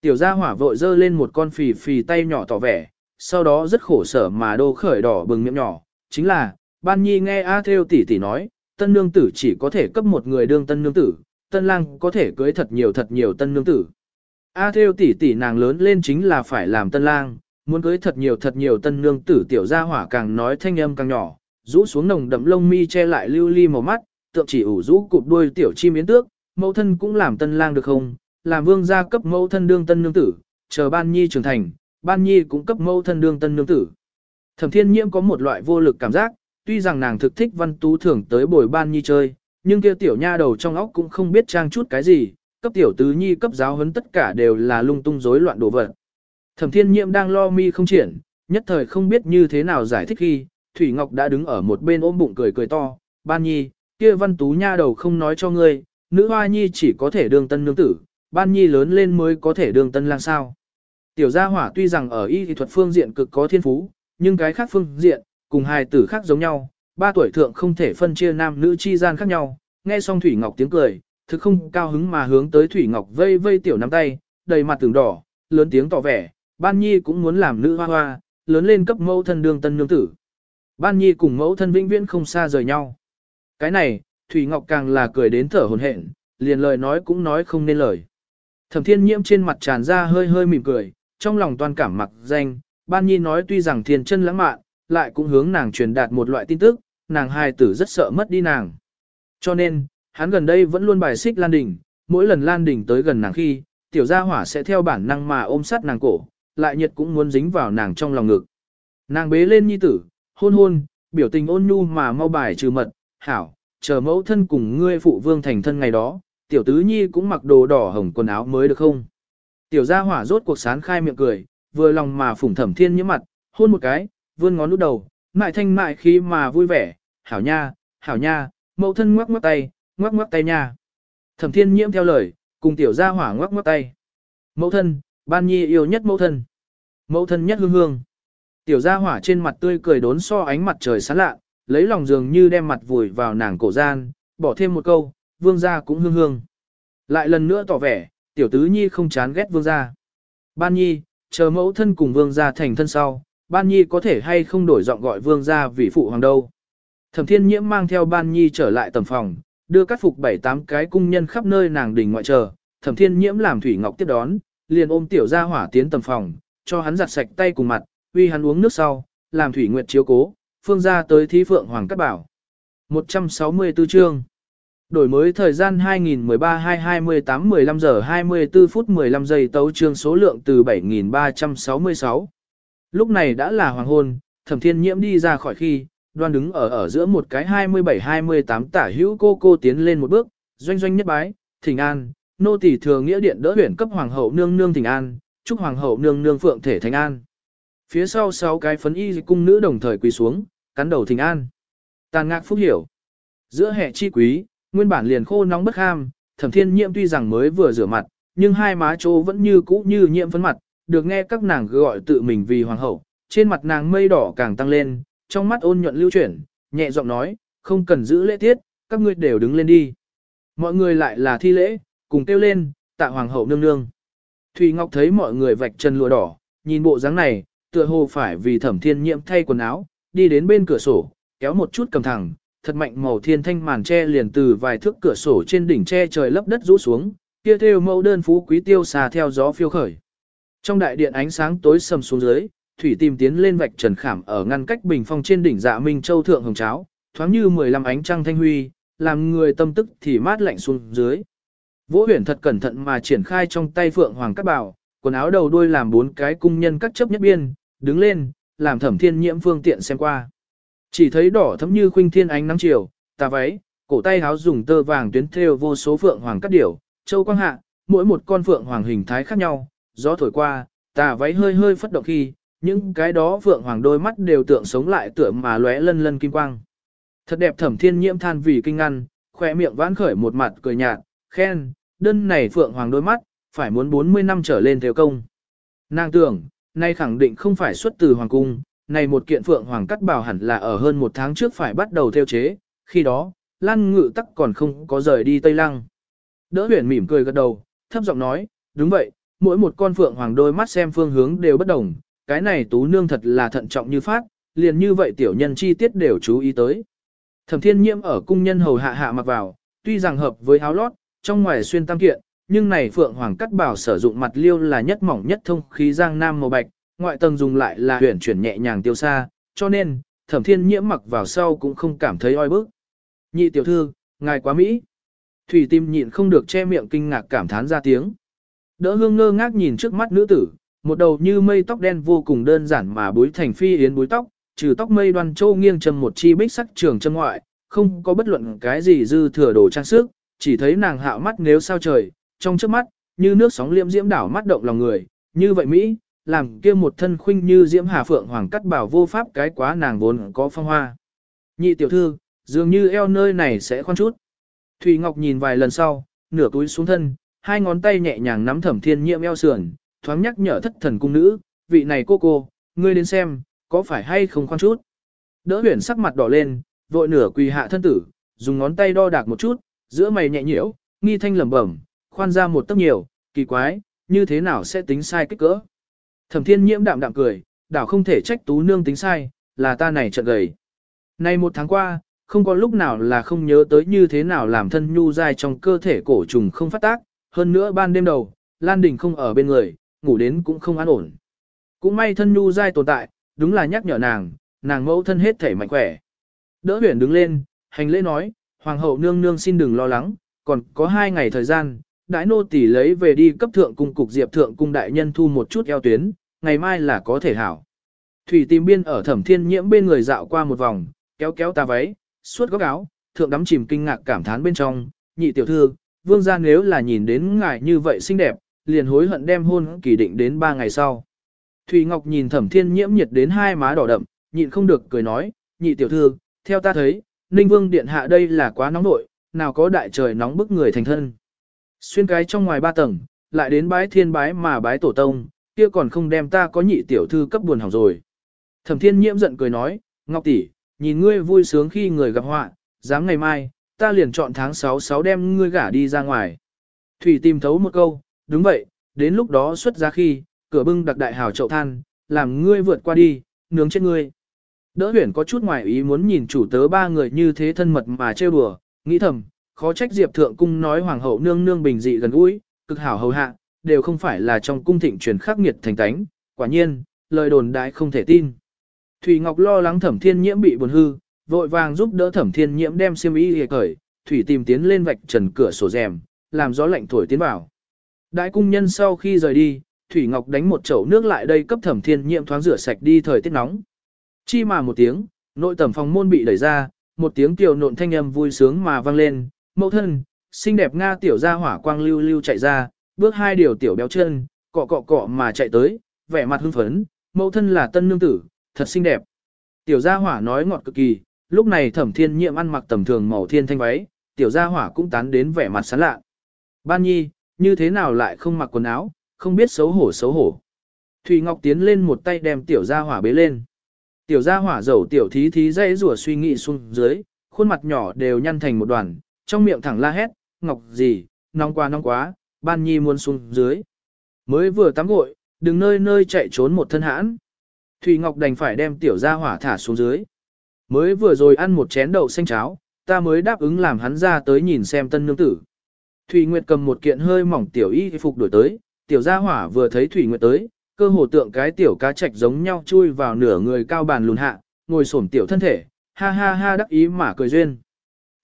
Tiểu gia hỏa vội dơ lên một con phì phì tay nhỏ tỏ vẻ, sau đó rất khổ sở mà đô khởi đỏ bừng miệng nhỏ, chính là, ban nhi nghe A theo tỷ tỷ nói, tân nương tử chỉ có thể cấp một người đương tân nương tử, tân lang có thể cưới thật nhiều thật nhiều tân nương tử. A theo tỷ tỷ nàng lớn lên chính là phải làm tân lang, muốn cưới thật nhiều thật nhiều tân nương tử tiểu gia hỏa càng nói thanh âm càng nhỏ, rũ xuống nồng đậm lông mi che lại lưu ly màu mắt, tượng chỉ ủ rũ cụp đuôi tiểu chi miến tước, mẫu thân cũng làm tân lang được không, làm vương gia cấp mẫu thân đương tân nương tử, chờ ban nhi trưởng thành, ban nhi cũng cấp mẫu thân đương tân nương tử. Thẩm thiên nhiễm có một loại vô lực cảm giác, tuy rằng nàng thực thích văn tú thưởng tới bồi ban nhi chơi, nhưng kia tiểu nha đầu trong óc cũng không biết trang chút cái gì, cấp tiểu tứ nhi cấp giáo huấn tất cả đều là lung tung rối loạn đồ vật. Thẩm thiên nhiễm đang lo mi không triển, nhất thời không biết như thế nào giải thích khi, Thủy Ngọc đã đứng ở một bên ôm bụng cười cười to, ban nhi, kia văn tú nha đầu không nói cho ngươi, nữ hoa nhi chỉ có thể đương tân nương tử, ban nhi lớn lên mới có thể đương tân lang sao. Tiểu gia hỏa tuy rằng ở y thuật phương diện cực có thiên phú, nhưng cái khác phương diện, cùng hài tử khác giống nhau, ba tuổi thượng không thể phân chia nam nữ chi gian khác nhau, nghe xong Thủy Ngọc tiếng cười, thực không cao hứng mà hướng tới Thủy Ngọc vây vây tiểu nắm tay, đầy mặt tưởng đỏ, lớn tiếng tỏ vẻ, Ban Nhi cũng muốn làm nữ hoa hoa, lớn lên cấp mẫu thân đương tân nương tử. Ban Nhi cùng mẫu thân vĩnh viễn không xa rời nhau. Cái này, Thủy Ngọc càng là cười đến thở hổn hển, liền lời nói cũng nói không nên lời. Thẩm Thiên Nhiễm trên mặt tràn ra hơi hơi mỉm cười, trong lòng toàn cảm mặc danh, Ban Nhi nói tuy rằng thiên chân lãng mạn, lại cũng hướng nàng truyền đạt một loại tin tức, nàng hài tử rất sợ mất đi nàng. Cho nên, hắn gần đây vẫn luôn bài xích Lan Đình, mỗi lần Lan Đình tới gần nàng khi, tiểu gia hỏa sẽ theo bản năng mà ôm sát nàng cổ, lại nhiệt cũng muốn dính vào nàng trong lòng ngực. Nàng bế lên nhi tử, hôn hôn, biểu tình ôn nhu mà mau bài trừ mật, hảo, chờ mẫu thân cùng ngươi phụ vương thành thân ngày đó, tiểu tứ nhi cũng mặc đồ đỏ hồng quần áo mới được không? Tiểu gia hỏa rốt cuộc sán khai miệng cười, vừa lòng mà phủng thẩm thiên nhiễm mặt, hôn một cái, vươn ngón út đầu, mại thanh mại khí mà vui vẻ, hảo nha, hảo nha, mẫu thân ngoắc ngoắc tay, ngoắc ngoắc tay nha. Thẩm thiên nhiễm theo lời, cùng tiểu gia hỏa ngoắc ngoắc tay. Mẫu thân, ban nhi yêu nhất mẫu thân. Mẫu thân nhất hương hương. Tiểu gia hỏa trên mặt tươi cười đốn so ánh mặt trời sáng lạ, lấy lòng dường như đem mặt vùi vào nàng cổ gian, bỏ thêm một câu, vương gia cũng hương hương. Lại lần nữa tỏ vẻ, tiểu tứ nhi không chán ghét vương gia. Ban nhi, chờ mẫu thân cùng vương gia thành thân sau, ban nhi có thể hay không đổi giọng gọi vương gia vì phụ hoàng đâu. Thẩm thiên nhiễm mang theo ban nhi trở lại tầm phòng, đưa các phục bảy tám cái cung nhân khắp nơi nàng đình ngoại chờ, thẩm thiên nhiễm làm thủy ngọc tiếp đón, liền ôm tiểu gia hỏa tiến tầm phòng, cho hắn giặt sạch tay cùng mặt, uy hắn uống nước sau, làm thủy nguyệt chiếu cố, phương gia tới thí phượng hoàng cát bảo. 164 chương Đổi mới thời gian 2013-228-15 giờ 24 phút 15 giây tấu chương số lượng từ 7366. Lúc này đã là hoàng hôn, thẩm thiên nhiễm đi ra khỏi khi, đoan đứng ở ở giữa một cái 27-28 tả hữu cô cô tiến lên một bước, doanh doanh nhất bái, thỉnh an, nô tỷ thừa nghĩa điện đỡ huyển cấp hoàng hậu nương nương thỉnh an, chúc hoàng hậu nương nương phượng thể thành an. Phía sau sáu cái phấn y cung nữ đồng thời quỳ xuống, cắn đầu thỉnh an. Tàn ngạc phúc hiểu. Giữa hệ chi quý, nguyên bản liền khô nóng bất ham, thẩm thiên nhiễm tuy rằng mới vừa rửa mặt, nhưng hai má chỗ vẫn như cũ như nhiễm phấn mặt, được nghe các nàng gọi tự mình vì hoàng hậu, trên mặt nàng mây đỏ càng tăng lên, trong mắt ôn nhuận lưu chuyển, nhẹ giọng nói, không cần giữ lễ tiết, các ngươi đều đứng lên đi. Mọi người lại là thi lễ, cùng kêu lên, tạ hoàng hậu nương nương. Thùy Ngọc thấy mọi người vạch chân lụa đỏ, nhìn bộ dáng này, tựa hồ phải vì thẩm thiên nhiễm thay quần áo, đi đến bên cửa sổ, kéo một chút cầm thẳng, thật mạnh màu thiên thanh màn che liền từ vài thước cửa sổ trên đỉnh che trời lấp đất rũ xuống, kia theo mẫu đơn phú quý tiêu xà theo gió phiêu khởi. Trong đại điện ánh sáng tối sầm xuống dưới, thủy tìm tiến lên vạch trần khảm ở ngăn cách bình phong trên đỉnh dạ minh châu thượng hồng cháo, thoáng như 15 ánh trăng thanh huy, làm người tâm tức thì mát lạnh xuống dưới. vũ huyền thật cẩn thận mà triển khai trong tay phượng hoàng cát bảo, quần áo đầu đuôi làm bốn cái cung nhân cắt chấp nhất biên, đứng lên, làm thẩm thiên nhiễm phương tiện xem qua. Chỉ thấy đỏ thấm như khuynh thiên ánh nắng chiều, tà váy, cổ tay háo dùng tơ vàng tuyến thêu vô số phượng hoàng cắt điểu, châu quang hạ, mỗi một con phượng hoàng hình thái khác nhau, gió thổi qua, tà váy hơi hơi phất động khi, những cái đó vượng hoàng đôi mắt đều tượng sống lại tựa mà lóe lân lân kim quang. Thật đẹp thẩm thiên nhiễm than vì kinh ngăn, khỏe miệng vãn khởi một mặt cười nhạt, khen, đơn này phượng hoàng đôi mắt, phải muốn 40 năm trở lên theo công. Nàng tưởng, nay khẳng định không phải xuất từ hoàng cung, này một kiện phượng hoàng cắt bảo hẳn là ở hơn một tháng trước phải bắt đầu theo chế, khi đó, Lan Ngự tắc còn không có rời đi Tây Lăng. Đỡ huyền mỉm cười gật đầu, thấp giọng nói, đúng vậy, mỗi một con phượng hoàng đôi mắt xem phương hướng đều bất đồng, cái này tú nương thật là thận trọng như phát, liền như vậy tiểu nhân chi tiết đều chú ý tới. Thẩm thiên nhiễm ở cung nhân hầu hạ hạ mặc vào, tuy rằng hợp với áo lót, trong ngoài xuyên tam kiện, nhưng này phượng hoàng cắt bảo sử dụng mặt liêu là nhất mỏng nhất thông khí giang nam màu bạch, ngoại tầng dùng lại là huyền chuyển nhẹ nhàng tiêu xa, cho nên, thẩm thiên nhiễm mặc vào sau cũng không cảm thấy oi bức. Nhị tiểu thư, ngài quá Mỹ. Thủy tim nhịn không được che miệng kinh ngạc cảm thán ra tiếng. Đỡ hương ngơ ngác nhìn trước mắt nữ tử, một đầu như mây tóc đen vô cùng đơn giản mà búi thành phi yến búi tóc, trừ tóc mây đoan châu nghiêng châm một chi bích sắc trường châm ngoại, không có bất luận cái gì dư thừa đồ trang sức, chỉ thấy nàng hạo mắt nếu sao trời, trong trước mắt, như nước sóng liễm diễm đảo mắt động lòng người, như vậy Mỹ, làm kia một thân khuynh như diễm hà phượng hoàng cắt bảo vô pháp cái quá nàng vốn có phong hoa. Nhị tiểu thư, dường như eo nơi này sẽ khoan chút. Thùy Ngọc nhìn vài lần sau, nửa túi xuống thân, hai ngón tay nhẹ nhàng nắm thẩm thiên nhiễm eo sườn, thoáng nhắc nhở thất thần cung nữ, vị này cô cô, ngươi đến xem, có phải hay không khoan chút. Đỡ huyền sắc mặt đỏ lên, vội nửa quỳ hạ thân tử, dùng ngón tay đo đạc một chút, giữa mày nhẹ nhiễu, nghi thanh lẩm bẩm, khoan ra một tấc nhiều, kỳ quái, như thế nào sẽ tính sai kích cỡ. Thẩm thiên nhiễm đạm đạm cười, đảo không thể trách tú nương tính sai, là ta này trận gầy. Nay một tháng qua, không có lúc nào là không nhớ tới như thế nào làm thân nhu dai trong cơ thể cổ trùng không phát tác, hơn nữa ban đêm đầu, Lan Đình không ở bên người, ngủ đến cũng không an ổn. Cũng may thân nhu dai tồn tại, đúng là nhắc nhở nàng, nàng mẫu thân hết thể mạnh khỏe. Đỡ huyển đứng lên, hành lễ nói, Hoàng hậu nương nương xin đừng lo lắng, còn có hai ngày thời gian, đãi nô tỷ lấy về đi cấp thượng cung cục diệp thượng cung đại nhân thu một chút eo tuyến, ngày mai là có thể hảo. Thủy tìm biên ở thẩm thiên nhiễm bên người dạo qua một vòng, kéo kéo ta váy, suốt góc áo, thượng đắm chìm kinh ngạc cảm thán bên trong, nhị tiểu thư, vương gia nếu là nhìn đến ngài như vậy xinh đẹp, liền hối hận đem hôn kỳ định đến ba ngày sau. Thủy Ngọc nhìn thẩm thiên nhiễm nhiệt đến hai má đỏ đậm, nhịn không được cười nói, nhị tiểu thư, theo ta thấy, Ninh Vương Điện Hạ đây là quá nóng nội, nào có đại trời nóng bức người thành thân. Xuyên cái trong ngoài ba tầng, lại đến bái thiên bái mà bái tổ tông, kia còn không đem ta có nhị tiểu thư cấp buồn hỏng rồi. Thẩm thiên nhiễm giận cười nói, Ngọc tỷ, nhìn ngươi vui sướng khi người gặp họa, dám ngày mai, ta liền chọn tháng 6 6 đem ngươi gả đi ra ngoài. Thủy tìm thấu một câu, đúng vậy, đến lúc đó xuất ra khi, cửa bưng đặc đại hào chậu than, làm ngươi vượt qua đi, nướng chết ngươi. Đỡ huyển có chút ngoài ý muốn nhìn chủ tớ ba người như thế thân mật mà trêu đùa, nghĩ thầm, khó trách Diệp Thượng Cung nói Hoàng hậu nương nương bình dị gần gũi, cực hảo hầu hạ, đều không phải là trong cung thịnh truyền khắc nghiệt thành tánh, quả nhiên, lời đồn đại không thể tin. Thủy Ngọc lo lắng Thẩm Thiên Nhiễm bị buồn hư, vội vàng giúp đỡ Thẩm Thiên Nhiễm đem xiêm y hề cởi, Thủy tìm tiến lên vạch trần cửa sổ rèm, làm gió lạnh thổi tiến vào. Đại cung nhân sau khi rời đi, Thủy Ngọc đánh một chậu nước lại đây cấp Thẩm Thiên Nhiễm thoáng rửa sạch đi thời tiết nóng. Chi mà một tiếng, nội tẩm phòng môn bị đẩy ra, một tiếng tiểu nộn thanh âm vui sướng mà vang lên, mẫu thân, xinh đẹp Nga tiểu gia hỏa quang lưu lưu chạy ra, bước hai điều tiểu béo chân, cọ cọ cọ mà chạy tới, vẻ mặt hưng phấn, mẫu thân là tân nương tử, thật xinh đẹp. Tiểu gia hỏa nói ngọt cực kỳ, lúc này thẩm thiên nhiệm ăn mặc tầm thường màu thiên thanh váy, tiểu gia hỏa cũng tán đến vẻ mặt sán lạ. Ban nhi, như thế nào lại không mặc quần áo, không biết xấu hổ xấu hổ. Thủy Ngọc tiến lên một tay đem tiểu gia hỏa bế lên. Tiểu gia hỏa dầu tiểu thí thí dây rủa suy nghĩ xuống dưới, khuôn mặt nhỏ đều nhăn thành một đoàn, trong miệng thẳng la hét, Ngọc gì, nóng quá nóng quá, ban nhi muốn xuống dưới. Mới vừa tắm gội, đừng nơi nơi chạy trốn một thân hãn. Thủy Ngọc đành phải đem tiểu gia hỏa thả xuống dưới. Mới vừa rồi ăn một chén đậu xanh cháo, ta mới đáp ứng làm hắn ra tới nhìn xem tân nương tử. Thủy Nguyệt cầm một kiện hơi mỏng tiểu y phục đổi tới, tiểu gia hỏa vừa thấy Thủy Nguyệt tới, cơ hồ tượng cái tiểu cá trạch giống nhau chui vào nửa người cao bàn lùn hạ, ngồi xổm tiểu thân thể, ha ha ha đắc ý mà cười duyên.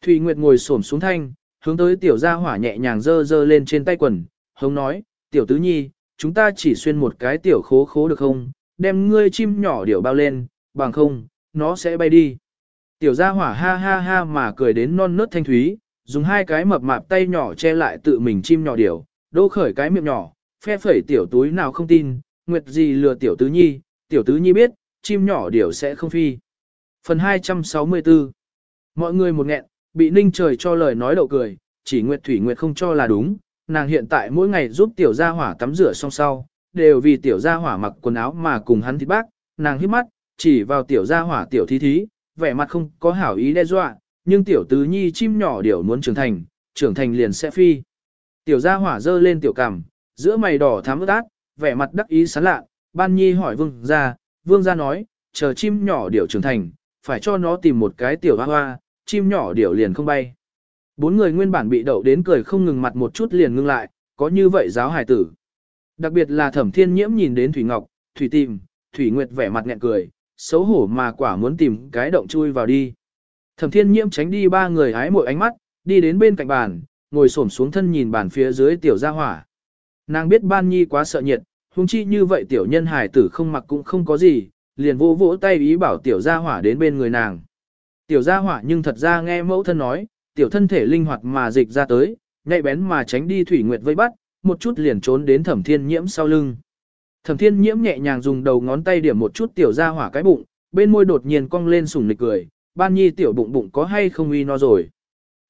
Thủy Nguyệt ngồi xổm xuống thanh, hướng tới tiểu gia hỏa nhẹ nhàng dơ dơ lên trên tay quần, hống nói, tiểu tứ nhi, chúng ta chỉ xuyên một cái tiểu khố khố được không, đem ngươi chim nhỏ điểu bao lên, bằng không, nó sẽ bay đi. Tiểu gia hỏa ha ha ha mà cười đến non nớt thanh thúy, dùng hai cái mập mạp tay nhỏ che lại tự mình chim nhỏ điểu, đô khởi cái miệng nhỏ, phe phẩy tiểu túi nào không tin, nguyệt gì lừa tiểu tứ nhi, tiểu tứ nhi biết, chim nhỏ điểu sẽ không phi. Phần 264 Mọi người một nghẹn, bị ninh trời cho lời nói đậu cười, chỉ nguyệt thủy nguyệt không cho là đúng, nàng hiện tại mỗi ngày giúp tiểu gia hỏa tắm rửa xong sau, đều vì tiểu gia hỏa mặc quần áo mà cùng hắn thịt bác, nàng hít mắt, chỉ vào tiểu gia hỏa tiểu thí thí, vẻ mặt không có hảo ý đe dọa, nhưng tiểu tứ nhi chim nhỏ điểu muốn trưởng thành, trưởng thành liền sẽ phi. Tiểu gia hỏa dơ lên tiểu cằm, giữa mày đỏ thắm ướt át, vẻ mặt đắc ý sán lạ, ban nhi hỏi vương gia, vương gia nói, chờ chim nhỏ điểu trưởng thành, phải cho nó tìm một cái tiểu hoa hoa, chim nhỏ điểu liền không bay. Bốn người nguyên bản bị đậu đến cười không ngừng mặt một chút liền ngưng lại, có như vậy giáo hải tử. Đặc biệt là thẩm thiên nhiễm nhìn đến Thủy Ngọc, Thủy tìm, Thủy Nguyệt vẻ mặt nghẹn cười, xấu hổ mà quả muốn tìm cái động chui vào đi. Thẩm thiên nhiễm tránh đi ba người hái mội ánh mắt, đi đến bên cạnh bàn, ngồi xổm xuống thân nhìn bàn phía dưới tiểu gia hỏa. Nàng biết ban nhi quá sợ nhiệt, huống chi như vậy tiểu nhân hài tử không mặc cũng không có gì, liền vỗ vỗ tay ý bảo tiểu gia hỏa đến bên người nàng. Tiểu gia hỏa nhưng thật ra nghe mẫu thân nói, tiểu thân thể linh hoạt mà dịch ra tới, nhạy bén mà tránh đi thủy nguyệt vây bắt, một chút liền trốn đến thẩm thiên nhiễm sau lưng. Thẩm thiên nhiễm nhẹ nhàng dùng đầu ngón tay điểm một chút tiểu ra hỏa cái bụng, bên môi đột nhiên cong lên sủng nịch cười, ban nhi tiểu bụng bụng có hay không uy no rồi.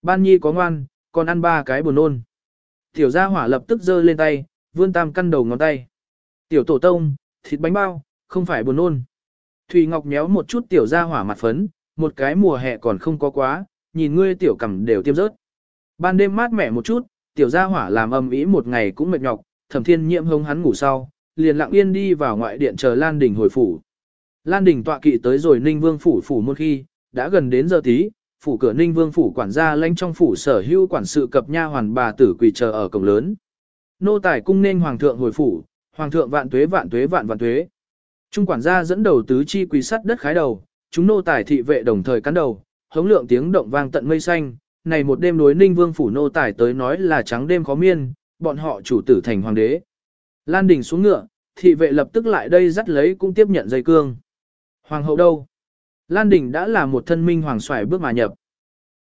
Ban nhi có ngoan, còn ăn ba cái buồn nôn. Tiểu gia hỏa lập tức giơ lên tay, vươn tam căn đầu ngón tay. Tiểu tổ tông, thịt bánh bao, không phải buồn nôn. Thùy Ngọc méo một chút tiểu ra hỏa mặt phấn, một cái mùa hè còn không có quá, nhìn ngươi tiểu cầm đều tiêm rớt. Ban đêm mát mẻ một chút, tiểu gia hỏa làm âm ý một ngày cũng mệt nhọc, thẩm thiên nhiễm hông hắn ngủ sau, liền lặng yên đi vào ngoại điện chờ Lan Đình hồi phủ. Lan Đình tọa kỵ tới rồi Ninh Vương phủ phủ môn khi, đã gần đến giờ tí, phủ cửa Ninh Vương phủ quản gia lãnh trong phủ sở hữu quản sự cập nha hoàn bà tử quỳ chờ ở cổng lớn. Nô tài cung nên hoàng thượng hồi phủ, hoàng thượng vạn tuế vạn tuế vạn vạn tuế. Trung quản gia dẫn đầu tứ chi quỳ sắt đất khái đầu, chúng nô tài thị vệ đồng thời cắn đầu, hống lượng tiếng động vang tận mây xanh, này một đêm đối Ninh Vương phủ nô tài tới nói là trắng đêm khó miên, bọn họ chủ tử thành hoàng đế. Lan Đình xuống ngựa, thị vệ lập tức lại đây dắt lấy cũng tiếp nhận dây cương. Hoàng hậu đâu? Lan Đình đã là một thân minh hoàng xoài bước mà nhập.